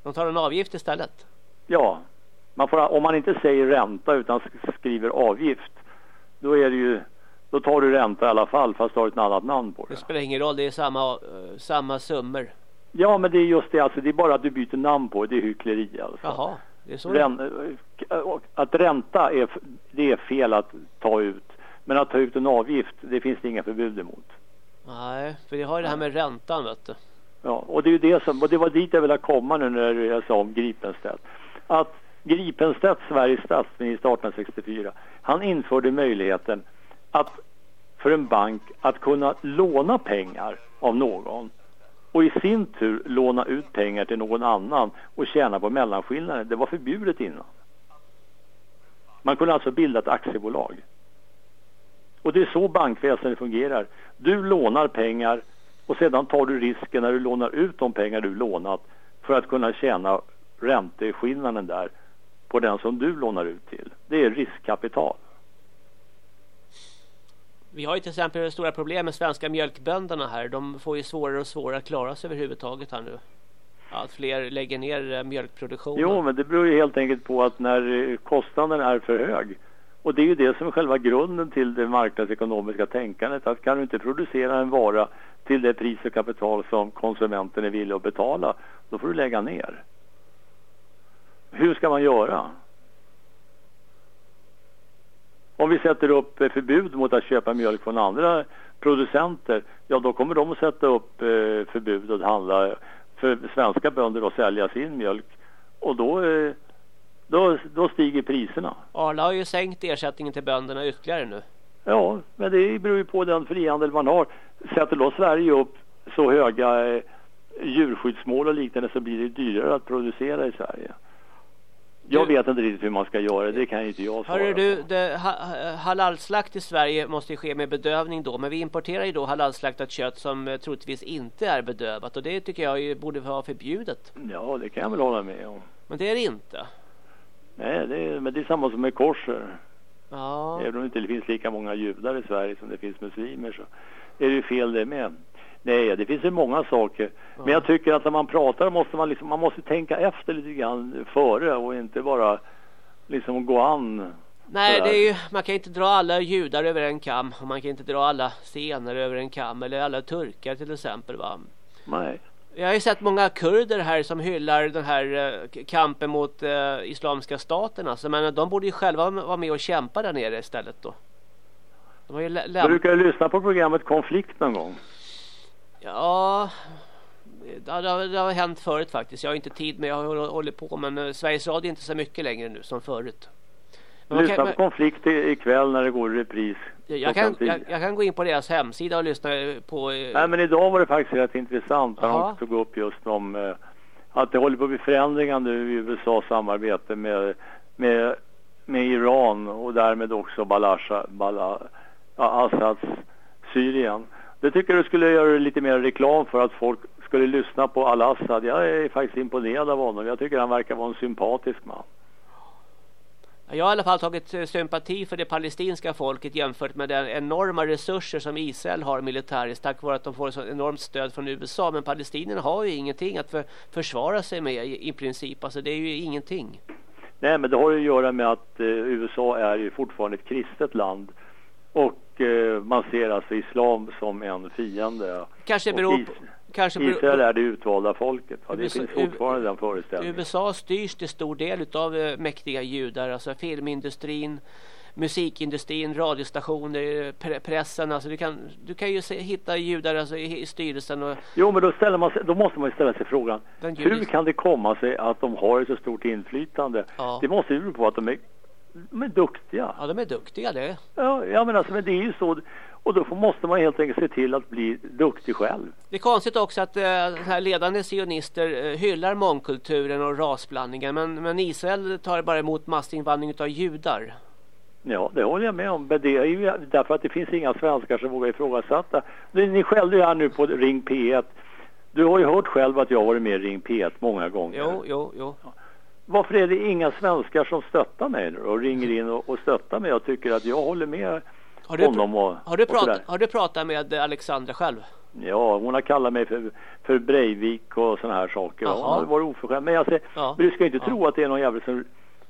De tar en avgift istället. Ja, man får, om man inte säger ränta utan sk- skriver avgift då är det ju då tar du ränta i alla fall fast du har ett annat namn på Det det. spelar ingen roll, det är samma, eh, samma summor. Ja men det är just det alltså det är bara att du byter namn på det, det är hyckleri alltså. Jaha, det är så. Rän, att ränta är, det är fel att ta ut. Men att ta ut en avgift, det finns det inga förbud emot. Nej, för det har ju det här med räntan vet du. Ja, Och det är ju det som, och det var dit jag ville komma nu när jag sa om Gripenstedt. Att Gripenstedt, Sveriges statsminister 1864, han införde möjligheten att för en bank att kunna låna pengar av någon och i sin tur låna ut pengar till någon annan och tjäna på mellanskillnaden. Det var förbjudet innan. Man kunde alltså bilda ett aktiebolag. Och det är så bankväsendet fungerar. Du lånar pengar och sedan tar du risken när du lånar ut de pengar du lånat för att kunna tjäna ränteskillnaden där på den som du lånar ut till. Det är riskkapital. Vi har ju till exempel stora problem med svenska mjölkbönderna här. De får ju svårare och svårare att klara sig överhuvudtaget här nu. Allt fler lägger ner eh, mjölkproduktionen. Jo, men det beror ju helt enkelt på att när eh, kostnaden är för hög och det är ju det som är själva grunden till det marknadsekonomiska tänkandet. Att kan du inte producera en vara till det pris och kapital som konsumenten är villig att betala, då får du lägga ner. Hur ska man göra? Om vi sätter upp förbud mot att köpa mjölk från andra producenter, ja då kommer de att sätta upp eh, förbud att handla för svenska bönder att sälja sin mjölk. Och då, eh, då, då stiger priserna. Arla har ju sänkt ersättningen till bönderna ytterligare nu. Ja, men det beror ju på den frihandel man har. Sätter då Sverige upp så höga eh, djurskyddsmål och liknande så blir det dyrare att producera i Sverige. Jag Du- vet inte riktigt hur man ska göra, det kan ju inte jag svara Hörru du, det, ha, halalslakt i Sverige måste ju ske med bedövning då. Men vi importerar ju då halalslaktat kött som eh, troligtvis inte är bedövat. Och det tycker jag ju borde vara förbjudet. Ja, det kan jag väl hålla med om. Men det är det inte. Nej, det är, men det är samma som med korser. Ja, Även om det inte finns lika många judar i Sverige som det finns muslimer så är det ju fel det med. Nej, det finns ju många saker. Men jag tycker att när man pratar måste man liksom, man måste tänka efter lite grann före och inte bara liksom gå an. Nej, det är ju, man kan inte dra alla judar över en kam. Och man kan inte dra alla senare över en kam. Eller alla turkar till exempel. Va? Nej. Jag har ju sett många kurder här som hyllar den här eh, kampen mot eh, Islamiska staten. Alltså, men de borde ju själva vara med och kämpa där nere istället då. De Brukar du lyssna på programmet Konflikt någon gång? Ja, det har, det har- hänt förut faktiskt. Jag har inte tid med, jag hållit på. Men eh, Sveriges Radio är inte så mycket längre nu som förut. Men Lyssna kan- på Konflikt i- ikväll när det går i repris. Jag, kan, jag, jag kan gå in på deras hemsida och lyssna eh, på... eh, Nej men idag var det faktiskt rätt intressant när de tog upp just om eh, att det håller på att bli förändringar nu i USAs samarbete med, med, med Iran och därmed också Balasha, Bala, Assads Syrien. Det tycker du skulle göra lite mer reklam för att folk skulle lyssna på Al-Assad. Jag är faktiskt imponerad av honom. Jag tycker han verkar vara en sympatisk man. Jag har i alla fall tagit eh, sympati för det palestinska folket jämfört med den enorma resurser som Israel har militäriskt tack vare att de får så enormt stöd från USA. Men palestinierna har ju ingenting att för, försvara sig med i, i princip. Alltså det är ju ingenting. Nej, men det har ju att göra med att eh, USA är ju fortfarande ett kristet land och eh, man ser alltså islam som en fiende. Kanske beror på... Kanske Israel är det utvalda folket. Va? Det USA finns fortfarande den föreställningen. USA styrs till stor del av eh, mäktiga judar, alltså filmindustrin, musikindustrin, radiostationer, pre- pressen. Alltså du, kan, du kan ju se, hitta judar alltså, i, i styrelsen. Och, Jo, men då, ställer man sig, då måste man ju ställa sig frågan hur kan det komma sig att de har ett så stort inflytande? Ja. Det måste ju bero på att de är, de är duktiga. ja, de är duktiga det. Ja, ja men alltså, men det är ju så. Och då måste man helt enkelt se till att bli duktig själv. Det är konstigt också att eh, här ledande sionister eh, hyllar mångkulturen och rasblandningen. Men, men Israel tar bara emot massinvandring av judar. Ja, det håller jag med om. Men det är ju därför att det finns inga svenskar som vågar ifrågasätta. Ni skällde ju här nu på Ring P1. Du har ju hört själv att jag har varit med i Ring P1 många gånger. Jo, jo, jo. Varför är det inga svenskar som stöttar mig nu och ringer in och, och stöttar mig och tycker att jag håller med Har du, honom och, har, du pratat, har du pratat med Alexandra själv? Ja, hon har kallat mig för, för Breivik och sådana här saker. Hon Jaha. har varit oförskämd. Men jag säger, Ja. men du ska inte Ja. tro att det är någon jävel som...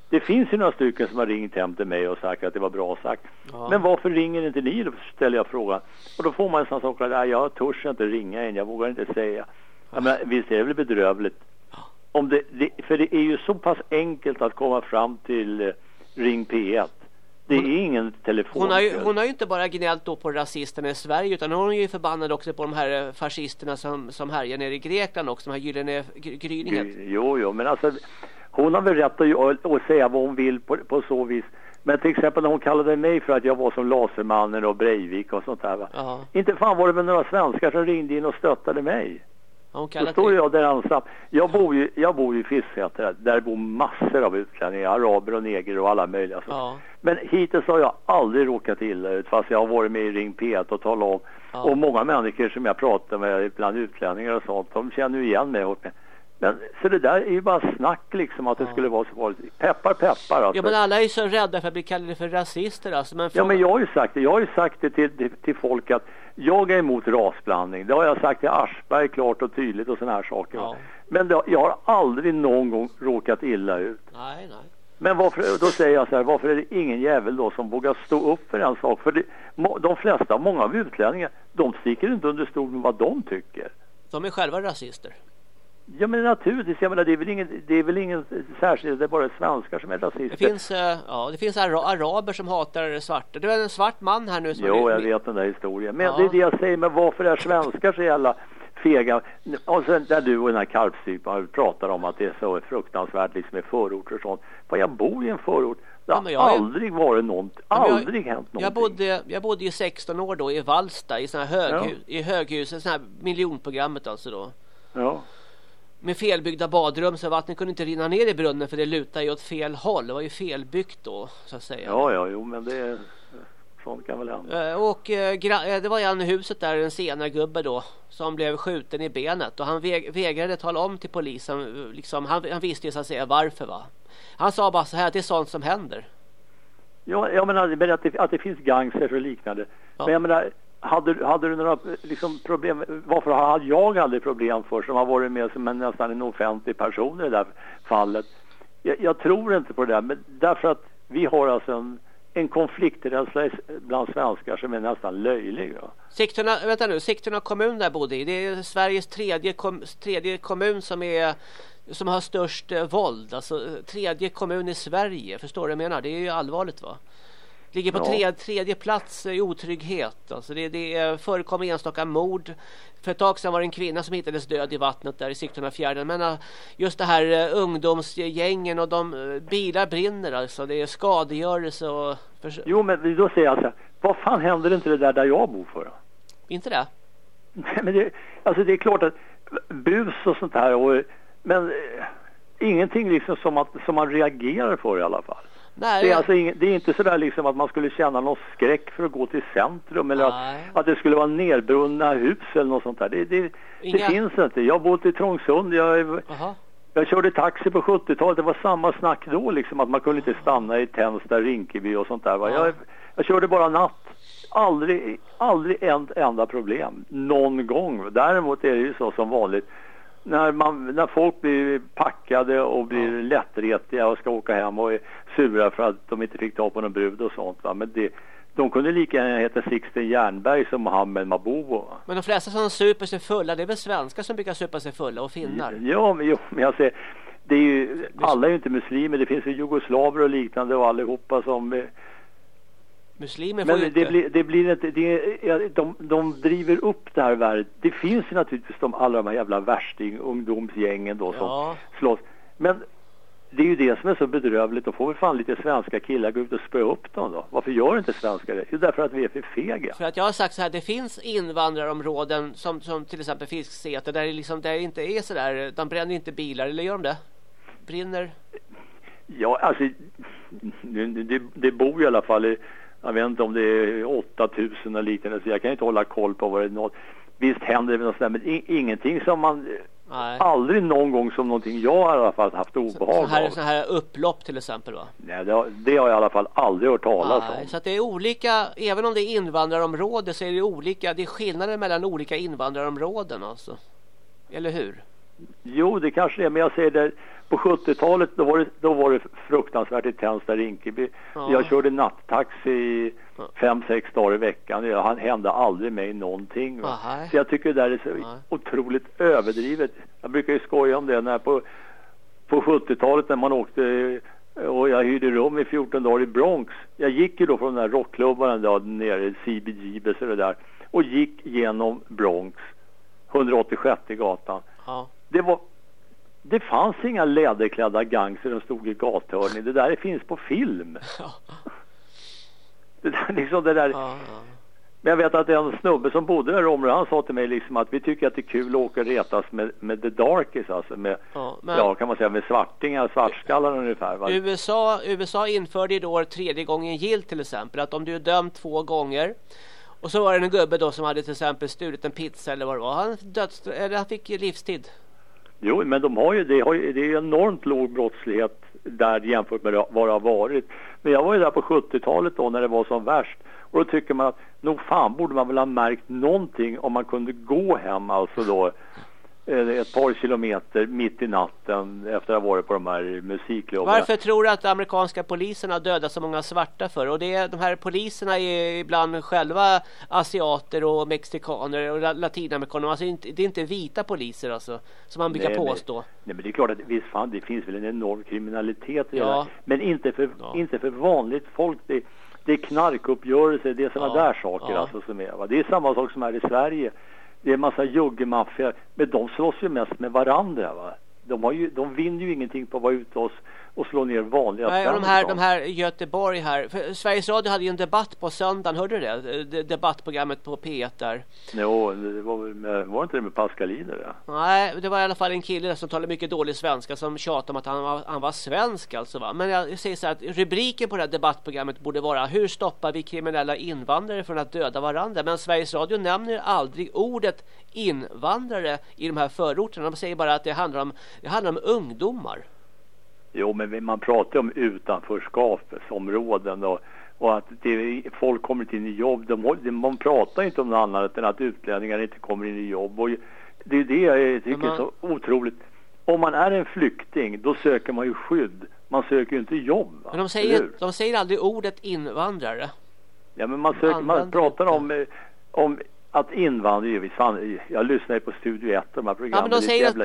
Det finns ju några stycken som har ringt hem till mig och sagt att det var bra sagt. Ja. Men varför ringer inte ni? Då ställer jag frågan. Och då får man en sån sak att "Nej, jag törs inte ringa än, jag vågar inte säga. Ja, men visst är det väl bedrövligt? Om det, det, för det är ju så pass enkelt att komma fram till eh, Ring P1 Det är ingen telefon. Hon har, ju, hon har ju inte bara gnällt då på rasisterna i Sverige utan hon är ju förbannad också på de här eh, fascisterna som, som härjar nere i Grekland också, de här gyllene gr- gryningen. Jo, jo, men alltså hon har väl rätt att, att säga vad hon vill på, på så vis. Men till exempel när hon kallade mig för att jag var som Lasermannen och Breivik och sånt där va. Ja, Inte fan var det väl några svenskar som ringde in och stöttade mig. Hon Då står jag där ensam. Jag bor ju, jag bor ju i Fisksätra. Där bor massor av utlänningar, araber och neger och alla möjliga. Ja, Men hittills har jag aldrig råkat illa ut fast jag har varit med i Ring P1 och talat om. ja. Och många människor som jag pratar med bland utlänningar och sånt, de känner ju igen mig. Men så det där är ju bara snack liksom att det Ja. skulle vara så farligt. Peppar peppar alltså. ja men alla är ju så rädda för att bli kallade för rasister alltså. Men, Ja fråga- men jag har ju sagt det, jag har ju sagt det till, till, till folk att jag är emot rasblandning. Det har jag sagt till Aschberg klart och tydligt och sådana här saker. Ja. Men det, jag har aldrig någon gång råkat illa ut. Nej, nej. Men varför, då säger jag så här, varför är det ingen jävel då som vågar stå upp för en sak? För det, de flesta, många av utlänningar, de sticker inte under stol med vad de tycker. De är själva rasister. Ja men naturligtvis, jag menar det är väl ingen, det är väl ingen särskild, det är bara svenskar som är rasister. Det finns, eh, ja, det finns ara araber som hatar svarta. Det är en svart man här nu som Jo, är- jag vet den där historien. Men Ja. det är det jag säger, men varför är svenskar så jävla fega? Och sen där du och den här karpstypen pratar om att det är så fruktansvärt liksom i förorter och sånt. För jag bor i en förort. Det Ja, har men jag är- aldrig varit något, men jag- aldrig hänt någonting. Jag bodde, jag bodde ju 16 år då i Valsta i såna här höghus, i höghuset, såna här miljonprogrammet alltså då. Ja. Med felbyggda badrum så vattnet kunde inte rinna ner i brunnen för det lutade ju åt fel håll. Det var ju felbyggt då så att säga. ja, ja, jo men det sånt kan väl hända. Eh, Och eh, eh, det var en huset där, en senare gubbe då, som blev skjuten i benet. Och han väg- vägrade tala om till polisen, liksom, han, han visste ju så att säga varför va. Han sa bara så här, det är sånt som händer. Ja, jag menar men att det, att det finns gangsters och liknande. Ja. Men jag menar, hade, hade du några liksom, problem? Varför har jag aldrig problem för som har varit med som en, nästan en offentlig person i det där fallet? Jag, jag tror inte på det där, men därför att vi har alltså en, en konflikträdsla bland svenskar som är nästan löjlig. Ja. Sigtuna, vänta nu, Sigtuna kommun där jag bodde i. Det är Sveriges tredje, kom, tredje kommun som är som har störst eh, våld. Alltså eh, tredje kommun i Sverige. Förstår du vad jag menar? Det är ju allvarligt va? Ligger på tre, tredje plats i otrygghet. Alltså det, det förekommer enstaka mord. För ett tag sedan var det en kvinna som hittades död i vattnet där i Sigtunafjärden. Men eh, just det här eh, ungdomsgängen och de eh, bilar brinner alltså. Det är skadegörelse och... Jo, men då säger jag så här, vad fan händer inte det där där jag bor för? Inte det? Nej, men det, alltså det är klart att bus och sånt här och, men eh, ingenting liksom som, att, som man reagerar för i alla fall. Nej, Det är, alltså ingen, det är inte sådär liksom att man skulle känna någon skräck för att gå till centrum eller att, att det skulle vara nerbrunna hus eller något sånt där. Det, det, Inga- det finns inte. Jag har bott i Trångsund. Jag, jag körde taxi på 70-talet. Det var samma snack då liksom att man kunde inte stanna i Tensta, Rinkeby och sånt där. Va? Ja. Jag, jag körde bara natt. Aldrig, aldrig en enda problem. Någon gång. Däremot är det ju så som vanligt. När, man, när folk blir packade och blir lättretiga och ska åka hem och sura för att de inte fick ta på någon brud och sånt. Va? Men det, de kunde lika gärna heta Sixten Jernberg som Mohammed Mabobo. Va? Men de flesta som super sig fulla, det är väl svenskar som brukar supa sig fulla och finnar? Ja, men, jo, men jag säger, det är ju, alla är ju inte muslimer. Det finns ju jugoslaver och liknande och allihopa som... eh, Muslimer får Men ju det inte... blir, det blir inte... Det, de, de driver upp det här värdet. Det finns ju naturligtvis de, alla de här jävla värsting, ungdomsgängen då som Ja. slåss. Men det är ju det som är så bedrövligt. Då får väl fan lite svenska killar gå ut och spöa upp dem då. Varför gör inte svenskar det? Jo, därför att vi är för fega. För att jag har sagt så här, det finns invandrarområden som, som till exempel Fisksäter där det liksom, där det inte är sådär, de bränner inte bilar, eller gör de det? Brinner? Ja, alltså det, det, det bor i alla fall i, jag vet inte om det är 8000 eller liknande så jag kan inte hålla koll på vad det är. Något. Visst händer det något sådär men ingenting som man, Nej. aldrig någon gång som någonting jag i alla fall haft Så, obehag så, här, av. så här upplopp till exempel va? Nej, det har, det har jag i alla fall aldrig hört talas Nej, om. så att det är olika, även om det är invandrarområde så är det olika, det är skillnader mellan olika invandrarområden alltså. Eller hur? Jo, det kanske det är, men jag säger det, på 70-talet då var, det, då var det fruktansvärt i Tensta, Rinkeby. Ja. Jag körde nattaxi. Fem, sex dagar i veckan. Han hände aldrig mig någonting. Va? Aha. Så jag tycker det där är så otroligt överdrivet. Jag brukar ju skoja om det när på, på 70-talet när man åkte Och jag hyrde rum i 14 dagar i Bronx. Jag gick ju då från den där rockklubbarna där nere, CBGBs och det där. Och gick genom Bronx, 186 gatan. Ja. Det var... Det fanns inga läderklädda gangster som stod i gathörning. Det där finns på film. [laughs] Ja. Det där, liksom det där. Ja, ja. Men jag vet att en snubbe som bodde där i området, han sa till mig liksom att vi tycker att det är kul att åka och retas med, med the darkies alltså med, Ja, men ja kan man säga med svartingar, svartskallar ungefär. Va? USA, USA införde ju då tredje gången gilt till exempel att om du är dömd två gånger och så var det en gubbe då som hade till exempel stulit en pizza eller vad det var. Han, döds, eller han fick livstid. Jo, men de har ju, det, har ju, det är ju enormt låg brottslighet där jämfört med vad det har varit. Men jag var ju där på 70-talet då när det var som värst. Och då tycker man att nog fan borde man väl ha märkt någonting om man kunde gå hem alltså då ett par kilometer mitt i natten efter att ha varit på de här musikklubbarna. Varför tror du att amerikanska polisen har dödat så många svarta för? Och det är, de här poliserna är ibland själva asiater och mexikaner och la- latinamerikaner. Alltså inte, det är inte vita poliser alltså, som man brukar Nej, men- påstå. Nej men det är klart att visst fan det finns väl en enorm kriminalitet i Ja. det där. Men inte för, Ja. inte för vanligt folk. Det, det är knarkuppgörelser, det är sådana Ja. där saker alltså som är. Va? Det är samma sak som här i Sverige. Det är en massa juggemaffia, Men de slåss ju mest med varandra va. De, har ju, de vinner ju ingenting på att vara ute hos och slå ner vanliga Nej, de här, de här Göteborg här. För Sveriges Radio hade ju en debatt på söndagen, hörde du det? De- Debattprogrammet på P1 där. Jo, det var, med, var det inte det med Pascaliner? Ja? Nej, det var i alla fall en kille som talade mycket dålig svenska som tjatade om att han var, han var svensk alltså va. Men jag säger så här att rubriken på det här debattprogrammet borde vara Hur stoppar vi kriminella invandrare från att döda varandra? Men Sveriges Radio nämner aldrig ordet invandrare i de här förorterna. De säger bara att det handlar om, det handlar om ungdomar. Jo, men man pratar om utanförskapsområden och, och att det, folk kommer inte in i jobb. De, man pratar inte om något annat än att utlänningar inte kommer in i jobb. Och det är det jag tycker Men är så otroligt. Om man är en flykting, då söker man ju skydd. Man söker ju inte jobb. Va? Men de säger, de säger aldrig ordet invandrare. Ja, men man, söker, man pratar om, eh, om att fan, jag lyssnar ju på Studio 1 de här programmen. Ja, men de säger att...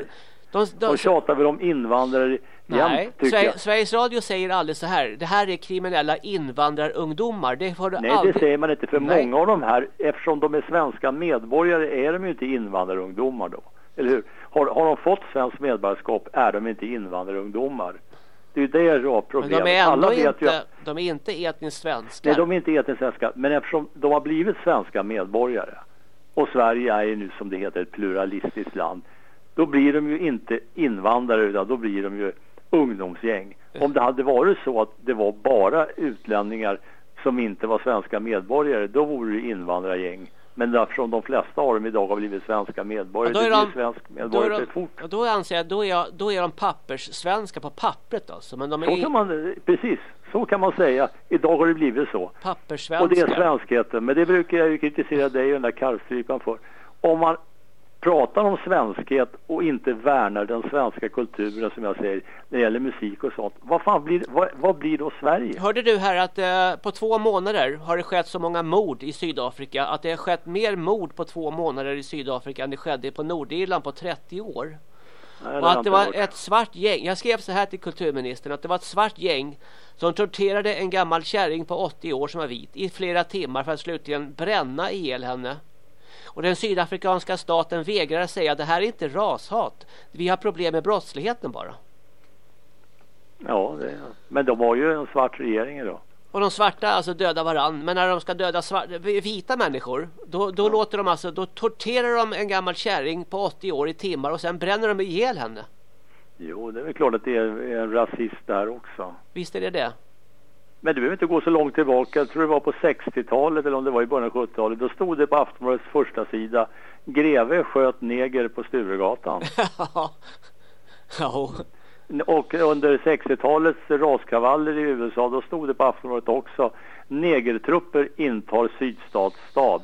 De, de, de tjatar väl om invandrare jämt, tycker Sver jag. Sveriges Radio säger aldrig så här. Det här är kriminella invandrarungdomar. Det får du Nej, aldrig... det säger man inte. För Nej. många av de här, eftersom de är svenska medborgare, är de ju inte invandrarungdomar då. Eller hur? Har, har de fått svenskt medborgarskap är de inte invandrarungdomar. Det är ju det som är Men problemet. de är ändå ju inte, att, de är inte etniskt svenskar. nej, de är inte etniskt svenska. Men eftersom de har blivit svenska medborgare och Sverige är ju nu som det heter ett pluralistiskt land. Då blir de ju inte invandrare utan då blir de ju ungdomsgäng. Om det hade varit så att det var bara utlänningar som inte var svenska medborgare, då vore det invandrargäng. Men eftersom de flesta av dem idag har blivit svenska medborgare, Ja, då är det de- blir svensk då, medborgare är för de, fort. då anser jag då är, jag, då är de papperssvenska på pappret alltså. Men de är Så kan man, precis, så kan man säga. Idag har det blivit så. papperssvenskar. Och det är svenskheten. Men det brukar jag ju kritisera dig och den där kalvstrypan för. Om man pratar om svenskhet och inte värnar den svenska kulturen som jag säger när det gäller musik och sånt. Vad fan blir, vad, vad blir då Sverige? Hörde du här att eh, på två månader har det skett så många mord i Sydafrika att det har skett mer mord på två månader i Sydafrika än det skedde på Nordirland på 30 år. Nej, det Och att det var hört. ett svart gäng. Jag skrev så här till kulturministern att det var ett svart gäng som torterade en gammal kärring på 80 år som var vit i flera timmar för att slutligen bränna ihjäl henne. Och den sydafrikanska staten vägrar säga att det här är inte rashat. Vi har problem med brottsligheten bara. Ja, det, men de har ju en svart regering idag. Och de svarta alltså dödar varann. Men när de ska döda svart, vita människor. Då, då låter de alltså, då torterar de en gammal kärring på 80 år i timmar och sen bränner de ihjäl henne. Jo, det är väl klart att det är är en rasist där också. Visst är det det? Men du behöver inte gå så långt tillbaka. Jag tror det var på 60-talet eller om det var i början av 70-talet. Då stod det på Aftonbladets första sida Greve sköt neger på Sturegatan. [laughs] Ja. Och under 60-talets raskavaller i USA då stod det på Aftonbladet också Negertrupper intar sydstatsstad.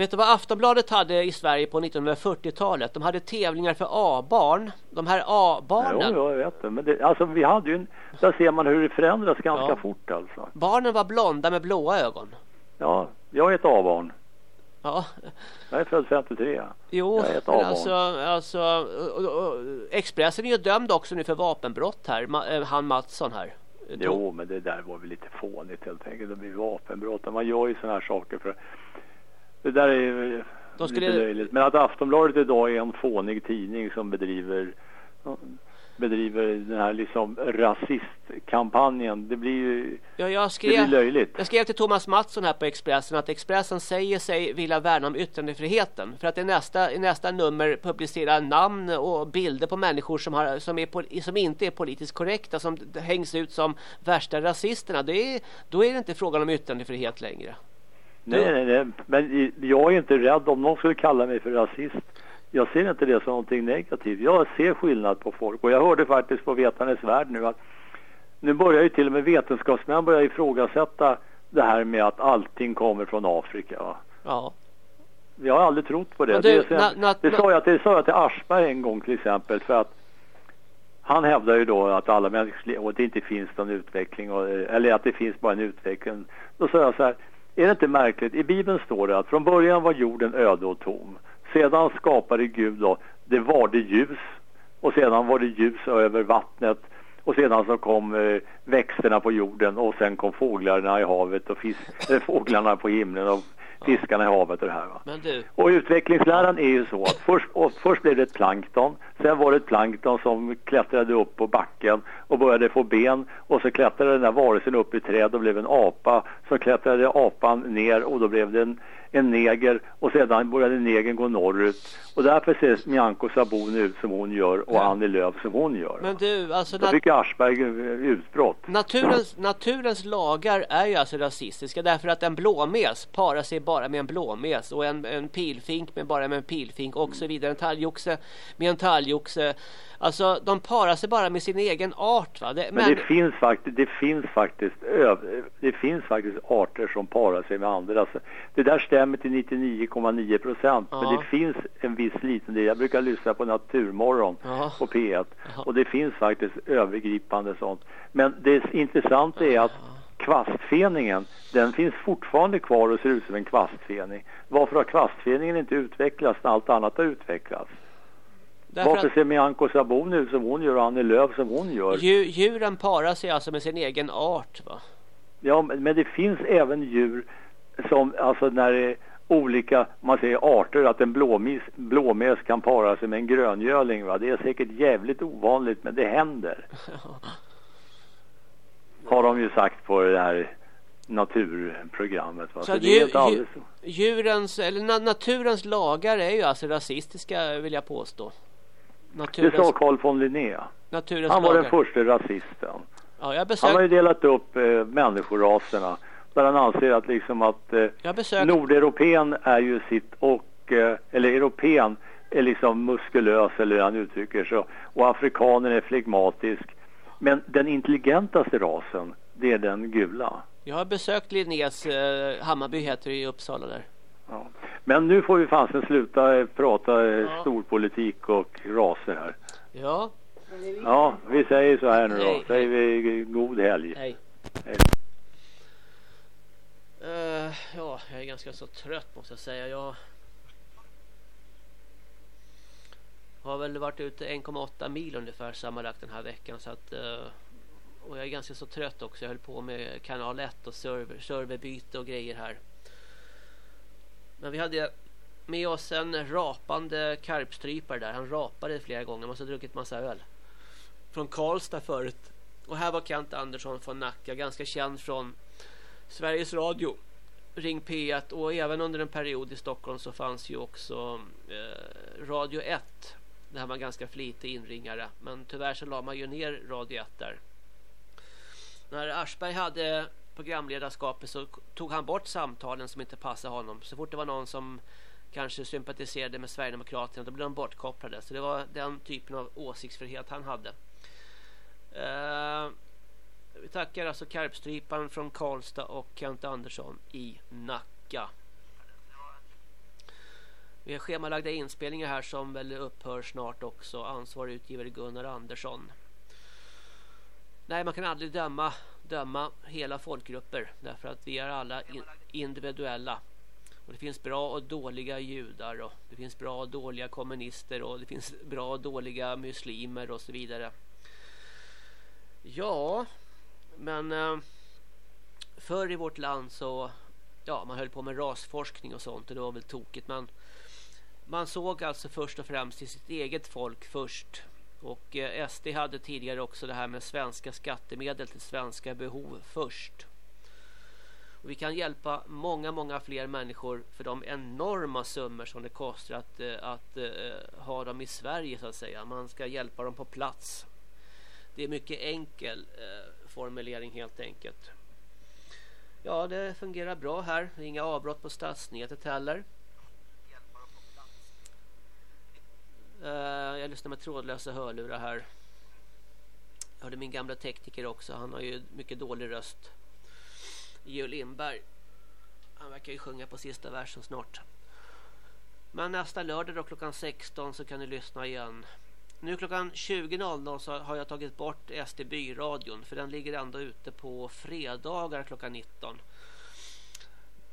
Vet du vad Aftonbladet hade i Sverige på 1940-talet? De hade tävlingar för A-barn. De här Jo, A-barnen. ja, jag vet det. Men det, alltså vi hade ju en, där ser man hur det förändras ganska Ja. fort alltså. Barnen var blonda med blåa ögon. Ja, jag är ett A-barn. Ja, Jag är född 53. jo, Jag är ett men A-barn. alltså, alltså och, och, Expressen är ju dömd också nu för vapenbrott här. Eh, han Mattsson här. Jo, men det där var väl lite fånigt helt enkelt. Det blir vapenbrott. Man gör ju sådana här saker för det där är ju De skulle- lite löjligt. Men att Aftonbladet idag är en fånig tidning som bedriver bedriver den här liksom rasistkampanjen. Det blir ju Ja, jag, det blir skrev, löjligt. jag skrev till Thomas Mattsson här på Expressen att Expressen säger sig vilja värna om yttrandefriheten. För att i nästa, i nästa nummer publicera namn och bilder på människor som, har, som, är, som inte är politiskt korrekta. Som hängs ut som värsta rasisterna. Det är, då är det inte frågan om yttrandefrihet längre. Nej, nej, nej. Men jag är inte rädd om någon skulle kalla mig för rasist. Jag ser inte det som någonting negativt. Jag ser skillnad på folk. Och jag hörde faktiskt på Vetarnes Värld nu att nu börjar ju till och med vetenskapsmän börja ifrågasätta det här med att allting kommer från Afrika. Va? Ja. Jag har aldrig trott på det. Du, det, na- na- det, sa jag, det sa jag till Aschberg en gång till exempel för att han hävdar ju då att alla människor och det inte finns någon utveckling och, eller att det finns bara en utveckling. Då sa jag så här, är det inte märkligt? I Bibeln står det att från början var jorden öde och tom. Sedan skapade Gud då, det var det ljus och sedan var det ljus över vattnet och sedan så kom eh, växterna på jorden och sen kom fåglarna i havet och fisk, eh, fåglarna på himlen och fiskarna i havet och det här va. Du, Och utvecklingsläran är ju så att först, först blev det ett plankton, sen var det ett plankton som klättrade upp på backen och började få ben och så klättrade den där varelsen upp i träd och blev en apa. Så klättrade apan ner och då blev det en, en neger och sedan började negern gå norrut. Och därför ser Nyamko Sabuni ut som hon gör och Ja. Annie Lööf som hon gör. men du, alltså Då fick Aschberg eh, utbrott. naturens, naturens lagar är ju alltså rasistiska därför att en blåmes parar sig bara med en blåmes och en, en pilfink med bara med en pilfink och så vidare. En talgoxe med en talgoxe. Alltså de parar sig bara med sin egen art va. Det, Men det finns faktiskt, det finns faktiskt, det finns faktiskt arter som parar sig med andra. Så det där stämmer till 99,9 procent. Ja. Men det finns en viss liten del. Jag brukar lyssna på Naturmorgon Ja. på P1. Ja. Och det finns faktiskt övergripande sånt. Men det intressanta är att kvastfeningen, den finns fortfarande kvar och ser ut som en kvastfening. Varför har kvastfeningen inte utvecklats när allt annat har utvecklats? Därför Varför att ser Nyamko Sabuni ut som hon gör och Annie Lööf som hon gör? dju, djuren parar sig alltså med sin egen art va. Ja, men det finns även djur som, alltså när det är olika, man säger arter, att en blåmes, blåmes kan para sig med en gröngöling. Va? Det är säkert jävligt ovanligt, men det händer. [laughs] Har de ju sagt på det här naturprogrammet. Va? Så Så, djur, alldeles... djur, djurens, eller na, naturens lagar är ju alltså rasistiska vill jag påstå. Det Naturens, sa Carl von Linné. naturens Han var lagar. den första rasisten. Ja, jag Han har ju delat upp eh, människoraserna. Där han anser att liksom att eh, jag besökte Nordeuropén är ju sitt och, eh, eller europén är liksom muskulös eller hur han uttrycker sig och afrikanen är flegmatisk. Men den intelligentaste rasen det är den gula. Jag har besökt Linnés, eh, Hammarby heter det i Uppsala där. Ja. Men nu får vi fasen sluta eh, prata eh, Ja. storpolitik och raser här. Ja, Ja, vi säger så här nu då. Hej. Säger vi god helg. hej. Hej. Eh, ja, jag är ganska så trött måste jag säga. Jag har väl varit ute 1,8 mil ungefär sammanlagt den här veckan. Så att, eh, och jag är ganska så trött också. Jag höll på med kanal 1 och server, serverbyte och grejer här. Men vi hade med oss en rapande karpstrypare där. Han rapade flera gånger. Man måste ha druckit massa öl. Från Karlstad förut. Och här var Kent Andersson från Nacka. Ganska känd från Sveriges Radio. Ring P1 och även under en period i Stockholm så fanns ju också eh, Radio 1. Där var ganska flitig inringare. Men tyvärr så la man ju ner Radio 1 där. När Aschberg hade programledarskapet så tog han bort samtalen som inte passade honom. Så fort det var någon som kanske sympatiserade med Sverigedemokraterna då blev de bortkopplade. Så det var den typen av åsiktsfrihet han hade. Uh, vi tackar alltså Karpstryparen från Karlstad och Kent Andersson i Nacka. Vi har schemalagda inspelningar här som väl upphör snart också. Ansvarig utgivare Gunnar Andersson. Nej, man kan aldrig döma, döma hela folkgrupper därför att vi är alla in, individuella. Och det finns bra och dåliga judar och det finns bra och dåliga kommunister och det finns bra och dåliga muslimer och så vidare. Ja, Men eh, förr i vårt land så ja, man höll på med rasforskning och sånt och det var väl tokigt men man såg alltså först och främst till sitt eget folk först. Och eh, SD hade tidigare också det här med svenska skattemedel till svenska behov först. Och vi kan hjälpa många, många fler människor för de enorma summor som det kostar att, eh, att, att ha dem i Sverige så att säga. Man ska hjälpa dem på plats. Det är mycket enkel eh, formulering helt enkelt. Ja, det fungerar bra här. Inga avbrott på stadsnätet heller. Uh, Eh, jag lyssnar med trådlösa hörlurar här. Jag hörde min gamla tekniker också. Han har ju mycket dålig röst. Geo Lindberg. Han verkar ju sjunga på sista versen snart. Men nästa lördag då klockan 16 så kan ni lyssna igen. Nu klockan 20.00 så har jag tagit bort SD Byradion för den ligger ändå ute på fredagar klockan 19.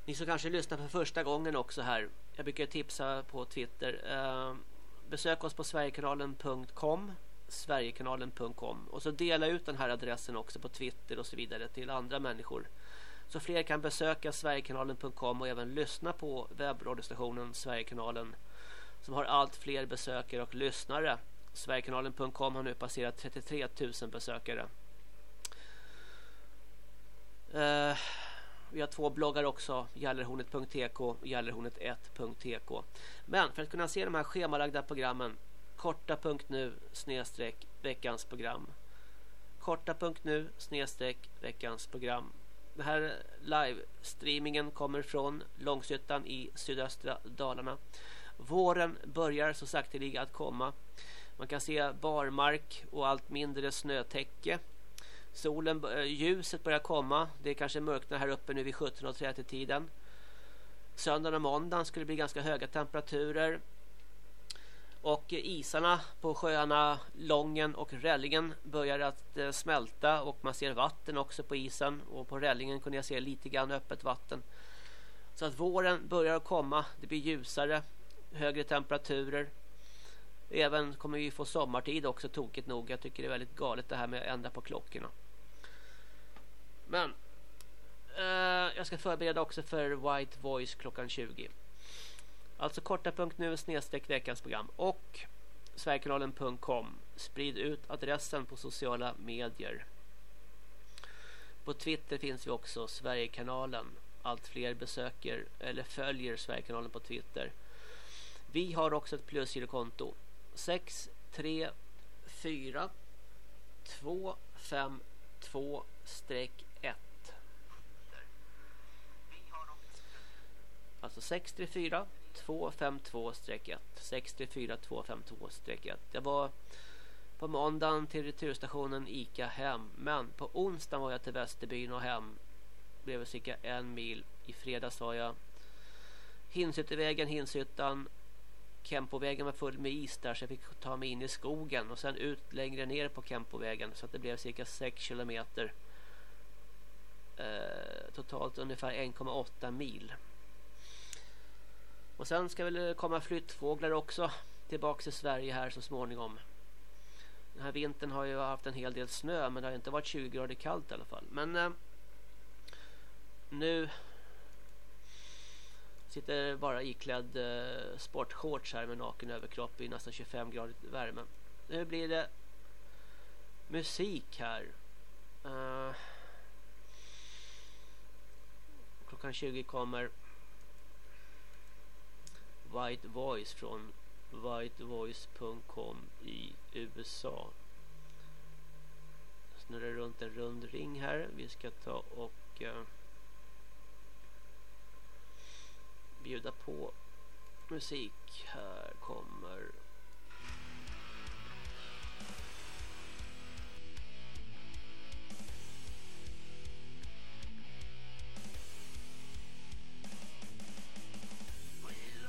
Ni som kanske lyssnar för första gången också här. Jag brukar tipsa på Twitter. Eh, Besök oss på sverigekanalen.com sverigekanalen.com och så dela ut den här adressen också på Twitter och så vidare till andra människor. Så fler kan besöka sverigekanalen.com och även lyssna på webbradiostationen Sverigekanalen som har allt fler besökare och lyssnare. Sverigekanalen.com har nu passerat 33 000 besökare. Uh, vi har två bloggar också, gallerhornet.tk och gallerhornet1.tk. Men för att kunna se de här schemalagda programmen korta.nu snedstreck veckans program. Korta.nu snedstreck veckans program. Den här livestreamingen kommer från Långshyttan i sydöstra Dalarna. Våren börjar så sakteliga att komma. Man kan se barmark och allt mindre snötäcke. Solen, eh, ljuset börjar komma. Det är kanske mörknar här uppe nu vid 17.30 tiden. Söndagen och måndagen skulle bli ganska höga temperaturer. Och eh, isarna på sjöarna Lången och Rällingen börjar att eh, smälta och man ser vatten också på isen. Och på Rällingen kunde jag se lite grann öppet vatten. Så att våren börjar att komma. Det blir ljusare, högre temperaturer. Även kommer vi få sommartid också tokigt nog. Jag tycker det är väldigt galet det här med att ändra på klockorna. Men eh, jag ska förbereda också för White Voice klockan 20. Alltså korta.nu snedstreck veckans program och Sverigekanalen.com. Sprid ut adressen på sociala medier. På Twitter finns vi också Sverigekanalen. Allt fler besöker eller följer Sverigekanalen på Twitter. Vi har också ett plusgirokonto. 6 3 4 2 5 2 1 Alltså 634 252-1 634 252-1 Jag var på måndagen till returstationen Ica hem Men på onsdagen var jag till Västerbyn och hem blev cirka en mil I fredags var jag Hinsyttevägen, Hinsyttan Kempovägen var full med is där så jag fick ta mig in i skogen och sen ut längre ner på Kempovägen så att det blev cirka 6 kilometer. Eh, totalt ungefär 1,8 mil. Och sen ska väl komma flyttfåglar också tillbaka till Sverige här så småningom. Den här vintern har ju haft en hel del snö men det har inte varit 20 grader kallt i alla fall. Men eh, nu sitter bara iklädd eh, sportshorts här med naken överkropp i nästan 25 grader värme. Nu blir det musik här. Eh, klockan 20 kommer White Voice från whitevoice.com i USA. Jag alltså, snurrar runt en rund ring här. Vi ska ta och uh, bjuda på musik. Här kommer